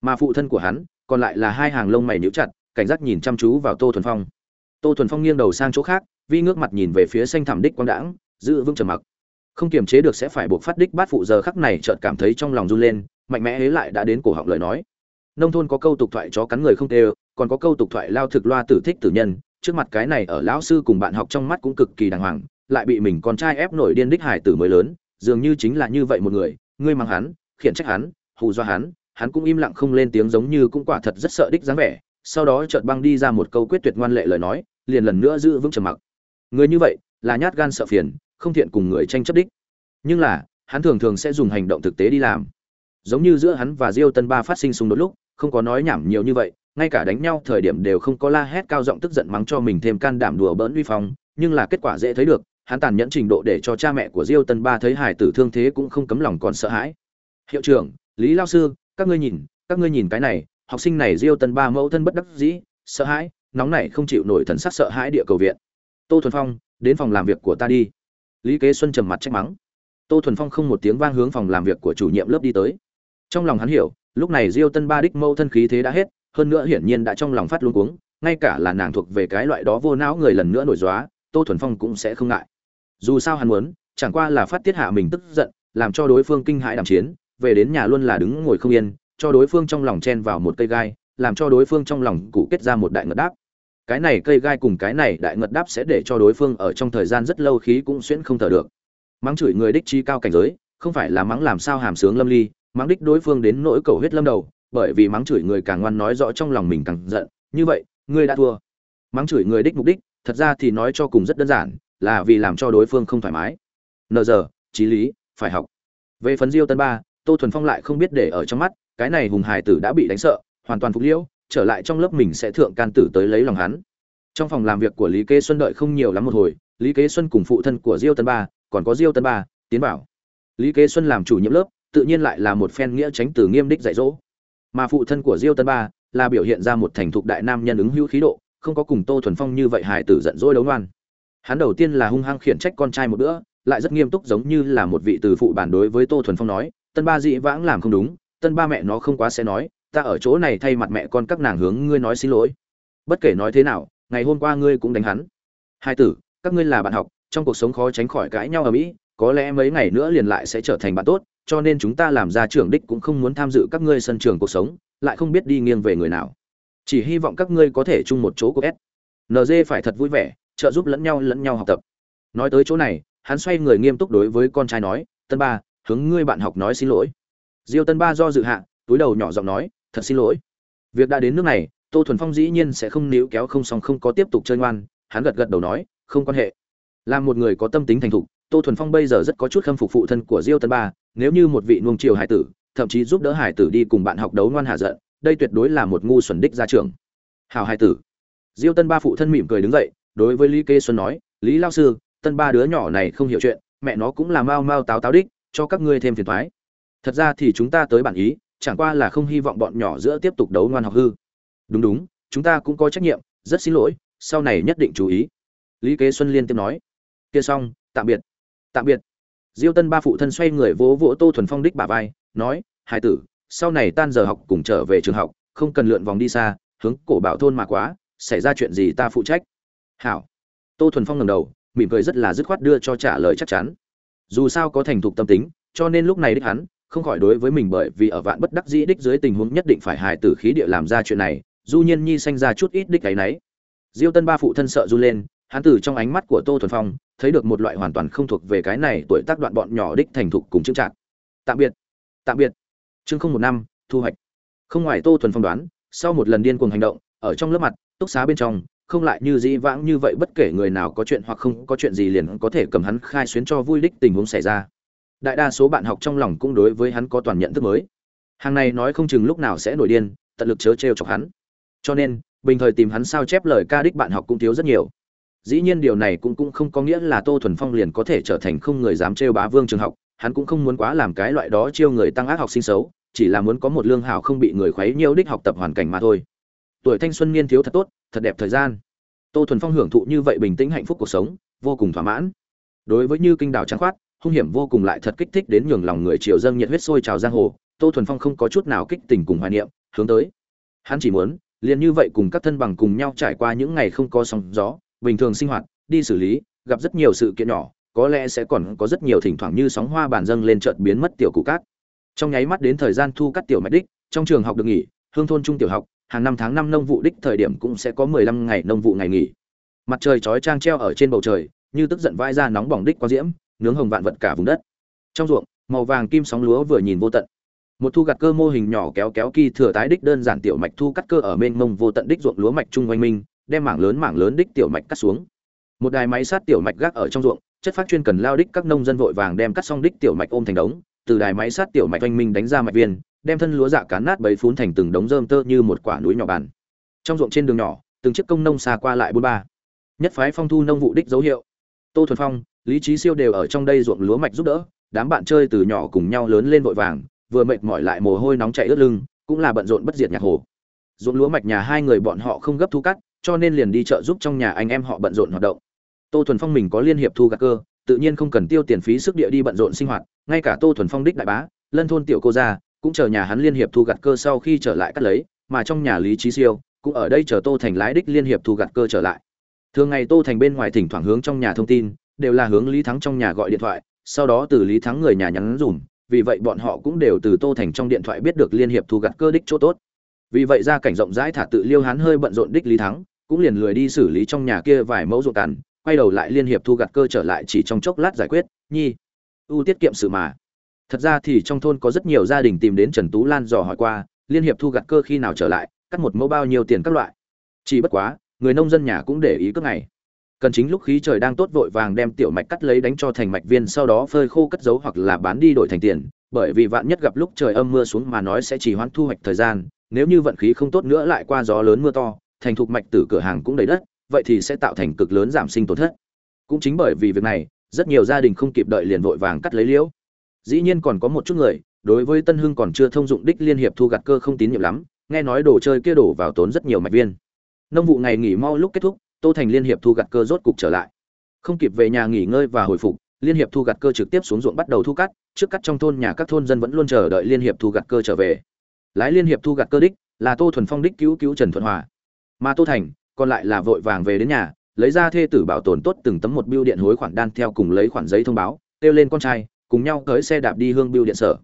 Mà phụ thân của hắn, còn lại là hai hàng lông mày nhíu chặt, cảnh giác nhìn chăm chú vào tô thuần phong. Tô thuần phong nghiêng đầu sang chỗ khác, vi ngước mặt nhìn về phía xanh thảm đích quang đãng, giữ vững trầm mặc. Không kiềm chế được sẽ phải buộc phát đích bát phụ giờ khắc này chợt cảm thấy trong lòng run lên, mạnh mẽ hế lại đã đến cổ họng lời nói. Nông thôn có câu tục thoại chó cắn người không tê còn có câu tục thoại lao thực loa tử thích tử nhân, trước mặt cái này ở lão sư cùng bạn học trong mắt cũng cực kỳ đàng hoàng, lại bị mình con trai ép nổi điên đích hải tử mới lớn, dường như chính là như vậy một người, ngươi mang hắn, khiển trách hắn, hù do hắn hắn cũng im lặng không lên tiếng giống như cũng quả thật rất sợ đích dáng vẻ, sau đó chợt băng đi ra một câu quyết tuyệt ngoan lệ lời nói, liền lần nữa giữ vững trầm mặc. Người như vậy là nhát gan sợ phiền, không thiện cùng người tranh chấp đích. Nhưng là, hắn thường thường sẽ dùng hành động thực tế đi làm. Giống như giữa hắn và diêu tân ba phát sinh xung đột lúc, không có nói nhảm nhiều như vậy ngay cả đánh nhau thời điểm đều không có la hét cao giọng tức giận mắng cho mình thêm can đảm đùa bỡn uy phong, nhưng là kết quả dễ thấy được, hắn tàn nhẫn trình độ để cho cha mẹ của diêu tân ba thấy hải tử thương thế cũng không cấm lòng còn sợ hãi. Hiệu trưởng, lý lao sư, các ngươi nhìn, các ngươi nhìn cái này, học sinh này diêu tân ba mẫu thân bất đắc dĩ, sợ hãi, nóng này không chịu nổi thần sắc sợ hãi địa cầu viện. Tô thuần phong, đến phòng làm việc của ta đi. Lý kế xuân trầm mặt trách mắng. Tô thuần phong không một tiếng vang hướng phòng làm việc của chủ nhiệm lớp đi tới. Trong lòng hắn hiểu, lúc này diêu tân ba đích mâu thân khí thế đã hết hơn nữa hiển nhiên đã trong lòng phát luống cuống, ngay cả là nàng thuộc về cái loại đó vô não người lần nữa nổi dóa, tô thuần phong cũng sẽ không ngại. Dù sao hắn muốn, chẳng qua là phát tiết hạ mình tức giận, làm cho đối phương kinh hãi đàm chiến, về đến nhà luôn là đứng ngồi không yên, cho đối phương trong lòng chen vào một cây gai, làm cho đối phương trong lòng cụ kết ra một đại ngật đáp. Cái này cây gai cùng cái này đại ngật đáp sẽ để cho đối phương ở trong thời gian rất lâu khí cũng xuyễn không thở được. Mắng chửi người đích chi cao cảnh giới, không phải là mắng làm sao hàm sướng lâm ly, mắng đích đối phương đến nỗi cầu huyết lâm đầu bởi vì mắng chửi người càng ngoan nói rõ trong lòng mình càng giận, như vậy, ngươi đã thua. Mắng chửi người đích mục đích, thật ra thì nói cho cùng rất đơn giản, là vì làm cho đối phương không thoải mái. Nờ giờ trí lý, phải học. Về phần diêu tân ba, tô thuần phong lại không biết để ở trong mắt, cái này hùng hải tử đã bị đánh sợ, hoàn toàn phục liễu, trở lại trong lớp mình sẽ thượng can tử tới lấy lòng hắn. Trong phòng làm việc của lý kế xuân đợi không nhiều lắm một hồi, lý kế xuân cùng phụ thân của diêu tân ba, còn có diêu tân ba, tiến bảo lý kế xuân làm chủ nhiệm lớp, tự nhiên lại là một phen nghĩa tránh từ nghiêm đích dạy dỗ mà phụ thân của diêu tân ba là biểu hiện ra một thành thục đại nam nhân ứng hữu khí độ, không có cùng tô thuần phong như vậy hài tử giận dỗi đấu ngoan hắn đầu tiên là hung hăng khiển trách con trai một bữa, lại rất nghiêm túc giống như là một vị từ phụ bản đối với tô thuần phong nói, tân ba dị vãng làm không đúng, tân ba mẹ nó không quá sẽ nói, ta ở chỗ này thay mặt mẹ con các nàng hướng ngươi nói xin lỗi. Bất kể nói thế nào, ngày hôm qua ngươi cũng đánh hắn. Hai tử, các ngươi là bạn học, trong cuộc sống khó tránh khỏi cãi nhau ở mỹ có lẽ mấy ngày nữa liền lại sẽ trở thành bạn tốt, cho nên chúng ta làm ra trưởng đích cũng không muốn tham dự các ngươi sân trường cuộc sống, lại không biết đi nghiêng về người nào. Chỉ hy vọng các ngươi có thể chung một chỗ của s. Nd phải thật vui vẻ, trợ giúp lẫn nhau lẫn nhau học tập. Nói tới chỗ này, hắn xoay người nghiêm túc đối với con trai nói, tân ba, hướng ngươi bạn học nói xin lỗi. Diêu tân ba do dự hạ, túi đầu nhỏ giọng nói, thật xin lỗi. Việc đã đến nước này, tô thuần phong dĩ nhiên sẽ không níu kéo không xong không có tiếp tục chơi ngoan, hắn gật gật đầu nói, không quan hệ. Là một người có tâm tính thành thục tô thuần phong bây giờ rất có chút khâm phục phụ thân của diêu tân ba, nếu như một vị nuông chiều hải tử, thậm chí giúp đỡ hải tử đi cùng bạn học đấu ngoan hạ giận, đây tuyệt đối là một ngu xuẩn đích ra trường hào hải tử. Diêu tân ba phụ thân mỉm cười đứng dậy, đối với lý kê xuân nói, lý lao sư, tân ba đứa nhỏ này không hiểu chuyện, mẹ nó cũng là mau mau táo táo đích, cho các ngươi thêm phiền thoái. Thật ra thì chúng ta tới bản ý, chẳng qua là không hy vọng bọn nhỏ giữa tiếp tục đấu ngoan học hư. Đúng đúng, chúng ta cũng có trách nhiệm, rất xin lỗi, sau này nhất định chú ý. Lý kế xuân liên tiếp nói. Kia xong, tạm biệt tạm biệt. Diêu tân ba phụ thân xoay người vỗ vỗ tô thuần phong đích bà vai, nói, hải tử, sau này tan giờ học cùng trở về trường học, không cần lượn vòng đi xa, hướng cổ bảo thôn mà quá, xảy ra chuyện gì ta phụ trách? Hảo. Tô thuần phong ngầm đầu, mỉm cười rất là dứt khoát đưa cho trả lời chắc chắn. Dù sao có thành thục tâm tính, cho nên lúc này đích hắn, không khỏi đối với mình bởi vì ở vạn bất đắc dĩ đích dưới tình huống nhất định phải hài tử khí địa làm ra chuyện này, du nhiên nhi sanh ra chút ít đích cái nấy. Diêu tân ba phụ thân sợ run lên hắn từ trong ánh mắt của tô thuần phong, thấy được một loại hoàn toàn không thuộc về cái này tuổi tác đoạn bọn nhỏ đích thành thục cùng chững chạc. Tạm biệt. Tạm biệt. Chương không một năm, thu hoạch. Không ngoài tô thuần phong đoán, sau một lần điên cuồng hành động, ở trong lớp mặt, túc xá bên trong, không lại như dĩ vãng như vậy bất kể người nào có chuyện hoặc không có chuyện gì liền có thể cầm hắn khai xuyến cho vui đích tình huống xảy ra. Đại đa số bạn học trong lòng cũng đối với hắn có toàn nhận thức mới. Hàng này nói không chừng lúc nào sẽ nổi điên, tận lực chớ trêu chọc hắn. Cho nên, bình thời tìm hắn sao chép lời ca đích bạn học cũng thiếu rất nhiều dĩ nhiên điều này cũng cũng không có nghĩa là tô thuần phong liền có thể trở thành không người dám trêu bá vương trường học. Hắn cũng không muốn quá làm cái loại đó chiêu người tăng ác học sinh xấu, chỉ là muốn có một lương hào không bị người khuấy nhiều đích học tập hoàn cảnh mà thôi. Tuổi thanh xuân niên thiếu thật tốt, thật đẹp thời gian. Tô thuần phong hưởng thụ như vậy bình tĩnh hạnh phúc cuộc sống, vô cùng thỏa mãn. Đối với như kinh đảo trắng khoát, hung hiểm vô cùng lại thật kích thích đến nhường lòng người triều dâng nhiệt huyết sôi trào giang hồ, tô thuần phong không có chút nào kích tình cùng hoài niệm, hướng tới. Hắn chỉ muốn, liền như vậy cùng các thân bằng cùng nhau trải qua những ngày không có sóng gió bình thường sinh hoạt, đi xử lý, gặp rất nhiều sự kiện nhỏ, có lẽ sẽ còn có rất nhiều thỉnh thoảng như sóng hoa bàn dâng lên chợt biến mất tiểu cụ cát. Trong nháy mắt đến thời gian thu cắt tiểu mạch đích, trong trường học được nghỉ, hương thôn trung tiểu học, hàng năm tháng năm nông vụ đích thời điểm cũng sẽ có mười lăm ngày nông vụ ngày nghỉ. Mặt trời chói trang treo ở trên bầu trời, như tức giận vai ra nóng bỏng đích quá diễm, nướng hồng vạn vật cả vùng đất. Trong ruộng, màu vàng kim sóng lúa vừa nhìn vô tận. Một thu gặt cơ mô hình nhỏ kéo kéo kỳ thừa tái đích đơn giản tiểu mạch thu cắt cơ ở mênh mông vô tận đích ruộng lúa mạch trung quanh minh đem mảng lớn mảng lớn đích tiểu mạch cắt xuống. Một đài máy sát tiểu mạch gác ở trong ruộng, chất phát chuyên cần lao đích các nông dân vội vàng đem cắt xong đích tiểu mạch ôm thành đống, từ đài máy sát tiểu mạch oanh minh đánh ra mạch viên, đem thân lúa dạ cán nát bấy phún thành từng đống rơm tơ như một quả núi nhỏ bàn. Trong ruộng trên đường nhỏ, từng chiếc công nông xa qua lại bốn ba. Nhất phái phong thu nông vụ đích dấu hiệu. Tô thuần phong, lý trí siêu đều ở trong đây ruộng lúa mạch giúp đỡ, đám bạn chơi từ nhỏ cùng nhau lớn lên vội vàng, vừa mệt mỏi lại mồ hôi nóng chảy ướt lưng, cũng là bận rộn bất diệt nhạc hồ. Ruộng lúa mạch nhà hai người bọn họ không gấp thu cắt cho nên liền đi chợ giúp trong nhà anh em họ bận rộn hoạt động. Tô thuần phong mình có liên hiệp thu gặt cơ, tự nhiên không cần tiêu tiền phí sức địa đi bận rộn sinh hoạt, ngay cả tô thuần phong đích đại bá, lân thôn tiểu cô gia, cũng chờ nhà hắn liên hiệp thu gặt cơ sau khi trở lại cắt lấy, mà trong nhà lý trí siêu cũng ở đây chờ tô thành lái đích liên hiệp thu gặt cơ trở lại. Thường ngày tô thành bên ngoài thỉnh thoảng hướng trong nhà thông tin, đều là hướng lý thắng trong nhà gọi điện thoại, sau đó từ lý thắng người nhà nhắn dùm, vì vậy bọn họ cũng đều từ tô thành trong điện thoại biết được liên hiệp thu gặt cơ đích chỗ tốt. Vì vậy ra cảnh rộng rãi thả tự liêu hắn hơi bận rộn đích lý thắng cũng liền lười đi xử lý trong nhà kia vài mẫu ruộng cằn, quay đầu lại liên hiệp thu gặt cơ trở lại chỉ trong chốc lát giải quyết, nhi, ưu tiết kiệm sự mà. Thật ra thì trong thôn có rất nhiều gia đình tìm đến trần tú lan dò hỏi qua, liên hiệp thu gặt cơ khi nào trở lại, cắt một mẫu bao nhiêu tiền các loại. Chỉ bất quá, người nông dân nhà cũng để ý cước này cần chính lúc khí trời đang tốt vội vàng đem tiểu mạch cắt lấy đánh cho thành mạch viên sau đó phơi khô cất giấu hoặc là bán đi đổi thành tiền, bởi vì vạn nhất gặp lúc trời âm mưa xuống mà nói sẽ chỉ hoãn thu hoạch thời gian, nếu như vận khí không tốt nữa lại qua gió lớn mưa to thành thục mạch tử cửa hàng cũng đầy đất, vậy thì sẽ tạo thành cực lớn giảm sinh tổn thất. Cũng chính bởi vì việc này, rất nhiều gia đình không kịp đợi liền vội vàng cắt lấy liễu. Dĩ nhiên còn có một chút người, đối với tân hưng còn chưa thông dụng đích liên hiệp thu gặt cơ không tín nhiệm lắm, nghe nói đồ chơi kia đổ vào tốn rất nhiều mạch viên. Nông vụ ngày nghỉ mau lúc kết thúc, tô thành liên hiệp thu gặt cơ rốt cục trở lại. Không kịp về nhà nghỉ ngơi và hồi phục, liên hiệp thu gặt cơ trực tiếp xuống ruộng bắt đầu thu cắt, trước cắt trong thôn nhà các thôn dân vẫn luôn chờ đợi liên hiệp thu gặt cơ trở về. Lái liên hiệp thu gặt cơ đích là tô thuần phong đích cứu cứu trần thuận hòa mà tô thành còn lại là vội vàng về đến nhà, lấy ra thê tử bảo tồn tốt từng tấm một biêu điện hối khoản đan theo cùng lấy khoản giấy thông báo, kêu lên con trai, cùng nhau tới xe đạp đi hương biêu điện sở.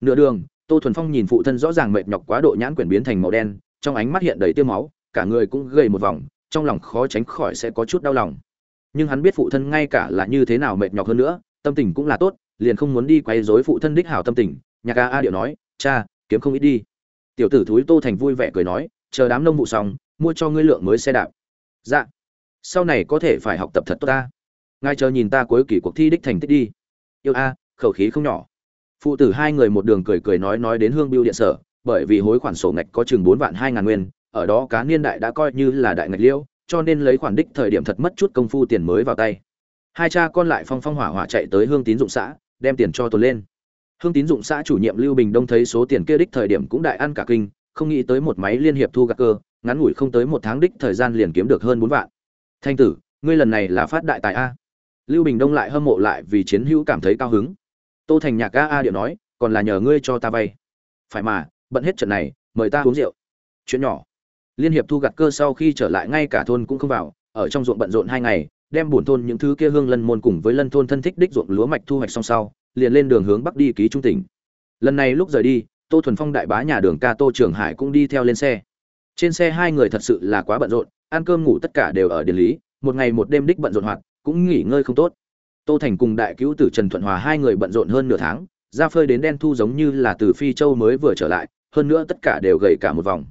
Nửa đường, tô thuần phong nhìn phụ thân rõ ràng mệt nhọc quá độ nhãn quyển biến thành màu đen, trong ánh mắt hiện đầy tiêu máu, cả người cũng gầy một vòng, trong lòng khó tránh khỏi sẽ có chút đau lòng. Nhưng hắn biết phụ thân ngay cả là như thế nào mệt nhọc hơn nữa, tâm tình cũng là tốt, liền không muốn đi quay rối phụ thân đích hảo tâm tình, nhạc ca a điệu nói, cha, kiếm không ít đi. Tiểu tử thúi tô thành vui vẻ cười nói, chờ đám nông vụ xong mua cho ngươi lượng mới xe đạp. Dạ. Sau này có thể phải học tập thật tốt ta. Ngài chờ nhìn ta cuối kỳ cuộc thi đích thành tích đi. Yêu a, khẩu khí không nhỏ. Phụ tử hai người một đường cười cười nói nói đến hương biêu điện sở, bởi vì hối khoản sổ ngạch có chừng bốn vạn hai ngàn nguyên, ở đó cá niên đại đã coi như là đại ngạch liêu, cho nên lấy khoản đích thời điểm thật mất chút công phu tiền mới vào tay. Hai cha con lại phong phong hỏa hỏa chạy tới hương tín dụng xã, đem tiền cho tuần lên. Hương tín dụng xã chủ nhiệm lưu bình đông thấy số tiền kia đích thời điểm cũng đại ăn cả kinh, không nghĩ tới một máy liên hiệp thu gạt cơ ngắn ngủi không tới một tháng đích thời gian liền kiếm được hơn bốn vạn. Thanh tử, ngươi lần này là phát đại tài a? Lưu bình đông lại hâm mộ lại vì chiến hữu cảm thấy cao hứng. Tô thành nhạc a a điệu nói, còn là nhờ ngươi cho ta vay. Phải mà, bận hết trận này, mời ta uống rượu. Chuyện nhỏ. Liên hiệp thu gặt cơ sau khi trở lại ngay cả thôn cũng không vào, ở trong ruộng bận rộn hai ngày, đem bổn thôn những thứ kia hương lân môn cùng với lân thôn thân thích đích ruộng lúa mạch thu hoạch xong sau, liền lên đường hướng bắc đi ký trung tỉnh. Lần này lúc rời đi, tô thuần phong đại bá nhà đường ca tô trường hải cũng đi theo lên xe trên xe hai người thật sự là quá bận rộn, ăn cơm ngủ tất cả đều ở điện lý, một ngày một đêm đích bận rộn hoạt, cũng nghỉ ngơi không tốt. Tô thành cùng đại cứu tử trần thuận hòa hai người bận rộn hơn nửa tháng, ra phơi đến đen thu giống như là từ phi châu mới vừa trở lại, hơn nữa tất cả đều gầy cả một vòng.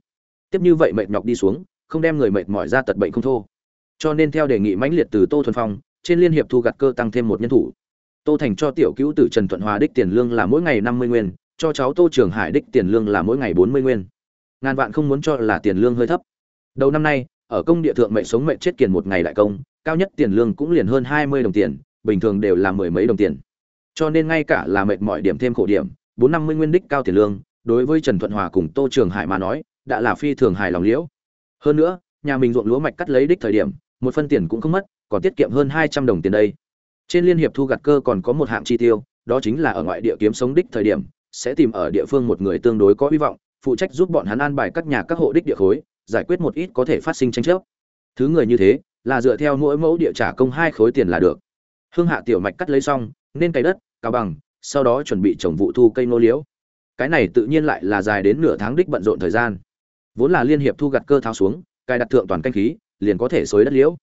Tiếp như vậy mệt nhọc đi xuống, không đem người mệt mỏi ra tật bệnh không thô. Cho nên theo đề nghị mãnh liệt từ tô thuần phong, trên liên hiệp thu gặt cơ tăng thêm một nhân thủ. Tô thành cho tiểu cứu tử trần thuận hòa đích tiền lương là mỗi ngày năm mươi nguyên, cho cháu tô trường hải đích tiền lương là mỗi ngày bốn mươi nguyên ngàn vạn không muốn cho là tiền lương hơi thấp. Đầu năm nay, ở công địa thượng mệnh sống mệnh chết kiền một ngày đại công, cao nhất tiền lương cũng liền hơn hai mươi đồng tiền, bình thường đều là mười mấy đồng tiền. Cho nên ngay cả là mệt mỏi điểm thêm khổ điểm, bốn năm mươi nguyên đích cao tiền lương, đối với trần thuận hòa cùng tô trường hải mà nói, đã là phi thường hài lòng liễu. Hơn nữa, nhà mình ruộng lúa mạch cắt lấy đích thời điểm, một phân tiền cũng không mất, còn tiết kiệm hơn hai trăm đồng tiền đây. Trên liên hiệp thu gặt cơ còn có một hạng chi tiêu, đó chính là ở ngoại địa kiếm sống đích thời điểm, sẽ tìm ở địa phương một người tương đối có hy vọng phụ trách giúp bọn hắn an bài các nhà các hộ đích địa khối, giải quyết một ít có thể phát sinh tranh chấp. Thứ người như thế, là dựa theo mỗi mẫu địa trả công hai khối tiền là được. Hương hạ tiểu mạch cắt lấy xong, nên cày đất cao bằng, sau đó chuẩn bị trồng vụ thu cây nô liễu. Cái này tự nhiên lại là dài đến nửa tháng đích bận rộn thời gian. Vốn là liên hiệp thu gặt cơ tháo xuống, cài đặt thượng toàn canh khí, liền có thể xới đất liễu.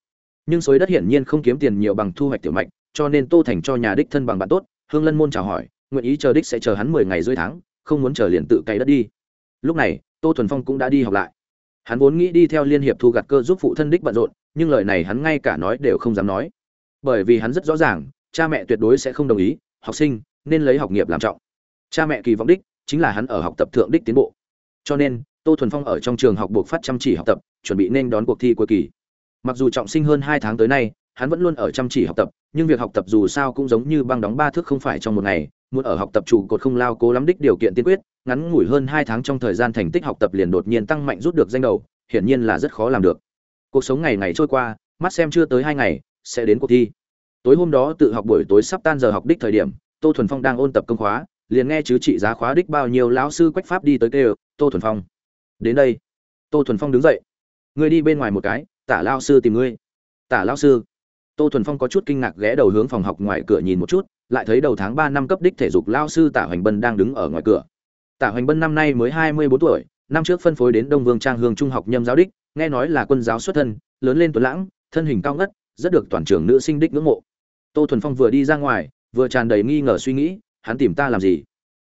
Nhưng xới đất hiển nhiên không kiếm tiền nhiều bằng thu hoạch tiểu mạch, cho nên tô thành cho nhà đích thân bằng bạn tốt. Hương lân môn chào hỏi, nguyện ý chờ đích sẽ chờ hắn mười ngày rưỡi tháng, không muốn chờ liền tự cày đất đi lúc này, tô thuần phong cũng đã đi học lại. Hắn vốn nghĩ đi theo liên hiệp thu gặt cơ giúp phụ thân đích bận rộn, nhưng lời này hắn ngay cả nói đều không dám nói. Bởi vì hắn rất rõ ràng, cha mẹ tuyệt đối sẽ không đồng ý, học sinh nên lấy học nghiệp làm trọng. Cha mẹ kỳ vọng đích chính là hắn ở học tập thượng đích tiến bộ. Cho nên, tô thuần phong ở trong trường học buộc phát chăm chỉ học tập, chuẩn bị nên đón cuộc thi cuối kỳ. Mặc dù trọng sinh hơn hai tháng tới nay, hắn vẫn luôn ở chăm chỉ học tập, nhưng việc học tập dù sao cũng giống như băng đóng ba thước không phải trong một ngày, muốn ở học tập trụ cột không lao cố lắm đích điều kiện tiên quyết ngắn ngủi hơn hai tháng trong thời gian thành tích học tập liền đột nhiên tăng mạnh rút được danh đầu, hiển nhiên là rất khó làm được. Cuộc sống ngày ngày trôi qua, mắt xem chưa tới hai ngày, sẽ đến cuộc thi. Tối hôm đó tự học buổi tối sắp tan giờ học đích thời điểm, tô thuần phong đang ôn tập công khóa, liền nghe chứ trị giá khóa đích bao nhiêu lão sư quách pháp đi tới kêu, tô thuần phong, đến đây. Tô thuần phong đứng dậy, ngươi đi bên ngoài một cái, tả lão sư tìm ngươi. Tả lão sư? Tô thuần phong có chút kinh ngạc ghé đầu hướng phòng học ngoài cửa nhìn một chút, lại thấy đầu tháng ba năm cấp đích thể dục lão sư tả hoành bân đang đứng ở ngoài cửa tả hoành bân năm nay mới hai mươi bốn tuổi năm trước phân phối đến đông vương trang hương trung học nhâm giáo đích nghe nói là quân giáo xuất thân lớn lên tuấn lãng thân hình cao ngất rất được toàn trường nữ sinh đích ngưỡng mộ. Tô thuần phong vừa đi ra ngoài vừa tràn đầy nghi ngờ suy nghĩ hắn tìm ta làm gì?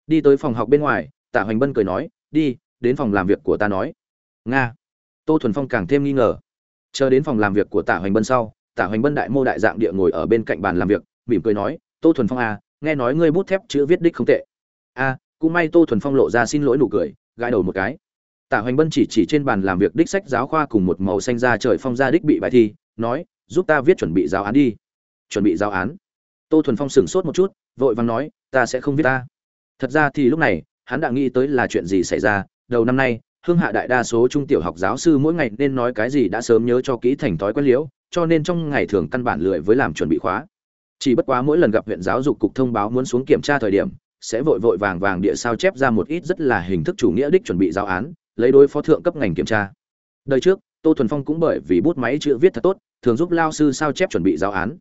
Đi tới phòng học bên ngoài tạ hoành bân cười nói đi đến phòng làm việc của ta nói. Nga. Tô thuần phong càng thêm nghi ngờ. Chờ đến phòng làm việc của tạ hoành bân sau tạ hoành bân đại mô đại dạng địa ngồi ở bên cạnh bàn làm việc mỉm cười nói tô thuần phong à nghe nói ngươi bút thép chữ viết đích không tệ. A à, cũng may tô thuần phong lộ ra xin lỗi nụ cười, gãi đầu một cái. Tạ hoành bân chỉ chỉ trên bàn làm việc đích sách giáo khoa cùng một màu xanh ra trời phong ra đích bị bài thi, nói, giúp ta viết chuẩn bị giáo án đi. Chuẩn bị giáo án. Tô thuần phong sửng sốt một chút, vội vàng nói, ta sẽ không viết ta. Thật ra thì lúc này, hắn đã nghĩ tới là chuyện gì xảy ra. Đầu năm nay, hương hạ đại đa số trung tiểu học giáo sư mỗi ngày nên nói cái gì đã sớm nhớ cho kỹ thành thói quen liễu, cho nên trong ngày thường căn bản lười với làm chuẩn bị khóa. Chỉ bất quá mỗi lần gặp huyện giáo dục cục thông báo muốn xuống kiểm tra thời điểm sẽ vội vội vàng vàng địa sao chép ra một ít rất là hình thức chủ nghĩa đích chuẩn bị giáo án, lấy đối phó thượng cấp ngành kiểm tra. Đời trước, tô thuần phong cũng bởi vì bút máy chữ viết thật tốt, thường giúp lao sư sao chép chuẩn bị giáo án.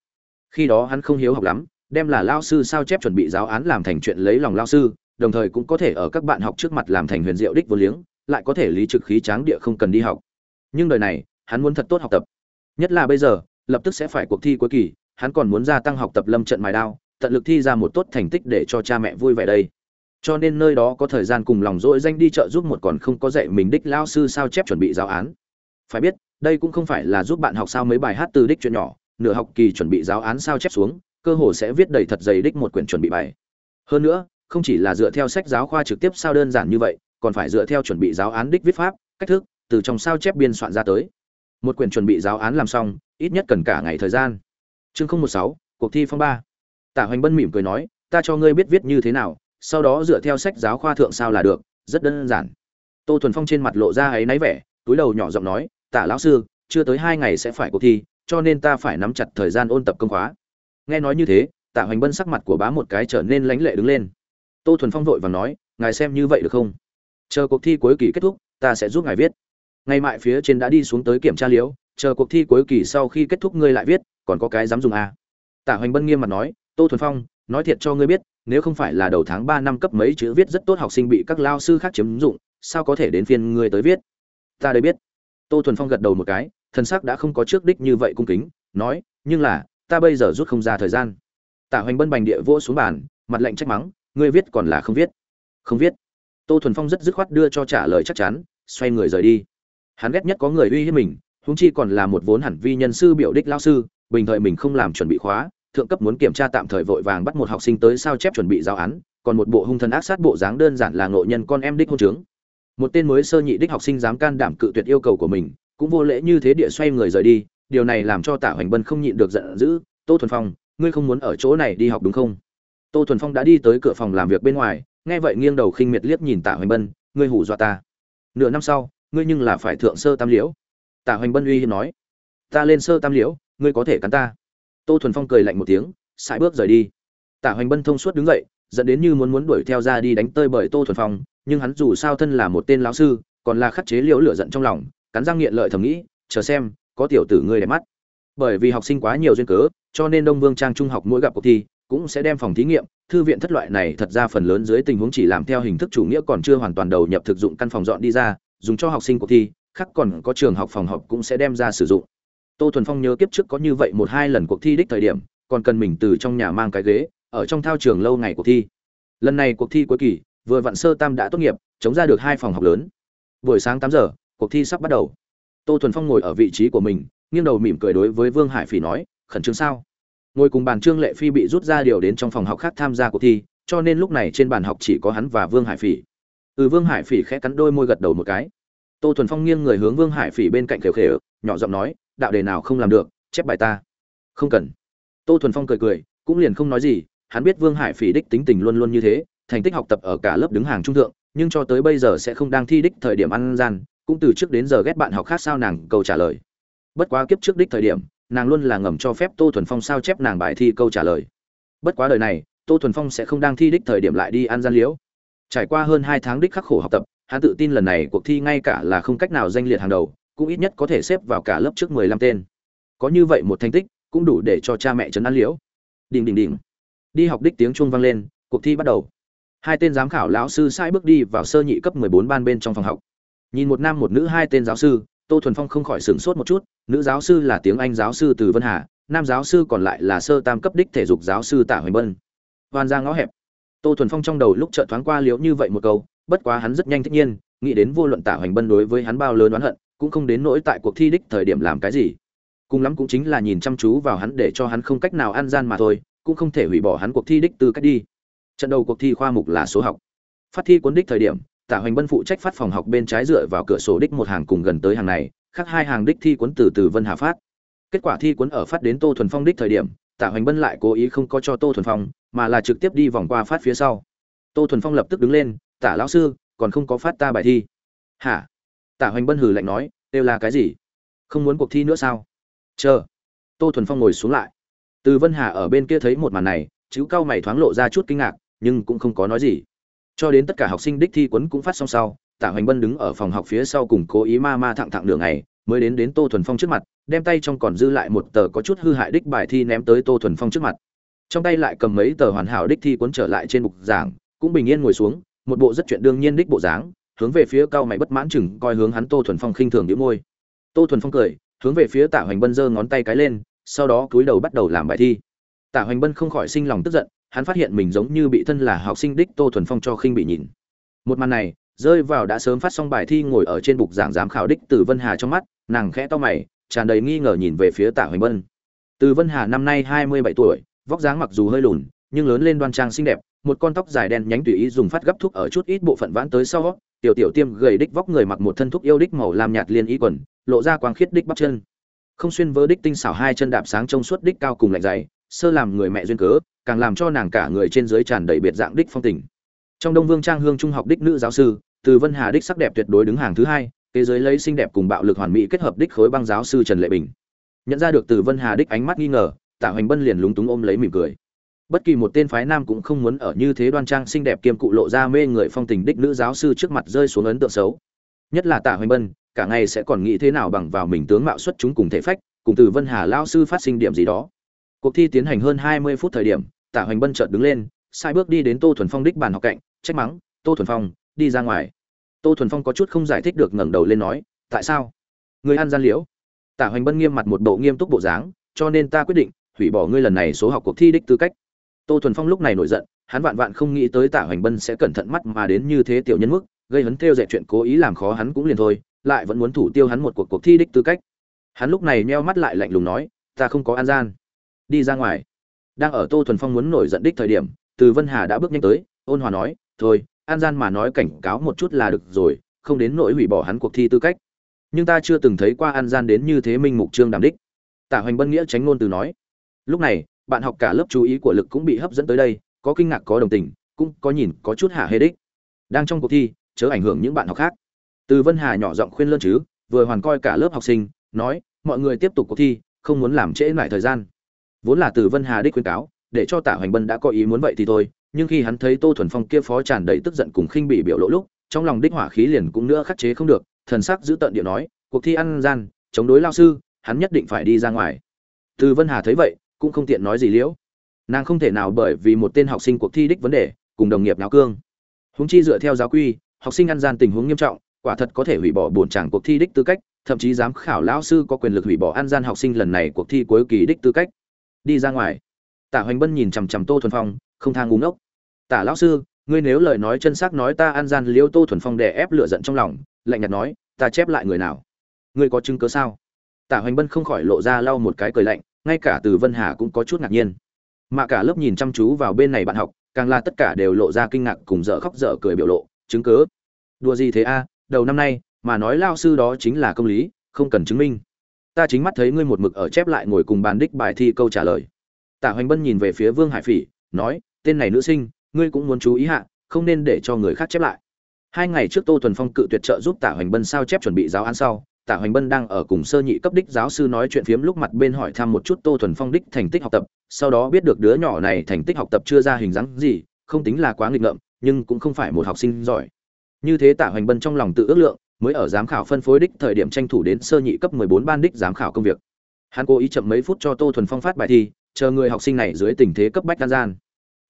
Khi đó hắn không hiếu học lắm, đem là lao sư sao chép chuẩn bị giáo án làm thành chuyện lấy lòng lao sư, đồng thời cũng có thể ở các bạn học trước mặt làm thành huyền diệu đích vô liếng, lại có thể lý trực khí tráng địa không cần đi học. Nhưng đời này, hắn muốn thật tốt học tập. Nhất là bây giờ, lập tức sẽ phải cuộc thi cuối kỳ, hắn còn muốn gia tăng học tập lâm trận mài đao tận lực thi ra một tốt thành tích để cho cha mẹ vui vẻ đây. Cho nên nơi đó có thời gian cùng lòng dỗi danh đi chợ giúp một còn không có dạy mình đích lao sư sao chép chuẩn bị giáo án. Phải biết, đây cũng không phải là giúp bạn học sao mấy bài hát từ đích chuyện nhỏ, nửa học kỳ chuẩn bị giáo án sao chép xuống, cơ hồ sẽ viết đầy thật dày đích một quyển chuẩn bị bài. Hơn nữa, không chỉ là dựa theo sách giáo khoa trực tiếp sao đơn giản như vậy, còn phải dựa theo chuẩn bị giáo án đích viết pháp, cách thức, từ trong sao chép biên soạn ra tới. Một quyển chuẩn bị giáo án làm xong, ít nhất cần cả ngày thời gian. Chương không một sáu, cuộc thi phong ba tả hoành bân mỉm cười nói, ta cho ngươi biết viết như thế nào, sau đó dựa theo sách giáo khoa thượng sao là được, rất đơn giản. Tô thuần phong trên mặt lộ ra ấy náy vẻ, túi đầu nhỏ giọng nói, tả lão sư, chưa tới hai ngày sẽ phải cuộc thi, cho nên ta phải nắm chặt thời gian ôn tập công khóa. Nghe nói như thế tạ hoành bân sắc mặt của bá một cái trở nên lãnh lệ đứng lên. Tô thuần phong vội và nói, ngài xem như vậy được không? Chờ cuộc thi cuối kỳ kết thúc, ta sẽ giúp ngài viết. Ngày mại phía trên đã đi xuống tới kiểm tra liễu, chờ cuộc thi cuối kỳ sau khi kết thúc ngươi lại viết, còn có cái dám dùng à. tạ hoành bân nghiêm mặt nói tô thuần phong, nói thiệt cho ngươi biết, nếu không phải là đầu tháng ba năm cấp mấy chữ viết rất tốt học sinh bị các lao sư khác chiếm dụng, sao có thể đến phiên ngươi tới viết? Ta đây biết. Tô thuần phong gật đầu một cái thân xác đã không có trước đích như vậy cung kính, nói, nhưng là, ta bây giờ rút không ra thời gian. Tả hoành bân bành địa vỗ xuống bàn, mặt lạnh trách mắng, ngươi viết còn là không viết. Không viết. Tô thuần phong rất dứt khoát đưa cho trả lời chắc chắn, xoay người rời đi. Hắn ghét nhất có người uy hiếp mình húng chi còn là một vốn hẳn vi nhân sư biểu đích lao sư, bình thời mình không làm chuẩn bị khóa thượng cấp muốn kiểm tra tạm thời vội vàng bắt một học sinh tới sao chép chuẩn bị giáo án, còn một bộ hung thần ác sát bộ dáng đơn giản là ngộ nhân con em đích hôn trướng một tên mới sơ nhị đích học sinh dám can đảm cự tuyệt yêu cầu của mình, cũng vô lễ như thế địa xoay người rời đi, điều này làm cho tả hoành bân không nhịn được giận dữ, tô thuần phong, ngươi không muốn ở chỗ này đi học đúng không? Tô thuần phong đã đi tới cửa phòng làm việc bên ngoài, nghe vậy nghiêng đầu khinh miệt liếc nhìn tả hoành bân, ngươi hủ dọa ta. Nửa năm sau, ngươi nhưng là phải thượng sơ tam liễu. Tả hoành bân uy hiếp nói, ta lên sơ tam liễu, ngươi có thể cắn ta tô thuần phong cười lạnh một tiếng, sải bước rời đi. Tả hoành bân thông suốt đứng dậy, dẫn đến như muốn muốn đuổi theo ra đi đánh tơi bởi tô thuần phong, nhưng hắn dù sao thân là một tên lão sư, còn là khắc chế liễu lửa giận trong lòng, cắn răng nghiện lợi thầm nghĩ, chờ xem, có tiểu tử ngươi đẹp mắt. Bởi vì học sinh quá nhiều duyên cớ, cho nên đông vương trang trung học mỗi gặp cuộc thi, cũng sẽ đem phòng thí nghiệm, thư viện thất loại này thật ra phần lớn dưới tình huống chỉ làm theo hình thức chủ nghĩa còn chưa hoàn toàn đầu nhập thực dụng căn phòng dọn đi ra, dùng cho học sinh cuộc thi, khác còn có trường học phòng học cũng sẽ đem ra sử dụng tô thuần phong nhớ kiếp trước có như vậy một hai lần cuộc thi đích thời điểm, còn cần mình từ trong nhà mang cái ghế, ở trong thao trường lâu ngày cuộc thi. Lần này cuộc thi cuối kỳ, vừa vặn sơ tam đã tốt nghiệp, chống ra được hai phòng học lớn. Buổi sáng tám giờ, cuộc thi sắp bắt đầu. Tô thuần phong ngồi ở vị trí của mình, nghiêng đầu mỉm cười đối với vương hải phỉ nói, khẩn trương sao? Ngồi cùng bàn trương lệ phi bị rút ra điều đến trong phòng học khác tham gia cuộc thi, cho nên lúc này trên bàn học chỉ có hắn và vương hải phỉ. Ừ vương hải phỉ khẽ cắn đôi môi gật đầu một cái. Tô thuần phong nghiêng người hướng vương hải phỉ bên cạnh khều khều, nhỏ giọng nói đạo đề nào không làm được, chép bài ta. Không cần. Tô thuần phong cười cười, cũng liền không nói gì, hắn biết vương hải phỉ đích tính tình luôn luôn như thế, thành tích học tập ở cả lớp đứng hàng trung thượng, nhưng cho tới bây giờ sẽ không đang thi đích thời điểm ăn gian, cũng từ trước đến giờ ghét bạn học khác sao nàng câu trả lời. Bất quá kiếp trước đích thời điểm, nàng luôn là ngầm cho phép tô thuần phong sao chép nàng bài thi câu trả lời. Bất quá đời này, tô thuần phong sẽ không đang thi đích thời điểm lại đi ăn gian liễu. Trải qua hơn hai tháng đích khắc khổ học tập, hắn tự tin lần này cuộc thi ngay cả là không cách nào danh liệt hàng đầu cũng ít nhất có thể xếp vào cả lớp trước mười lăm tên. Có như vậy một thành tích, cũng đủ để cho cha mẹ trấn an liễu. Đình đình đình đi học đích tiếng chuông vang lên, cuộc thi bắt đầu. Hai tên giám khảo lão sư sai bước đi vào sơ nhị cấp mười bốn ban bên trong phòng học. Nhìn một nam một nữ hai tên giáo sư, tô thuần phong không khỏi sửng sốt một chút, nữ giáo sư là tiếng anh giáo sư từ vân hà, nam giáo sư còn lại là sơ tam cấp đích thể dục giáo sư tạ hoành bân. Hoàn ra ngõ hẹp. Tô thuần phong trong đầu lúc chợt thoáng qua liễu như vậy một câu, bất quá hắn rất nhanh thích nhiên, nghĩ đến vô luận tạ hoành bân đối với hắn bao lớn oán hận cũng không đến nỗi tại cuộc thi đích thời điểm làm cái gì. Cùng lắm cũng chính là nhìn chăm chú vào hắn để cho hắn không cách nào ăn gian mà thôi, cũng không thể hủy bỏ hắn cuộc thi đích từ cách đi. Trận đầu cuộc thi khoa mục là số học. Phát thi cuốn đích thời điểm Tả hoành bân phụ trách phát phòng học bên trái dựa vào cửa sổ đích một hàng cùng gần tới hàng này, khác hai hàng đích thi cuốn từ từ vân hà phát. Kết quả thi cuốn ở phát đến tô thuần phong đích thời điểm Tả hoành bân lại cố ý không có cho tô thuần phong, mà là trực tiếp đi vòng qua phát phía sau. Tô thuần phong lập tức đứng lên tả lão sư, còn không có phát ta bài thi. Hả? Tả hoành bân hử lạnh nói, đều là cái gì? Không muốn cuộc thi nữa sao? Chờ. Tô thuần phong ngồi xuống lại. Từ vân hà ở bên kia thấy một màn này chứ cao mày thoáng lộ ra chút kinh ngạc, nhưng cũng không có nói gì. Cho đến tất cả học sinh đích thi quấn cũng phát xong sau tạ hoành bân đứng ở phòng học phía sau cùng cố ý ma ma thẳng thẳng đường này, mới đến đến tô thuần phong trước mặt, đem tay trong còn dư lại một tờ có chút hư hại đích bài thi ném tới tô thuần phong trước mặt. Trong tay lại cầm mấy tờ hoàn hảo đích thi cuốn trở lại trên bục giảng, cũng bình yên ngồi xuống, một bộ rất chuyện đương nhiên đích bộ dáng hướng về phía cao mày bất mãn chừng, coi hướng hắn tô thuần phong khinh thường đĩu môi. Tô thuần phong cười, hướng về phía tạ hoành bân giơ ngón tay cái lên, sau đó cúi đầu bắt đầu làm bài thi. Tạ hoành bân không khỏi sinh lòng tức giận, hắn phát hiện mình giống như bị thân là học sinh đích tô thuần phong cho khinh bị nhìn. Một màn này, rơi vào đã sớm phát xong bài thi ngồi ở trên bục giảng giám khảo đích từ vân hà trong mắt, nàng khẽ to mày, tràn đầy nghi ngờ nhìn về phía tạ hoành bân. Từ vân hà năm nay hai mươi bảy tuổi, vóc dáng mặc dù hơi lùn, nhưng lớn lên đoan trang xinh đẹp một con tóc dài đen nhánh tùy ý dùng phát gấp thuốc ở chút ít bộ phận vãn tới sau, tiểu tiểu tiêm gầy đích vóc người mặc một thân thúc yêu đích màu làm nhạt liên y quần, lộ ra quang khiết đích bắp chân. Không xuyên vớ đích tinh xảo hai chân đạp sáng trong suốt đích cao cùng lạnh dày, sơ làm người mẹ duyên cớ, càng làm cho nàng cả người trên dưới tràn đầy biệt dạng đích phong tình. Trong đông vương trang hương trung học đích nữ giáo sư, từ vân hà đích sắc đẹp tuyệt đối đứng hàng thứ hai, thế giới lấy xinh đẹp cùng bạo lực hoàn mỹ kết hợp đích khối băng giáo sư trần lệ bình. Nhận ra được từ vân hà đích ánh mắt nghi ngờ, tạ hoành bân liền lúng túng ôm lấy mỉm cười bất kỳ một tên phái nam cũng không muốn ở như thế đoan trang xinh đẹp kiêm cụ lộ ra mê người phong tình đích nữ giáo sư trước mặt rơi xuống ấn tượng xấu. Nhất là tạ hoành bân, cả ngày sẽ còn nghĩ thế nào bằng vào mình tướng mạo xuất chúng cùng thể phách, cùng từ vân hà lao sư phát sinh điểm gì đó. Cuộc thi tiến hành hơn hai mươi phút thời điểm, tạ hoành bân chợt đứng lên, sai bước đi đến tô thuần phong đích bàn học cạnh, trách mắng, tô thuần phong, đi ra ngoài. Tô thuần phong có chút không giải thích được ngẩng đầu lên nói, tại sao? Người ăn gian liễu. Tạ hoành bân nghiêm mặt một bộ nghiêm túc bộ dáng, cho nên ta quyết định hủy bỏ ngươi lần này số học cuộc thi đích tư cách tô thuần phong lúc này nổi giận, hắn vạn vạn không nghĩ tới Tả hoành bân sẽ cẩn thận mắt mà đến như thế tiểu nhân mức, gây hấn theo dạy chuyện cố ý làm khó hắn cũng liền thôi, lại vẫn muốn thủ tiêu hắn một cuộc cuộc thi đích tư cách. Hắn lúc này meo mắt lại lạnh lùng nói, ta không có an gian. Đi ra ngoài. Đang ở tô thuần phong muốn nổi giận đích thời điểm, từ vân hà đã bước nhanh tới, ôn hòa nói, thôi, an gian mà nói cảnh cáo một chút là được rồi, không đến nỗi hủy bỏ hắn cuộc thi tư cách. Nhưng ta chưa từng thấy qua an gian đến như thế minh mục trương đàm đích. Tả hoành bân nghĩa tránh ngôn từ nói. Lúc này bạn học cả lớp chú ý của lực cũng bị hấp dẫn tới đây, có kinh ngạc, có đồng tình, cũng có nhìn, có chút hạ hê đích. Đang trong cuộc thi, chớ ảnh hưởng những bạn học khác. Từ vân hà nhỏ giọng khuyên lơn chứ, vừa hoàn coi cả lớp học sinh, nói, mọi người tiếp tục cuộc thi, không muốn làm trễ lại thời gian. Vốn là từ vân hà đích khuyên cáo, để cho tạ hoành bân đã có ý muốn vậy thì thôi, nhưng khi hắn thấy tô thuần phong kia phó tràn đầy tức giận cùng khinh bị biểu lộ lúc, trong lòng đích hỏa khí liền cũng nữa khắc chế không được, thần sắc giữ tận điệu nói, cuộc thi ăn gian, chống đối lao sư, hắn nhất định phải đi ra ngoài. Từ vân hà thấy vậy cũng không tiện nói gì liễu. Nàng không thể nào bởi vì một tên học sinh cuộc thi đích vấn đề, cùng đồng nghiệp náo cương. Húng chi dựa theo giáo quy, học sinh ăn gian tình huống nghiêm trọng, quả thật có thể hủy bỏ bổn tràng cuộc thi đích tư cách, thậm chí giám khảo lão sư có quyền lực hủy bỏ ăn gian học sinh lần này cuộc thi cuối kỳ đích tư cách. Đi ra ngoài. Tả hoành bân nhìn chằm chằm tô thuần phong, không thang ngúng ốc tả lão sư, ngươi nếu lời nói chân xác nói ta ăn gian liêu tô thuần phong đè ép lửa giận trong lòng, lạnh nhạt nói, ta chép lại người nào? Ngươi có chứng cớ sao? Tả hoành bân không khỏi lộ ra lau một cái cười lạnh ngay cả từ vân hà cũng có chút ngạc nhiên. Mà cả lớp nhìn chăm chú vào bên này bạn học, càng là tất cả đều lộ ra kinh ngạc cùng dở khóc dở cười biểu lộ, chứng cớ đùa gì thế a, đầu năm nay, mà nói lao sư đó chính là công lý, không cần chứng minh. Ta chính mắt thấy ngươi một mực ở chép lại ngồi cùng bàn đích bài thi câu trả lời. Tạ hoành bân nhìn về phía vương hải phỉ, nói, tên này nữ sinh, ngươi cũng muốn chú ý hạ, không nên để cho người khác chép lại. Hai ngày trước tô thuần phong cự tuyệt trợ giúp tạ hoành bân sao chép chuẩn bị giáo án sau tạ hoành bân đang ở cùng sơ nhị cấp đích giáo sư nói chuyện phiếm lúc mặt bên hỏi thăm một chút tô thuần phong đích thành tích học tập. Sau đó biết được đứa nhỏ này thành tích học tập chưa ra hình dáng gì, không tính là quá nghịch ngợm, nhưng cũng không phải một học sinh giỏi. Như thế tạ hoành bân trong lòng tự ước lượng, mới ở giám khảo phân phối đích thời điểm tranh thủ đến sơ nhị cấp 14 ban đích giám khảo công việc. Hắn cố ý chậm mấy phút cho tô thuần phong phát bài thi, chờ người học sinh này dưới tình thế cấp bách ăn gian.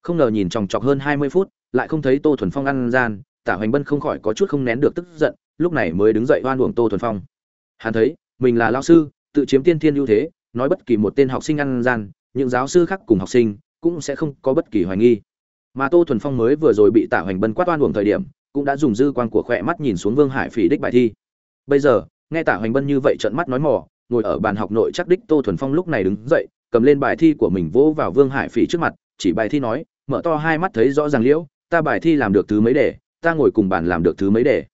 Không ngờ nhìn chòng chọc hơn 20 phút, lại không thấy tô thuần phong ăn gian tạ hoành bân không khỏi có chút không nén được tức giận, lúc này mới đứng dậy oan uổng tô thuần phong hắn thấy, mình là lao sư, tự chiếm tiên thiên ưu thế, nói bất kỳ một tên học sinh ăn gian, những giáo sư khác cùng học sinh cũng sẽ không có bất kỳ hoài nghi. Mà tô thuần phong mới vừa rồi bị tạ hoành bân quát oan uổng thời điểm, cũng đã dùng dư quan của khỏe mắt nhìn xuống vương hải phỉ đích bài thi. Bây giờ, nghe tạ hoành bân như vậy trợn mắt nói mỏ ngồi ở bàn học nội chắc đích tô thuần phong lúc này đứng dậy, cầm lên bài thi của mình vỗ vào vương hải phỉ trước mặt, chỉ bài thi nói, mở to hai mắt thấy rõ ràng liễu, ta bài thi làm được thứ mấy đề, ta ngồi cùng bàn làm được thứ mấy đề.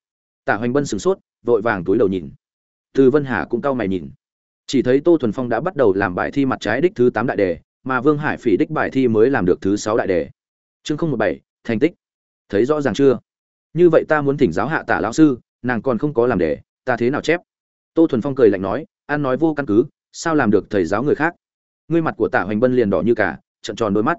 Tạ hoành bân sửng sốt, vội vàng túi đầu nhìn từ vân hà cũng cau mày nhìn. Chỉ thấy tô thuần phong đã bắt đầu làm bài thi mặt trái đích thứ tám đại đề mà vương hải phỉ đích bài thi mới làm được thứ sáu đại đề. Chương không một bảy thành tích. Thấy rõ ràng chưa? Như vậy ta muốn thỉnh giáo hạ tả lão sư nàng còn không có làm đề, ta thế nào chép? Tô thuần phong cười lạnh nói an nói vô căn cứ sao làm được thầy giáo người khác? Ngươi mặt của tạ hoành bân liền đỏ như cả trận tròn đôi mắt.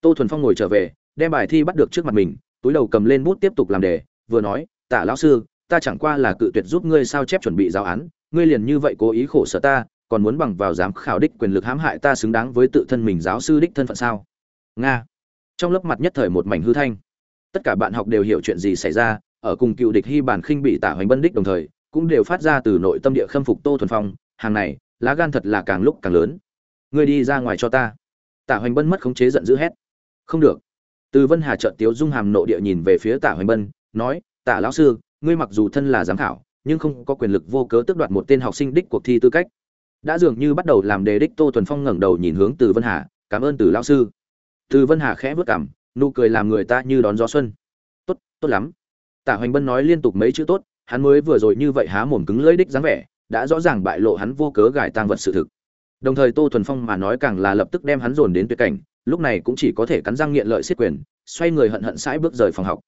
Tô thuần phong ngồi trở về đem bài thi bắt được trước mặt mình túi đầu cầm lên bút tiếp tục làm đề vừa nói tạ lão sư ta chẳng qua là cự tuyệt giúp ngươi sao chép chuẩn bị giáo án, ngươi liền như vậy cố ý khổ sở ta, còn muốn bằng vào giám khảo đích quyền lực hãm hại ta xứng đáng với tự thân mình giáo sư đích thân phận sao? Nga. Trong lớp mặt nhất thời một mảnh hư thanh. Tất cả bạn học đều hiểu chuyện gì xảy ra, ở cùng cựu địch hy bản khinh bị tả hoành bân đích đồng thời, cũng đều phát ra từ nội tâm địa khâm phục tô thuần phong, hàng này, lá gan thật là càng lúc càng lớn. Ngươi đi ra ngoài cho ta. Tả hoành bân mất khống chế giận dữ hét. Không được. Từ vân hà trợn tiếu dung hàm nộ địa nhìn về phía tả hoành bân, nói, tả lão sư ngươi mặc dù thân là giám khảo, nhưng không có quyền lực vô cớ tước đoạt một tên học sinh đích cuộc thi tư cách. Đã dường như bắt đầu làm đề đích tô thuần phong ngẩng đầu nhìn hướng từ vân hà, cảm ơn từ lão sư. Từ vân hà khẽ vất cảm nụ cười làm người ta như đón gió xuân. Tốt tốt lắm. Tả hoành bân nói liên tục mấy chữ tốt, hắn mới vừa rồi như vậy há mồm cứng lưỡi đích dáng vẻ, đã rõ ràng bại lộ hắn vô cớ gài tang vật sự thực. Đồng thời tô thuần phong mà nói càng là lập tức đem hắn dồn đến tuyệt cảnh, lúc này cũng chỉ có thể cắn răng nghiện lợi xiết quyền, xoay người hận hận sãi bước rời phòng học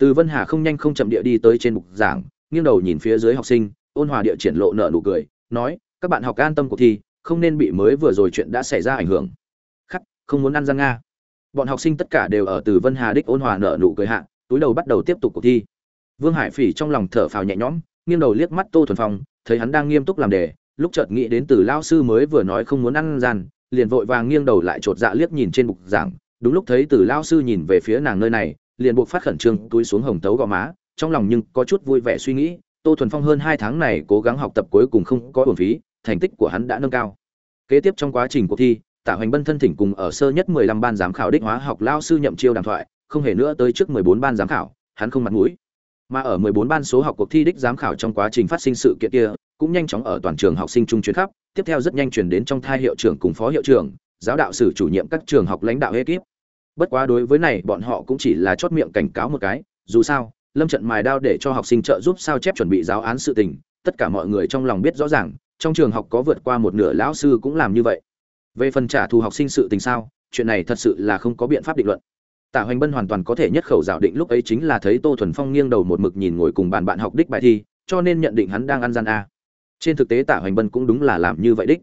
từ vân hà không nhanh không chậm địa đi tới trên bục giảng, nghiêng đầu nhìn phía dưới học sinh, ôn hòa địa triển lộ nợ nụ cười, nói, các bạn học an tâm cuộc thi, không nên bị mới vừa rồi chuyện đã xảy ra ảnh hưởng. Khắc, không muốn ăn gian nga. Bọn học sinh tất cả đều ở từ vân hà đích ôn hòa nợ nụ cười hạ, túi đầu bắt đầu tiếp tục cuộc thi. Vương hải phỉ trong lòng thở phào nhẹ nhõm, nghiêng đầu liếc mắt tô thuần phong, thấy hắn đang nghiêm túc làm đề, lúc chợt nghĩ đến từ lao sư mới vừa nói không muốn ăn gian, liền vội vàng nghiêng đầu lại chột dạ liếc nhìn trên bục giảng. Đúng lúc thấy từ lao sư nhìn về phía nàng nơi này liền buộc phát khẩn trương, túi xuống hồng tấu gò má, trong lòng nhưng có chút vui vẻ suy nghĩ, tô thuần phong hơn hai tháng này cố gắng học tập cuối cùng không có uổng phí, thành tích của hắn đã nâng cao. Kế tiếp trong quá trình cuộc thi, tạ hoành bân thân thỉnh cùng ở sơ nhất mười lăm ban giám khảo đích hóa học lao sư nhậm chiêu đàm thoại, không hề nữa tới trước mười bốn ban giám khảo, hắn không mặt mũi. Mà ở mười bốn ban số học cuộc thi đích giám khảo trong quá trình phát sinh sự kiện kia, cũng nhanh chóng ở toàn trường học sinh trung chuyến khắp, tiếp theo rất nhanh chuyển đến trong thai hiệu trưởng cùng phó hiệu trưởng, giáo đạo sử chủ nhiệm các trường học lãnh đạo ekip bất quá đối với này, bọn họ cũng chỉ là chót miệng cảnh cáo một cái, dù sao, lâm trận mài đao để cho học sinh trợ giúp sao chép chuẩn bị giáo án sự tình, tất cả mọi người trong lòng biết rõ ràng, trong trường học có vượt qua một nửa lão sư cũng làm như vậy. Về phần trả thù học sinh sự tình sao, chuyện này thật sự là không có biện pháp định luận. Tạ hoành bân hoàn toàn có thể nhất khẩu giảo định lúc ấy chính là thấy tô thuần phong nghiêng đầu một mực nhìn ngồi cùng bàn bạn học đích bài thi, cho nên nhận định hắn đang ăn gian a. Trên thực tế tạ hoành bân cũng đúng là làm như vậy đích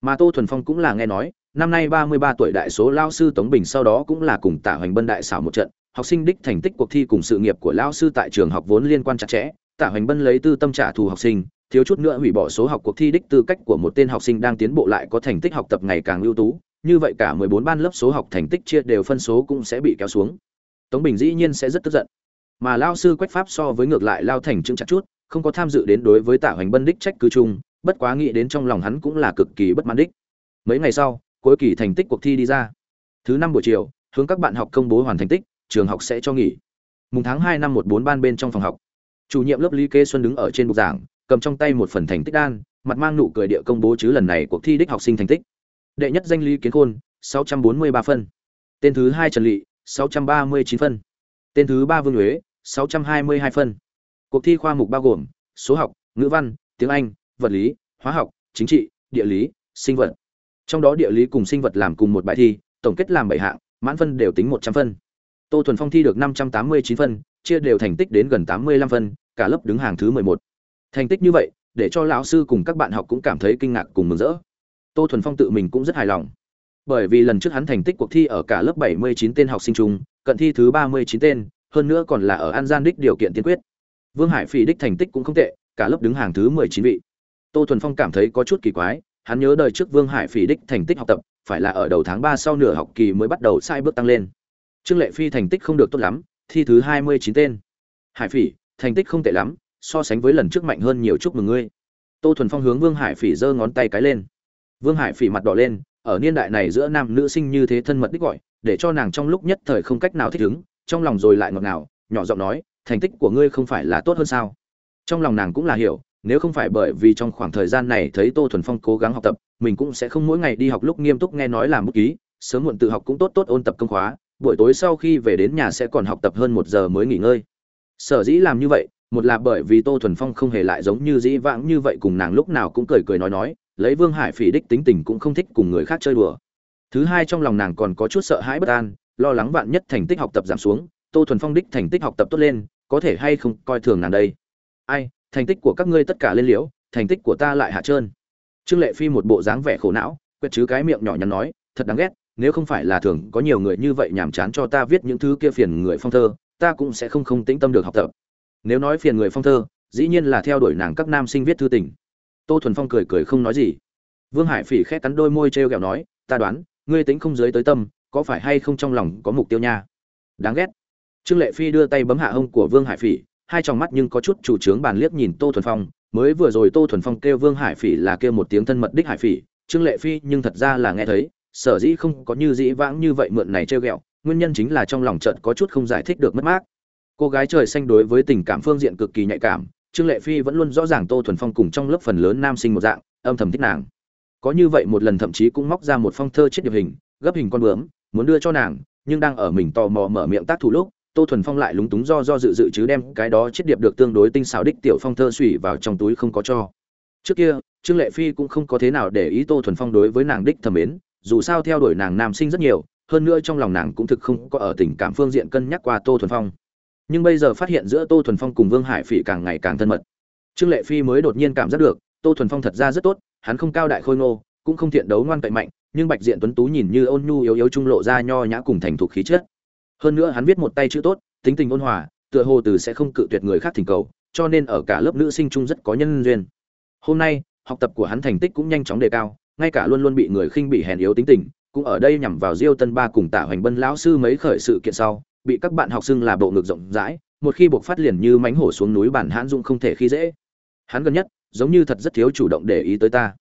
mà tô thuần phong cũng là nghe nói, năm nay ba mươi ba tuổi đại số lao sư tống bình sau đó cũng là cùng tạ hoành bân đại xảo một trận. Học sinh đích thành tích cuộc thi cùng sự nghiệp của lao sư tại trường học vốn liên quan chặt chẽ. Tạ hoành bân lấy tư tâm trả thù học sinh, thiếu chút nữa hủy bỏ số học cuộc thi đích tư cách của một tên học sinh đang tiến bộ lại có thành tích học tập ngày càng ưu tú. Như vậy cả 14 ban lớp số học thành tích chia đều phân số cũng sẽ bị kéo xuống. Tống bình dĩ nhiên sẽ rất tức giận. Mà lao sư quách pháp so với ngược lại lao thành chứng chặt chút, không có tham dự đến đối với tạ hoành bân đích trách cứ chung bất quá nghĩ đến trong lòng hắn cũng là cực kỳ bất mãn đích. Mấy ngày sau, cuối kỳ thành tích cuộc thi đi ra. Thứ năm buổi chiều, hướng các bạn học công bố hoàn thành tích, trường học sẽ cho nghỉ. Mùng tháng hai năm một bốn ban bên trong phòng học. Chủ nhiệm lớp lý kế xuân đứng ở trên bục giảng, cầm trong tay một phần thành tích đan, mặt mang nụ cười địa công bố chứ lần này cuộc thi đích học sinh thành tích. Đệ nhất danh lý kiến khôn 643 phân. Tên thứ hai trần lị 639 phân. Tên thứ ba vương huế 622 phân. Cuộc thi khoa mục bao gồm số học, ngữ văn, tiếng anh vật lý, hóa học, chính trị, địa lý, sinh vật. Trong đó địa lý cùng sinh vật làm cùng một bài thi, tổng kết làm bảy hạng, mãn phân đều tính một trăm phân. Tô thuần phong thi được năm trăm tám mươi chín phân, chia đều thành tích đến gần tám mươi lăm phân, cả lớp đứng hàng thứ mười một. Thành tích như vậy, để cho lão sư cùng các bạn học cũng cảm thấy kinh ngạc cùng mừng rỡ. Tô thuần phong tự mình cũng rất hài lòng. Bởi vì lần trước hắn thành tích cuộc thi ở cả lớp 79 tên học sinh chung, cận thi thứ 39 tên, hơn nữa còn là ở an gian đích điều kiện tiên quyết. Vương hải phi đích thành tích cũng không tệ, cả lớp đứng hàng thứ 19 vị tô thuần phong cảm thấy có chút kỳ quái, hắn nhớ đời trước vương hải Phỉ đích thành tích học tập, phải là ở đầu tháng 3 sau nửa học kỳ mới bắt đầu sai bước tăng lên. Trương lệ phi thành tích không được tốt lắm, thi thứ 29 tên. Hải phỉ, thành tích không tệ lắm, so sánh với lần trước mạnh hơn nhiều chúc mừng ngươi. Tô thuần phong hướng vương hải phỉ giơ ngón tay cái lên. Vương hải phỉ mặt đỏ lên, ở niên đại này giữa nam nữ sinh như thế thân mật đích gọi, để cho nàng trong lúc nhất thời không cách nào thích ứng, trong lòng rồi lại ngọt ngào, nhỏ giọng nói, thành tích của ngươi không phải là tốt hơn sao? Trong lòng nàng cũng là hiểu nếu không phải bởi vì trong khoảng thời gian này thấy tô thuần phong cố gắng học tập, mình cũng sẽ không mỗi ngày đi học lúc nghiêm túc nghe nói làm bút ký, sớm muộn tự học cũng tốt tốt ôn tập công khóa, buổi tối sau khi về đến nhà sẽ còn học tập hơn một giờ mới nghỉ ngơi. Sở dĩ làm như vậy, một là bởi vì tô thuần phong không hề lại giống như dĩ vãng như vậy cùng nàng lúc nào cũng cười cười nói nói, lấy vương hải phỉ đích tính tình cũng không thích cùng người khác chơi đùa. Thứ hai trong lòng nàng còn có chút sợ hãi bất an, lo lắng vạn nhất thành tích học tập giảm xuống, tô thuần phong đích thành tích học tập tốt lên, có thể hay không coi thường nàng đây. Ai thành tích của các ngươi tất cả lên liễu, thành tích của ta lại hạ trơn. Trương lệ phi một bộ dáng vẻ khổ não, quẹt chứ cái miệng nhỏ nhắn nói, thật đáng ghét, nếu không phải là thường có nhiều người như vậy nhàm chán cho ta viết những thứ kia phiền người phong thơ, ta cũng sẽ không không tĩnh tâm được học tập. Nếu nói phiền người phong thơ, dĩ nhiên là theo đuổi nàng các nam sinh viết thư tình. Tô thuần phong cười cười không nói gì. Vương hải phỉ khét cắn đôi môi t r e o kẹo nói, ta đoán, ngươi tính không dưới tới tâm, có phải hay không trong lòng có mục tiêu nha? Đáng ghét. Trương lệ phi đưa tay bấm hạ hông của vương hải phỉ hai tròng mắt nhưng có chút chủ trướng bàn liếc nhìn tô thuần phong, mới vừa rồi tô thuần phong kêu vương hải phỉ là kêu một tiếng thân mật đích hải phỉ, trương lệ phi nhưng thật ra là nghe thấy, sở dĩ không có như dĩ vãng như vậy mượn này trêu ghẹo, nguyên nhân chính là trong lòng trận có chút không giải thích được mất mát. Cô gái trời xanh đối với tình cảm phương diện cực kỳ nhạy cảm, trương lệ phi vẫn luôn rõ ràng tô thuần phong cùng trong lớp phần lớn nam sinh một dạng, âm thầm thích nàng. Có như vậy một lần thậm chí cũng móc ra một phong thơ chết điệp hình, gấp hình con bướm, muốn đưa cho nàng, nhưng đang ở mình tò mò mở miệng tác thủ lúc tô thuần phong lại lúng túng do do dự dự chứ đem cái đó chết điệp được tương đối tinh xảo đích tiểu phong thơ xủy vào trong túi không có cho. Trước kia, trương lệ phi cũng không có thế nào để ý tô thuần phong đối với nàng đích thầm mến, dù sao theo đuổi nàng nam sinh rất nhiều, hơn nữa trong lòng nàng cũng thực không có ở tình cảm phương diện cân nhắc qua tô thuần phong. Nhưng bây giờ phát hiện giữa tô thuần phong cùng vương hải phỉ càng ngày càng thân mật. Trương lệ phi mới đột nhiên cảm giác được, tô thuần phong thật ra rất tốt, hắn không cao đại khôi ngô, cũng không thiện đấu ngoan cậy mạnh, nhưng bạch diện tuấn tú nhìn như ôn nhu yếu yếu trung lộ ra nho nhã cùng thành thục khí chất hơn nữa hắn viết một tay chữ tốt, tính tình ôn hòa, tựa hồ từ sẽ không cự tuyệt người khác thỉnh cầu, cho nên ở cả lớp nữ sinh trung rất có nhân duyên. Hôm nay, học tập của hắn thành tích cũng nhanh chóng đề cao, ngay cả luôn luôn bị người khinh bị hèn yếu tính tình, cũng ở đây nhằm vào diêu tân ba cùng tả hoành bân lão sư mấy khởi sự kiện sau, bị các bạn học xưng là bộ ngực rộng rãi, một khi buộc phát liền như mánh hổ xuống núi bản hãn dụng không thể khi dễ. Hắn gần nhất, giống như thật rất thiếu chủ động để ý tới ta.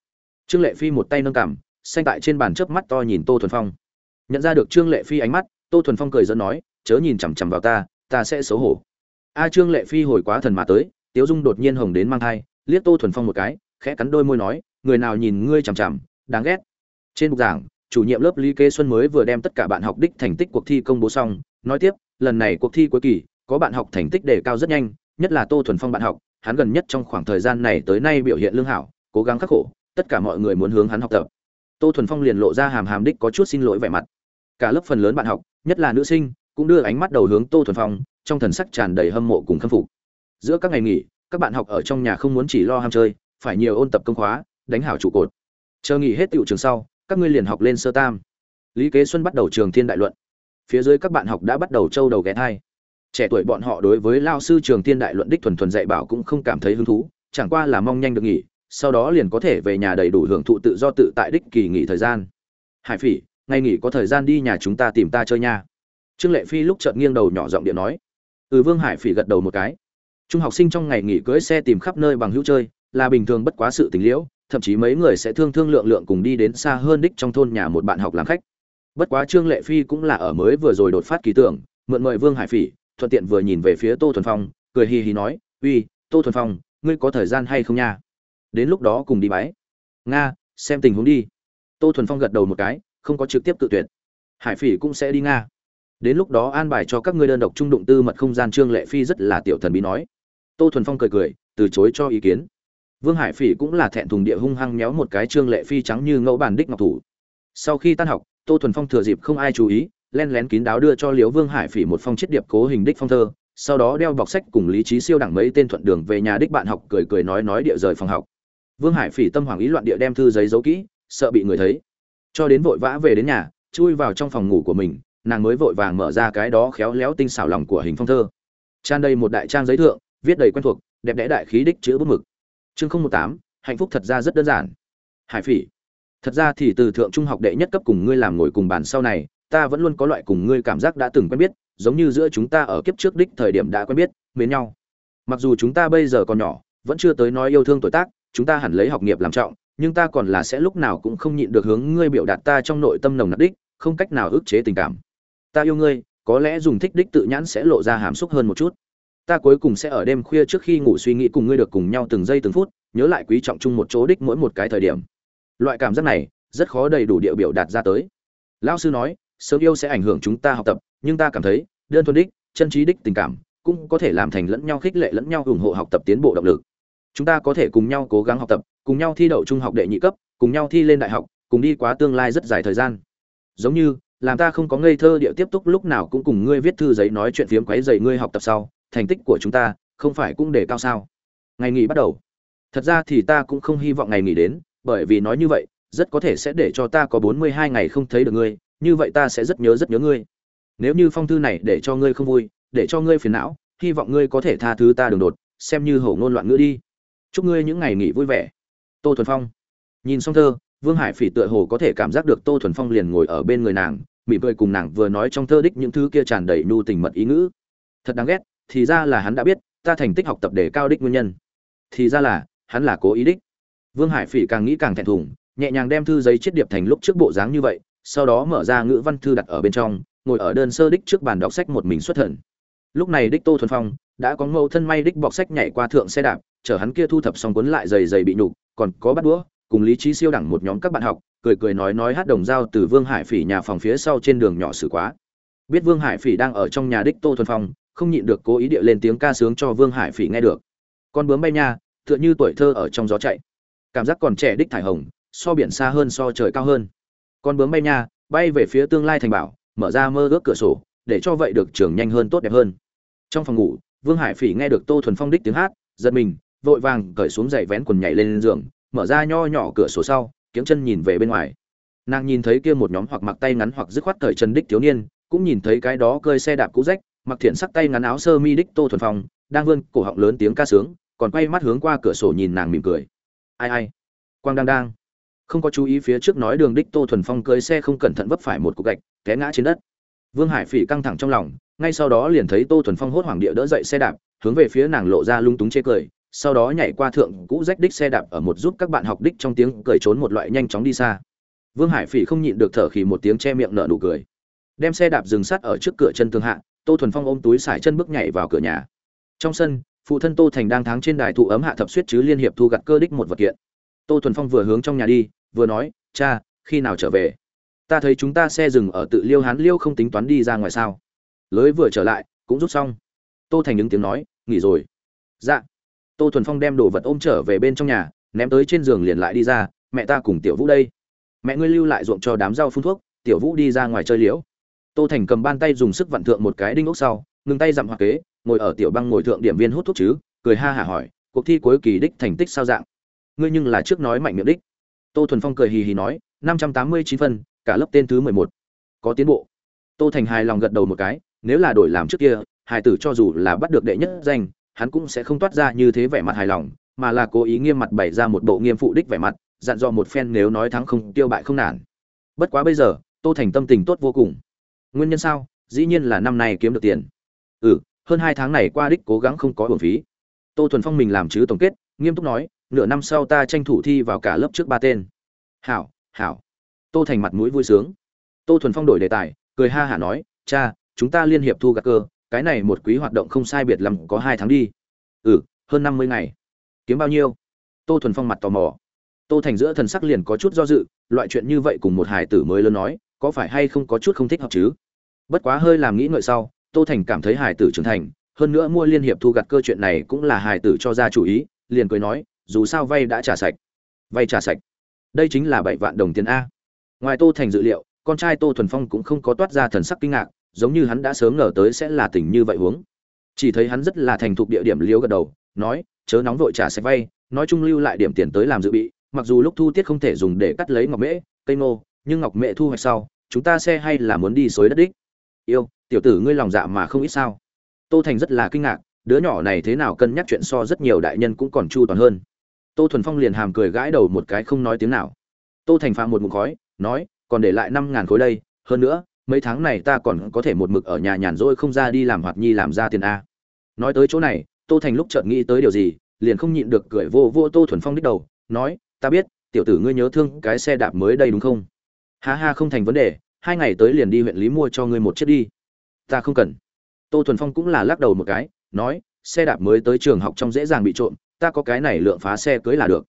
Trương lệ phi một tay nâng cằm, xanh tại trên bàn chớp mắt to nhìn tô thuần phong. Nhận ra được trương lệ phi ánh mắt tô thuần phong cười dẫn nói, chớ nhìn chằm chằm vào ta ta sẽ xấu hổ. A trương lệ phi hồi quá thần mà tới, tiếu dung đột nhiên hồng đến mang thai, liếc tô thuần phong một cái, khẽ cắn đôi môi nói, người nào nhìn ngươi chằm chằm, đáng ghét. Trên bục giảng, chủ nhiệm lớp lý kế xuân mới vừa đem tất cả bạn học đích thành tích cuộc thi công bố xong, nói tiếp, lần này cuộc thi cuối kỳ, có bạn học thành tích đề cao rất nhanh, nhất là tô thuần phong bạn học, hắn gần nhất trong khoảng thời gian này tới nay biểu hiện lương hảo, cố gắng khắc khổ, tất cả mọi người muốn hướng hắn học tập. Tô thuần phong liền lộ ra hàm hàm đích có chút xin lỗi vẻ mặt. Cả lớp phần lớn bạn học nhất là nữ sinh, cũng đưa ánh mắt đầu hướng tô thuần phong, trong thần sắc tràn đầy hâm mộ cùng khâm phục. Giữa các ngày nghỉ, các bạn học ở trong nhà không muốn chỉ lo ham chơi, phải nhiều ôn tập công khóa, đánh hảo trụ cột. Chờ nghỉ hết tiệu trường sau, các ngươi liền học lên sơ tam. Lý kế xuân bắt đầu trường thiên đại luận. Phía dưới các bạn học đã bắt đầu trâu đầu ghé thai. Trẻ tuổi bọn họ đối với lao sư trường thiên đại luận đích thuần thuần dạy bảo cũng không cảm thấy hứng thú, chẳng qua là mong nhanh được nghỉ, sau đó liền có thể về nhà đầy đủ hưởng thụ tự do tự tại đích kỳ nghỉ thời gian. Hải phỉ ngày nghỉ có thời gian đi nhà chúng ta tìm ta chơi nha. Trương lệ phi lúc chợt nghiêng đầu nhỏ giọng điện nói. Ừ vương hải phỉ gật đầu một cái. Trung học sinh trong ngày nghỉ cưỡi xe tìm khắp nơi bằng hữu chơi, là bình thường bất quá sự tình liễu, thậm chí mấy người sẽ thương thương lượng lượng cùng đi đến xa hơn đích trong thôn nhà một bạn học làm khách. Bất quá trương lệ phi cũng là ở mới vừa rồi đột phát kỳ tưởng, mượn mời vương hải phỉ, thuận tiện vừa nhìn về phía tô thuần phong, cười hì hì nói, uy, tô thuần phong, ngươi có thời gian hay không nha? Đến lúc đó cùng đi bái. Nga, xem tình huống đi. Tô thuần phong gật đầu một cái không có trực tiếp tự tuyệt. Hải phỉ cũng sẽ đi nga. Đến lúc đó an bài cho các ngươi đơn độc trung đụng tư mật không gian trương lệ phi rất là tiểu thần bí nói. Tô thuần phong cười cười, từ chối cho ý kiến. Vương hải phỉ cũng là thẹn thùng địa hung hăng méo một cái trương lệ phi trắng như ngẫu bản đích ngọc thủ. Sau khi tan học, tô thuần phong thừa dịp không ai chú ý len lén kín đáo đưa cho liễu vương hải phỉ một phong chiết điệp cố hình đích phong thơ, sau đó đeo bọc sách cùng lý trí siêu đẳng mấy tên thuận đường về nhà đích bạn học cười cười nói nói địa rời phòng học. Vương hải phỉ tâm hoàng ý loạn địa đem thư giấy giấu kỹ, sợ bị người thấy cho đến vội vã về đến nhà, chui vào trong phòng ngủ của mình, nàng mới vội vàng mở ra cái đó khéo léo tinh xảo lòng của hình phong thơ. Tràn đầy một đại trang giấy thượng, viết đầy quen thuộc, đẹp đẽ đại khí đích chữ bút mực. Chương không một tám, hạnh phúc thật ra rất đơn giản. Hải phỉ, thật ra thì từ thượng trung học đệ nhất cấp cùng ngươi làm ngồi cùng bàn sau này, ta vẫn luôn có loại cùng ngươi cảm giác đã từng quen biết, giống như giữa chúng ta ở kiếp trước đích thời điểm đã quen biết, mến nhau. Mặc dù chúng ta bây giờ còn nhỏ, vẫn chưa tới nói yêu thương tuổi tác, chúng ta hẳn lấy học nghiệp làm trọng nhưng ta còn là sẽ lúc nào cũng không nhịn được hướng ngươi biểu đạt ta trong nội tâm nồng nặc đích, không cách nào ức chế tình cảm. Ta yêu ngươi, có lẽ dùng thích đích tự nhãn sẽ lộ ra hàm xúc hơn một chút. Ta cuối cùng sẽ ở đêm khuya trước khi ngủ suy nghĩ cùng ngươi được cùng nhau từng giây từng phút, nhớ lại quý trọng chung một chỗ đích mỗi một cái thời điểm. Loại cảm giác này, rất khó đầy đủ địa biểu đạt ra tới. Lão sư nói, sớm yêu sẽ ảnh hưởng chúng ta học tập, nhưng ta cảm thấy, đơn thuần đích, chân trí đích tình cảm, cũng có thể làm thành lẫn nhau khích lệ lẫn nhau ủng hộ học tập tiến bộ động lực. Chúng ta có thể cùng nhau cố gắng học tập cùng nhau thi đậu trung học đệ nhị cấp, cùng nhau thi lên đại học, cùng đi quá tương lai rất dài thời gian. Giống như, làm ta không có ngây thơ địa tiếp tục lúc nào cũng cùng ngươi viết thư giấy nói chuyện phiếm quấy dày ngươi học tập sau, thành tích của chúng ta không phải cũng để cao sao? Ngày nghỉ bắt đầu. Thật ra thì ta cũng không hy vọng ngày nghỉ đến, bởi vì nói như vậy, rất có thể sẽ để cho ta có bốn mươi hai ngày không thấy được ngươi, như vậy ta sẽ rất nhớ rất nhớ ngươi. Nếu như phong thư này để cho ngươi không vui, để cho ngươi phiền não, hy vọng ngươi có thể tha thứ ta đường đột, xem như hổ ngôn loạn ngữ đi. Chúc ngươi những ngày nghỉ vui vẻ tô thuần phong. Nhìn xong thơ, vương hải phỉ tựa hồ có thể cảm giác được tô thuần phong liền ngồi ở bên người nàng, mỉm cười cùng nàng vừa nói trong thơ đích những thứ kia tràn đầy nhu tình mật ý ngữ. Thật đáng ghét, thì ra là hắn đã biết, ta thành tích học tập để cao đích nguyên nhân. Thì ra là, hắn là cố ý đích. Vương hải phỉ càng nghĩ càng thẹn thùng, nhẹ nhàng đem thư giấy chiết điệp thành lúc trước bộ dáng như vậy, sau đó mở ra ngữ văn thư đặt ở bên trong, ngồi ở đơn sơ đích trước bàn đọc sách một mình xuất thần. Lúc này đích tô thuần phong đã có mẫu thân may đích bọc sách nhảy qua thượng xe đạp chở hắn kia thu thập xong cuốn lại giày giày bị nhục còn có bắt đũa, cùng lý trí siêu đẳng một nhóm các bạn học, cười cười nói nói hát đồng dao từ vương hải phỉ nhà phòng phía sau trên đường nhỏ xử quá. Biết vương hải phỉ đang ở trong nhà đích tô thuần phong, không nhịn được cố ý địa lên tiếng ca sướng cho vương hải phỉ nghe được. Con bướm bay nha, tựa như tuổi thơ ở trong gió chạy. Cảm giác còn trẻ đích thải hồng, so biển xa hơn so trời cao hơn. Con bướm bay nha, bay về phía tương lai thành bảo, mở ra mơ ước cửa sổ, để cho vậy được trưởng nhanh hơn tốt đẹp hơn. Trong phòng ngủ, vương hải phỉ nghe được tô thuần phong đích tiếng hát, giật mình vội vàng cởi xuống giày vén quần nhảy lên giường, mở ra nho nhỏ cửa sổ sau kiếm chân nhìn về bên ngoài. Nàng nhìn thấy kia một nhóm hoặc mặc tay ngắn hoặc dứt khoát cởi chân đích thiếu niên, cũng nhìn thấy cái đó cơi xe đạp cũ rách, mặc thiện sắc tay ngắn áo sơ mi đích tô thuần phong, đang vươn cổ họng lớn tiếng ca sướng, còn quay mắt hướng qua cửa sổ nhìn nàng mỉm cười. Ai ai? Quang đang đang không có chú ý phía trước nói đường đích tô thuần phong cưới xe không cẩn thận vấp phải một cục gạch, té ngã trên đất. Vương hải phỉ căng thẳng trong lòng, ngay sau đó liền thấy tô thuần phong hốt hoảng địa đỡ dậy xe đạp, hướng về phía nàng lộ ra lung túng chê cười sau đó nhảy qua thượng cũ rách đích xe đạp ở một giúp các bạn học đích trong tiếng cười trốn một loại nhanh chóng đi xa. Vương hải phỉ không nhịn được thở khỉ một tiếng che miệng nở nụ cười. Đem xe đạp dừng sắt ở trước cửa chân tường hạ, tô thuần phong ôm túi xài chân bước nhảy vào cửa nhà. Trong sân, phụ thân tô thành đang thắng trên đài thụ ấm hạ thập suýt chứ liên hiệp thu gặt cơ đích một vật kiện. Tô thuần phong vừa hướng trong nhà đi, vừa nói, cha, khi nào trở về? Ta thấy chúng ta xe dừng ở tự liêu hán liêu không tính toán đi ra ngoài sao? Lưới vừa trở lại, cũng rút xong. Tô thành đứng tiếng nói, nghỉ rồi. Dạ tô thuần phong đem đồ vật ôm trở về bên trong nhà, ném tới trên giường liền lại đi ra, mẹ ta cùng tiểu vũ đây. Mẹ ngươi lưu lại ruộng cho đám rau phun thuốc, tiểu vũ đi ra ngoài chơi liễu. Tô thành cầm ban tay dùng sức vặn thượng một cái đinh ốc sau, ngừng tay dặm hoặc kế, ngồi ở tiểu băng ngồi thượng điểm viên hút thuốc chứ, cười ha hả hỏi, cuộc thi cuối kỳ đích thành tích sao dạng? Ngươi nhưng là trước nói mạnh miệng đích. Tô thuần phong cười hì hì nói, năm trăm tám mươi chín phân, cả lớp tên thứ mười một. Có tiến bộ. Tô thành hài lòng gật đầu một cái, nếu là đổi làm trước kia, hài tử cho dù là bắt được đệ nhất danh hắn cũng sẽ không toát ra như thế vẻ mặt hài lòng, mà là cố ý nghiêm mặt bày ra một bộ nghiêm phụ đích vẻ mặt, dặn dò một phen nếu nói thắng không, tiêu bại không nản. Bất quá bây giờ, tô thành tâm tình tốt vô cùng. Nguyên nhân sao? Dĩ nhiên là năm nay kiếm được tiền. Ừ hơn hai tháng này qua đích cố gắng không có hưởng phí. Tô thuần phong mình làm chứ tổng kết, nghiêm túc nói, nửa năm sau ta tranh thủ thi vào cả lớp trước ba tên. Hảo hảo. Tô thành mặt mũi vui sướng. Tô thuần phong đổi đề tài, cười ha hả nói, cha, chúng ta liên hiệp thu gặt cơ cái này một quý hoạt động không sai biệt lắm, có hai tháng đi. Ừ hơn năm mươi ngày. Kiếm bao nhiêu? Tô thuần phong mặt tò mò. Tô thành giữa thần sắc liền có chút do dự, loại chuyện như vậy cùng một hải tử mới lớn nói, có phải hay không có chút không thích hợp chứ? Bất quá hơi làm nghĩ ngợi sau, tô thành cảm thấy hải tử trưởng thành, hơn nữa mua liên hiệp thu gặt cơ chuyện này cũng là hải tử cho ra chủ ý, liền cười nói, dù sao vay đã trả sạch. Vay trả sạch. Đây chính là bảy vạn đồng tiền a. Ngoài tô thành dự liệu, con trai tô thuần phong cũng không có toát ra thần sắc kinh ngạc giống như hắn đã sớm ngờ tới sẽ là tình như vậy huống. Chỉ thấy hắn rất là thành thục địa điểm liếu gật đầu, nói, chớ nóng vội trả sạch vay, nói chung lưu lại điểm tiền tới làm dự bị, mặc dù lúc thu tiết không thể dùng để cắt lấy ngọc mễ, cây ngô, nhưng ngọc mễ thu hoạch sau, chúng ta xe hay là muốn đi xối đất đích. Yêu, tiểu tử ngươi lòng dạ mà không ít sao? Tô thành rất là kinh ngạc, đứa nhỏ này thế nào cân nhắc chuyện so rất nhiều đại nhân cũng còn chu toàn hơn. Tô thuần phong liền hàm cười gãi đầu một cái không nói tiếng nào. Tô thành phạm một mục khói, nói, còn để lại năm ngàn khối đây, hơn nữa mấy tháng này ta còn có thể một mực ở nhà nhàn rỗi không ra đi làm hoạt nhi làm ra tiền a. Nói tới chỗ này, tô thành lúc chợt nghĩ tới điều gì, liền không nhịn được cười vô vô tô thuần phong đích đầu, nói, ta biết, tiểu tử ngươi nhớ thương cái xe đạp mới đây đúng không? Ha ha, không thành vấn đề, hai ngày tới liền đi huyện lý mua cho ngươi một chiếc đi. Ta không cần. Tô thuần phong cũng là lắc đầu một cái, nói, xe đạp mới tới trường học trong dễ dàng bị trộm, ta có cái này lượng phá xe cưới là được.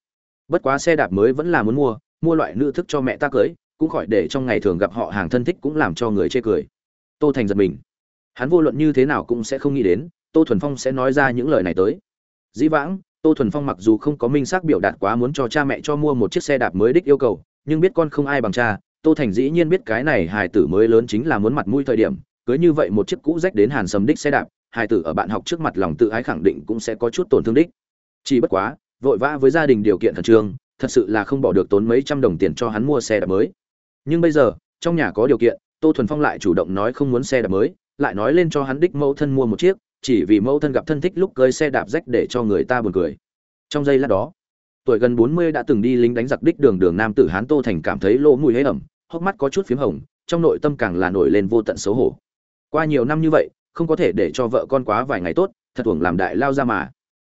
Bất quá xe đạp mới vẫn là muốn mua mua loại nữ thức cho mẹ ta cưới cũng khỏi để trong ngày thường gặp họ hàng thân thích cũng làm cho người chê cười. Tô thành giật mình. Hắn vô luận như thế nào cũng sẽ không nghĩ đến, tô thuần phong sẽ nói ra những lời này tới. Dĩ vãng, tô thuần phong mặc dù không có minh xác biểu đạt quá muốn cho cha mẹ cho mua một chiếc xe đạp mới đích yêu cầu, nhưng biết con không ai bằng cha, tô thành dĩ nhiên biết cái này hài tử mới lớn chính là muốn mặt mũi thời điểm, cưới như vậy một chiếc cũ rách đến hàn sầm đích xe đạp, hài tử ở bạn học trước mặt lòng tự ái khẳng định cũng sẽ có chút tổn thương đích. Chỉ bất quá, vội vã với gia đình điều kiện khẩn trương, thật sự là không bỏ được tốn mấy trăm đồng tiền cho hắn mua xe đạp mới nhưng bây giờ, trong nhà có điều kiện, tô thuần phong lại chủ động nói không muốn xe đạp mới, lại nói lên cho hắn đích mẫu thân mua một chiếc, chỉ vì mẫu thân gặp thân thích lúc cơi xe đạp rách để cho người ta buồn cười. Trong giây lát đó, tuổi gần bốn mươi đã từng đi lính đánh giặc đích đường đường nam tử hán tô thành cảm thấy lỗ mùi hế ẩm, hốc mắt có chút p h í m hồng, trong nội tâm càng là nổi lên vô tận xấu hổ. Qua nhiều năm như vậy, không có thể để cho vợ con quá vài ngày tốt, thật thuồng làm đại lao ra mà.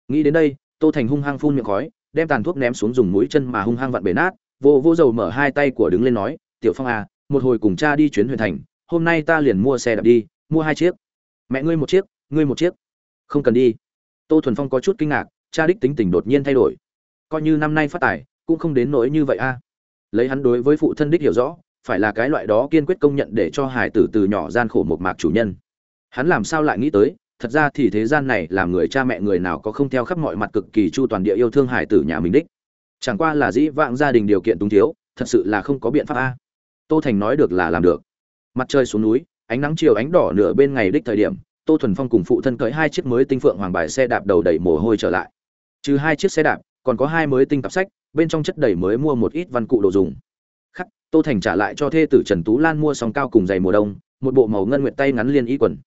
Nghĩ đến đây, tô thành hung hăng phun miệng khói, đem tàn thuốc ném xuống dùng mũi chân mà hung hăng vặn bể nát, vô vô dầu mở hai tay của đứng lên nói tiểu phong à một hồi cùng cha đi chuyến huyện thành, hôm nay ta liền mua xe đạp đi, mua hai chiếc. Mẹ ngươi một chiếc, ngươi một chiếc. Không cần đi. Tô thuần phong có chút kinh ngạc, cha đích tính tình đột nhiên thay đổi. Coi như năm nay phát tài, cũng không đến nỗi như vậy a lấy hắn đối với phụ thân đích hiểu rõ, phải là cái loại đó kiên quyết công nhận để cho hải tử từ nhỏ gian khổ một mạc chủ nhân. Hắn làm sao lại nghĩ tới, thật ra thì thế gian này làm người cha mẹ người nào có không theo khắp mọi mặt cực kỳ chu toàn địa yêu thương hải tử nhà mình đích. Chẳng qua là dĩ vãng gia đình điều kiện túng thiếu, thật sự là không có biện pháp a tô thành nói được là làm được. Mặt trời xuống núi, ánh nắng chiều ánh đỏ nửa bên ngày đích thời điểm, tô thuần phong cùng phụ thân cưới hai chiếc mới tinh phượng hoàng bài xe đạp đầu đầy mồ hôi trở lại. Trừ hai chiếc xe đạp, còn có hai mới tinh cặp sách, bên trong chất đầy mới mua một ít văn cụ đồ dùng. Khắc, tô thành trả lại cho thê tử trần tú lan mua sòng cao cùng giày mùa đông, một bộ màu ngân nguyện tay ngắn liên y quần.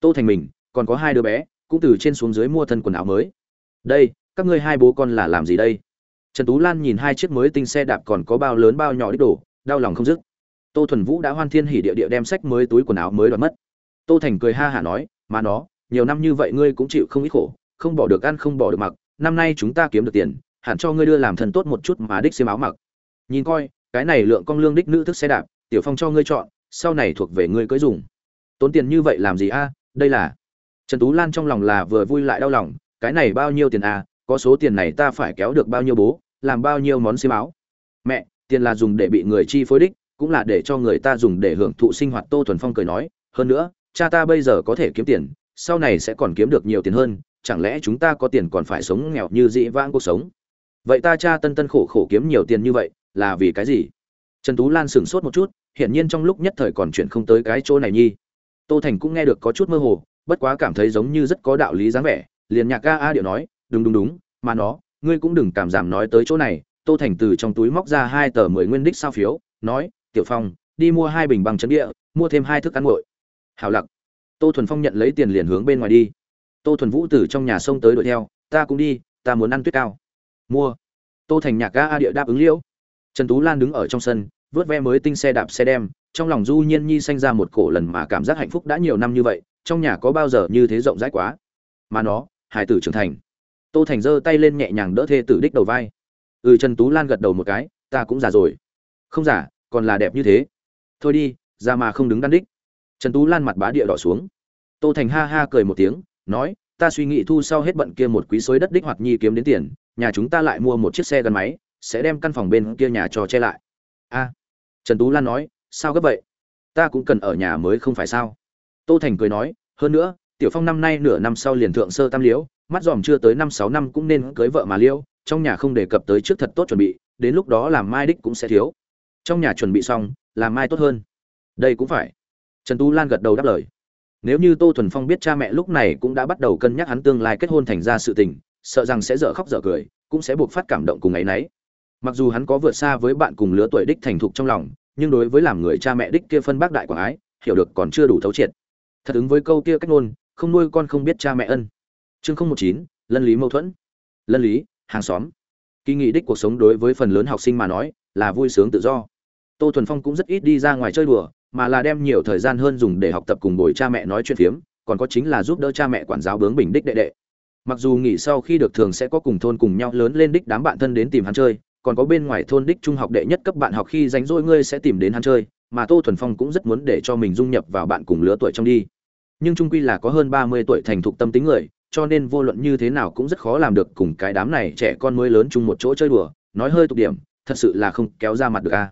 Tô thành mình, còn có hai đứa bé, cũng từ trên xuống dưới mua thân quần áo mới. Đây, các ngươi hai bố con là làm gì đây? Trần tú lan nhìn hai chiếc mới tinh xe đạp còn có bao lớn bao nhỏ đích đồ, đau lòng không dứt tô thuần vũ đã hoan thiên hỉ địa địa đem sách mới túi quần áo mới đoạt mất. Tô thành cười ha hả nói mà nó, nhiều năm như vậy ngươi cũng chịu không ít khổ, không bỏ được ăn, không bỏ được mặc, năm nay chúng ta kiếm được tiền, hẳn cho ngươi đưa làm thần tốt một chút mà đích xiêm áo mặc. Nhìn coi, cái này lượng con lương đích nữ thức xe đạp, tiểu phong cho ngươi chọn, sau này thuộc về ngươi cưới dùng. Tốn tiền như vậy làm gì a? Đây là trần tú lan trong lòng là vừa vui lại đau lòng, cái này bao nhiêu tiền a? Có số tiền này ta phải kéo được bao nhiêu bố, làm bao nhiêu món xiêm áo? Mẹ, tiền là dùng để bị người chi phối đích cũng là để cho người ta dùng để hưởng thụ sinh hoạt tô thuần phong cười nói, hơn nữa, cha ta bây giờ có thể kiếm tiền, sau này sẽ còn kiếm được nhiều tiền hơn, chẳng lẽ chúng ta có tiền còn phải sống nghèo như dĩ vãng cuộc sống? Vậy ta cha tân tân khổ khổ kiếm nhiều tiền như vậy, là vì cái gì? Trần tú lan sửng sốt một chút, hiển nhiên trong lúc nhất thời còn chuyện không tới cái chỗ này nhi. Tô thành cũng nghe được có chút mơ hồ, bất quá cảm thấy giống như rất có đạo lý dáng vẻ, liền nhạc ga a điệu nói, đúng đúng đúng, mà nó, ngươi cũng đừng cảm giảm nói tới chỗ này. Tô thành từ trong túi móc ra hai tờ mười nguyên đích sao phiếu, nói tiểu phong, đi mua hai bình bằng chấn địa, mua thêm hai thức ăn nguội. Hào lặc. Tô thuần phong nhận lấy tiền liền hướng bên ngoài đi. Tô thuần vũ từ trong nhà sông tới đuổi theo, ta cũng đi, ta muốn ăn tuyết cao. Mua. Tô thành nhạc ga a địa đáp ứng liễu. Trần tú lan đứng ở trong sân, vớt ve mới tinh xe đạp xe đem, trong lòng du nhiên nhi sanh ra một cổ lần mà cảm giác hạnh phúc đã nhiều năm như vậy, trong nhà có bao giờ như thế rộng rãi quá. Mà nó, hải tử trưởng thành. Tô thành giơ tay lên nhẹ nhàng đỡ thê tử đích đầu vai. Ừ trần tú lan gật đầu một cái, ta cũng già rồi. Không giả còn là đẹp như thế. Thôi đi, ra mà không đứng đắn đích. Trần tú lan mặt bá địa đỏ xuống. Tô thành ha ha cười một tiếng, nói, ta suy nghĩ thu sau hết bận kia một quý xối đất đích hoặc nhi kiếm đến tiền, nhà chúng ta lại mua một chiếc xe gắn máy, sẽ đem căn phòng bên kia nhà cho che lại. A. Trần tú lan nói, sao gấp vậy? Ta cũng cần ở nhà mới không phải sao? Tô thành cười nói, hơn nữa, tiểu phong năm nay nửa năm sau liền thượng sơ tam liễu, mắt dòm chưa tới năm sáu năm cũng nên cưới vợ mà liêu, trong nhà không đề cập tới trước thật tốt chuẩn bị, đến lúc đó làm mai đích cũng sẽ thiếu trong nhà chuẩn bị xong làm mai tốt hơn. Đây cũng phải. Trần tú lan gật đầu đáp lời. Nếu như tô thuần phong biết cha mẹ lúc này cũng đã bắt đầu cân nhắc hắn tương lai kết hôn thành ra sự tình, sợ rằng sẽ dở khóc dở cười, cũng sẽ buộc phát cảm động cùng ấ y n ấ y mặc dù hắn có vượt xa với bạn cùng lứa tuổi đích thành thục trong lòng, nhưng đối với làm người cha mẹ đích kia phân bác đại quảng ái hiểu được còn chưa đủ thấu triệt. Thật ứng với câu kia cách ngôn, không nuôi con không biết cha mẹ ân. Chương không một chín, lân lý mâu thuẫn. Lân lý, hàng xóm. Kỳ nghị đích cuộc sống đối với phần lớn học sinh mà nói, là vui sướng tự do tô thuần phong cũng rất ít đi ra ngoài chơi đùa, mà là đem nhiều thời gian hơn dùng để học tập cùng bồi cha mẹ nói chuyện phiếm, còn có chính là giúp đỡ cha mẹ quản giáo bướng bình đích đệ đệ. Mặc dù nghỉ sau khi được thường sẽ có cùng thôn cùng nhau lớn lên đích đám bạn thân đến tìm hắn chơi, còn có bên ngoài thôn đích trung học đệ nhất cấp bạn học khi rảnh rỗi ngươi sẽ tìm đến hắn chơi, mà tô thuần phong cũng rất muốn để cho mình dung nhập vào bạn cùng lứa tuổi trong đi. Nhưng trung quy là có hơn ba mươi tuổi thành thục tâm tính người, cho nên vô luận như thế nào cũng rất khó làm được cùng cái đám này trẻ con mới lớn chung một chỗ chơi đùa, nói hơi tục điểm, thật sự là không kéo ra mặt được a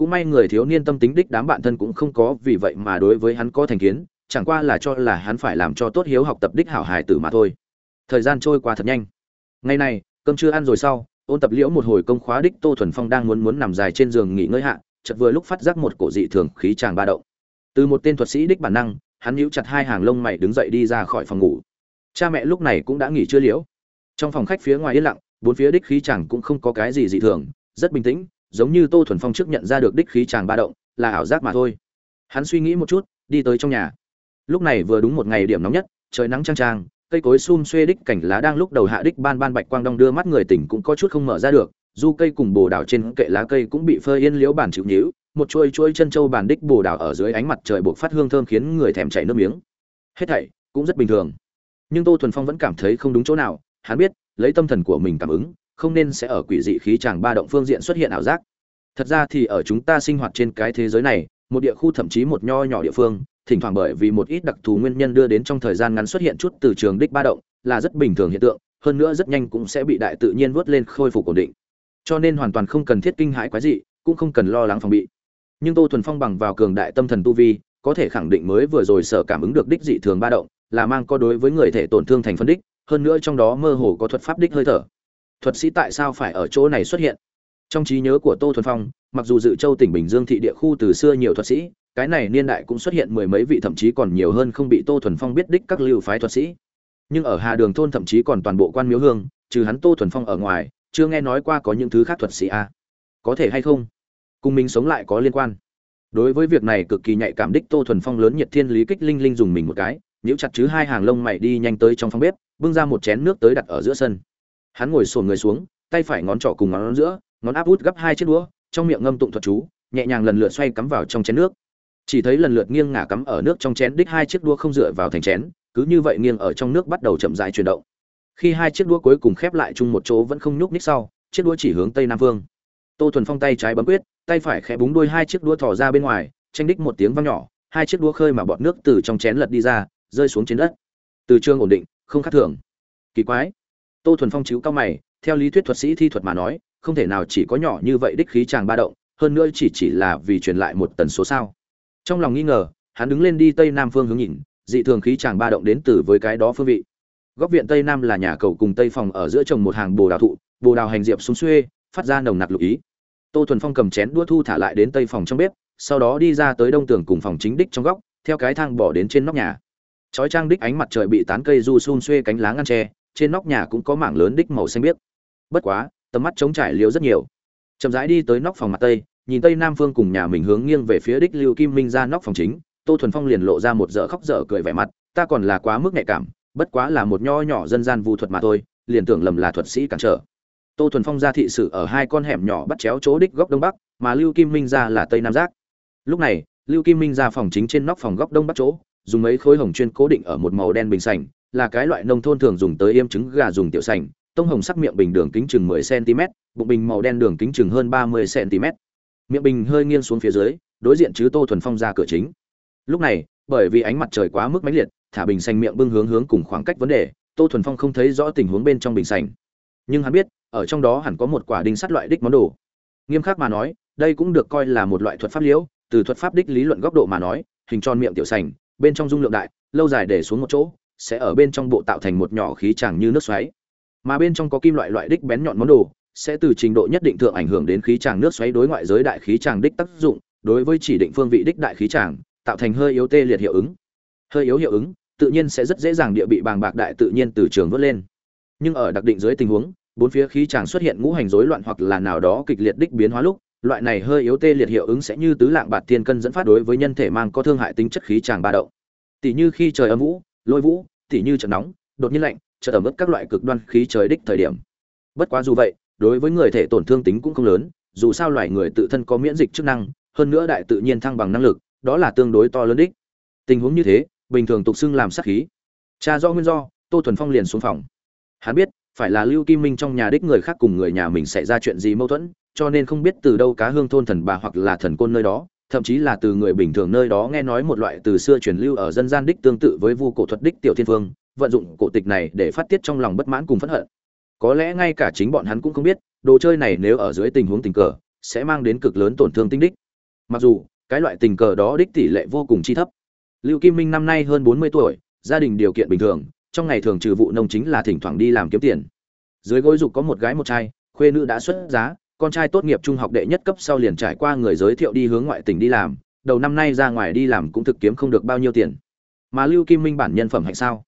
cũng may người thiếu niên tâm tính đích đám bạn thân cũng không có, vì vậy mà đối với hắn có thành kiến, chẳng qua là cho là hắn phải làm cho tốt hiếu học tập đích hảo hài tử mà thôi. Thời gian trôi qua thật nhanh. Ngày này, cơm chưa ăn rồi sau, ôn tập liễu một hồi công khóa đích tô thuần phong đang muốn muốn nằm dài trên giường nghỉ ngơi hạ, chợt vừa lúc phát giác một cổ dị thường khí tràng ba động. Từ một tên thuật sĩ đích bản năng, hắn nhíu chặt hai hàng lông mày đứng dậy đi ra khỏi phòng ngủ. Cha mẹ lúc này cũng đã nghỉ chưa liễu? Trong phòng khách phía ngoài yên lặng, bốn phía đích khí chàng cũng không có cái gì dị thường, rất bình tĩnh giống như tô thuần phong trước nhận ra được đích khí chàng ba động, là ảo giác mà thôi. Hắn suy nghĩ một chút, đi tới trong nhà. Lúc này vừa đúng một ngày điểm nóng nhất, trời nắng trang trang cây cối xum xuê đích cảnh lá đang lúc đầu hạ đích ban ban bạch quang đong đưa mắt người tỉnh cũng có chút không mở ra được du cây cùng bồ đào trên kệ lá cây cũng bị phơi yên liễu bản chịu nhíu, một chuôi chuôi chân châu bản đích bồ đào ở dưới ánh mặt trời buộc phát hương thơm khiến người thèm chảy nước miếng. Hết thảy cũng rất bình thường. Nhưng tô thuần phong vẫn cảm thấy không đúng chỗ nào, hắn biết, lấy tâm thần của mình cảm ứng không nên sẽ ở quỷ dị khí chàng ba động phương diện xuất hiện ảo giác. Thật ra thì ở chúng ta sinh hoạt trên cái thế giới này, một địa khu thậm chí một nho nhỏ địa phương, thỉnh thoảng bởi vì một ít đặc thù nguyên nhân đưa đến trong thời gian ngắn xuất hiện chút từ trường đích ba động, là rất bình thường hiện tượng, hơn nữa rất nhanh cũng sẽ bị đại tự nhiên vớt lên khôi phục ổn định. Cho nên hoàn toàn không cần thiết kinh hãi quái dị, cũng không cần lo lắng phòng bị. Nhưng tô thuần phong bằng vào cường đại tâm thần tu vi, có thể khẳng định mới vừa rồi sở cảm ứng được đích dị thường ba động, là mang có đối với người thể tổn thương thành phân đích, hơn nữa trong đó mơ hồ có thuật pháp đích hơi thở thuật sĩ tại sao phải ở chỗ này xuất hiện? Trong trí nhớ của tô thuần phong, mặc dù dự châu tỉnh bình dương thị địa khu từ xưa nhiều thuật sĩ, cái này niên đại cũng xuất hiện mười mấy vị thậm chí còn nhiều hơn không bị tô thuần phong biết đích các lưu phái thuật sĩ. Nhưng ở hà đường thôn thậm chí còn toàn bộ quan miếu hương, trừ hắn tô thuần phong ở ngoài, chưa nghe nói qua có những thứ khác thuật sĩ a. À. có thể hay không? Cùng mình sống lại có liên quan. Đối với việc này cực kỳ nhạy cảm đích tô thuần phong lớn nhiệt thiên lý kích linh linh dùng mình một cái, nhíu chặt chứ hai hàng lông mày đi nhanh tới trong phòng bếp, bưng ra một chén nước tới đặt ở giữa sân hắn ngồi sồn người xuống, tay phải ngón trỏ cùng ngón giữa, ngón áp út gấp hai chiếc đũa, trong miệng ngâm tụng thuật chú, nhẹ nhàng lần lượt xoay cắm vào trong chén nước. Chỉ thấy lần lượt nghiêng ngả cắm ở nước trong chén đích hai chiếc đũa không dựa vào thành chén, cứ như vậy nghiêng ở trong nước bắt đầu chậm rãi chuyển động. Khi hai chiếc đũa cuối cùng khép lại chung một chỗ vẫn không nhúc ních sau, chiếc đũa chỉ hướng tây nam vương. tô thuần phong tay trái bấm quyết, tay phải khẽ búng đuôi hai chiếc đũa thò ra bên ngoài, tranh đích một tiếng vang nhỏ, hai chiếc đũa khơi mà bọt nước từ trong chén lật đi ra, rơi xuống trên đất. Từ trường ổn định, không khác thường. Kỳ quái tô thuần phong chiếu cao mày, theo lý thuyết thuật sĩ thi thuật mà nói, không thể nào chỉ có nhỏ như vậy đích khí tràng ba động, hơn nữa chỉ chỉ là vì truyền lại một tần số sao. Trong lòng nghi ngờ, hắn đứng lên đi tây nam phương hướng nhìn, dị thường khí tràng ba động đến từ với cái đó phương vị. Góc viện tây nam là nhà cầu cùng tây phòng ở giữa trồng một hàng bồ đào thụ, bồ đào hành diệp xuống xuê, phát ra nồng nặc lục ý. Tô thuần phong cầm chén đua thu thả lại đến tây phòng trong bếp, sau đó đi ra tới đông tường cùng phòng chính đích trong góc, theo cái thang bỏ đến trên nóc nhà. Chói trang đích ánh mặt trời bị tán cây du xun xuê cánh lá ngăn tre trên nóc nhà cũng có mảng lớn đích màu xanh biếc. Bất quá, tầm mắt trống trải liêu rất nhiều. Chậm rãi đi tới nóc phòng mặt tây, nhìn tây nam phương cùng nhà mình hướng nghiêng về phía đích lưu kim minh ra nóc phòng chính, tô thuần phong liền lộ ra một dở khóc dở cười vẻ mặt, ta còn là quá mức nhạy cảm, bất quá là một nho nhỏ dân gian vu thuật mà thôi, liền tưởng lầm là thuật sĩ cản trở. Tô thuần phong ra thị sự ở hai con hẻm nhỏ bắt chéo chỗ đích góc đông bắc, mà lưu kim minh ra là tây nam giác. Lúc này, lưu kim minh ra phòng chính trên nóc phòng góc đông bắc chỗ, dùng mấy khối hồng chuyên cố định ở một màu đen bình sành là cái loại nông thôn thường dùng tới yêm trứng gà dùng tiểu sành, tông hồng sắc miệng bình đường kính chừng 10 cm bụng bình màu đen đường kính chừng hơn 30 cm miệng bình hơi nghiêng xuống phía dưới, đối diện chứ tô thuần phong ra cửa chính. Lúc này, bởi vì ánh mặt trời quá mức mãnh liệt, thả bình xanh miệng bưng hướng hướng cùng khoảng cách vấn đề, tô thuần phong không thấy rõ tình huống bên trong bình xanh nhưng hắn biết, ở trong đó hẳn có một quả đinh sắt loại đích món đồ. Nghiêm khắc mà nói, đây cũng được coi là một loại thuật pháp liễu, từ thuật pháp đích lý luận góc độ mà nói, hình tròn miệng tiểu sành, bên trong dung lượng đại, lâu dài để xuống một chỗ sẽ ở bên trong bộ tạo thành một nhỏ khí tràng như nước xoáy. Mà bên trong có kim loại loại đích bén nhọn món đồ, sẽ từ trình độ nhất định thượng ảnh hưởng đến khí tràng nước xoáy đối ngoại giới đại khí tràng đích tác dụng, đối với chỉ định phương vị đích đại khí tràng tạo thành hơi yếu tê liệt hiệu ứng. Hơi yếu hiệu ứng, tự nhiên sẽ rất dễ dàng địa bị bàng bạc đại tự nhiên từ trường vớt lên. Nhưng ở đặc định dưới tình huống, bốn phía khí tràng xuất hiện ngũ hành rối loạn hoặc là nào đó kịch liệt đích biến hóa lúc, loại này hơi yếu tê liệt hiệu ứng sẽ như tứ lạng bạt tiên cân dẫn phát đối với nhân thể mang có thương hại tính chất khí tràng ba động. Tỷ như khi trời âm vũ lôi vũ tỷ như trận nóng, đột nhiên lạnh chợt ẩm ướt các loại cực đoan khí trời đích thời điểm. Bất quá dù vậy, đối với người thể tổn thương tính cũng không lớn, dù sao loài người tự thân có miễn dịch chức năng, hơn nữa đại tự nhiên thăng bằng năng lực, đó là tương đối to lớn đích. Tình huống như thế, bình thường tục xưng làm sát khí. Cha do nguyên do, tô thuần phong liền xuống phòng. Hắn biết, phải là lưu kim minh trong nhà đích người khác cùng người nhà mình xảy ra chuyện gì mâu thuẫn, cho nên không biết từ đâu cá hương thôn thần bà hoặc là thần côn nơi đó thậm chí là từ người bình thường nơi đó nghe nói một loại từ xưa truyền lưu ở dân gian đích tương tự với vu cổ thuật đích tiểu thiên vương, vận dụng cổ tịch này để phát tiết trong lòng bất mãn cùng phẫn hận. Có lẽ ngay cả chính bọn hắn cũng không biết đồ chơi này nếu ở dưới tình huống tình cờ sẽ mang đến cực lớn tổn thương tinh đích. Mặc dù cái loại tình cờ đó đích tỷ lệ vô cùng chi thấp. Lưu kim minh năm nay hơn bốn mươi tuổi gia đình điều kiện bình thường trong ngày thường trừ vụ nông chính là thỉnh thoảng đi làm kiếm tiền. Dưới gối dục có một gái một trai khuê nữ đã xuất giá con trai tốt nghiệp trung học đệ nhất cấp sau liền trải qua người giới thiệu đi hướng ngoại tỉnh đi làm, đầu năm nay ra ngoài đi làm cũng thực kiếm không được bao nhiêu tiền. Mà lưu kim minh bản nhân phẩm hạnh sao?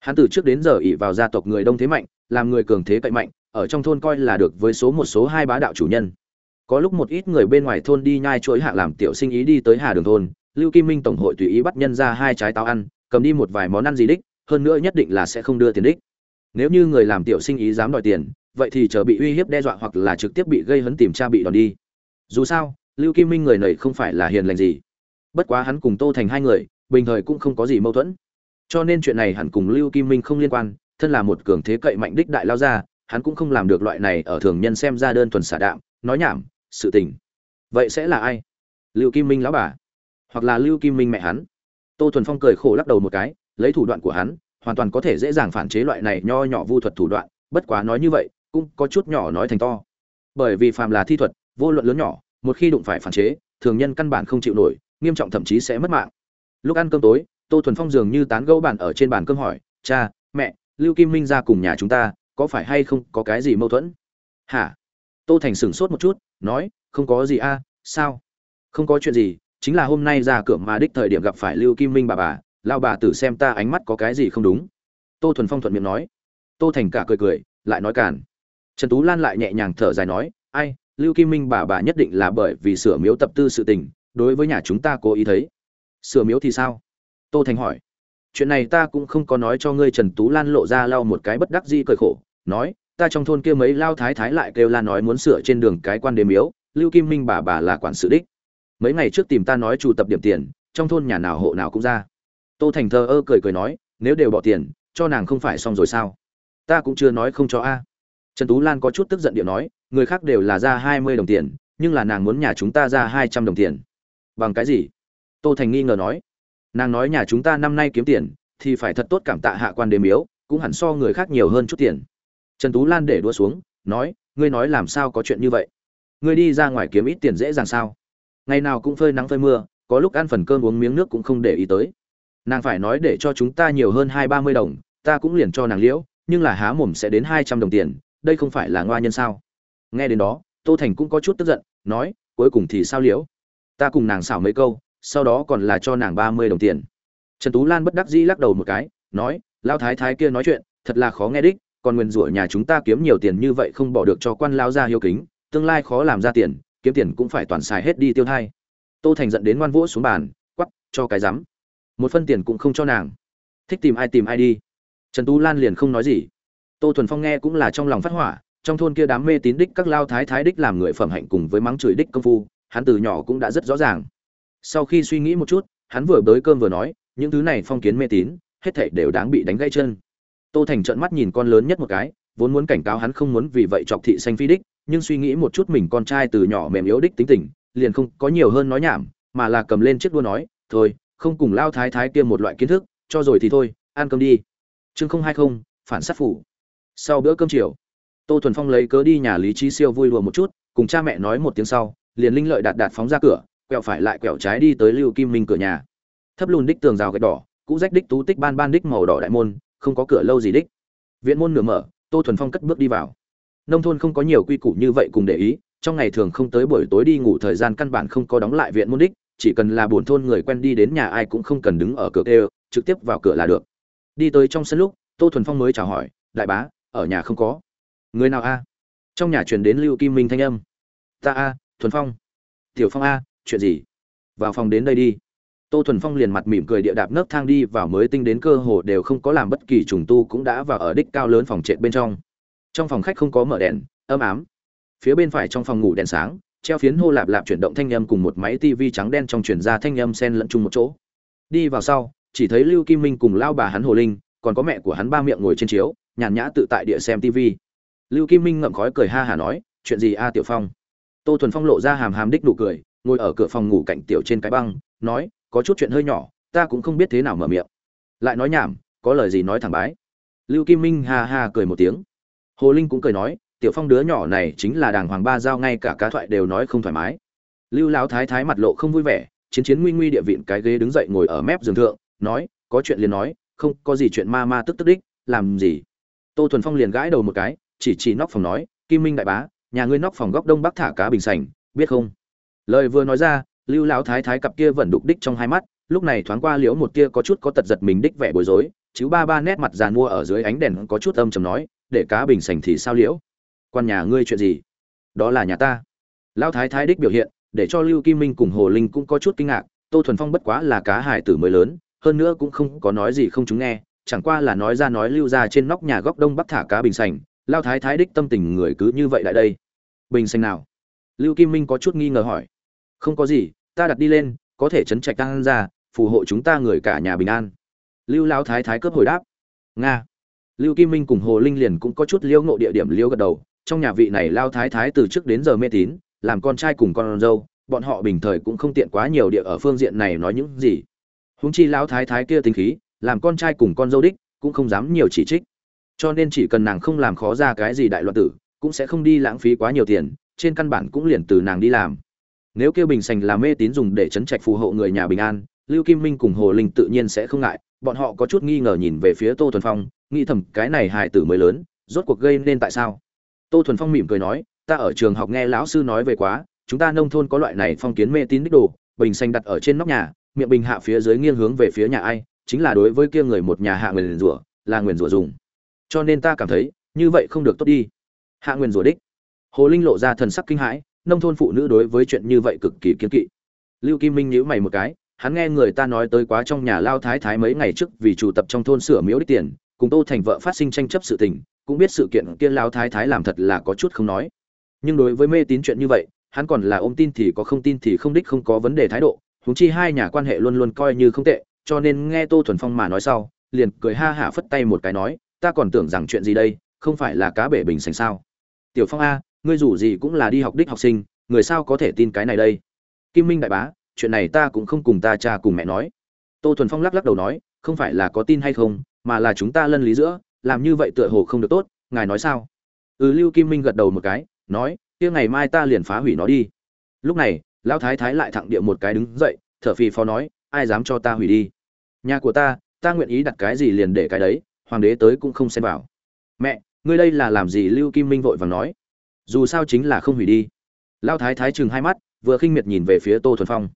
Hắn từ trước đến giờ ỉ vào gia tộc người đông thế mạnh, làm người cường thế cậy mạnh, ở trong thôn coi là được với số một số hai bá đạo chủ nhân. Có lúc một ít người bên ngoài thôn đi nhai chuỗi hạ làm tiểu sinh ý đi tới hà đường thôn, lưu kim minh tổng hội tùy ý bắt nhân ra hai trái táo ăn, cầm đi một vài món ăn gì đích, hơn nữa nhất định là sẽ không đưa tiền đích. Nếu như người làm tiểu sinh ý dám đòi tiền vậy thì chờ bị uy hiếp đe dọa hoặc là trực tiếp bị gây hấn tìm cha bị đòn đi. Dù sao, lưu kim minh người này không phải là hiền lành gì. Bất quá hắn cùng tô thành hai người, bình thời cũng không có gì mâu thuẫn. Cho nên chuyện này hẳn cùng lưu kim minh không liên quan, thân là một cường thế cậy mạnh đích đại lao ra hắn cũng không làm được loại này ở thường nhân xem ra đơn thuần xả đạm, nói nhảm, sự tình. Vậy sẽ là ai? Lưu kim minh lão bà, hoặc là lưu kim minh mẹ hắn? Tô thuần phong cười khổ lắc đầu một cái, lấy thủ đoạn của hắn, hoàn toàn có thể dễ dàng phản chế loại này nho nhỏ vu thuật thủ đoạn, bất quá nói như vậy cũng có chút nhỏ nói thành to. Bởi vì phàm là thi thuật, vô luận lớn nhỏ, một khi đụng phải phản chế, thường nhân căn bản không chịu nổi, nghiêm trọng thậm chí sẽ mất mạng. Lúc ăn cơm tối, tô thuần phong dường như tán gẫu bàn ở trên bàn cơm hỏi, cha, mẹ, lưu kim minh ra cùng nhà chúng ta, có phải hay không có cái gì mâu thuẫn? Hả? Tô thành sửng sốt một chút, nói, không có gì a, sao? Không có chuyện gì, chính là hôm nay ra cửa mà đích thời điểm gặp phải lưu kim minh bà bà lao bà tử xem ta ánh mắt có cái gì không đúng. Tô thuần phong thuận miệng nói. Tô thành cả cười cười, lại nói cản trần tú lan lại nhẹ nhàng thở dài nói, ai, lưu kim minh bà bà nhất định là bởi vì sửa miếu tập tư sự tình, đối với nhà chúng ta cố ý thấy. Sửa miếu thì sao? Tô thành hỏi. Chuyện này ta cũng không có nói cho ngươi. Trần tú lan lộ ra lau một cái bất đắc di cười khổ, nói, ta trong thôn kia mấy lao thái thái lại kêu la nói muốn sửa trên đường cái quan đế miếu, lưu kim minh bà bà là quản sự đích. Mấy ngày trước tìm ta nói chủ tập điểm tiền, trong thôn nhà nào hộ nào cũng ra. Tô thành thờ ơ cười cười nói, nếu đều bỏ tiền, cho nàng không phải xong rồi sao? Ta cũng chưa nói không cho a trần tú lan có chút tức giận điệu nói, người khác đều là ra hai mươi đồng tiền, nhưng là nàng muốn nhà chúng ta ra hai trăm đồng tiền. Bằng cái gì? Tô thành nghi ngờ nói. Nàng nói nhà chúng ta năm nay kiếm tiền, thì phải thật tốt cảm tạ hạ quan đế miếu, cũng hẳn so người khác nhiều hơn chút tiền. Trần tú lan để đua xuống, nói, ngươi nói làm sao có chuyện như vậy? Ngươi đi ra ngoài kiếm ít tiền dễ dàng sao? Ngày nào cũng phơi nắng phơi mưa, có lúc ăn phần cơm uống miếng nước cũng không để ý tới. Nàng phải nói để cho chúng ta nhiều hơn hai ba mươi đồng, ta cũng liền cho nàng liễu, nhưng là há mồm sẽ đến hai trăm đồng tiền đây không phải là ngoa nhân sao? Nghe đến đó, tô thành cũng có chút tức giận, nói, cuối cùng thì sao liễu? Ta cùng nàng xảo mấy câu, sau đó còn là cho nàng ba mươi đồng tiền. Trần tú lan bất đắc dĩ lắc đầu một cái, nói lao thái thái kia nói chuyện, thật là khó nghe đích, còn nguyền rủa nhà chúng ta kiếm nhiều tiền như vậy không bỏ được cho quan lao ra hiếu kính, tương lai khó làm ra tiền, kiếm tiền cũng phải toàn xài hết đi tiêu thai. Tô thành giận đến ngoan vỗ xuống bàn quắp cho cái rắm. Một phân tiền cũng không cho nàng. Thích tìm ai tìm ai đi. Trần tú lan liền không nói gì tô thuần phong nghe cũng là trong lòng phát hỏa, trong thôn kia đám mê tín đích các lao thái thái đích làm người phẩm hạnh cùng với mắng chửi đích công phu, hắn từ nhỏ cũng đã rất rõ ràng. Sau khi suy nghĩ một chút, hắn vừa bới cơm vừa nói, những thứ này phong kiến mê tín, hết thảy đều đáng bị đánh gãy chân. Tô thành trợn mắt nhìn con lớn nhất một cái, vốn muốn cảnh cáo hắn không muốn vì vậy chọc thị xanh phi đích, nhưng suy nghĩ một chút mình con trai từ nhỏ mềm yếu đích tính tình, liền không có nhiều hơn nói nhảm, mà là cầm lên chiếc đua nói, thôi, không cùng lao thái thái kia một loại kiến thức, cho rồi thì thôi, ăn cơm đi. Chương không hai không, phản sát phủ sau bữa cơm chiều, tô thuần phong lấy cớ đi nhà lý trí siêu vui lùa một chút, cùng cha mẹ nói một tiếng sau, liền linh lợi đạt đạt phóng ra cửa, quẹo phải lại quẹo trái đi tới lưu kim minh cửa nhà. Thấp lùn đích tường rào gạch đỏ, cũ rách đích tú tích ban ban đích màu đỏ đại môn, không có cửa lâu gì đích. Viện môn nửa mở, tô thuần phong cất bước đi vào. Nông thôn không có nhiều quy củ như vậy cùng để ý, trong ngày thường không tới buổi tối đi ngủ thời gian căn bản không có đóng lại viện môn đích, chỉ cần là buồn thôn người quen đi đến nhà ai cũng không cần đứng ở cửa kêu, trực tiếp vào cửa là được. Đi tới trong sân lúc, tô thuần phong mới chào hỏi, đại bá ở nhà không có. Người nào a? Trong nhà truyền đến lưu kim minh thanh âm. Ta a, thuần phong. Tiểu phong a, chuyện gì? Vào phòng đến đây đi. Tô thuần phong liền mặt mỉm cười địa đạp nấc thang đi vào mới tinh đến cơ hồ đều không có làm bất kỳ trùng tu cũng đã vào ở đích cao lớn phòng trệt bên trong. Trong phòng khách không có mở đèn, ấm ám. Phía bên phải trong phòng ngủ đèn sáng, treo phiến hô lạp lạp chuyển động thanh âm cùng một máy tivi trắng đen trong truyền ra thanh âm xen lẫn chung một chỗ. Đi vào sau, chỉ thấy lưu kim minh cùng lao bà hắn hồ linh, còn có mẹ của hắn ba miệng ngồi trên chiếu nhàn nhã tự tại địa xem tivi lưu kim minh ngậm khói cười ha hà nói, chuyện gì a tiểu phong? Tô thuần phong lộ ra hàm hàm đích nụ cười, ngồi ở cửa phòng ngủ cạnh tiểu trên cái băng, nói, có chút chuyện hơi nhỏ, ta cũng không biết thế nào mở miệng. Lại nói nhảm, có lời gì nói thẳng bái. Lưu kim minh ha ha cười một tiếng. Hồ linh cũng cười nói, tiểu phong đứa nhỏ này chính là đàng hoàng ba giao ngay cả cá thoại đều nói không thoải mái. Lưu lão thái thái mặt lộ không vui vẻ, chiến chiến nguy nguy địa vịn cái ghế đứng dậy ngồi ở mép giường thượng, nói, có chuyện liền nói, không có gì chuyện ma ma tức tức đích, làm gì? Tô thuần phong liền gãi đầu một cái, chỉ chỉ nóc phòng nói, kim minh đại bá, nhà ngươi nóc phòng góc đông bắc thả cá bình sành, biết không? Lời vừa nói ra, lưu lão thái thái cặp kia vẫn đục đích trong hai mắt, lúc này thoáng qua liễu một tia có chút có tật giật mình đích vẻ bối rối chứ ba ba nét mặt giàn mua ở dưới ánh đèn có chút âm chầm nói, để cá bình sành thì sao liễu? Quan nhà ngươi chuyện gì? Đó là nhà ta. Lão thái thái đích biểu hiện, để cho lưu kim minh cùng hồ linh cũng có chút kinh ngạc, tô thuần phong bất quá là cá hải tử mới lớn, hơn nữa cũng không có nói gì không chúng nghe chẳng qua là nói ra nói lưu ra trên nóc nhà góc đông bắc thả cá bình sành, lao thái thái đích tâm tình người cứ như vậy lại đây. Bình sành nào? Lưu kim minh có chút nghi ngờ hỏi. Không có gì, ta đặt đi lên, có thể chấn trạch tăng ra, phù hộ chúng ta người cả nhà bình an. Lưu lao thái thái cướp hồi đáp. Nga. Lưu kim minh cùng hồ linh liền cũng có chút liêu ngộ địa điểm liêu gật đầu. Trong nhà vị này lao thái thái từ trước đến giờ mê tín, làm con trai cùng con dâu, bọn họ bình thời cũng không tiện quá nhiều địa ở phương diện này nói những gì. Húng chi lão thái thái kia tính khí làm con trai cùng con dâu đích, cũng không dám nhiều chỉ trích. Cho nên chỉ cần nàng không làm khó ra cái gì đại loạn tử, cũng sẽ không đi lãng phí quá nhiều tiền, trên căn bản cũng liền từ nàng đi làm. Nếu kêu bình sành là mê tín dùng để chấn trạch phù hộ người nhà bình an, lưu kim minh cùng hồ linh tự nhiên sẽ không ngại, bọn họ có chút nghi ngờ nhìn về phía tô thuần phong, nghĩ thầm cái này hài tử mới lớn, rốt cuộc gây nên tại sao? Tô thuần phong mỉm cười nói, ta ở trường học nghe lão sư nói về quá, chúng ta nông thôn có loại này phong kiến mê tín đích đồ, bình xanh đặt ở trên nóc nhà, miệng bình hạ phía dưới nghiêng hướng về phía nhà ai chính là đối với kia người một nhà hạ nguyền rủa, là nguyền rủa dùng. Cho nên ta cảm thấy, như vậy không được tốt đi. Hạ nguyền rủa đích. Hồ linh lộ ra thần sắc kinh hãi, nông thôn phụ nữ đối với chuyện như vậy cực kỳ kiên kỵ. Lưu kim minh nhíu mày một cái, hắn nghe người ta nói tới quá trong nhà lao thái thái mấy ngày trước vì chủ tập trong thôn sửa miếu đích tiền, cùng tô thành vợ phát sinh tranh chấp sự tình, cũng biết sự kiện kia lao thái thái làm thật là có chút không nói. Nhưng đối với mê tín chuyện như vậy, hắn còn là ôm tin thì có không tin thì không đích không có vấn đề thái độ, huống chi hai nhà quan hệ luôn luôn coi như không tệ cho nên nghe tô thuần phong mà nói sau, liền cười ha hả phất tay một cái nói, ta còn tưởng rằng chuyện gì đây, không phải là cá bể bình sành sao? Tiểu phong a, ngươi dù gì cũng là đi học đích học sinh, người sao có thể tin cái này đây? Kim minh đại bá, chuyện này ta cũng không cùng ta cha cùng mẹ nói. Tô thuần phong lắc lắc đầu nói, không phải là có tin hay không, mà là chúng ta lân lý giữa, làm như vậy tựa hồ không được tốt, ngài nói sao? Ừ lưu kim minh gật đầu một cái, nói, kia ngày mai ta liền phá hủy nó đi. Lúc này, lão thái thái lại thẳng địa một cái đứng dậy, thở phì phò nói, ai dám cho ta hủy đi? Nhà của ta ta nguyện ý đặt cái gì liền để cái đấy, hoàng đế tới cũng không xem vào. Mẹ, ngươi đây là làm gì? Lưu kim minh vội vàng nói. Dù sao chính là không hủy đi. Lão thái thái chừng hai mắt, vừa khinh miệt nhìn về phía tô thuần phong.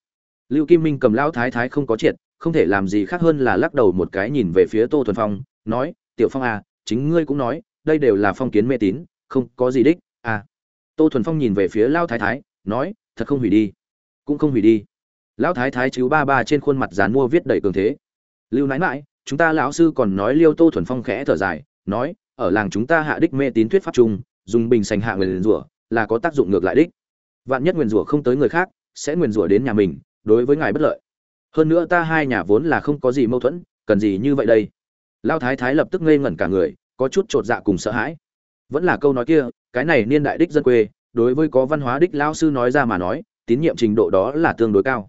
Lưu kim minh cầm lão thái thái không có triệt, không thể làm gì khác hơn là lắc đầu một cái nhìn về phía tô thuần phong, nói, tiểu phong à chính ngươi cũng nói, đây đều là phong kiến mê tín, không có gì đích à. Tô thuần phong nhìn về phía lão thái thái, nói, thật không hủy đi, cũng không hủy đi. Lão thái thái chứ ba ba trên khuôn mặt dán mua viết đầy cường thế lưu nãi mãi chúng ta lão sư còn nói liêu tô thuần phong khẽ thở dài, nói, ở làng chúng ta hạ đích mê tín thuyết pháp chung dùng bình sành hạ nguyền rủa là có tác dụng ngược lại đích. Vạn nhất nguyền rủa không tới người khác, sẽ nguyền rủa đến nhà mình, đối với ngài bất lợi. Hơn nữa ta hai nhà vốn là không có gì mâu thuẫn, cần gì như vậy đây? Lao thái thái lập tức ngây ngẩn cả người, có chút t r ộ t dạ cùng sợ hãi. Vẫn là câu nói kia, cái này niên đại đích dân quê, đối với có văn hóa đích lao sư nói ra mà nói, tín nhiệm trình độ đó là tương đối cao.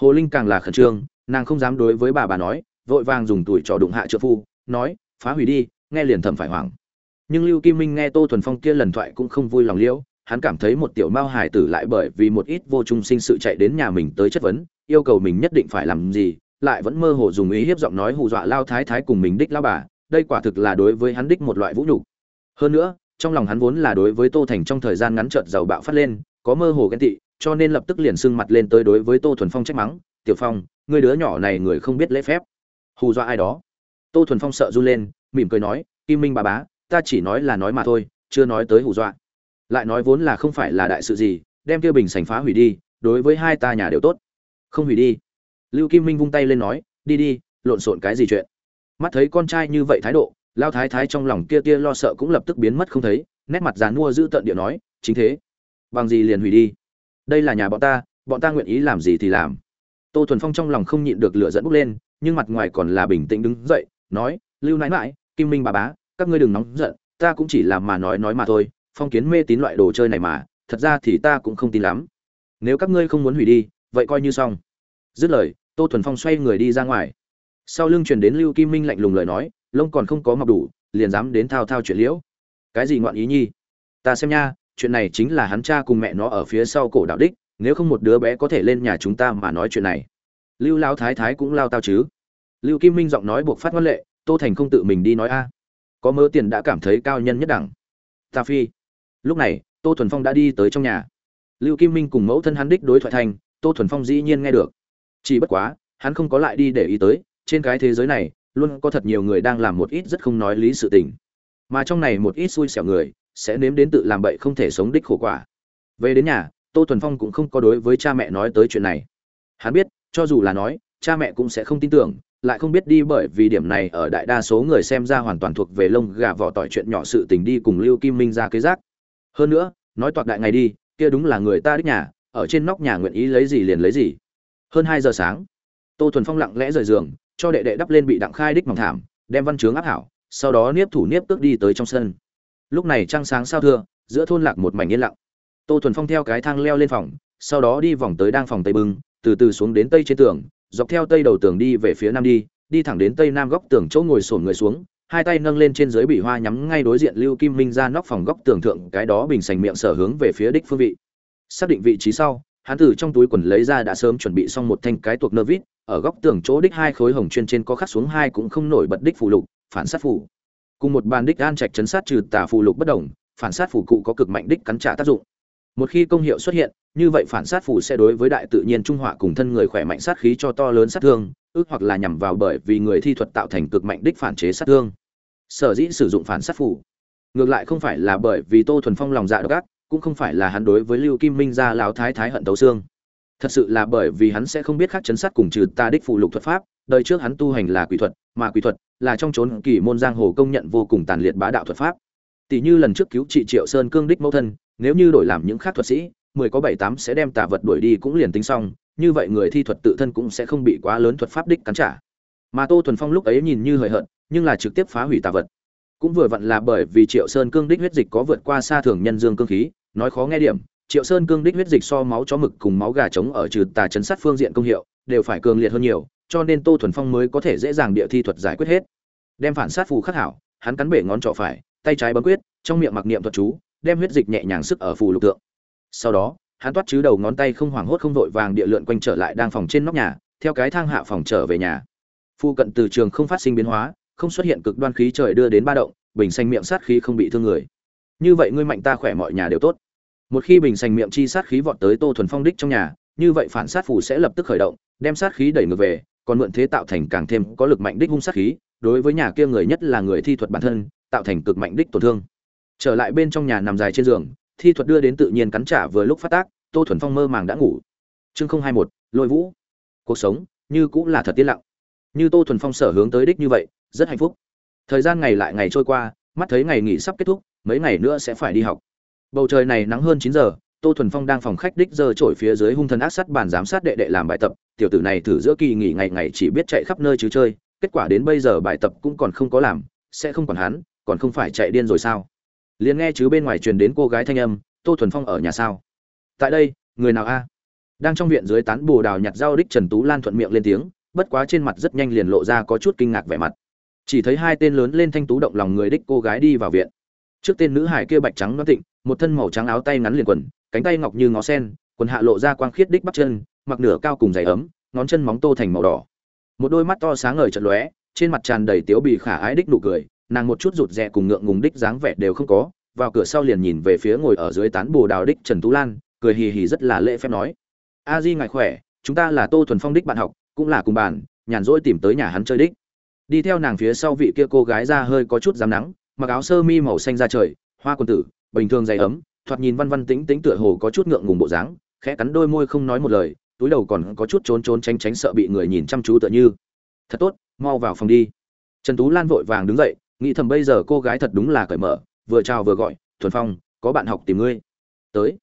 Hồ linh càng là khẩn trương, nàng không dám đối với bà bà nói vội vàng dùng tuổi trò đụng hạ trợ phu, nói, phá hủy đi, nghe liền thầm phải hoảng. Nhưng lưu kim minh nghe tô thuần phong kia lần thoại cũng không vui lòng liễu, hắn cảm thấy một tiểu mao hải tử lại bởi vì một ít vô trung sinh sự chạy đến nhà mình tới chất vấn, yêu cầu mình nhất định phải làm gì, lại vẫn mơ hồ dùng ý hiếp giọng nói hù dọa lao thái thái cùng mình đích lao bà, đây quả thực là đối với hắn đích một loại vũ nhục. Hơn nữa, trong lòng hắn vốn là đối với tô thành trong thời gian ngắn chợt giàu bạo phát lên, có mơ hồ ghen tị, cho nên lập tức liền sưng mặt lên tới đối với tô thuần phong trách mắng, tiểu phong người đứa nhỏ này người không biết lễ phép hù dọa ai đó. Tô thuần phong sợ run lên, mỉm cười nói, kim minh bà bá, ta chỉ nói là nói mà thôi, chưa nói tới hù dọa. Lại nói vốn là không phải là đại sự gì, đem kia bình sành phá hủy đi, đối với hai ta nhà đều tốt. Không hủy đi. Lưu kim minh vung tay lên nói, đi đi, lộn xộn cái gì chuyện? Mắt thấy con trai như vậy thái độ, lao thái thái trong lòng kia tia lo sợ cũng lập tức biến mất không thấy, nét mặt dàn mua giữ tận địa nói, chính thế. Bằng gì liền hủy đi? Đây là nhà bọn ta bọn ta nguyện ý làm gì thì làm. Tô thuần phong trong lòng không nhịn được lửa dẫn bốc lên nhưng mặt ngoài còn là bình tĩnh đứng dậy, nói, lưu nãi mãi kim minh bà bá, các ngươi đừng nóng giận, ta cũng chỉ làm mà nói nói mà thôi, phong kiến mê tín loại đồ chơi này mà, thật ra thì ta cũng không tin lắm. Nếu các ngươi không muốn hủy đi, vậy coi như xong. Dứt lời, tô thuần phong xoay người đi ra ngoài. Sau lưng truyền đến lưu kim minh lạnh lùng lời nói, lông còn không có mọc đủ, liền dám đến thao thao chuyện liễu. Cái gì ngoạn ý nhi? Ta xem nha, chuyện này chính là hắn cha cùng mẹ nó ở phía sau cổ đạo đích, nếu không một đứa bé có thể lên nhà chúng ta mà nói chuyện này lưu lao thái thái cũng lao tao chứ. Lưu kim minh giọng nói buộc phát ngoan lệ, tô thành không tự mình đi nói a. Có mơ tiền đã cảm thấy cao nhân nhất đẳng. Ta phi. Lúc này, tô thuần phong đã đi tới trong nhà. Lưu kim minh cùng mẫu thân hắn đích đối thoại thành, tô thuần phong dĩ nhiên nghe được. Chỉ bất quá, hắn không có lại đi để ý tới, trên cái thế giới này, luôn có thật nhiều người đang làm một ít rất không nói lý sự tình. Mà trong này một ít xui xẻo người, sẽ nếm đến tự làm bậy không thể sống đích khổ quả. Về đến nhà, tô thuần phong cũng không có đối với cha mẹ nói tới chuyện này. Hắn biết cho dù là nói, cha mẹ cũng sẽ không tin tưởng, lại không biết đi bởi vì điểm này ở đại đa số người xem ra hoàn toàn thuộc về lông gà vỏ tỏi chuyện nhỏ sự tình đi cùng lưu kim minh ra kế giác. Hơn nữa, nói toạc đại ngày đi, kia đúng là người ta đích nhà, ở trên nóc nhà nguyện ý lấy gì liền lấy gì. Hơn hai giờ sáng, tô thuần phong lặng lẽ rời giường, cho đệ đệ đắp lên bị đặng khai đích mỏng thảm, đem văn chướng áp hảo, sau đó niếp thủ niếp tước đi tới trong sân. Lúc này trăng sáng sao thưa, giữa thôn lạc một mảnh yên lặng. Tô thuần phong theo cái thang leo lên phòng, sau đó đi vòng tới đang phòng tây bưng từ từ xuống đến tây trên tường, dọc theo tây đầu tường đi về phía nam đi đi thẳng đến tây nam góc tường chỗ ngồi sổn người xuống, hai tay nâng lên trên dưới bị hoa nhắm ngay đối diện lưu kim minh ra nóc phòng góc tường thượng, cái đó bình sành miệng sở hướng về phía đích phương vị. Xác định vị trí sau, hắn từ trong túi quần lấy ra đã sớm chuẩn bị xong một thanh cái tuộc nơ vít, ở góc tường chỗ đích hai khối hồng chuyên trên có khắc xuống hai cũng không nổi bật đích phù lục, phản sát phù. Cùng một bàn đích an trạch chấn sát trừ tà phù lục bất đồng, phản sát phù cụ có cực mạnh đích cắn trả tác dụng một khi công hiệu xuất hiện như vậy phản sát phủ sẽ đối với đại tự nhiên trung họa cùng thân người khỏe mạnh sát khí cho to lớn sát thương ước hoặc là nhằm vào bởi vì người thi thuật tạo thành cực mạnh đích phản chế sát thương. Sở dĩ sử dụng phản sát phủ, ngược lại không phải là bởi vì tô thuần phong lòng dạ độc ác cũng không phải là hắn đối với lưu kim minh gia lão thái thái hận tấu xương. Thật sự là bởi vì hắn sẽ không biết khắc chấn sát cùng trừ ta đích phụ lục thuật pháp đời trước hắn tu hành là quỷ thuật mà quỷ thuật là trong chốn kỳ môn giang hồ công nhận vô cùng tàn liệt bá đạo thuật pháp tỷ như lần trước cứu trị triệu sơn cương đích mẫu thân, nếu như đổi làm những khác thuật sĩ, mười có bảy tám sẽ đem tà vật đuổi đi cũng liền tính xong, như vậy người thi thuật tự thân cũng sẽ không bị quá lớn thuật pháp đích cắn trả. Mà tô thuần phong lúc ấy nhìn như hời hợt, nhưng là trực tiếp phá hủy tà vật. Cũng vừa vặn là bởi vì triệu sơn cương đích huyết dịch có vượt qua xa thường nhân dương cương khí, nói khó nghe điểm, triệu sơn cương đích huyết dịch so máu chó mực cùng máu gà trống ở trừ tà chấn sát phương diện công hiệu, đều phải cường liệt hơn nhiều, cho nên tô thuần phong mới có thể dễ dàng địa thi thuật giải quyết hết. Đem phản sát phù khắc hảo, hắn cắn bể ngón trỏ phải tay trái bấm quyết, trong miệng mặc niệm thuật chú, đem huyết dịch nhẹ nhàng sức ở phù lục tượng. Sau đó, hắn toát chứ đầu ngón tay không hoảng hốt không vội vàng địa lượn quanh trở lại đang phòng trên nóc nhà, theo cái thang hạ phòng trở về nhà. Phu cận từ trường không phát sinh biến hóa, không xuất hiện cực đoan khí trời đưa đến ba động, bình xanh miệng sát khí không bị thương người. Như vậy ngươi mạnh ta khỏe mọi nhà đều tốt. Một khi bình xanh miệng chi sát khí vọt tới tô thuần phong đích trong nhà, như vậy phản sát phù sẽ lập tức khởi động, đem sát khí đẩy ngược về, còn mượn thế tạo thành càng thêm có lực mạnh đích hung sát khí, đối với nhà kia người nhất là người thi thuật bản thân tạo thành cực mạnh đích tổn thương. Trở lại bên trong nhà nằm dài trên giường, thi thuật đưa đến tự nhiên cắn trả vừa lúc phát tác, tô thuần phong mơ màng đã ngủ. Chương không hai một lôi vũ. Cuộc sống, như cũng là thật tiết lặng. Như tô thuần phong sở hướng tới đích như vậy, rất hạnh phúc. Thời gian ngày lại ngày trôi qua, mắt thấy ngày nghỉ sắp kết thúc, mấy ngày nữa sẽ phải đi học. Bầu trời này nắng hơn chín giờ, tô thuần phong đang phòng khách đích giờ trổi phía dưới hung thần ác sát bàn giám sát đệ đệ làm bài tập, tiểu tử này thử giữa kỳ nghỉ ngày ngày chỉ biết chạy khắp nơi chứ chơi, kết quả đến bây giờ bài tập cũng còn không có làm, sẽ không còn hắn còn không phải chạy điên rồi sao? Liền nghe chứ bên ngoài truyền đến cô gái thanh âm, tô thuần phong ở nhà sao? Tại đây, người nào a? Đang trong viện dưới tán bồ đào nhặt rau đích trần tú lan thuận miệng lên tiếng, bất quá trên mặt rất nhanh liền lộ ra có chút kinh ngạc vẻ mặt. Chỉ thấy hai tên lớn lên thanh tú động lòng người đích cô gái đi vào viện. Trước tên nữ hải kia bạch trắng đoan tịnh một thân màu trắng áo tay ngắn liền quần, cánh tay ngọc như ngó sen, quần hạ lộ ra quang khiết đích bắp chân, mặc nửa cao cùng giày ấm, ngón chân móng tô thành màu đỏ. Một đôi mắt to sáng ngời chật lóe, trên mặt tràn đầy tiếu bì khả ái đích nụ cười nàng một chút rụt rè cùng ngượng ngùng đích dáng vẻ đều không có, vào cửa sau liền nhìn về phía ngồi ở dưới tán bồ đào đích trần tú lan, cười hì hì rất là lễ phép nói, a di ngài khỏe, chúng ta là tô thuần phong đích bạn học, cũng là cùng bàn nhàn rỗi tìm tới nhà hắn chơi đích. Đi theo nàng phía sau vị kia cô gái ra hơi có chút dám nắng, mặc áo sơ mi màu xanh ra trời, hoa quân tử, bình thường dày ấm, thoạt nhìn văn văn tĩnh tĩnh tựa hồ có chút ngượng ngùng bộ dáng, khẽ cắn đôi môi không nói một lời, túi đầu còn có chút trốn trốn tránh tránh sợ bị người nhìn chăm chú tựa như, thật tốt, mau vào phòng đi. Trần tú lan vội vàng đứng dậy nghĩ thầm bây giờ cô gái thật đúng là cởi mở, vừa chào vừa gọi, thuần phong, có bạn học tìm ngươi. Tới.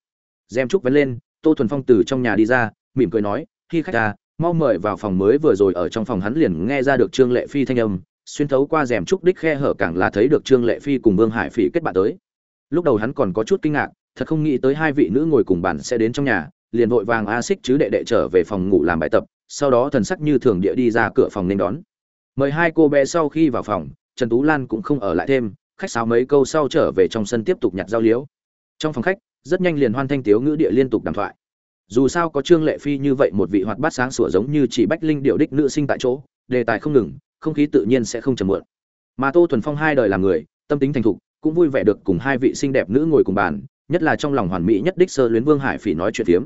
Gem trúc vén lên, tô thuần phong từ trong nhà đi ra, mỉm cười nói, khi khách ta mau mời vào phòng mới vừa rồi ở trong phòng hắn liền nghe ra được trương lệ phi thanh âm, xuyên thấu qua rèm trúc đích khe hở càng là thấy được trương lệ phi cùng vương hải phỉ kết bạn tới. Lúc đầu hắn còn có chút kinh ngạc, thật không nghĩ tới hai vị nữ ngồi cùng bàn sẽ đến trong nhà, liền vội vàng a xích chứ đệ đệ trở về phòng ngủ làm bài tập, sau đó thần sắc như thường địa đi ra cửa phòng nên đón. Mời hai cô bé sau khi vào phòng trần tú lan cũng không ở lại thêm, khách sáo mấy câu sau trở về trong sân tiếp tục nhặt giao liễu. trong phòng khách, rất nhanh liền hoan thanh tiếu ngữ địa liên tục đàm thoại. Dù sao có trương lệ phi như vậy một vị hoạt bát sáng sủa giống như chỉ bách linh điệu đích nữ sinh tại chỗ, đề tài không ngừng, không khí tự nhiên sẽ không trầm muộn. Mà tô thuần phong hai đời làm người, tâm tính thành thục, cũng vui vẻ được cùng hai vị xinh đẹp nữ ngồi cùng bàn, nhất là trong lòng hoàn mỹ nhất đích sơ luyến vương hải phỉ nói chuyện phiếm.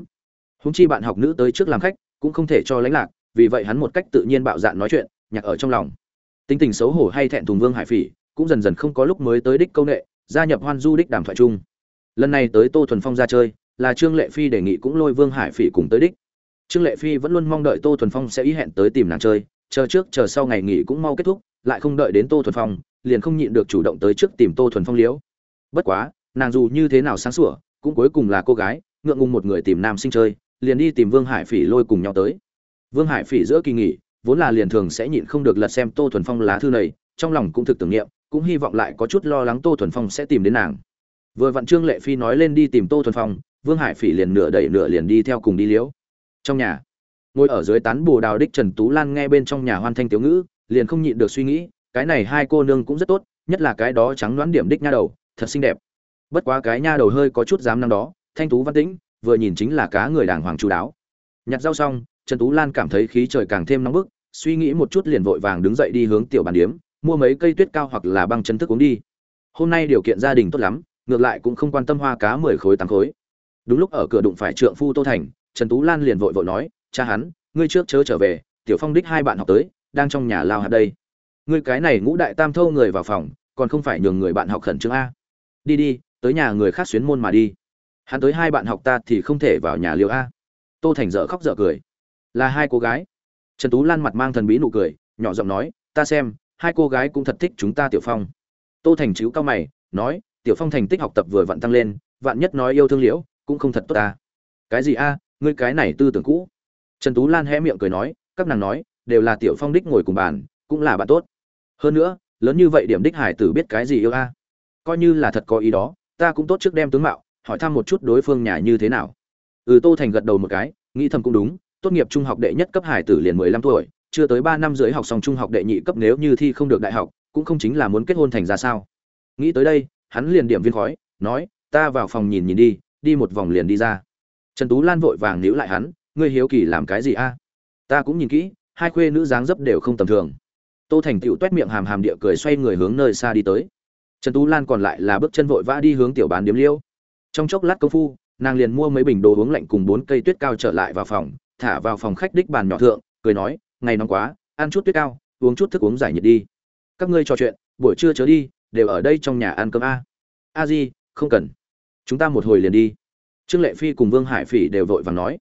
Húng chi bạn học nữ tới trước làm khách, cũng không thể cho lãnh lạc, vì vậy hắn một cách tự nhiên bạo dạn nói chuyện, nhạc ở trong lòng tính tình xấu hổ hay thẹn thùng vương hải phỉ cũng dần dần không có lúc mới tới đích công nghệ gia nhập hoan du đích đàm thoại chung. Lần này tới tô thuần phong ra chơi, là trương lệ phi đề nghị cũng lôi vương hải phỉ cùng tới đích. Trương lệ phi vẫn luôn mong đợi tô thuần phong sẽ ý hẹn tới tìm nàng chơi, chờ trước, chờ sau ngày nghỉ cũng mau kết thúc, lại không đợi đến tô thuần phong, liền không nhịn được chủ động tới trước tìm tô thuần phong liễu bất quá, nàng dù như thế nào sáng sủa, cũng cuối cùng là cô gái, ngượng ngùng một người tìm nam sinh chơi, liền đi tìm vương hải phỉ lôi cùng nhau tới. Vương hải phỉ giữa kỳ nghỉ vốn là liền thường sẽ nhịn không được lật xem tô thuần phong lá thư này, trong lòng cũng thực tưởng niệm, cũng hy vọng lại có chút lo lắng tô thuần phong sẽ tìm đến nàng. Vừa vặn trương lệ phi nói lên đi tìm tô thuần phong, vương hải phỉ liền nửa đẩy nửa liền đi theo cùng đi liễu trong nhà, ngồi ở dưới tán bồ đào đích trần tú lan nghe bên trong nhà hoan thanh tiểu ngữ, liền không nhịn được suy nghĩ, cái này hai cô nương cũng rất tốt, nhất là cái đó trắng đoán điểm đích nha đầu, thật xinh đẹp. Bất quá cái nha đầu hơi có chút dám năm đó, thanh tú văn tĩnh, vừa nhìn chính là cá người đàng hoàng chú đáo. Nhặt rau xong trần tú lan cảm thấy khí trời càng thêm nóng bức, suy nghĩ một chút liền vội vàng đứng dậy đi hướng tiểu bàn điếm, mua mấy cây tuyết cao hoặc là băng chân thức uống đi. Hôm nay điều kiện gia đình tốt lắm, ngược lại cũng không quan tâm hoa cá mười khối tám khối. Đúng lúc ở cửa đụng phải trượng phu tô thành, trần tú lan liền vội vội nói, cha hắn, ngươi trước chớ trở về, tiểu phong đích hai bạn học tới, đang trong nhà lao hạt đây. Ngươi cái này ngũ đại tam thâu người vào phòng, còn không phải nhường người bạn học khẩn trương a. Đi đi, tới nhà người khác xuyến môn mà đi. Hắn tới hai bạn học ta thì không thể vào nhà liều a. Tô thành dở khóc dở cười là hai cô gái. Trần tú lan mặt mang thần bí nụ cười, nhỏ giọng nói, ta xem, hai cô gái cũng thật thích chúng ta tiểu phong. Tô thành chữ cao mày, nói, tiểu phong thành tích học tập vừa vặn tăng lên, vạn nhất nói yêu thương liễu, cũng không thật tốt ta. Cái gì a? Ngươi cái này tư tưởng cũ. Trần tú lan hé miệng cười nói, các nàng nói, đều là tiểu phong đích ngồi cùng bàn, cũng là bạn tốt. Hơn nữa, lớn như vậy điểm đích hải tử biết cái gì yêu a? Coi như là thật có ý đó, ta cũng tốt trước đem tướng mạo, hỏi thăm một chút đối phương nhà như thế nào. Ừ tô thành gật đầu một cái, nghĩ thầm cũng đúng tốt nghiệp trung học đệ nhất cấp hải tử liền mười lăm tuổi, chưa tới ba năm dưới học xong trung học đệ nhị cấp nếu như thi không được đại học, cũng không chính là muốn kết hôn thành ra sao. Nghĩ tới đây, hắn liền điểm viên khói, nói, ta vào phòng nhìn nhìn đi đi một vòng liền đi ra. Trần tú lan vội vàng níu lại hắn, ngươi hiếu kỳ làm cái gì a? Ta cũng nhìn kỹ, hai khuê nữ dáng dấp đều không tầm thường. Tô thành tựu tuét miệng hàm hàm địa cười xoay người hướng nơi xa đi tới. Trần tú lan còn lại là bước chân vội vã đi hướng tiểu bán điếm liêu. Trong chốc lát công phu, nàng liền mua mấy bình đồ uống lạnh cùng bốn cây tuyết cao trở lại vào phòng thả vào phòng khách đích bàn nhỏ thượng, cười nói, ngày nóng quá, ăn chút tuyết cao, uống chút thức uống giải nhiệt đi. Các ngươi trò chuyện, buổi trưa chớ đi, đều ở đây trong nhà ăn cơm a. A di, không cần. Chúng ta một hồi liền đi. Trương lệ phi cùng vương hải phỉ đều vội vàng nói.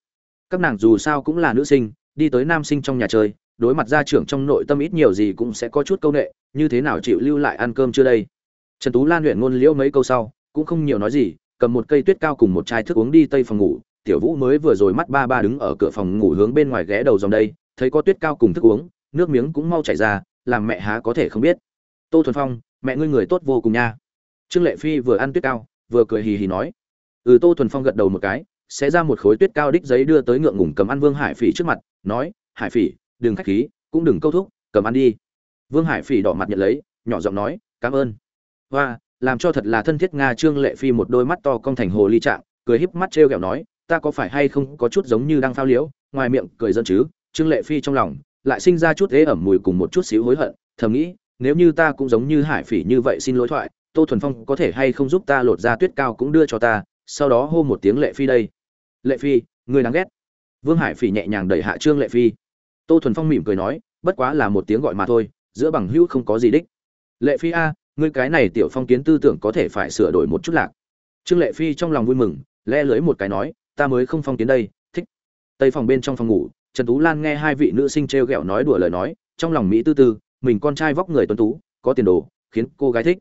Các nàng dù sao cũng là nữ sinh, đi tới nam sinh trong nhà chơi, đối mặt gia trưởng trong nội tâm ít nhiều gì cũng sẽ có chút câu nệ, như thế nào chịu lưu lại ăn cơm chưa đây? Trần tú lan luyện ngôn liễu mấy câu sau, cũng không nhiều nói gì, cầm một cây tuyết cao cùng một chai thức uống đi tây phòng ngủ tiểu vũ mới vừa rồi mắt ba ba đứng ở cửa phòng ngủ hướng bên ngoài ghé đầu dòng đây, thấy có tuyết cao cùng thức uống, nước miếng cũng mau chảy ra, làm mẹ há có thể không biết. Tô thuần phong, mẹ ngươi người tốt vô cùng nha. Trương lệ phi vừa ăn tuyết cao, vừa cười hì hì nói. Ừ tô thuần phong gật đầu một cái, sẽ ra một khối tuyết cao đích giấy đưa tới ngượng ngủng cầm ăn vương hải phỉ trước mặt, nói, hải phỉ, đừng khách khí, cũng đừng câu thúc, cầm ăn đi. Vương hải phỉ đỏ mặt nhận lấy, nhỏ giọng nói, cảm ơn. Hoa, làm cho thật là thân thiết nga trương lệ phi một đôi mắt to cong thành hồ ly trạng, cười híp mắt trêu ghẹo nói ta có phải hay không có chút giống như đang phao liễu, ngoài miệng cười dân chứ, trương lệ phi trong lòng lại sinh ra chút ế ẩm mùi cùng một chút xíu hối hận, thầm nghĩ, nếu như ta cũng giống như hải phỉ như vậy xin lỗi thoại, tô thuần phong có thể hay không giúp ta lột ra tuyết cao cũng đưa cho ta, sau đó hô một tiếng lệ phi đây. Lệ phi, người đáng ghét. Vương hải phỉ nhẹ nhàng đẩy hạ trương lệ phi. Tô thuần phong mỉm cười nói, bất quá là một tiếng gọi mà thôi, giữa bằng hữu không có gì đích. Lệ phi a ngươi cái này tiểu phong kiến tư tưởng có thể phải sửa đổi một chút lạc. Trương lệ phi trong lòng vui mừng, le lưới một cái nói ta mới không phong kiến đây, thích. Tây phòng bên trong phòng ngủ, trần tú lan nghe hai vị nữ sinh t r e o g ẹ o nói đùa lời nói, trong lòng mỹ tư tư, mình con trai vóc người tuấn tú, có tiền đồ, khiến cô gái thích.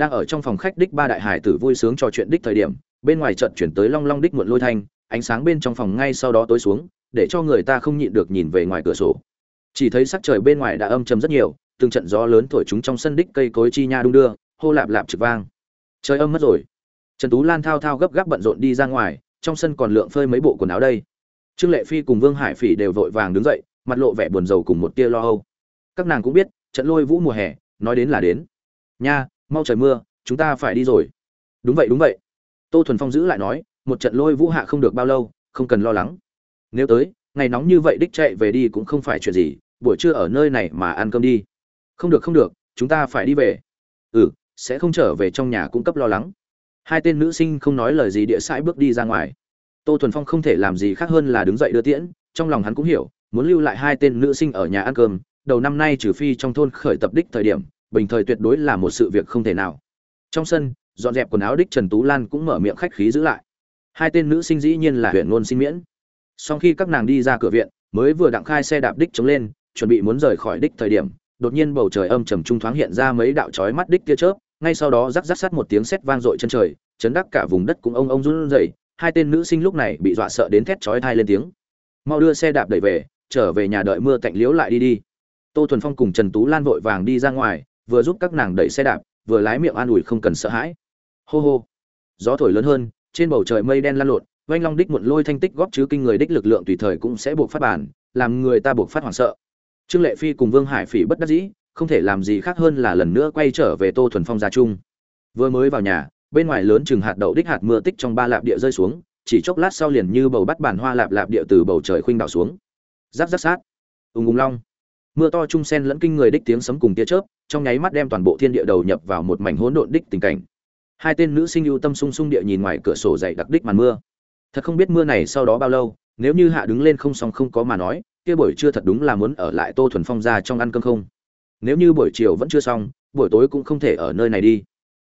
Đang ở trong phòng khách đích ba đại hải tử vui sướng trò chuyện đích thời điểm, bên ngoài trận chuyển tới long long đích muộn lôi thanh, ánh sáng bên trong phòng ngay sau đó tối xuống, để cho người ta không nhịn được nhìn về ngoài cửa sổ. Chỉ thấy sắc trời bên ngoài đã âm chầm rất nhiều, từng trận gió lớn thổi chúng trong sân đích cây cối chi nha đung đưa, hô lạp lạp trực vang. Trời âm mất rồi. Trần tú lan thao thao gấp gáp bận rộn đi ra ngoài trong sân còn lượng phơi mấy bộ quần áo đây. Trương lệ phi cùng vương hải phỉ đều vội vàng đứng dậy, mặt lộ vẻ buồn rầu cùng một tia lo âu. Các nàng cũng biết, trận lôi vũ mùa hè, nói đến là đến. Nha, mau trời mưa, chúng ta phải đi rồi. Đúng vậy đúng vậy. Tô thuần phong giữ lại nói, một trận lôi vũ hạ không được bao lâu, không cần lo lắng. Nếu tới, ngày nóng như vậy đích chạy về đi cũng không phải chuyện gì, buổi trưa ở nơi này mà ăn cơm đi. Không được không được, chúng ta phải đi về. Ừ sẽ không trở về trong nhà cung cấp lo lắng hai tên nữ sinh không nói lời gì địa sãi bước đi ra ngoài. Tô thuần phong không thể làm gì khác hơn là đứng dậy đưa tiễn, trong lòng hắn cũng hiểu, muốn lưu lại hai tên nữ sinh ở nhà ăn cơm, đầu năm nay trừ phi trong thôn khởi tập đích thời điểm, bình thời tuyệt đối là một sự việc không thể nào. Trong sân, dọn dẹp quần áo đích trần tú lan cũng mở miệng khách khí giữ lại. Hai tên nữ sinh dĩ nhiên là huyện ngôn sinh miễn. Sau khi các nàng đi ra cửa viện, mới vừa đặng khai xe đạp đích chống lên, chuẩn bị muốn rời khỏi đích thời điểm, đột nhiên bầu trời âm trầm trung thoáng hiện ra mấy đạo chói mắt đích tia chớp ngay sau đó rắc rắc sát một tiếng sét vang dội chân trời, chấn đắc cả vùng đất cũng ông ông run rẩy, hai tên nữ sinh lúc này bị dọa sợ đến thét chói tai lên tiếng. Mau đưa xe đạp đẩy về, trở về nhà đợi mưa tạnh liếu lại đi đi. Tô thuần phong cùng trần tú lan vội vàng đi ra ngoài, vừa giúp các nàng đẩy xe đạp, vừa lái miệng an ủi không cần sợ hãi. Hô hô. Gió thổi lớn hơn, trên bầu trời mây đen lan lộn, oanh long đích muộn lôi thanh tích góp chứ kinh người đích lực lượng tùy thời cũng sẽ buộc phát bản làm người ta buộc phát hoảng sợ. Trương lệ phi cùng vương hải phỉ bất đắc dĩ không thể làm gì khác hơn là lần nữa quay trở về tô thuần phong gia trung vừa mới vào nhà, bên ngoài lớn chừng hạt đậu đích hạt mưa tích trong ba lạp địa rơi xuống, chỉ chốc lát sau liền như bầu bắt bản hoa lạp lạp địa từ bầu trời khuynh đảo xuống. Giáp giáp sát. Ùng ùng long. Mưa to trung sen lẫn kinh người đích tiếng sấm cùng tia chớp, trong nháy mắt đem toàn bộ thiên địa đầu nhập vào một mảnh hỗn độn đích tình cảnh. Hai tên nữ sinh ưu tâm sung sung địa nhìn ngoài cửa sổ dày đặc đích màn mưa. Thật không biết mưa này sau đó bao lâu, nếu như hạ đứng lên không xong không có mà nói, kia buổi trưa thật đúng là muốn ở lại tô thuần phong ra trong ăn cơm không? Nếu như buổi chiều vẫn chưa xong, buổi tối cũng không thể ở nơi này đi.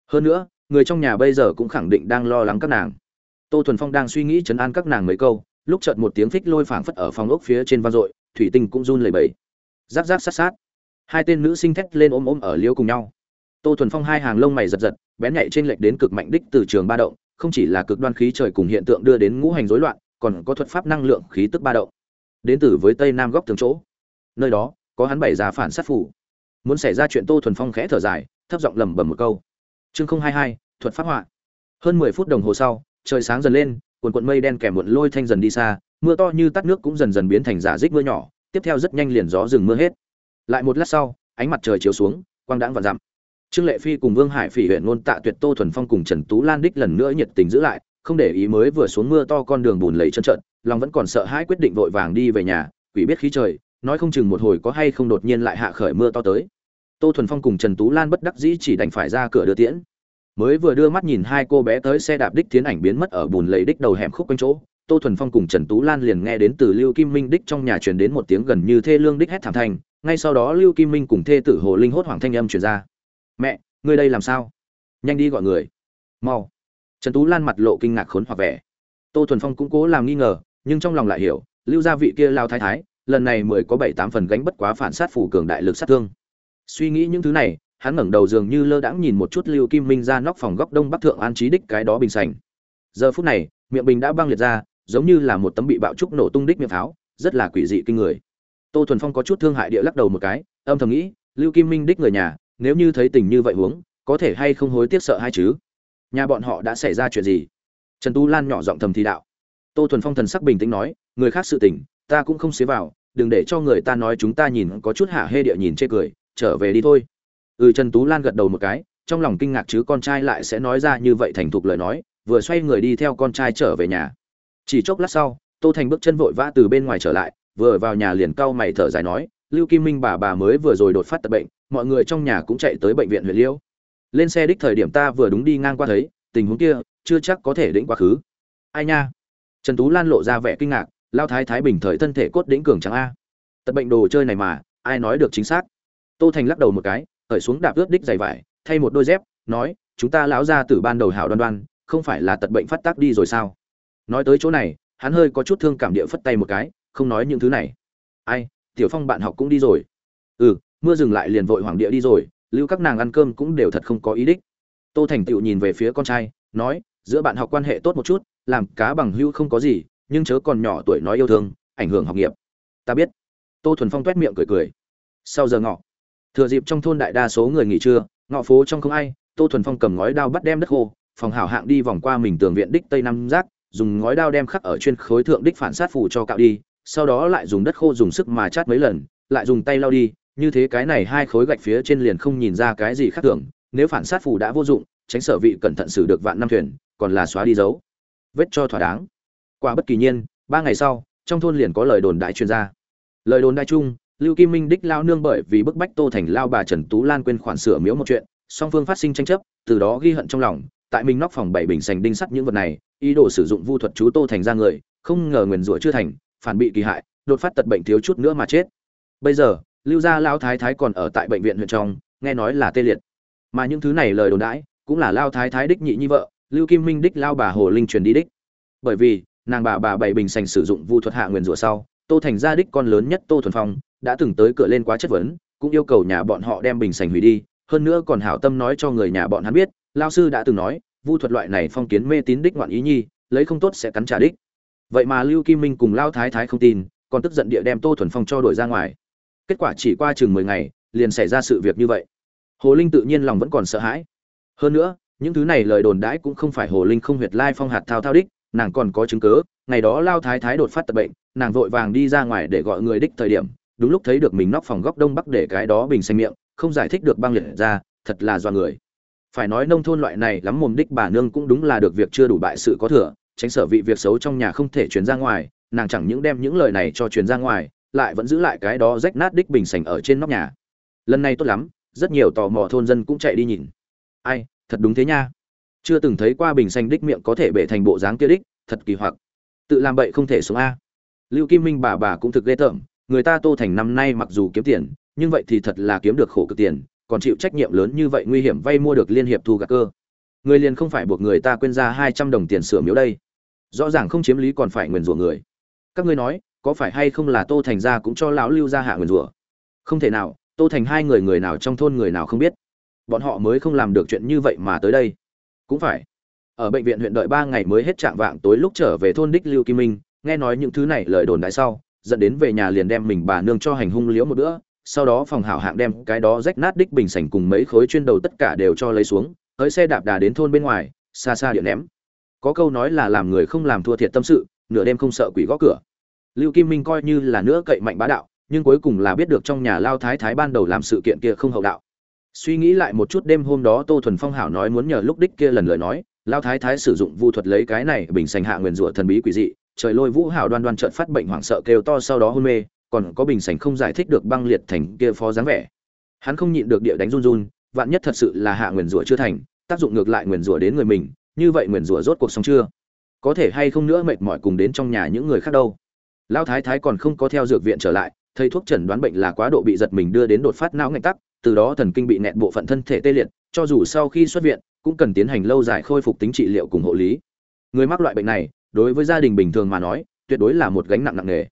Hơn nữa, người trong nhà bây giờ cũng khẳng định đang lo lắng các nàng. Tô thuần phong đang suy nghĩ chấn an các nàng mấy câu, lúc chợt một tiếng phích lôi phảng phất ở phòng ốc phía trên vang dội, thủy tinh cũng run lẩy bẩy. Giáp giáp sát sát. Hai tên nữ sinh thét lên ôm ôm ở liêu cùng nhau. Tô thuần phong hai hàng lông mày giật giật, bén nhạy trên lệch đến cực mạnh đích từ trường ba động, không chỉ là cực đoan khí trời cùng hiện tượng đưa đến ngũ hành rối loạn, còn có thuật pháp năng lượng khí tức ba động. Đến từ với tây nam góc tường chỗ. Nơi đó, có hắn bảy giá phản sát phủ muốn xảy ra chuyện tô thuần phong khẽ thở dài, thấp giọng lẩm bẩm một câu. Chương không hai hai, thuật pháp họa. Hơn mười phút đồng hồ sau, trời sáng dần lên cuồn cuộn mây đen kèm một lôi thanh dần đi xa, mưa to như tắt nước cũng dần dần biến thành giả dích mưa nhỏ, tiếp theo rất nhanh liền gió dừng mưa hết. Lại một lát sau, ánh mặt trời chiếu xuống, quang đãng và dặm. Trương lệ phi cùng vương hải phỉ huyện ngôn tạ tuyệt tô thuần phong cùng trần tú lan đích lần nữa nhiệt tình giữ lại, không để ý mới vừa xuống mưa to con đường bùn lầy chân trận lòng vẫn còn sợ hãi quyết định vội vàng đi về nhà, quỷ biết khí trời nói không chừng một hồi có hay không đột nhiên lại hạ khởi mưa to tới. Tô thuần phong cùng trần tú lan bất đắc dĩ chỉ đành phải ra cửa đưa tiễn. Mới vừa đưa mắt nhìn hai cô bé tới xe đạp đích tiến ảnh biến mất ở bùn lầy đích đầu hẻm khúc quanh chỗ, tô thuần phong cùng trần tú lan liền nghe đến từ lưu kim minh đích trong nhà truyền đến một tiếng gần như thê lương đích hét thảm thành. ngay sau đó lưu kim minh cùng thê tử hồ linh hốt hoảng thanh âm truyền ra. Mẹ, ngươi đây làm sao? Nhanh đi gọi người. Mau. Trần tú lan mặt lộ kinh ngạc khốn hoặc vẻ. Tô thuần phong cũng cố làm nghi ngờ, nhưng trong lòng lại hiểu, lưu gia vị kia lao thái thái lần này mười có bảy tám phần gánh bất quá phản sát phủ cường đại lực sát thương. Suy nghĩ những thứ này, hắn ngẩng đầu dường như lơ đãng nhìn một chút lưu kim minh ra nóc phòng góc đông bắc thượng an trí đích cái đó bình sành. Giờ phút này, miệng bình đã băng liệt ra, giống như là một tấm bị bạo trúc nổ tung đích miệng pháo, rất là quỷ dị kinh người. Tô thuần phong có chút thương hại địa lắc đầu một cái, âm thầm nghĩ, lưu kim minh đích người nhà, nếu như thấy tình như vậy huống, có thể hay không hối tiếc sợ hay chứ? Nhà bọn họ đã xảy ra chuyện gì? Trần tu lan nhỏ giọng thầm thì đạo. Tô thuần phong thần sắc bình tĩnh nói, người khác sự tình, ta cũng không xế vào đừng để cho người ta nói chúng ta nhìn có chút hạ hê địa nhìn chê cười, trở về đi thôi. Ừ trần tú lan gật đầu một cái, trong lòng kinh ngạc chứ con trai lại sẽ nói ra như vậy thành thục lời nói, vừa xoay người đi theo con trai trở về nhà. Chỉ chốc lát sau, tô thành bước chân vội vã từ bên ngoài trở lại, vừa vào nhà liền cau mày thở dài nói, lưu kim minh bà bà mới vừa rồi đột phát tật bệnh, mọi người trong nhà cũng chạy tới bệnh viện huyện liêu. Lên xe đích thời điểm ta vừa đúng đi ngang qua thấy, tình huống kia, chưa chắc có thể đĩnh quá khứ. Ai nha? Trần tú lan lộ ra vẻ kinh ngạc lao thái thái bình thời thân thể cốt đĩnh cường trắng a. Tật bệnh đồ chơi này mà, ai nói được chính xác? Tô thành lắc đầu một cái khởi xuống đạp ướt đích dày vải, thay một đôi dép, nói, chúng ta lão ra từ ban đầu hảo đoan đoan, không phải là tật bệnh phát tác đi rồi sao? Nói tới chỗ này, hắn hơi có chút thương cảm địa phất tay một cái, không nói những thứ này. Ai, tiểu phong bạn học cũng đi rồi. Ừ mưa dừng lại liền vội hoàng địa đi rồi, lưu các nàng ăn cơm cũng đều thật không có ý đích. Tô thành tựu nhìn về phía con trai, nói, giữa bạn học quan hệ tốt một chút, làm cá bằng hưu không có gì nhưng chớ còn nhỏ tuổi nói yêu thương, ảnh hưởng học nghiệp. Ta biết. Tô thuần phong t u é t miệng cười cười. Sau giờ ngọ, thừa dịp trong thôn đại đa số người nghỉ trưa, ngọ phố trong không ai, tô thuần phong cầm ngói đao bắt đem đất khô, phòng hảo hạng đi vòng qua mình tường viện đích tây nam giác, dùng ngói đao đem khắc ở chuyên khối thượng đích phản sát phủ cho cạo đi, sau đó lại dùng đất khô dùng sức mà chát mấy lần, lại dùng tay lau đi, như thế cái này hai khối gạch phía trên liền không nhìn ra cái gì khác thường, nếu phản sát phủ đã vô dụng, tránh sở vị cẩn thận xử được vạn năm thuyền, còn là xóa đi dấu. Vết cho thỏa đáng qua bất kỳ nhiên, ba ngày sau, trong thôn liền có lời đồn đại chuyên gia lời đồn đại chung, lưu kim minh đích lao nương bởi vì bức bách tô thành lao bà trần tú lan quên khoản sửa miếu một chuyện, song phương phát sinh tranh chấp, từ đó ghi hận trong lòng, tại mình nóc phòng bảy bình sành đinh sắt những vật này, ý đồ sử dụng vu thuật chú tô thành ra người, không ngờ nguyền rủa chưa thành, phản bị kỳ hại, đột phát tật bệnh thiếu chút nữa mà chết. Bây giờ, lưu gia lao thái thái còn ở tại bệnh viện huyện trong, nghe nói là tê liệt. Mà những thứ này lời đồn đãi, cũng là lao thái thái đích nhị nhi vợ, lưu kim minh đích lao bà hồ linh truyền đi đích. Bởi vì nàng bà bà bảy bình sành sử dụng vu thuật hạ nguyền rủa sau, tô thành gia đích con lớn nhất tô thuần phong, đã từng tới cửa lên quá chất vấn, cũng yêu cầu nhà bọn họ đem bình sành hủy đi, hơn nữa còn hảo tâm nói cho người nhà bọn hắn biết lao sư đã từng nói, vu thuật loại này phong kiến mê tín đích ngoạn ý nhi, lấy không tốt sẽ cắn trả đích. Vậy mà lưu kim minh cùng lao thái thái không tin, còn tức giận địa đem tô thuần phong cho đổi ra ngoài. Kết quả chỉ qua chừng mười ngày, liền xảy ra sự việc như vậy. Hồ linh tự nhiên lòng vẫn còn sợ hãi. Hơn nữa, những thứ này lời đồn đãi cũng không phải hồ linh không huyệt lai phong hạt thao thao đích nàng còn có chứng cớ, ngày đó lao thái thái đột phát tật bệnh, nàng vội vàng đi ra ngoài để gọi người đích thời điểm, đúng lúc thấy được mình nóc phòng góc đông bắc để cái đó bình xanh miệng, không giải thích được băng liệt ra, thật là do người. Phải nói nông thôn loại này lắm mồm đích bà nương cũng đúng là được việc chưa đủ bại sự có thừa, tránh sở vị việc xấu trong nhà không thể truyền ra ngoài, nàng chẳng những đem những lời này cho truyền ra ngoài, lại vẫn giữ lại cái đó rách nát đích bình sành ở trên nóc nhà. Lần này tốt lắm, rất nhiều tò mò thôn dân cũng chạy đi nhìn. Ai, thật đúng thế nha chưa từng thấy qua bình xanh đích miệng có thể bể thành bộ dáng kia đích, thật kỳ hoặc. Tự làm bậy không thể sống a. Lưu kim minh bà bà cũng thực ghê tởm, người ta tô thành năm nay mặc dù kiếm tiền, nhưng vậy thì thật là kiếm được khổ cực tiền, còn chịu trách nhiệm lớn như vậy nguy hiểm vay mua được liên hiệp thu gạt cơ. Người liền không phải buộc người ta quên ra hai trăm đồng tiền sửa miếu đây. Rõ ràng không chiếm lý còn phải nguyền rủa người. Các ngươi nói, có phải hay không là tô thành ra cũng cho lão lưu ra hạ nguyền rủa? Không thể nào, tô thành hai người người nào trong thôn người nào không biết. Bọn họ mới không làm được chuyện như vậy mà tới đây cũng phải. Ở bệnh viện huyện đợi ba ngày mới hết trạng vạng tối lúc trở về thôn đích lưu kim minh, nghe nói những thứ này lời đồn đại sau, dẫn đến về nhà liền đem mình bà nương cho hành hung liễu một bữa, sau đó phòng hảo hạng đem cái đó rách nát đích bình sành cùng mấy khối chuyên đầu tất cả đều cho lấy xuống, tới xe đạp đà đến thôn bên ngoài, xa xa điện ném. Có câu nói là làm người không làm thua thiệt tâm sự, nửa đêm không sợ quỷ gõ cửa. Lưu kim minh coi như là nữa cậy mạnh bá đạo, nhưng cuối cùng là biết được trong nhà lao thái thái ban đầu làm sự kiện kia không hậu đạo suy nghĩ lại một chút đêm hôm đó tô thuần phong hảo nói muốn nhờ lúc đích kia lần lời nói, lao thái thái sử dụng vu thuật lấy cái này bình sành hạ nguyền rủa thần bí quỷ dị, trời lôi vũ hảo đoan đoan trợn phát bệnh hoảng sợ kêu to sau đó hôn mê, còn có bình sành không giải thích được băng liệt thành kia phó dáng vẻ. Hắn không nhịn được địa đánh run run, vạn nhất thật sự là hạ nguyền rủa chưa thành, tác dụng ngược lại nguyền rủa đến người mình, như vậy nguyền rủa rốt cuộc sống chưa? Có thể hay không nữa mệt mỏi cùng đến trong nhà những người khác đâu? Lão thái thái còn không có theo dược viện trở lại, thầy thuốc chẩn đoán bệnh là quá độ bị giật mình đưa đến đột phát não ngạnh tắc từ đó thần kinh bị nẹt bộ phận thân thể tê liệt, cho dù sau khi xuất viện, cũng cần tiến hành lâu dài khôi phục tính trị liệu cùng hộ lý. Người mắc loại bệnh này, đối với gia đình bình thường mà nói, tuyệt đối là một gánh nặng nặng nề.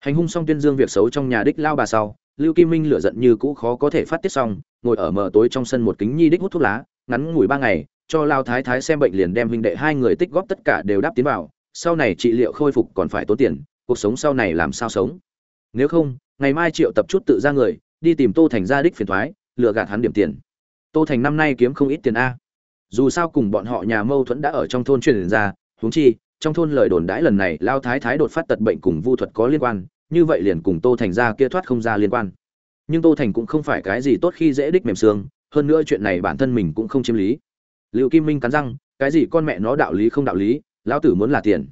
Hành hung xong tuyên dương việc xấu trong nhà đích lao bà sau, lưu kim minh lựa giận như cũ khó có thể phát tiết xong, ngồi ở mờ tối trong sân một kính nhi đích hút thuốc lá, ngắn ngủi ba ngày, cho lao thái thái xem bệnh liền đem huynh đệ hai người tích góp tất cả đều đáp tiến vào, sau này trị liệu khôi phục còn phải tốn tiền, cuộc sống sau này làm sao sống? Nếu không, ngày mai triệu tập chút tự ra người đi tìm tô thành gia đích phiền thoái, lừa gạt hắn điểm tiền. Tô thành năm nay kiếm không ít tiền a. Dù sao cùng bọn họ nhà mâu thuẫn đã ở trong thôn truyền ra, huống chi, trong thôn lời đồn đãi lần này, lao thái thái đột phát tật bệnh cùng vu thuật có liên quan, như vậy liền cùng tô thành ra kia thoát không ra liên quan. Nhưng tô thành cũng không phải cái gì tốt khi dễ đích mềm xương, hơn nữa chuyện này bản thân mình cũng không chiếm lý. Liệu kim minh cắn răng, cái gì con mẹ nó đạo lý không đạo lý, lão tử muốn là tiền.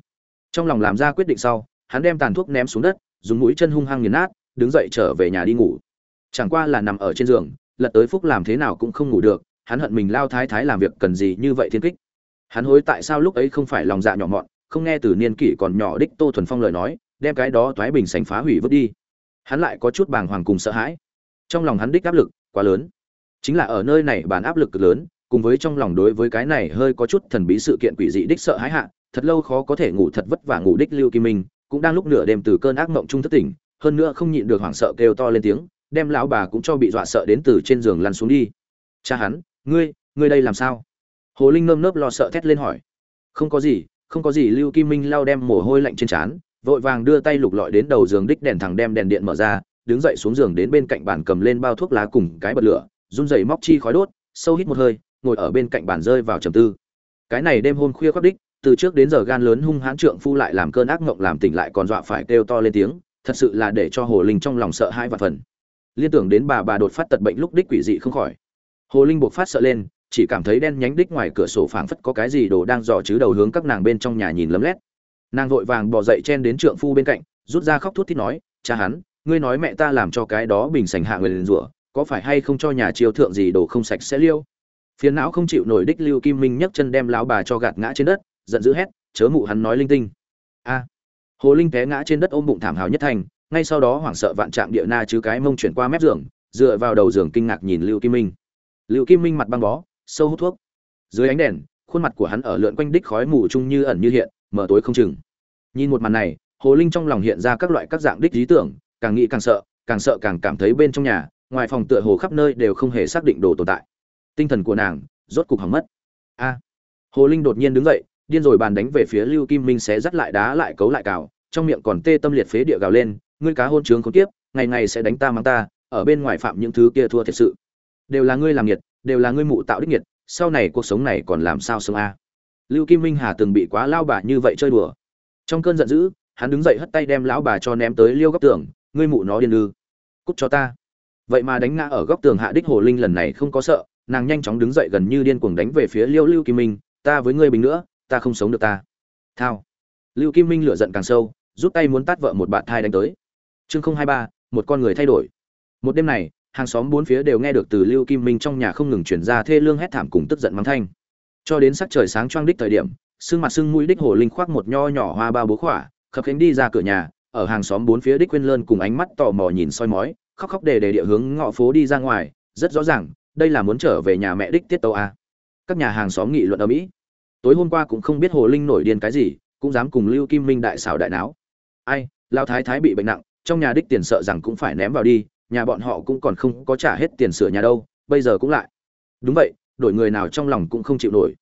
Trong lòng làm ra quyết định sau, hắn đem tàn thuốc ném xuống đất, dùng mũi chân hung hăng nghiền nát, đứng dậy trở về nhà đi ngủ chẳng qua là nằm ở trên giường, lật tới phúc làm thế nào cũng không ngủ được, hắn hận mình lao thái thái làm việc cần gì như vậy thiên kích. Hắn hối tại sao lúc ấy không phải lòng dạ nhỏ mọn, không nghe từ niên kỷ còn nhỏ đích tô thuần phong lời nói, đem cái đó thoái bình sành phá hủy vứt đi. Hắn lại có chút bàng hoàng cùng sợ hãi. Trong lòng hắn đích áp lực quá lớn. Chính là ở nơi này bàn áp lực cực lớn, cùng với trong lòng đối với cái này hơi có chút thần bí sự kiện quỷ dị đích sợ hãi hạ, thật lâu khó có thể ngủ thật vất vả ngủ đích lưu kim minh, cũng đang lúc nửa đêm từ cơn ác mộng trung thất tỉnh, hơn nữa không nhịn được hoảng sợ kêu to lên tiếng đem lão bà cũng cho bị dọa sợ đến từ trên giường lăn xuống đi. Cha hắn, ngươi ngươi đây làm sao? Hồ linh nơm nớp lo sợ thét lên hỏi. Không có gì, không có gì, lưu kim minh lao đem mồ hôi lạnh trên trán, vội vàng đưa tay lục lọi đến đầu giường đích đèn thẳng đem đèn điện mở ra, đứng dậy xuống giường đến bên cạnh bàn cầm lên bao thuốc lá cùng cái bật lửa, run rẩy móc chi khói đốt, sâu hít một hơi, ngồi ở bên cạnh bàn rơi vào trầm tư. Cái này đêm hôm khuya khoác đích, từ trước đến giờ gan lớn hung hãn trượng phu lại làm cơn ác mộng làm tỉnh lại còn dọa phải kêu to lên tiếng, thật sự là để cho hồ linh trong lòng sợ hai và phần liên tưởng đến bà bà đột phát tật bệnh lúc đích quỷ dị không khỏi. Hồ linh buộc phát sợ lên, chỉ cảm thấy đen nhánh đích ngoài cửa sổ phảng phất có cái gì đồ đang dò chứ đầu hướng các nàng bên trong nhà nhìn lấm lét. Nàng vội vàng bỏ dậy chen đến trượng phu bên cạnh, rút ra khóc thút thít nói, cha hắn, ngươi nói mẹ ta làm cho cái đó bình sành hạ người liền rủa, có phải hay không cho nhà chiêu thượng gì đồ không sạch sẽ liêu? Phiền não không chịu nổi đích lưu kim minh nhấc chân đem lão bà cho gạt ngã trên đất, giận dữ hét, chớ mụ hắn nói linh tinh. A. Hồ linh té ngã trên đất ôm bụng thảm hào nhất thành ngay sau đó hoảng sợ vạn trạng địa na chứ cái mông chuyển qua mép giường, dựa vào đầu giường kinh ngạc nhìn lưu kim minh. Lưu kim minh mặt băng bó, sâu hút thuốc. Dưới ánh đèn, khuôn mặt của hắn ở lượn quanh đích khói mù chung như ẩn như hiện, mở tối không chừng. Nhìn một màn này, hồ linh trong lòng hiện ra các loại các dạng đích lý tưởng, càng nghĩ càng sợ càng sợ càng cảm thấy bên trong nhà, ngoài phòng tựa hồ khắp nơi đều không hề xác định đồ tồn tại. Tinh thần của nàng rốt cục hỏng mất. A! Hồ linh đột nhiên đứng dậy, điên rồi bàn đánh về phía lưu kim minh xé dắt lại đá lại cấu lại cào, trong miệng còn tê tâm liệt phế địa gào lên ngươi cá hôn trướng không tiếp, ngày ngày sẽ đánh ta mang ta, ở bên ngoài phạm những thứ kia thua thiệt sự. Đều là ngươi làm nhiệt đều là ngươi mụ tạo đích nhiệt sau này cuộc sống này còn làm sao sống a? Lưu kim minh hà từng bị quá lao bà như vậy chơi đùa. Trong cơn giận dữ, hắn đứng dậy hất tay đem lão bà cho ném tới liêu góc tường, ngươi mụ nó điên ư? Cút cho ta. Vậy mà đánh ngã ở góc tường hạ đích hồ linh lần này không có sợ, nàng nhanh chóng đứng dậy gần như điên cuồng đánh về phía liêu lưu kim minh, ta với ngươi bình nữa, ta không sống được ta. Thao. Lưu kim minh lửa giận càng sâu, rút tay muốn tát vợ một bạn thai đánh tới chương không hai ba, một con người thay đổi. Một đêm này, hàng xóm bốn phía đều nghe được từ lưu kim minh trong nhà không ngừng chuyển ra thê lương hét thảm cùng tức giận mắng thanh. Cho đến sắc trời sáng choang đích thời điểm sưng mặt sưng mũi đích hồ linh khoác một nho nhỏ hoa ba bố khỏa, khập khánh đi ra cửa nhà, ở hàng xóm bốn phía đích quên lơn cùng ánh mắt tò mò nhìn soi mói, khóc khóc đề đề địa hướng ngõ phố đi ra ngoài, rất rõ ràng, đây là muốn trở về nhà mẹ đích tiết tâu a. Các nhà hàng xóm nghị luận ở mỹ tối hôm qua cũng không biết hồ linh nổi điên cái gì, cũng dám cùng lưu kim minh đại xảo đại não. ai lao thái thái bị bệnh nặng trong nhà đích tiền sợ rằng cũng phải ném vào đi, nhà bọn họ cũng còn không có trả hết tiền sửa nhà đâu, bây giờ cũng lại. Đúng vậy, đổi người nào trong lòng cũng không chịu nổi.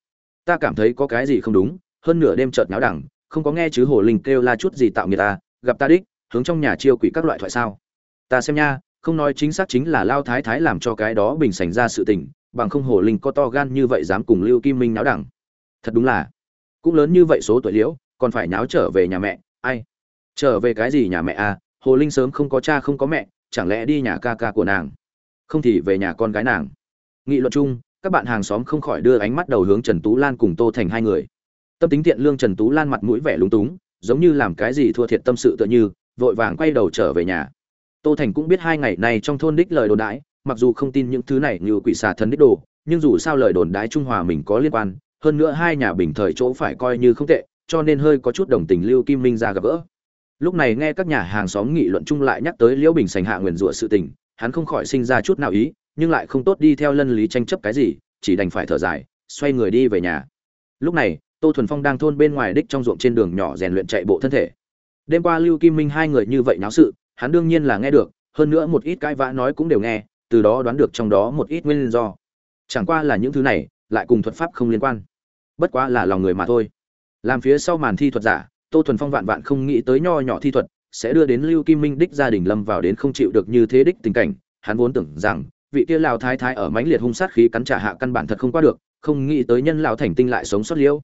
Ta cảm thấy có cái gì không đúng, hơn nửa đêm chợt náo đẳng, không có nghe chứ hồ linh kêu la chút gì tạo người ta, gặp ta đích, hướng trong nhà chiêu quỷ các loại thoại sao. Ta xem nha, không nói chính xác chính là lao thái thái làm cho cái đó bình sành ra sự tình, bằng không hồ linh có to gan như vậy dám cùng lưu kim minh náo đẳng. Thật đúng là, cũng lớn như vậy số tuổi liễu, còn phải náo trở về nhà mẹ, ai? Trở về cái gì nhà mẹ à? Hồ linh sớm không có cha không có mẹ, chẳng lẽ đi nhà ca ca của nàng? Không thì về nhà con gái nàng. Nghị luận chung, các bạn hàng xóm không khỏi đưa ánh mắt đầu hướng trần tú lan cùng tô thành hai người. Tâm tính thiện lương trần tú lan mặt mũi vẻ lúng túng, giống như làm cái gì thua thiệt tâm sự tựa như, vội vàng quay đầu trở về nhà. Tô thành cũng biết hai ngày này trong thôn đích lời đồn đãi, mặc dù không tin những thứ này như quỷ xà thần đích đồ, nhưng dù sao lời đồn đãi trung hòa mình có liên quan, hơn nữa hai nhà bình thời chỗ phải coi như không tệ, cho nên hơi có chút đồng tình lưu kim minh ra gặp gỡ lúc này nghe các nhà hàng xóm nghị luận chung lại nhắc tới liễu bình sành hạ nguyền rủa sự tình, hắn không khỏi sinh ra chút nào ý, nhưng lại không tốt đi theo lân lý tranh chấp cái gì, chỉ đành phải thở dài, xoay người đi về nhà. Lúc này, tô thuần phong đang thôn bên ngoài đích trong ruộng trên đường nhỏ rèn luyện chạy bộ thân thể. Đêm qua lưu kim minh hai người như vậy náo sự, hắn đương nhiên là nghe được, hơn nữa một ít cãi vã nói cũng đều nghe, từ đó đoán được trong đó một ít nguyên do. Chẳng qua là những thứ này, lại cùng thuật pháp không liên quan. Bất quá là lòng người mà thôi. Làm phía sau màn thi thuật giả tô thuần phong vạn vạn không nghĩ tới nho nhỏ thi thuật sẽ đưa đến lưu kim minh đích gia đình lâm vào đến không chịu được như thế đích tình cảnh. Hắn vốn tưởng rằng, vị kia lào thái thái ở mãnh liệt hung sát khí cắn trả hạ căn bản thật không qua được, không nghĩ tới nhân lão thành tinh lại sống sót liễu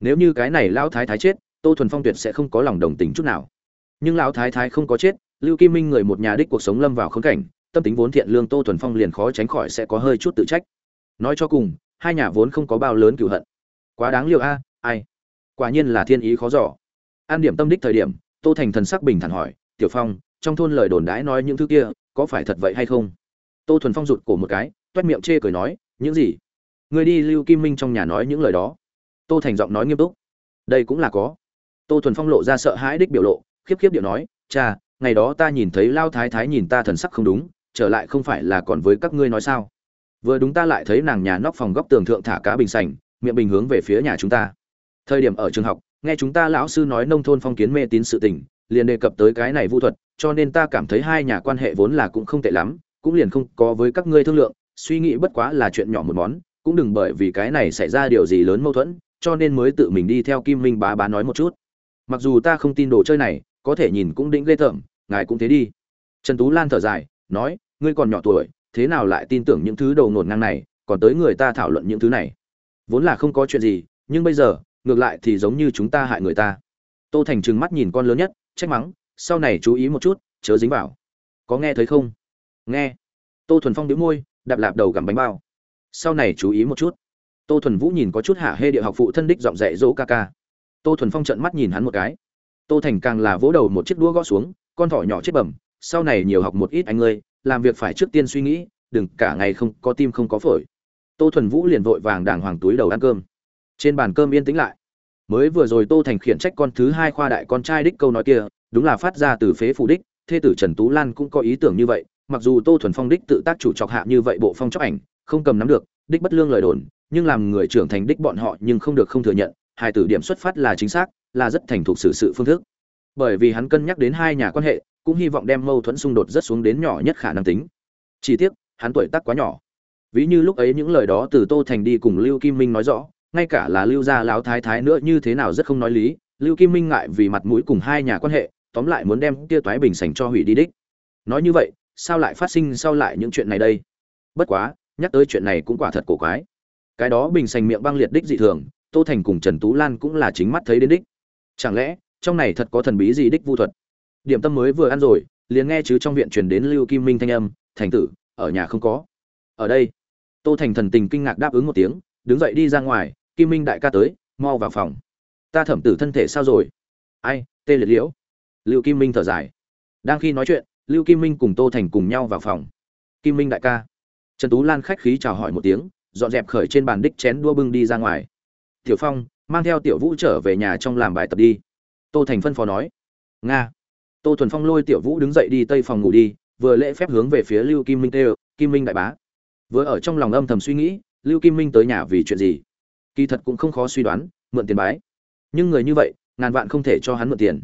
nếu như cái này lão thái thái chết, tô thuần phong tuyệt sẽ không có lòng đồng tình chút nào. Nhưng lão thái thái không có chết, lưu kim minh người một nhà đích cuộc sống lâm vào khốn cảnh, tâm tính vốn thiện lương tô thuần phong liền khó tránh khỏi sẽ có hơi chút tự trách. Nói cho cùng, hai nhà vốn không có bao lớn cựu hận. Quá đáng liều a, ai? Quả nhiên là thiên ý khó giỏ an điểm tâm đích thời điểm, tô thành thần sắc bình thản hỏi, tiểu phong, trong thôn lời đồn đãi nói những thứ kia, có phải thật vậy hay không? Tô thuần phong rụt cổ một cái, toét miệng chê cười nói, những gì? Người đi lưu kim minh trong nhà nói những lời đó. Tô thành giọng nói nghiêm túc, đây cũng là có. Tô thuần phong lộ ra sợ hãi đích biểu lộ, khiếp khiếp điệu nói, cha, ngày đó ta nhìn thấy lao thái thái nhìn ta thần sắc không đúng, trở lại không phải là còn với các ngươi nói sao? Vừa đúng ta lại thấy nàng nhà nóc phòng góc tường thượng thả cá bình sành, miệng bình hướng về phía nhà chúng ta. Thời điểm ở trường học nghe chúng ta lão sư nói nông thôn phong kiến mê tín sự tình, liền đề cập tới cái này vu thuật, cho nên ta cảm thấy hai nhà quan hệ vốn là cũng không tệ lắm, cũng liền không có với các ngươi thương lượng, suy nghĩ bất quá là chuyện nhỏ một món, cũng đừng bởi vì cái này xảy ra điều gì lớn mâu thuẫn, cho nên mới tự mình đi theo kim minh bá bá nói một chút. Mặc dù ta không tin đồ chơi này, có thể nhìn cũng đĩnh ghê tởm, ngài cũng thế đi. Trần tú lan thở dài, nói, ngươi còn nhỏ tuổi, thế nào lại tin tưởng những thứ đầu ngổn ngang này, còn tới người ta thảo luận những thứ này? Vốn là không có chuyện gì, nhưng bây giờ ngược lại thì giống như chúng ta hại người ta. Tô thành trừng mắt nhìn con lớn nhất, trách mắng, sau này chú ý một chút, chớ dính vào. Có nghe thấy không? Nghe. Tô thuần phong đĩu môi, đạp lạp đầu gặm bánh bao. Sau này chú ý một chút. Tô thuần vũ nhìn có chút hạ hê địa học phụ thân đích giọng dạy dỗ ca ca. Tô thuần phong trận mắt nhìn hắn một cái. Tô thành càng là vỗ đầu một chiếc đũa gõ xuống, con thỏ nhỏ chết bẩm, sau này nhiều học một ít anh ơi làm việc phải trước tiên suy nghĩ, đừng cả ngày không có tim không có phổi. Tô thuần vũ liền vội vàng đàng hoàng túi đầu ăn cơm trên bàn cơm yên tĩnh lại. Mới vừa rồi tô thành khiển trách con thứ hai khoa đại con trai đích câu nói kia, đúng là phát ra từ phế phủ đích, thê tử trần tú lan cũng có ý tưởng như vậy, mặc dù tô thuần phong đích tự tác chủ chọc hạ như vậy bộ phong chóc ảnh, không cầm nắm được, đích bất lương lời đồn, nhưng làm người trưởng thành đích bọn họ nhưng không được không thừa nhận, hai tử điểm xuất phát là chính xác, là rất thành thục xử sự phương thức. Bởi vì hắn cân nhắc đến hai nhà quan hệ, cũng hy vọng đem mâu thuẫn xung đột rất xuống đến nhỏ nhất khả năng tính. Chỉ tiếc, hắn tuổi tác quá nhỏ. Ví như lúc ấy những lời đó từ tô thành đi cùng lưu kim minh nói rõ ngay cả là lưu gia láo thái thái nữa như thế nào rất không nói lý, lưu kim minh ngại vì mặt mũi cùng hai nhà quan hệ, tóm lại muốn đem kia toái bình sành cho hủy đi đích. Nói như vậy, sao lại phát sinh sau lại những chuyện này đây? Bất quá, nhắc tới chuyện này cũng quả thật cổ quái. Cái đó bình sành miệng băng liệt đích dị thường, tô thành cùng trần tú lan cũng là chính mắt thấy đến đích. Chẳng lẽ, trong này thật có thần bí gì đích vu thuật? Điểm tâm mới vừa ăn rồi, liền nghe chứ trong viện truyền đến lưu kim minh thanh âm, thành tử, ở nhà không có. Ở đây. Tô thành thần tình kinh ngạc đáp ứng một tiếng, đứng dậy đi ra ngoài kim minh đại ca tới, mau vào phòng. Ta thẩm tử thân thể sao rồi? Ai, tê liệt liễu. Lưu kim minh thở dài. Đang khi nói chuyện, lưu kim minh cùng tô thành cùng nhau vào phòng. Kim minh đại ca. Trần tú lan khách khí chào hỏi một tiếng, dọn dẹp khởi trên bàn đích chén đua bưng đi ra ngoài. Tiểu phong, mang theo tiểu vũ trở về nhà trong làm bài tập đi. Tô thành phân phó nói. Nga. Tô thuần phong lôi tiểu vũ đứng dậy đi tây phòng ngủ đi, vừa lễ phép hướng về phía lưu kim minh tê kim minh đại bá. Vừa ở trong lòng âm thầm suy nghĩ, lưu kim minh tới nhà vì chuyện gì? Kỳ thật cũng không khó suy đoán, mượn tiền bái. Nhưng người như vậy, ngàn vạn không thể cho hắn mượn tiền.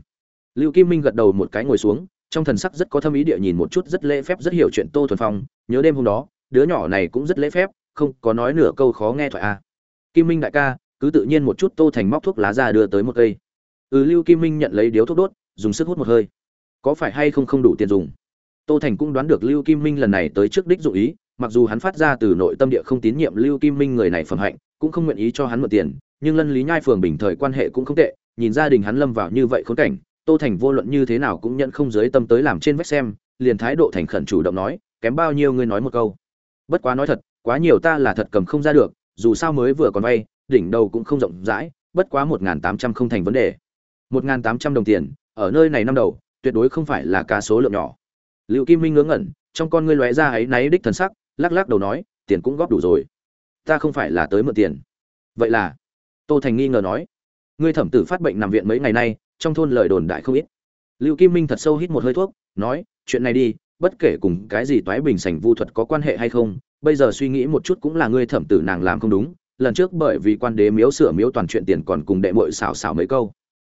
Lưu kim minh gật đầu một cái ngồi xuống, trong thần sắc rất có thâm ý địa nhìn một chút rất lễ phép, rất hiểu chuyện tô thuần phong. Nhớ đêm hôm đó, đứa nhỏ này cũng rất lễ phép, không có nói nửa câu khó nghe thoại a. À. kim minh đại ca, cứ tự nhiên một chút tô thành móc thuốc lá ra đưa tới một cây. Ừ lưu kim minh nhận lấy điếu thuốc đốt, dùng sức hút một hơi. Có phải hay không không đủ tiền dùng? Tô thành cũng đoán được lưu kim minh lần này tới trước đích dụ ý, mặc dù hắn phát ra từ nội tâm địa không tín nhiệm lưu kim minh người này phẩm hạnh cũng không nguyện ý cho hắn mượn tiền, nhưng lân lý nhai phường bình thời quan hệ cũng không tệ, nhìn gia đình hắn lâm vào như vậy khốn cảnh, tô thành vô luận như thế nào cũng nhận không giới tâm tới làm trên vách xem, liền thái độ thành khẩn chủ động nói, kém bao nhiêu ngươi nói một câu? Bất quá nói thật, quá nhiều ta là thật cầm không ra được, dù sao mới vừa còn vay, đỉnh đầu cũng không rộng rãi, bất quá một n tám trăm không thành vấn đề. Một n tám trăm đồng tiền, ở nơi này năm đầu, tuyệt đối không phải là cá số lượng nhỏ. Liệu kim minh ngớ ngẩn, trong con ngươi lóe ra ấy náy đích thần sắc, lắc lắc đầu nói, tiền cũng góp đủ rồi ta không phải là tới mượn tiền. Vậy là, tô thành nghi ngờ nói, ngươi thẩm tử phát bệnh nằm viện mấy ngày nay, trong thôn lời đồn đại không ít. Lưu kim minh thật sâu hít một hơi thuốc, nói, chuyện này đi, bất kể cùng cái gì toái bình sành vu thuật có quan hệ hay không, bây giờ suy nghĩ một chút cũng là ngươi thẩm tử nàng làm không đúng, lần trước bởi vì quan đế miếu sửa miếu toàn chuyện tiền còn cùng đệ muội xảo xảo mấy câu.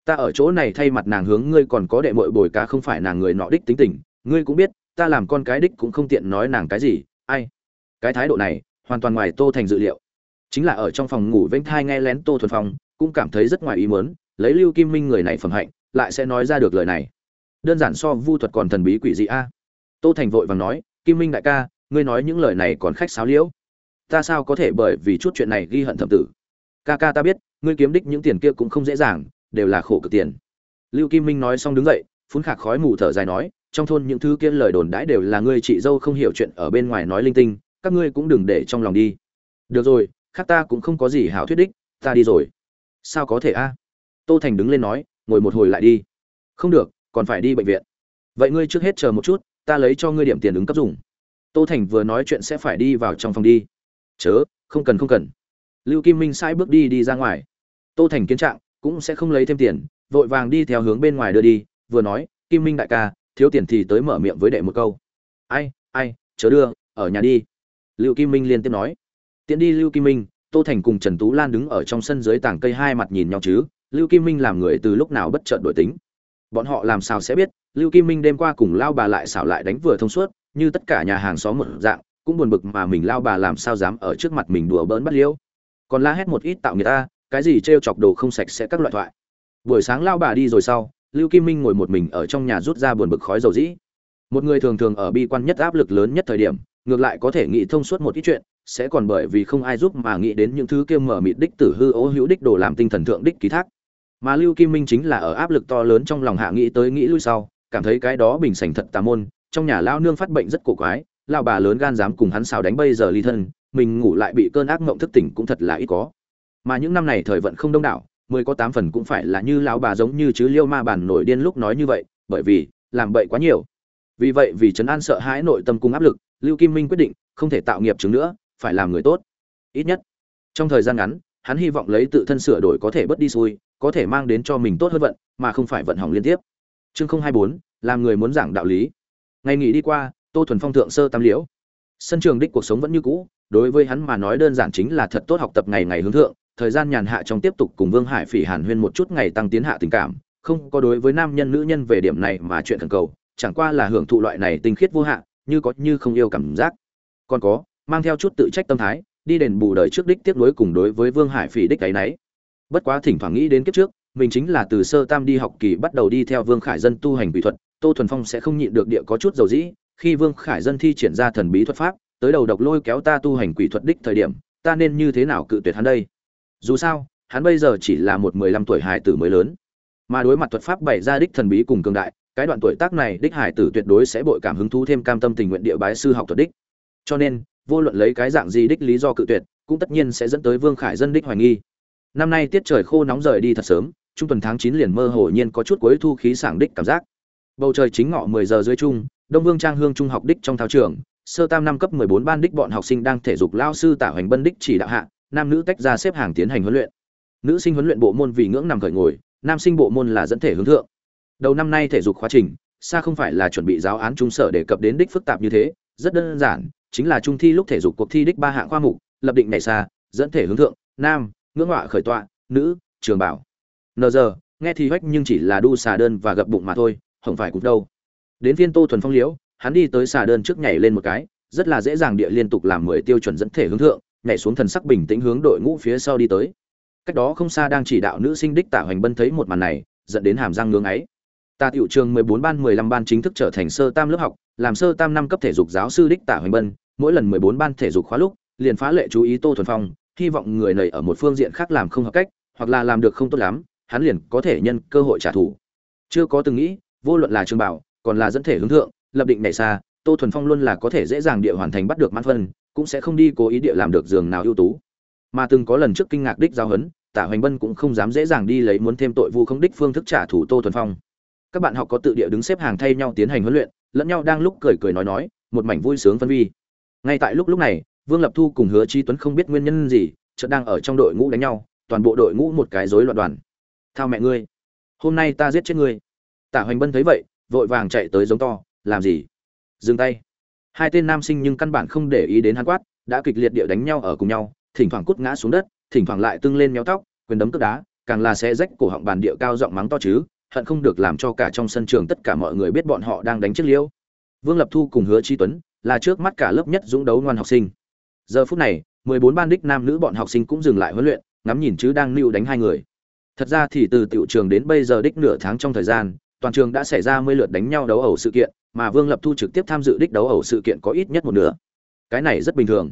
Ta ở chỗ này thay mặt nàng hướng ngươi còn có đệ muội bồi cá không phải nàng người nọ đích tính tình, ngươi cũng biết, ta làm con cái đích cũng không tiện nói nàng cái gì, ai? Cái thái độ này hoàn toàn ngoài tô thành dự liệu. Chính là ở trong phòng ngủ vênh thai nghe lén tô thuần phong, cũng cảm thấy rất ngoài ý muốn, lấy lưu kim minh người này phẩm hạnh, lại sẽ nói ra được lời này. Đơn giản so vu thuật còn thần bí quỷ dị a. Tô thành vội vàng nói, kim minh đại ca, ngươi nói những lời này còn khách sáo liễu. Ta sao có thể bởi vì chút chuyện này ghi hận thẩm tử? Ca ca ta biết, ngươi kiếm đích những tiền kia cũng không dễ dàng, đều là khổ cực tiền. Lưu kim minh nói xong đứng dậy, phun khạc khói mù thở dài nói, trong thôn những thứ kia lời đồn đãi đều là ngươi chị dâu không hiểu chuyện ở bên ngoài nói linh tinh các ngươi cũng đừng để trong lòng đi. Được rồi, khác ta cũng không có gì hảo thuyết đích, ta đi rồi. Sao có thể a? Tô thành đứng lên nói, ngồi một hồi lại đi. Không được, còn phải đi bệnh viện. Vậy ngươi trước hết chờ một chút, ta lấy cho ngươi điểm tiền ứng cấp dùng. Tô thành vừa nói chuyện sẽ phải đi vào trong phòng đi. Chớ, không cần không cần. Lưu kim minh sai bước đi đi ra ngoài. Tô thành kiến trạng, cũng sẽ không lấy thêm tiền, vội vàng đi theo hướng bên ngoài đưa đi, vừa nói, kim minh đại ca, thiếu tiền thì tới mở miệng với đệ một câu. Ai ai, chớ đưa, ở nhà đi lưu kim minh liên tiếp nói. Tiễn đi lưu kim minh tô thành cùng trần tú lan đứng ở trong sân dưới tảng cây hai mặt nhìn nhau chứ lưu kim minh làm người từ lúc nào bất chợt đổi tính. Bọn họ làm sao sẽ biết lưu kim minh đêm qua cùng lao bà lại xảo lại đánh vừa thông suốt như tất cả nhà hàng xóm một dạng cũng buồn bực mà mình lao bà làm sao dám ở trước mặt mình đùa bỡn bắt liêu, còn la hét một ít tạo người ta cái gì trêu chọc đồ không sạch sẽ các loại thoại. Buổi sáng lao bà đi rồi sau lưu kim minh ngồi một mình ở trong nhà rút ra buồn bực khói dầu dĩ. Một người thường thường ở bi quan nhất áp lực lớn nhất thời điểm ngược lại có thể nghĩ thông suốt một ít chuyện, sẽ còn bởi vì không ai giúp mà nghĩ đến những thứ kia mở mịt đích tử hư ố hữu đích đồ làm tinh thần thượng đích ký thác. Mà lưu kim minh chính là ở áp lực to lớn trong lòng hạ nghĩ tới nghĩ lui sau, cảm thấy cái đó bình sành thật tà môn, trong nhà lao nương phát bệnh rất cổ quái lao bà lớn gan dám cùng hắn xào đánh bây giờ ly thân, mình ngủ lại bị cơn ác mộng thức tỉnh cũng thật là ít có. Mà những năm này thời vận không đông đảo mười có tám phần cũng phải là như lão bà giống như chứ liêu ma bản nổi điên lúc nói như vậy, bởi vì làm bậy quá nhiều. Vì vậy vì trấn an sợ hãi nội tâm cung áp lực lưu kim minh quyết định không thể tạo nghiệp chứng nữa, phải làm người tốt. Ít nhất, trong thời gian ngắn, hắn hy vọng lấy tự thân sửa đổi có thể bớt đi xui, có thể mang đến cho mình tốt hơn vận, mà không phải vận hỏng liên tiếp. Chương không hai bốn, làm người muốn giảng đạo lý. Ngày nghỉ đi qua, tô thuần phong thượng sơ tam liễu. Sân trường đích cuộc sống vẫn như cũ, đối với hắn mà nói đơn giản chính là thật tốt học tập ngày ngày hướng thượng, thời gian nhàn hạ trong tiếp tục cùng vương hải phỉ hàn huyên một chút ngày tăng tiến hạ tình cảm, không có đối với nam nhân nữ nhân về điểm này mà chuyện thần cầu, chẳng qua là hưởng thụ loại này tinh khiết vô hạn như có như không yêu cảm giác. Còn có, mang theo chút tự trách tâm thái, đi đền bù đời trước đích tiếp nối cùng đối với vương hải phỉ đích ấy nấy. Bất quá thỉnh thoảng nghĩ đến kiếp trước, mình chính là từ sơ tam đi học kỳ bắt đầu đi theo vương khải dân tu hành quỷ thuật, tô thuần phong sẽ không nhịn được địa có chút dầu dĩ, khi vương khải dân thi triển ra thần bí thuật pháp, tới đầu độc lôi kéo ta tu hành quỷ thuật đích thời điểm, ta nên như thế nào cự tuyệt hắn đây? Dù sao, hắn bây giờ chỉ là một mười lăm tuổi hải tử mới lớn, mà đối mặt thuật pháp bày ra đích thần bí cùng cường đại cái đoạn tuổi tác này, đích hải tử tuyệt đối sẽ bội cảm hứng thú thêm cam tâm tình nguyện địa bái sư học thuật đích. Cho nên, vô luận lấy cái dạng gì đích lý do cự tuyệt, cũng tất nhiên sẽ dẫn tới vương khải dân đích hoài nghi. Năm nay tiết trời khô nóng rời đi thật sớm, trung tuần tháng chín liền mơ hồ nhiên có chút cuối thu khí sảng đích cảm giác. Bầu trời chính ngọ mười giờ dưới trung, đông vương trang hương trung học đích trong thao trường, sơ tam năm cấp mười bốn ban đích bọn học sinh đang thể dục lao sư tả hoành bân đích chỉ đạo hạ, nam nữ tách ra xếp hàng tiến hành huấn luyện. Nữ sinh huấn luyện bộ môn vì ngưỡng nằm khởi ngồi, nam sinh bộ môn là dẫn thể hướng thượng đầu năm nay thể dục khóa trình, xa không phải là chuẩn bị giáo án trung sở đề cập đến đích phức tạp như thế, rất đơn giản, chính là trung thi lúc thể dục cuộc thi đích ba hạng khoa mục, lập định này xa, dẫn thể hướng thượng, nam, ngưỡng họa khởi tọa, nữ, trường bảo. Nờ giờ nghe thì hoách nhưng chỉ là đu xà đơn và gập bụng mà thôi, không phải cũng đâu. Đến viên tô thuần phong liễu, hắn đi tới xà đơn trước nhảy lên một cái, rất là dễ dàng địa liên tục làm mười tiêu chuẩn dẫn thể hướng thượng, nhảy xuống thần sắc bình tĩnh hướng đội ngũ phía sau đi tới. Cách đó không xa đang chỉ đạo nữ sinh đích tả hoành bân thấy một màn này, dẫn đến hàm răng ngưỡng ấy tà tiểu trường 14 ban 15 ban chính thức trở thành sơ tam lớp học, làm sơ tam năm cấp thể dục giáo sư đích Tạ hoành bân. Mỗi lần 14 ban thể dục khóa lúc, liền phá lệ chú ý tô thuần phong, hy vọng người này ở một phương diện khác làm không hợp cách, hoặc là làm được không tốt lắm, hắn liền có thể nhân cơ hội trả thù. Chưa có từng nghĩ, vô luận là trường bảo, còn là dẫn thể hướng thượng, lập định này xa, tô thuần phong luôn là có thể dễ dàng địa hoàn thành bắt được mãn phân, cũng sẽ không đi cố ý địa làm được giường nào ưu tú. Mà từng có lần trước kinh ngạc đích giao hấn Tạ hoành bân cũng không dám dễ dàng đi lấy muốn thêm tội vu không đích phương thức trả thù tô thuần phong các bạn học có tự địa đứng xếp hàng thay nhau tiến hành huấn luyện, lẫn nhau đang lúc cười cười nói nói, một mảnh vui sướng phân vi. Ngay tại lúc lúc này, vương lập thu cùng hứa chi tuấn không biết nguyên nhân gì, chợt đang ở trong đội ngũ đánh nhau, toàn bộ đội ngũ một cái rối loạn đoàn. Thao mẹ ngươi, hôm nay ta giết chết ngươi. Tả hoành bân thấy vậy, vội vàng chạy tới giống to, làm gì? Dừng tay. Hai tên nam sinh nhưng căn bản không để ý đến hắn quát, đã kịch liệt địa đánh nhau ở cùng nhau, thỉnh thoảng cút ngã xuống đất, thỉnh thoảng lại tưng lên méo tóc, quyền đấm cướp đá, càng là sẽ rách cổ họng bàn địa cao giọng mắng to chứ hận không được làm cho cả trong sân trường tất cả mọi người biết bọn họ đang đánh chiếc liễu. Vương lập thu cùng hứa chi tuấn là trước mắt cả lớp nhất dũng đấu ngoan học sinh. Giờ phút này, mười bốn ban đích nam nữ bọn học sinh cũng dừng lại huấn luyện, ngắm nhìn chứ đang lưu đánh hai người. Thật ra thì từ tiểu trường đến bây giờ đích nửa tháng trong thời gian, toàn trường đã xảy ra mười lượt đánh nhau đấu ẩu sự kiện, mà vương lập thu trực tiếp tham dự đích đấu ẩu sự kiện có ít nhất một nửa. Cái này rất bình thường.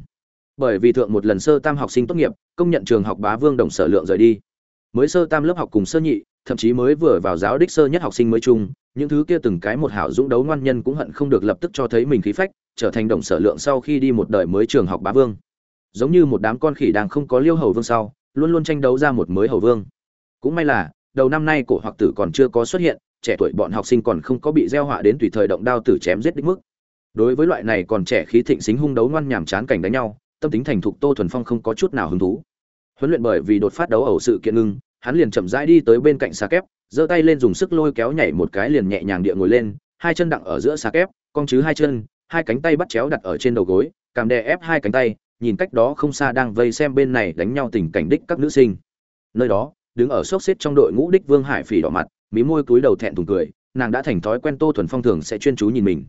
Bởi vì thượng một lần sơ tam học sinh tốt nghiệp, công nhận trường học bá vương đồng sở lượng rời đi. Mới sơ tam lớp học cùng sơ nhị thậm chí mới vừa vào giáo đích sơ nhất học sinh mới chung, những thứ kia từng cái một hảo dũng đấu ngoan nhân cũng hận không được lập tức cho thấy mình khí phách, trở thành đồng sở lượng sau khi đi một đời mới trường học bá vương. Giống như một đám con khỉ đang không có liêu hầu vương sau, luôn luôn tranh đấu ra một mới hầu vương. Cũng may là, đầu năm nay cổ hoặc tử còn chưa có xuất hiện, trẻ tuổi bọn học sinh còn không có bị gieo họa đến tùy thời động đao tử chém giết đích mức. Đối với loại này còn trẻ khí thịnh xính hung đấu ngoan nhảm chán cảnh đánh nhau, tâm tính thành thục tô thuần phong không có chút nào hứng thú. Huấn luyện bởi vì đột phát đấu ẩu sự kiện ngưng hắn liền chậm rãi đi tới bên cạnh xà kép, giơ tay lên dùng sức lôi kéo nhảy một cái liền nhẹ nhàng địa ngồi lên, hai chân đặng ở giữa xà kép, cong chứ hai chân, hai cánh tay bắt chéo đặt ở trên đầu gối cảm đè ép hai cánh tay, nhìn cách đó không xa đang vây xem bên này đánh nhau tình cảnh đích các nữ sinh. Nơi đó, đứng ở xốc xếp trong đội ngũ đích vương hải phỉ đỏ mặt, mí môi cúi đầu thẹn thùng cười, nàng đã thành thói quen tô thuần phong thường sẽ chuyên chú nhìn mình.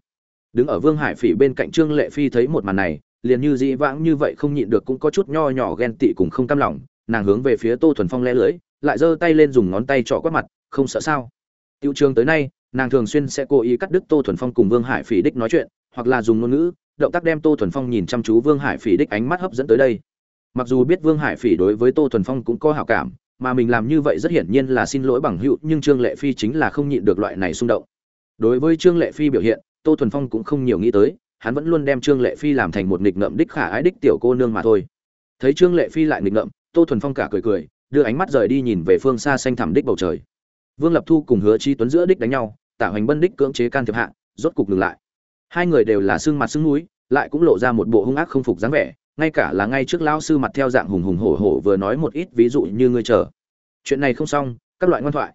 Đứng ở vương hải phỉ bên cạnh trương lệ phi thấy một màn này, liền như dĩ vãng như vậy không nhịn được cũng có chút nho nhỏ ghen tị cùng không cam lòng, nàng hướng về phía tô thuần phong lẽ lưỡi lại giơ tay lên dùng ngón tay trỏ quát mặt, không sợ sao? Tiêu trường tới nay, nàng thường xuyên sẽ cố ý cắt đứt tô thuần phong cùng vương hải phỉ đích nói chuyện, hoặc là dùng ngôn ngữ, động tác đem tô thuần phong nhìn chăm chú vương hải phỉ đích ánh mắt hấp dẫn tới đây. Mặc dù biết vương hải phỉ đối với tô thuần phong cũng có hảo cảm, mà mình làm như vậy rất hiển nhiên là xin lỗi bằng hữu, nhưng trương lệ phi chính là không nhịn được loại này xung động. Đối với trương lệ phi biểu hiện, tô thuần phong cũng không nhiều nghĩ tới, hắn vẫn luôn đem trương lệ phi làm thành một nghịch ngợm đích khả ái đích tiểu cô nương mà thôi. Thấy trương lệ phi lại nghịch ngợm, tô thuần phong cả cười cười đưa ánh mắt rời đi nhìn về phương xa xanh thẳm đích bầu trời. Vương lập thu cùng hứa chi tuấn giữa đích đánh nhau tả hoành bân đích cưỡng chế can thiệp hạ, rốt cục ngừng lại. Hai người đều là xương mặt xương núi, lại cũng lộ ra một bộ hung ác không phục dáng vẻ, ngay cả là ngay trước lão sư mặt theo dạng hùng hùng hổ hổ vừa nói một ít ví dụ như ngươi chờ. Chuyện này không xong, các loại ngoan thoại.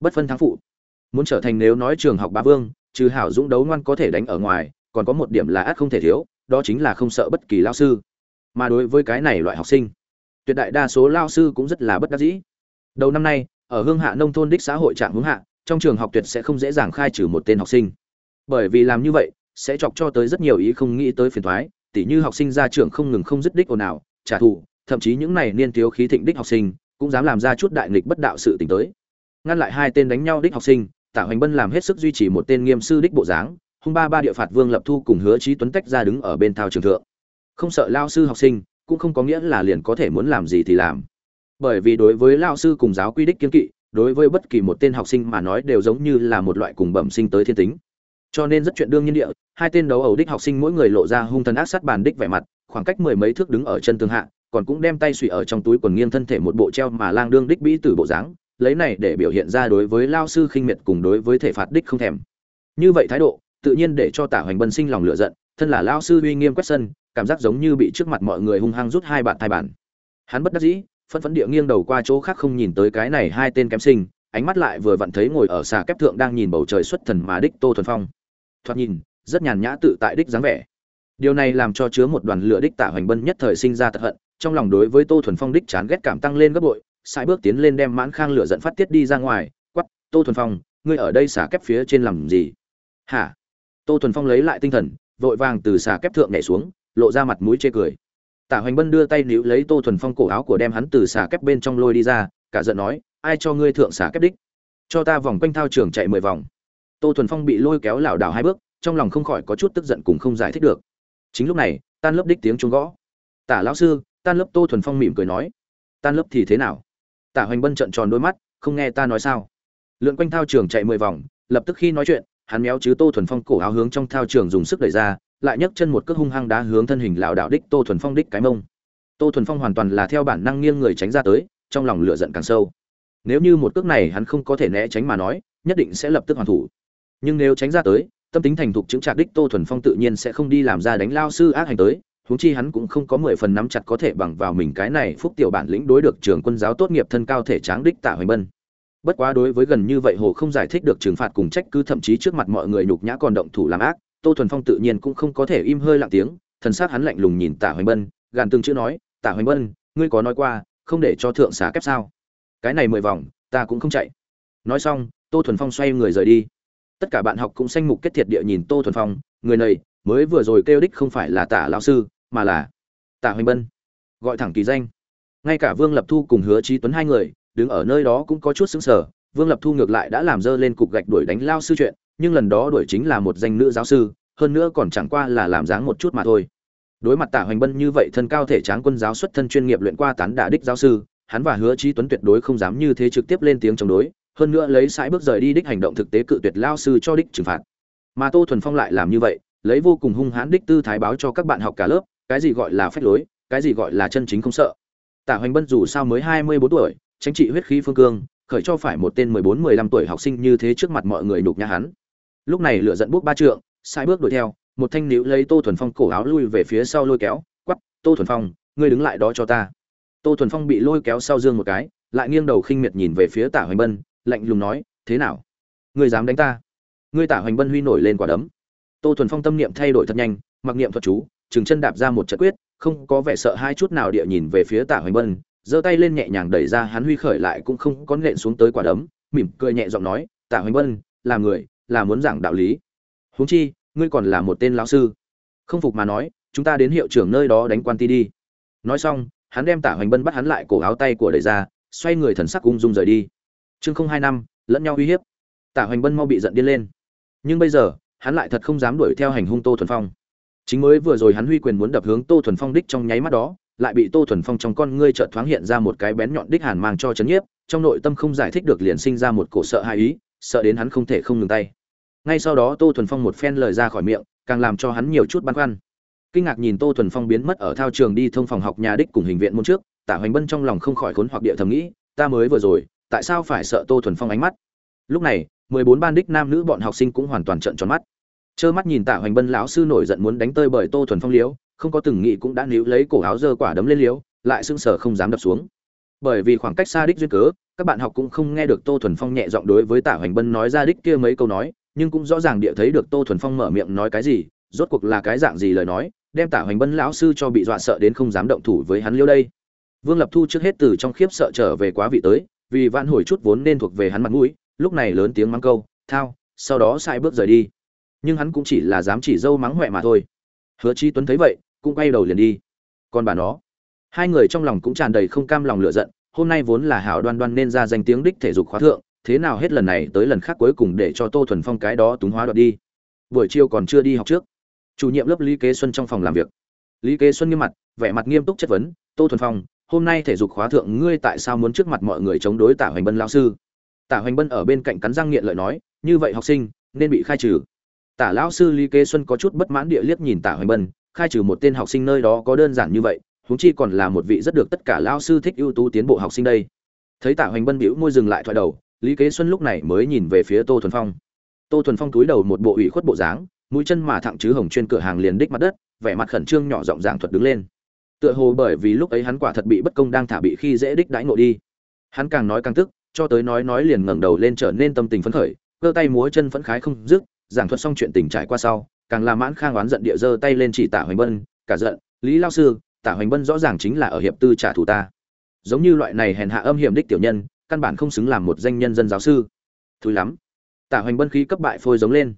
Bất phân thắng phụ. Muốn trở thành nếu nói trường học bá vương, trừ hảo dũng đấu ngoan có thể đánh ở ngoài, còn có một điểm là ắt không thể thiếu, đó chính là không sợ bất kỳ lao sư. Mà đối với cái này loại học sinh tuyệt đại đa số lao sư cũng rất là bất đắc dĩ. Đầu năm nay, ở hương hạ nông thôn đích xã hội trạng hướng hạ, trong trường học tuyệt sẽ không dễ dàng khai trừ một tên học sinh. Bởi vì làm như vậy, sẽ chọc cho tới rất nhiều ý không nghĩ tới phiền thoái, tỉ như học sinh ra trường không ngừng không dứt đích ồn ào, trả thù, thậm chí những này niên thiếu khí thịnh đích học sinh, cũng dám làm ra chút đại nghịch bất đạo sự tình tới. Ngăn lại hai tên đánh nhau đích học sinh, tạ hoành bân làm hết sức duy trì một tên nghiêm sư đích bộ dáng, hung ba ba địa phạt vương lập thu cùng hứa trí tuấn tách ra đứng ở bên thao trường thượng. Không sợ lao sư học sinh cũng không có nghĩa là liền có thể muốn làm gì thì làm. Bởi vì đối với lao sư cùng giáo quy đích kiên kỵ, đối với bất kỳ một tên học sinh mà nói đều giống như là một loại cùng bẩm sinh tới thiên tính. Cho nên rất chuyện đương nhiên địa, hai tên đấu ẩu đích học sinh mỗi người lộ ra hung thần ác sát bàn đích vẻ mặt, khoảng cách mười mấy thước đứng ở chân tường hạ, còn cũng đem tay suy ở trong túi quần nghiêng thân thể một bộ treo mà lang đương đích bĩ từ bộ dáng, lấy này để biểu hiện ra đối với lao sư khinh miệt cùng đối với thể phạt đích không thèm. Như vậy thái độ, tự nhiên để cho tả hoành bân sinh lòng lựa giận, thân là lao sư uy nghiêm quét sân cảm giác giống như bị trước mặt mọi người hung hăng rút hai bạn thai bản hắn bất đắc dĩ phân phấn địa nghiêng đầu qua chỗ khác không nhìn tới cái này hai tên kém sinh, ánh mắt lại vừa vặn thấy ngồi ở xà kép thượng đang nhìn bầu trời xuất thần mà đích tô thuần phong. Thoạt nhìn, rất nhàn nhã tự tại đích dáng vẻ. Điều này làm cho chứa một đoàn lửa đích tả hoành bân nhất thời sinh ra tật hận, trong lòng đối với tô thuần phong đích chán ghét cảm tăng lên gấp bội sai bước tiến lên đem mãn khang lửa giận phát tiết đi ra ngoài quắp tô thuần phong, ngươi ở đây xả kép phía trên làm gì? Hả? Tô thuần phong lấy lại tinh thần, vội vàng từ xà kép thượng nhảy xuống lộ ra mặt mũi chê cười. Tả hoành bân đưa tay níu lấy tô thuần phong cổ áo của đem hắn từ xà kép bên trong lôi đi ra, cả giận nói, ai cho ngươi thượng xà kép đích? Cho ta vòng quanh thao trường chạy mười vòng. Tô thuần phong bị lôi kéo lảo đảo hai bước, trong lòng không khỏi có chút tức giận cùng không giải thích được. Chính lúc này, tan lớp đích tiếng chuông gõ. Tả lão sư, tan lớp tô thuần phong mỉm cười nói. Tan lớp thì thế nào? Tả hoành bân trợn tròn đôi mắt, không nghe ta nói sao? Lượn quanh thao trường chạy mười vòng, lập tức khi nói chuyện, hắn méo chứ tô thuần phong cổ áo hướng trong thao trường dùng sức đẩy ra lại nhấc chân một cước hung hăng đá hướng thân hình lão đạo đích tô thuần phong đích cái mông. Tô thuần phong hoàn toàn là theo bản năng nghiêng người tránh ra tới, trong lòng lửa giận càng sâu. Nếu như một cước này hắn không có thể né tránh mà nói, nhất định sẽ lập tức hoàn thủ. Nhưng nếu tránh ra tới, tâm tính thành thục chứng trạc đích tô thuần phong tự nhiên sẽ không đi làm ra đánh lao sư ác hành tới, huống chi hắn cũng không có mười phần nắm chặt có thể bằng vào mình cái này phúc tiểu bản lĩnh đối được trường quân giáo tốt nghiệp thân cao thể tráng đích tạ hoành bân. Bất quá đối với gần như vậy hồ không giải thích được trừng phạt cùng trách cứ thậm chí trước mặt mọi người nhục nhã còn động thủ làm ác tô thuần phong tự nhiên cũng không có thể im hơi lặng tiếng, thần s á c hắn lạnh lùng nhìn tả hoành bân, gàn từng chữ nói tả hoành bân, ngươi có nói qua, không để cho thượng xá kép sao? Cái này mười vòng, ta cũng không chạy. Nói xong, tô thuần phong xoay người rời đi. Tất cả bạn học cũng sanh mục kết thiệt địa nhìn tô thuần phong, người này, mới vừa rồi kêu đích không phải là tả lao sư, mà là tả hoành bân, gọi thẳng kỳ danh. Ngay cả vương lập thu cùng hứa trí tuấn hai người, đứng ở nơi đó cũng có chút xứng sở vương lập thu ngược lại đã làm dơ lên cục gạch đuổi đánh lao sư chuyện, nhưng lần đó đuổi chính là một danh nữ giáo sư, hơn nữa còn chẳng qua là làm dáng một chút mà thôi. Đối mặt tạ hoành bân như vậy thân cao thể tráng quân giáo xuất thân chuyên nghiệp luyện qua tán đả đích giáo sư, hắn và hứa trí tuấn tuyệt đối không dám như thế trực tiếp lên tiếng chống đối, hơn nữa lấy sãi bước rời đi đích hành động thực tế cự tuyệt lao sư cho đích trừng phạt. Mà tô thuần phong lại làm như vậy, lấy vô cùng hung hãn đích tư thái báo cho các bạn học cả lớp, cái gì gọi là phách lối, cái gì gọi là chân chính không sợ. Tạ hoành bân dù sao mới hai mươi bốn tuổi tránh trị huyết khí phương cương khởi cho phải một tên mười bốn mười lăm tuổi học sinh như thế trước mặt mọi người nhục nhã hắn. Lúc này lửa giận bốc ba trượng sai bước đuổi theo một thanh níu lấy tô thuần phong cổ áo lui về phía sau lôi kéo quắc, tô thuần phong ngươi đứng lại đó cho ta. Tô thuần phong bị lôi kéo sau dương một cái lại nghiêng đầu khinh miệt nhìn về phía tả hoành bân lạnh lùng nói thế nào? Ngươi dám đánh ta? Ngươi tả hoành bân huy nổi lên quả đấm. Tô thuần phong tâm niệm thay đổi thật nhanh mặc niệm thuật chú chừng chân đạp ra một trận quyết không có vẻ sợ hai chút nào địa nhìn về phía tả hoành bân giơ tay lên nhẹ nhàng đẩy ra hắn huy khởi lại cũng không có nện xuống tới quả đấm, mỉm cười nhẹ giọng nói, tạ hoành vân, là người, là muốn giảng đạo lý. Huống chi, ngươi còn là một tên lão sư. Không phục mà nói, chúng ta đến hiệu trưởng nơi đó đánh quan ti đi. Nói xong, hắn đem tạ hoành bân bắt hắn lại cổ áo tay của đẩy ra, xoay người thần sắc ung dung rời đi. Chương không hai năm, lẫn nhau uy hiếp. Tạ hoành bân mau bị giận điên lên. Nhưng bây giờ, hắn lại thật không dám đuổi theo hành hung tô thuần phong. Chính mới vừa rồi hắn huy quyền muốn đập hướng tô thuần phong đích trong nháy mắt đó lại bị tô thuần phong trong con ngươi chợt thoáng hiện ra một cái bén nhọn đích hàn mang cho chấn nhiếp, trong nội tâm không giải thích được liền sinh ra một cổ sợ hãi ý, sợ đến hắn không thể không ngừng tay. Ngay sau đó tô thuần phong một phen lời ra khỏi miệng, càng làm cho hắn nhiều chút băn khoăn. Kinh ngạc nhìn tô thuần phong biến mất ở thao trường đi thông phòng học nhà đích cùng hình viện môn trước, tả hoành bân trong lòng không khỏi khốn hoặc địa thầm nghĩ, ta mới vừa rồi, tại sao phải sợ tô thuần phong ánh mắt? Lúc này, mười bốn ban đích nam nữ bọn học sinh cũng hoàn toàn trợn tròn mắt. Trơ mắt nhìn tạ hoành bân lão sư nổi giận muốn đánh tơi bởi tô thuần phong liễu không có từng nghĩ cũng đã níu lấy cổ áo dơ quả đấm lên liếu, lại sưng sờ không dám đập xuống. Bởi vì khoảng cách xa đích duyên cớ, các bạn học cũng không nghe được tô thuần phong nhẹ giọng đối với tạ hoành bân nói ra đích kia mấy câu nói, nhưng cũng rõ ràng địa thấy được tô thuần phong mở miệng nói cái gì, rốt cuộc là cái dạng gì lời nói, đem tạ hoành bân lão sư cho bị dọa sợ đến không dám động thủ với hắn liêu đây. Vương lập thu trước hết từ trong khiếp sợ trở về quá vị tới, vì vãn hồi chút vốn nên thuộc về hắn mặt mũi, lúc này lớn tiếng mắng câu, thao, sau đó sai bước rời đi. Nhưng hắn cũng chỉ là dám chỉ dâu mắng huệ mà thôi. Hứa chi tuấn thấy vậy cũng quay đầu liền đi. Còn bà nó. Hai người trong lòng cũng tràn đầy không cam lòng lựa giận, hôm nay vốn là hảo đoan đoan nên ra danh tiếng đích thể dục khóa thượng, thế nào hết lần này tới lần khác cuối cùng để cho tô thuần phong cái đó túng hóa đoạt đi. Buổi chiều còn chưa đi học trước. Chủ nhiệm lớp lý kế xuân trong phòng làm việc. Lý kế xuân nghiêm mặt, vẻ mặt nghiêm túc chất vấn, tô thuần phong, hôm nay thể dục khóa thượng ngươi tại sao muốn trước mặt mọi người chống đối tả hoành bân lao sư? Tả hoành bân ở bên cạnh cắn răng nghiện lợi nói, như vậy học sinh, nên bị khai trừ. Tả lão sư lý kế xuân có chút bất mãn địa liếc nhìn tả hoành bân khai trừ một tên học sinh nơi đó có đơn giản như vậy, huống chi còn là một vị rất được tất cả lao sư thích ưu tú tiến bộ học sinh đây. Thấy tả hoành bân bĩu môi dừng lại thoại đầu, lý kế xuân lúc này mới nhìn về phía tô thuần phong. Tô thuần phong túi đầu một bộ ủy khuất bộ dáng, mũi chân mà thẳng chứ hồng chuyên cửa hàng liền đích mặt đất, vẻ mặt khẩn trương nhỏ giọng giảng thuật đứng lên. Tựa hồ bởi vì lúc ấy hắn quả thật bị bất công đang thả bị khi dễ đích đãi ngộ đi. Hắn càng nói càng tức, cho tới nói nói liền ngẩng đầu lên trở nên tâm tình phấn khởi, cơ tay múa chân phấn khái không dứt, giảng thuật xong chuyện tình trải qua sau càng là mãn khang oán giận địa giơ tay lên chỉ tả hoành bân, cả giận, lý lao sư, tả hoành bân rõ ràng chính là ở hiệp tư trả thù ta. Giống như loại này hèn hạ âm hiểm đích tiểu nhân, căn bản không xứng làm một danh nhân dân giáo sư. Thứ lắm. Tả hoành bân khí cấp bại phôi giống lên.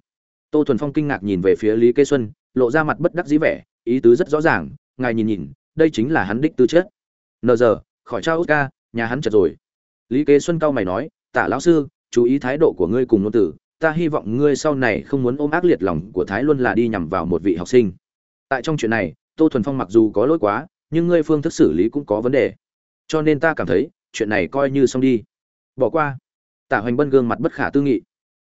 Tô thuần phong kinh ngạc nhìn về phía lý kê xuân, lộ ra mặt bất đắc dĩ vẻ, ý tứ rất rõ ràng, ngài nhìn nhìn, đây chính là hắn đích tư chất. Nờ giờ khỏi trao ca, nhà hắn chật rồi. Lý kế xuân cao mày nói, tả lão sư, chú ý thái độ của ngươi cùng ngôn tử ta hy vọng ngươi sau này không muốn ôm ác liệt lòng của thái luôn là đi nhằm vào một vị học sinh. Tại trong chuyện này, tô thuần phong mặc dù có lỗi quá, nhưng ngươi phương thức xử lý cũng có vấn đề. Cho nên ta cảm thấy, chuyện này coi như xong đi. Bỏ qua. Tả hoành bân gương mặt bất khả tư nghị.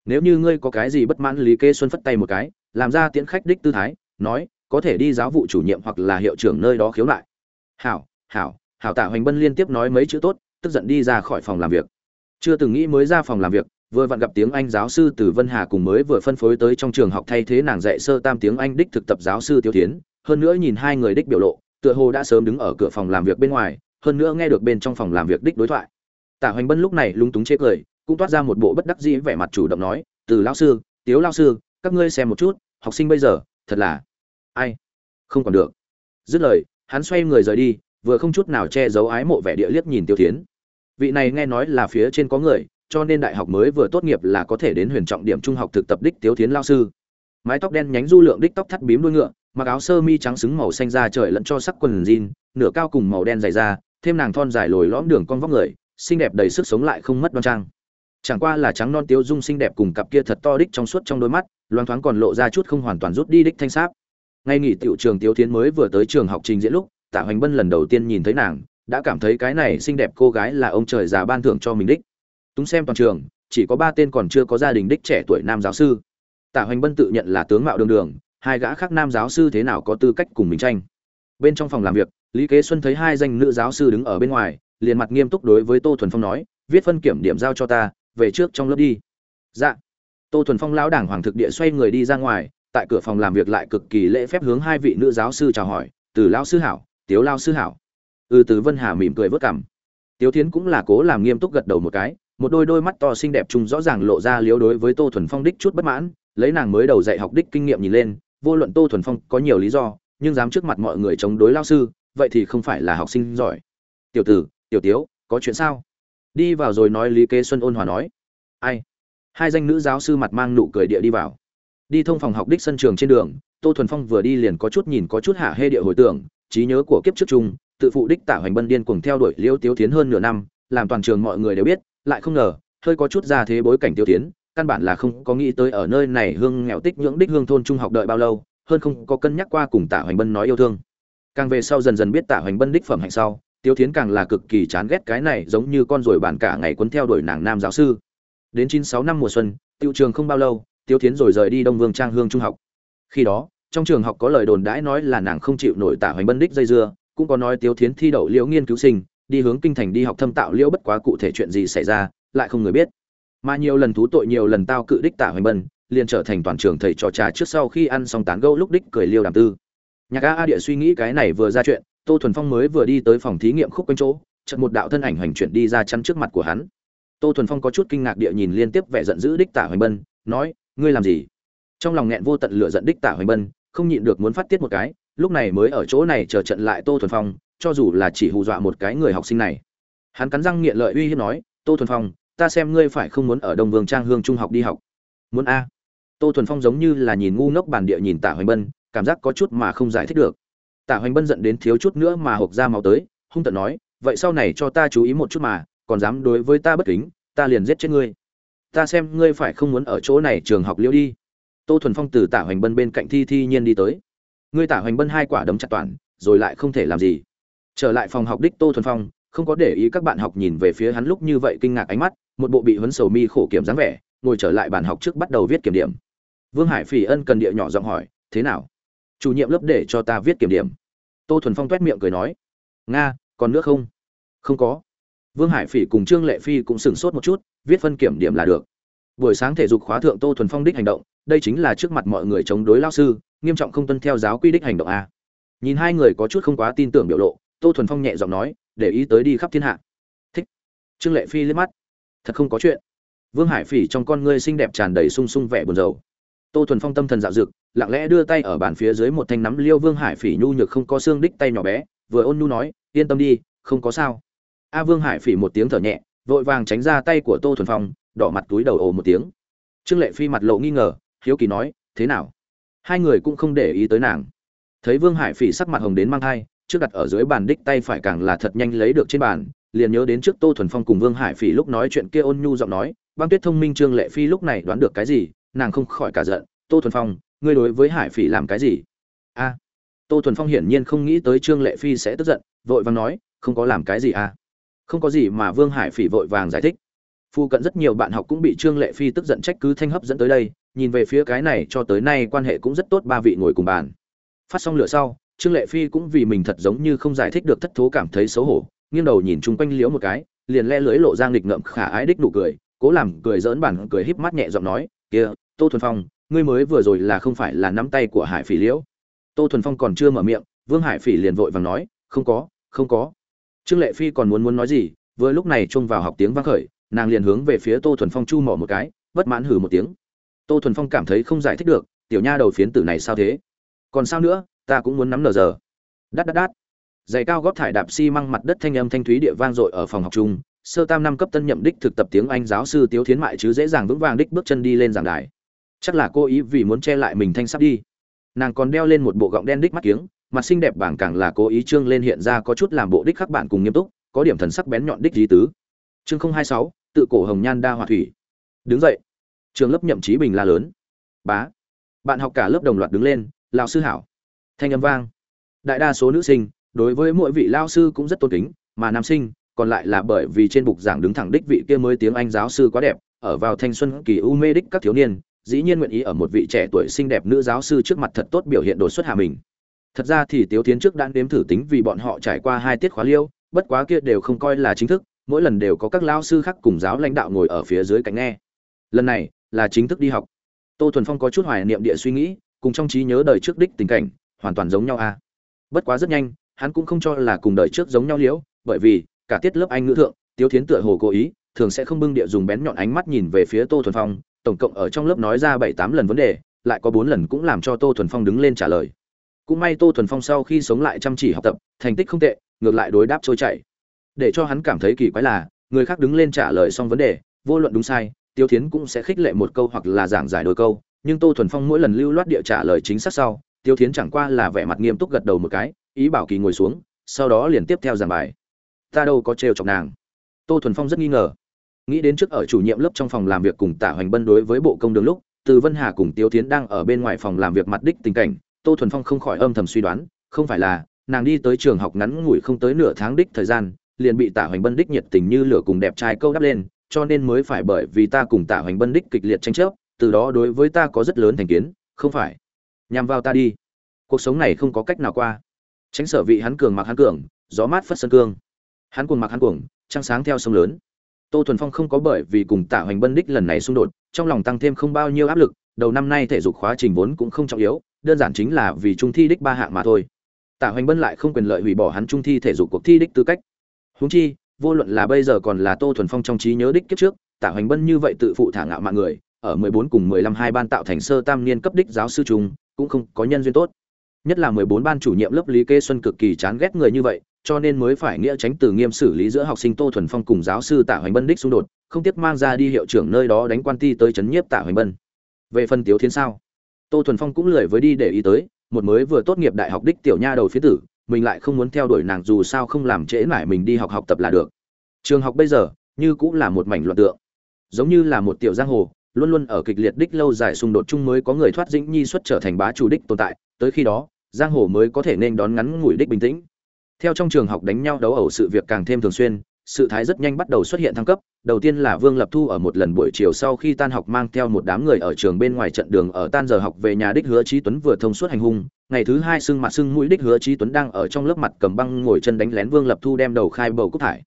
Nếu như ngươi có cái gì bất mãn lý kê xuân phất tay một cái, làm ra tiễn khách đích tư thái, nói, có thể đi giáo vụ chủ nhiệm hoặc là hiệu trưởng nơi đó khiếu nại. Hảo hảo hảo tạ hoành bân liên tiếp nói mấy chữ tốt, tức giận đi ra khỏi phòng làm việc. Chưa từng nghĩ mới ra phòng làm việc vừa vặn gặp tiếng anh giáo sư từ vân hà cùng mới vừa phân phối tới trong trường học thay thế nàng dạy sơ tam tiếng anh đích thực tập giáo sư tiêu tiến hơn nữa nhìn hai người đích biểu lộ, tựa hồ đã sớm đứng ở cửa phòng làm việc bên ngoài, hơn nữa nghe được bên trong phòng làm việc đích đối thoại. Tả hoành bân lúc này lung túng chế cười, cũng toát ra một bộ bất đắc dĩ vẻ mặt chủ động nói, từ lão sư, tiếu lão sư, các ngươi xem một chút, học sinh bây giờ, thật là ai? Không còn được. Dứt lời, hắn xoay người rời đi, vừa không chút nào che giấu ái mộ vẻ địa liếc nhìn tiêu tiến vị này nghe nói là phía trên có người cho nên đại học mới vừa tốt nghiệp là có thể đến huyền trọng điểm trung học thực tập đích tiếu tiến lao sư. Mái tóc đen nhánh du lượng đích tóc thắt bím đuôi ngựa, mặc áo sơ mi trắng xứng màu xanh da trời lẫn cho sắc quần jean, nửa cao cùng màu đen dày da, thêm nàng thon dài lồi lõm đường con vóc người, xinh đẹp đầy sức sống lại không mất đoan trang. Chẳng qua là trắng non tiếu dung xinh đẹp cùng cặp kia thật to đích trong suốt trong đôi mắt, loáng thoáng còn lộ ra chút không hoàn toàn rút đi đích thanh sáp. Ngay nghỉ tiểu trường tiếu thiến mới vừa tới trường học trình diễn lúc, tạ hoành bân lần đầu tiên nhìn thấy nàng, đã cảm thấy cái này xinh đẹp cô gái là ông trời già ban thưởng cho mình đích túng xem toàn trường, chỉ có ba tên còn chưa có gia đình đích trẻ tuổi nam giáo sư. Tạ hoành bân tự nhận là tướng mạo đường đường, hai gã khác nam giáo sư thế nào có tư cách cùng mình tranh. Bên trong phòng làm việc, lý kế xuân thấy hai danh nữ giáo sư đứng ở bên ngoài, liền mặt nghiêm túc đối với tô thuần phong nói, viết phân kiểm điểm giao cho ta, về trước trong lớp đi. Dạ. Tô thuần phong lão đảng hoàng thực địa xoay người đi ra ngoài, tại cửa phòng làm việc lại cực kỳ lễ phép hướng hai vị nữ giáo sư chào hỏi, từ lão sư hảo, tiếu lao sư hảo. Ừ từ vân hà mỉm cười vớt cảm tiếu thiến cũng là cố làm nghiêm túc gật đầu một cái một đôi đôi mắt to xinh đẹp chung rõ ràng lộ ra liếu đối với tô thuần phong đích chút bất mãn, lấy nàng mới đầu dạy học đích kinh nghiệm nhìn lên, vô luận tô thuần phong có nhiều lý do, nhưng dám trước mặt mọi người chống đối lao sư, vậy thì không phải là học sinh giỏi. Tiểu tử, tiểu tiếu, có chuyện sao? Đi vào rồi nói lý kế xuân ôn hòa nói. Ai? Hai danh nữ giáo sư mặt mang nụ cười địa đi vào. Đi thông phòng học đích sân trường trên đường, tô thuần phong vừa đi liền có chút nhìn có chút hạ hê địa hồi tưởng, trí nhớ của kiếp trước chung, tự phụ đích tả hoành bân điên cùng theo đuổi liêu tiếu tiến hơn nửa năm, làm toàn trường mọi người đều biết lại không ngờ, hơi có chút ra thế bối cảnh tiêu tiến, căn bản là không có nghĩ tới ở nơi này hương nghèo tích nhưỡng đích hương thôn trung học đợi bao lâu, hơn không có cân nhắc qua cùng tả hoành bân nói yêu thương. Càng về sau dần dần biết tả hoành bân đích phẩm hạnh sau, tiêu tiến càng là cực kỳ chán ghét cái này giống như con ruồi bản cả ngày quấn theo đuổi nàng nam giáo sư. Đến chín sáu năm mùa xuân, tiêu trường không bao lâu, tiêu tiến rồi rời đi đông vương trang hương trung học. Khi đó, trong trường học có lời đồn đãi nói là nàng không chịu nổi tả hoành bân đích dây dưa, cũng có nói tiêu tiến thi đậu liễu nghiên cứu sinh đi hướng kinh thành đi học thâm tạo liễu bất quá cụ thể chuyện gì xảy ra, lại không người biết. Mà nhiều lần thú tội nhiều lần tao cự đích tả hoành bân liền trở thành toàn trường thầy trò trà trước sau khi ăn xong tán gẫu lúc đích cười liêu đàm tư. Nhạc a a địa suy nghĩ cái này vừa ra chuyện, tô thuần phong mới vừa đi tới phòng thí nghiệm khúc quanh chỗ, chợt một đạo thân ảnh hành chuyển đi ra chắn trước mặt của hắn. Tô thuần phong có chút kinh ngạc địa nhìn liên tiếp vẻ giận dữ đích tả hoành bân nói, ngươi làm gì? Trong lòng nghẹn vô tận lửa giận đích tả hoành bân không nhịn được muốn phát tiết một cái, lúc này mới ở chỗ này chờ trận lại tô thuần phong cho dù là chỉ hù dọa một cái người học sinh này. Hắn cắn răng nghiện lợi uy hiếp nói, tô thuần phong, ta xem ngươi phải không muốn ở đông vương trang hương trung học đi học. Muốn a? Tô thuần phong giống như là nhìn ngu ngốc bản địa nhìn tả hoành bân, cảm giác có chút mà không giải thích được. Tả hoành bân giận đến thiếu chút nữa mà hộc ra máu tới, hung tận nói, vậy sau này cho ta chú ý một chút mà, còn dám đối với ta bất kính, ta liền giết chết ngươi. Ta xem ngươi phải không muốn ở chỗ này trường học liêu đi. Tô thuần phong từ tả hoành bân bên cạnh thi thi nhiên đi tới. Ngươi tả hoành bân hai quả đấm chặt toàn, rồi lại không thể làm gì trở lại phòng học đích tô thuần phong, không có để ý các bạn học nhìn về phía hắn lúc như vậy kinh ngạc ánh mắt, một bộ bị huấn sầu mi khổ kiểm dáng vẻ, ngồi trở lại bàn học trước bắt đầu viết kiểm điểm. Vương hải phỉ ân cần địa nhỏ giọng hỏi, thế nào? Chủ nhiệm lớp để cho ta viết kiểm điểm. Tô thuần phong toét miệng cười nói, nga, còn nước không? Không có. Vương hải phỉ cùng trương lệ phi cũng sửng sốt một chút, viết phân kiểm điểm là được. Buổi sáng thể dục khóa thượng tô thuần phong đích hành động, đây chính là trước mặt mọi người chống đối lao sư, nghiêm trọng không tuân theo giáo quy đích hành động a. Nhìn hai người có chút không quá tin tưởng biểu lộ tô thuần phong nhẹ giọng nói, để ý tới đi khắp thiên hạ. Thích. Trương lệ phi liếc mắt. Thật không có chuyện. Vương hải phỉ trong con ngươi xinh đẹp tràn đầy sung sung vẻ buồn rầu. Tô thuần phong tâm thần dạo dực, lặng lẽ đưa tay ở bàn phía dưới một thanh nắm liêu vương hải phỉ nhu nhược không có xương đích tay nhỏ bé, vừa ôn nhu nói, yên tâm đi, không có sao. A vương hải phỉ một tiếng thở nhẹ, vội vàng tránh ra tay của tô thuần phong, đỏ mặt túi đầu ồ một tiếng. Trương lệ phi mặt lộ nghi ngờ, hiếu kỳ nói, thế nào? Hai người cũng không để ý tới nàng. Thấy vương hải phỉ sắc mặt hồng đến mang thai trước đặt ở dưới bàn đích tay phải càng là thật nhanh lấy được trên bàn, liền nhớ đến trước tô thuần phong cùng vương hải phỉ lúc nói chuyện kia ôn nhu giọng nói, băng tuyết thông minh trương lệ phi lúc này đoán được cái gì, nàng không khỏi cả giận, tô thuần phong, ngươi đối với hải phỉ làm cái gì? A. Tô thuần phong hiển nhiên không nghĩ tới trương lệ phi sẽ tức giận, vội vàng nói, không có làm cái gì a không có gì mà vương hải phỉ vội vàng giải thích. Phu cận rất nhiều bạn học cũng bị trương lệ phi tức giận trách cứ thanh hấp dẫn tới đây, nhìn về phía cái này cho tới nay quan hệ cũng rất tốt ba vị ngồi cùng bàn. Phát xong lửa sau trương lệ phi cũng vì mình thật giống như không giải thích được thất thố cảm thấy xấu hổ, nghiêng đầu nhìn chung quanh liếu một cái, liền le lưỡi lộ ra nghịch ngợm khả ái đích nụ cười, cố làm cười dỡn bản cười híp mắt nhẹ giọng nói, kia, tô thuần phong, ngươi mới vừa rồi là không phải là nắm tay của hải phỉ liễu? Tô thuần phong còn chưa mở miệng, vương hải phỉ liền vội vàng nói, không có không có. Trương lệ phi còn muốn muốn nói gì, vừa lúc này trông vào học tiếng vang khởi, nàng liền hướng về phía tô thuần phong chu mỏ một cái, bất mãn hừ một tiếng. Tô thuần phong cảm thấy không giải thích được, tiểu nha đầu phiến tử này sao thế? Còn sao nữa? Ta cũng muốn nắm nở giờ. Đắt đắt đắt giày cao góp thải đạp xi mặt đất thanh âm thanh thúy địa vang dội ở phòng học chung. Sơ tam năm cấp tân nhậm đích thực tập tiếng anh giáo sư tiếu thiến mại chứ dễ dàng vững vàng đích bước chân đi lên giảng đài. Chắc là cô ý vì muốn che lại mình thanh sắp đi. Nàng còn đeo lên một bộ gọng đen đích mắt kiếng, mặt xinh đẹp bảng càng là cố ý trương lên hiện ra có chút làm bộ đích khắc bạn cùng nghiêm túc, có điểm thần sắc bén nhọn đích lý tứ. Chương không hai sáu, tự cổ hồng nhan đa hòa thủy. Đứng dậy. Trường lớp nhậm chí bình la lớn. Bá. Bạn học cả lớp đồng loạt đứng lên, lão sư hảo thanh âm vang. Đại đa số nữ sinh, đối với mỗi vị lao sư cũng rất tôn kính, mà nam sinh, còn lại là bởi vì trên bục giảng đứng thẳng đích vị kia mới tiếng anh giáo sư quá đẹp, ở vào thanh xuân kỳ u mê đích các thiếu niên, dĩ nhiên nguyện ý ở một vị trẻ tuổi xinh đẹp nữ giáo sư trước mặt thật tốt biểu hiện đột xuất hạ mình. Thật ra thì tiếu tiến trước đã đếm thử tính vì bọn họ trải qua hai tiết khóa liêu, bất quá kia đều không coi là chính thức, mỗi lần đều có các lao sư khác cùng giáo lãnh đạo ngồi ở phía dưới cánh nghe. Lần này là chính thức đi học. Tô thuần phong có chút hoài niệm địa suy nghĩ, cùng trong trí nhớ đời trước đích tình cảnh hoàn toàn giống nhau a à. bất quá rất nhanh, hắn cũng không cho là cùng đời trước giống nhau liễu, bởi vì, cả tiết lớp anh ngữ thượng, tiếu thiến tựa hồ cố ý, thường sẽ không bưng địa dùng bén nhọn ánh mắt nhìn về phía tô thuần phong, tổng cộng ở trong lớp nói ra bảy tám lần vấn đề, lại có bốn lần cũng làm cho tô thuần phong đứng lên trả lời cũng may tô thuần phong sau khi sống lại chăm chỉ học tập, thành tích không tệ, ngược lại đối đáp trôi chảy để cho hắn cảm thấy kỳ quái là, người khác đứng lên trả lời xong vấn đề, vô luận đúng sai tiêu thiến cũng sẽ khích lệ một câu hoặc là giảng giải đôi câu, nhưng tô thuần phong mỗi lần lưu loát địa trả lời chính xác sau tiêu thiến chẳng qua là vẻ mặt nghiêm túc gật đầu một cái, ý bảo kỳ ngồi xuống, sau đó liền tiếp theo giảng bài. Ta đâu có trêu chọc nàng. Tô thuần phong rất nghi ngờ. Nghĩ đến trước ở chủ nhiệm lớp trong phòng làm việc cùng tả hoành bân đối với bộ công đường lúc, từ vân hà cùng tiêu Thiến đang ở bên ngoài phòng làm việc mặt đích tình cảnh, tô thuần phong không khỏi âm thầm suy đoán, không phải là nàng đi tới trường học ngắn ngủi không tới nửa tháng đích thời gian, liền bị tả hoành bân đích nhiệt tình như lửa cùng đẹp trai câu đắp lên, cho nên mới phải bởi vì ta cùng tả hoành bân đích kịch liệt tranh chấp, từ đó đối với ta có rất lớn thành kiến, không phải nhằm vào ta đi. Cuộc sống này không có cách nào qua. Tránh sở vị hắn cường mặc hắn cường, gió mát phất sân cương. Hắn cuồng mặc hắn cuồng, trăng sáng theo sông lớn. Tô thuần phong không có bởi vì cùng tạ hoành bân đích lần này xung đột, trong lòng tăng thêm không bao nhiêu áp lực, đầu năm nay thể dục khóa trình vốn cũng không trọng yếu, đơn giản chính là vì trung thi đích ba hạng mà thôi. Tạ hoành bân lại không quyền lợi hủy bỏ hắn trung thi thể dục cuộc thi đích tư cách. Huống chi, vô luận là bây giờ còn là tô thuần phong trong trí nhớ đích kiếp trước, tạ hoành bân như vậy tự phụ thả ngạo mạng người, ở 14 cùng 15 hai ban tạo thành sơ tam niên cấp đích giáo sư trung cũng không có nhân duyên tốt. Nhất là 14 ban chủ nhiệm lớp lý kê xuân cực kỳ chán ghét người như vậy, cho nên mới phải nghĩa tránh từ nghiêm xử lý giữa học sinh tô thuần phong cùng giáo sư tạ hoành bân đích xung đột, không tiếc mang ra đi hiệu trưởng nơi đó đánh quan ti tới chấn nhiếp tạ hoành bân. Về phần tiếu thiên sao? Tô thuần phong cũng lười với đi để ý tới, một mới vừa tốt nghiệp đại học đích tiểu nha đầu phía tử, mình lại không muốn theo đuổi nàng dù sao không làm trễ mãi mình đi học học tập là được. Trường học bây giờ, như cũng là một mảnh loạn tượng. Giống như là một tiểu giang hồ luôn luôn ở kịch liệt đích lâu dài xung đột chung mới có người thoát dĩnh nhi xuất trở thành bá chủ đích tồn tại, tới khi đó, giang hồ mới có thể nên đón ngắn ngủi đích bình tĩnh. Theo trong trường học đánh nhau đấu ẩu sự việc càng thêm thường xuyên, sự thái rất nhanh bắt đầu xuất hiện thăng cấp, đầu tiên là vương lập thu ở một lần buổi chiều sau khi tan học mang theo một đám người ở trường bên ngoài trận đường ở tan giờ học về nhà đích hứa trí tuấn vừa thông suốt hành hung, ngày thứ hai sưng mặt sưng mũi đích hứa trí tuấn đang ở trong lớp mặt cầm băng ngồi chân đánh lén vương lập thu đem đầu khai bầu cúc thải.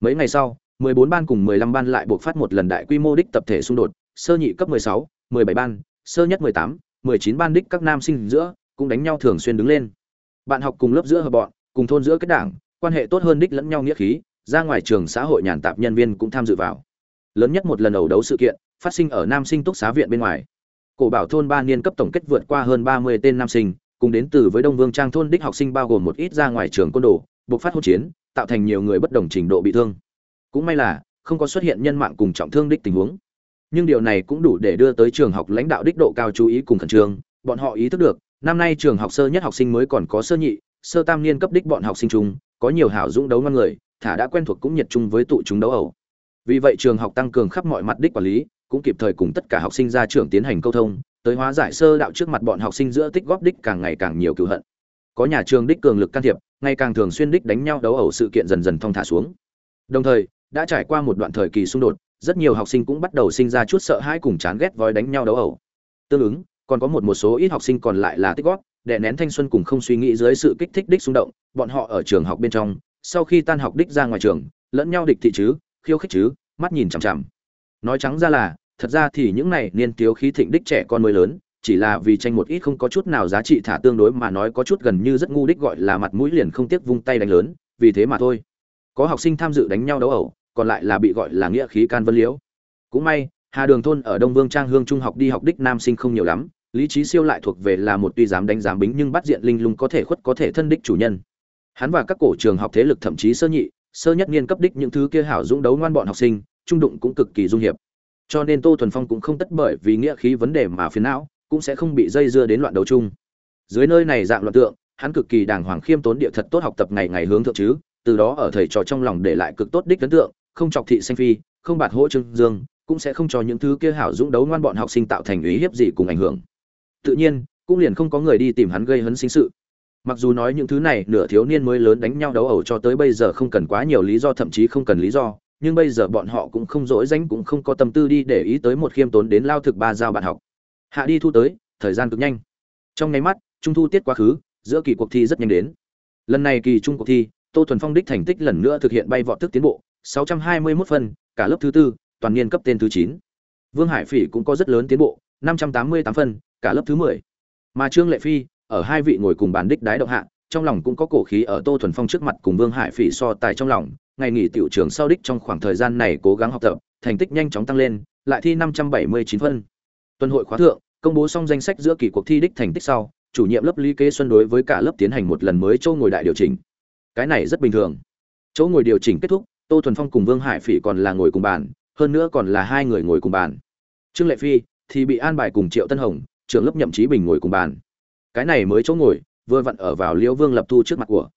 Mấy ngày sau 14 ban cùng 15 ban lại buộc phát một lần đại quy mô đích tập thể xung đột sơ nhị cấp 16, 17 ban sơ nhất 18, 19 ban đích các nam sinh giữa cũng đánh nhau thường xuyên đứng lên. Bạn học cùng lớp giữa hợp bọn cùng thôn giữa kết đảng quan hệ tốt hơn đích lẫn nhau nghĩa khí ra ngoài trường xã hội nhàn tạp nhân viên cũng tham dự vào. Lớn nhất một lần ẩu đấu sự kiện phát sinh ở nam sinh túc xá viện bên ngoài. Cổ bảo thôn ba niên cấp tổng kết vượt qua hơn ba mươi tên nam sinh cùng đến từ với đông vương trang thôn đích học sinh bao gồm một ít ra ngoài trường côn đồ buộc phát hỗn chiến tạo thành nhiều người bất đồng trình độ bị thương. Cũng may là không có xuất hiện nhân mạng cùng trọng thương đích tình huống nhưng điều này cũng đủ để đưa tới trường học lãnh đạo đích độ cao chú ý cùng khẩn trương. Bọn họ ý thức được, năm nay trường học sơ nhất học sinh mới còn có sơ nhị, sơ tam niên cấp đích bọn học sinh chung, có nhiều hảo dũng đấu ngon người, thả đã quen thuộc cũng nhiệt chung với tụ chúng đấu ẩu. Vì vậy trường học tăng cường khắp mọi mặt đích quản lý, cũng kịp thời cùng tất cả học sinh ra trường tiến hành câu thông, tới hóa giải sơ đạo trước mặt bọn học sinh giữa tích góp đích càng ngày càng nhiều cựu hận. Có nhà trường đích cường lực can thiệp, ngày càng thường xuyên đích đánh nhau đấu ẩu sự kiện dần dần thong thả xuống. Đồng thời, đã trải qua một đoạn thời kỳ xung đột rất nhiều học sinh cũng bắt đầu sinh ra chút sợ hãi cùng chán ghét voi đánh nhau đấu ẩu. Tương ứng, còn có một một số ít học sinh còn lại là tích góp để nén thanh xuân cùng không suy nghĩ dưới sự kích thích đích xung động, bọn họ ở trường học bên trong, sau khi tan học đích ra ngoài trường, lẫn nhau địch thị chứ, khiêu khích chứ, mắt nhìn chằm chằm. Nói trắng ra là, thật ra thì những này niên thiếu khí thịnh đích trẻ con mới lớn, chỉ là vì tranh một ít không có chút nào giá trị thả tương đối mà nói có chút gần như rất ngu đích gọi là mặt mũi liền không tiếc vung tay đánh lớn, vì thế mà thôi. Có học sinh tham dự đánh nhau đấu ẩu còn lại là bị gọi là nghĩa khí can vân liễu. Cũng may, hà đường thôn ở đông vương trang hương trung học đi học đích nam sinh không nhiều lắm, lý trí siêu lại thuộc về là một tuy dám đánh giám bính nhưng bắt diện linh lung có thể khuất có thể thân đích chủ nhân. Hắn và các cổ trường học thế lực thậm chí sơ nhị, sơ nhất niên cấp đích những thứ kia hảo dũng đấu ngoan bọn học sinh, trung đụng cũng cực kỳ dung hiệp. Cho nên tô thuần phong cũng không tất bởi vì nghĩa khí vấn đề mà phiền não, cũng sẽ không bị dây dưa đến loạn đấu chung. Dưới nơi này dạng loạn tượng, hắn cực kỳ đàng hoàng khiêm tốn địa thật tốt học tập ngày ngày hướng thượng chứ, từ đó ở thầy trò trong lòng để lại cực tốt đích ấn tượng không chọc thị xanh phi, không bạt hỗ trương dương, cũng sẽ không cho những thứ kia hảo dũng đấu ngoan bọn học sinh tạo thành ý hiếp gì cùng ảnh hưởng. Tự nhiên, cũng liền không có người đi tìm hắn gây hấn sinh sự. Mặc dù nói những thứ này nửa thiếu niên mới lớn đánh nhau đấu ẩu cho tới bây giờ không cần quá nhiều lý do, thậm chí không cần lý do, nhưng bây giờ bọn họ cũng không dỗi danh cũng không có tâm tư đi để ý tới một khiêm tốn đến lao thực ba giao bạn học. Hạ đi thu tới, thời gian cực nhanh. Trong nháy mắt, trung thu tiết quá khứ, giữa kỳ cuộc thi rất nhanh đến. Lần này kỳ trung cuộc thi, tô thuần phong đích thành tích lần nữa thực hiện bay vọt thức tiến bộ 621 phân, cả lớp thứ tư, toàn niên cấp tên thứ 9. vương hải phỉ cũng có rất lớn tiến bộ 588 phân, cả lớp thứ 10. mà trương lệ phi, ở hai vị ngồi cùng bàn đích đái động hạ, trong lòng cũng có cổ khí ở tô thuần phong trước mặt cùng vương hải phỉ so tài trong lòng, ngày nghỉ tiểu trường sau đích trong khoảng thời gian này cố gắng học tập, thành tích nhanh chóng tăng lên, lại thi năm trăm bảy mươi chín phân tuần hội khóa thượng, công bố xong danh sách giữa kỳ cuộc thi đích thành tích sau, chủ nhiệm lớp lý kế xuân đối với cả lớp tiến hành một lần mới châu ngồi đại điều chỉnh cái này rất bình thường chỗ ngồi điều chỉnh kết thúc tô thuần phong cùng vương hải phỉ còn là ngồi cùng bàn, hơn nữa còn là hai người ngồi cùng bàn. Trương lệ phi thì bị an bài cùng triệu tân hồng, trưởng lớp nhậm chí bình ngồi cùng bàn. Cái này mới chỗ ngồi, vừa vặn ở vào liễu vương lập thu trước mặt của.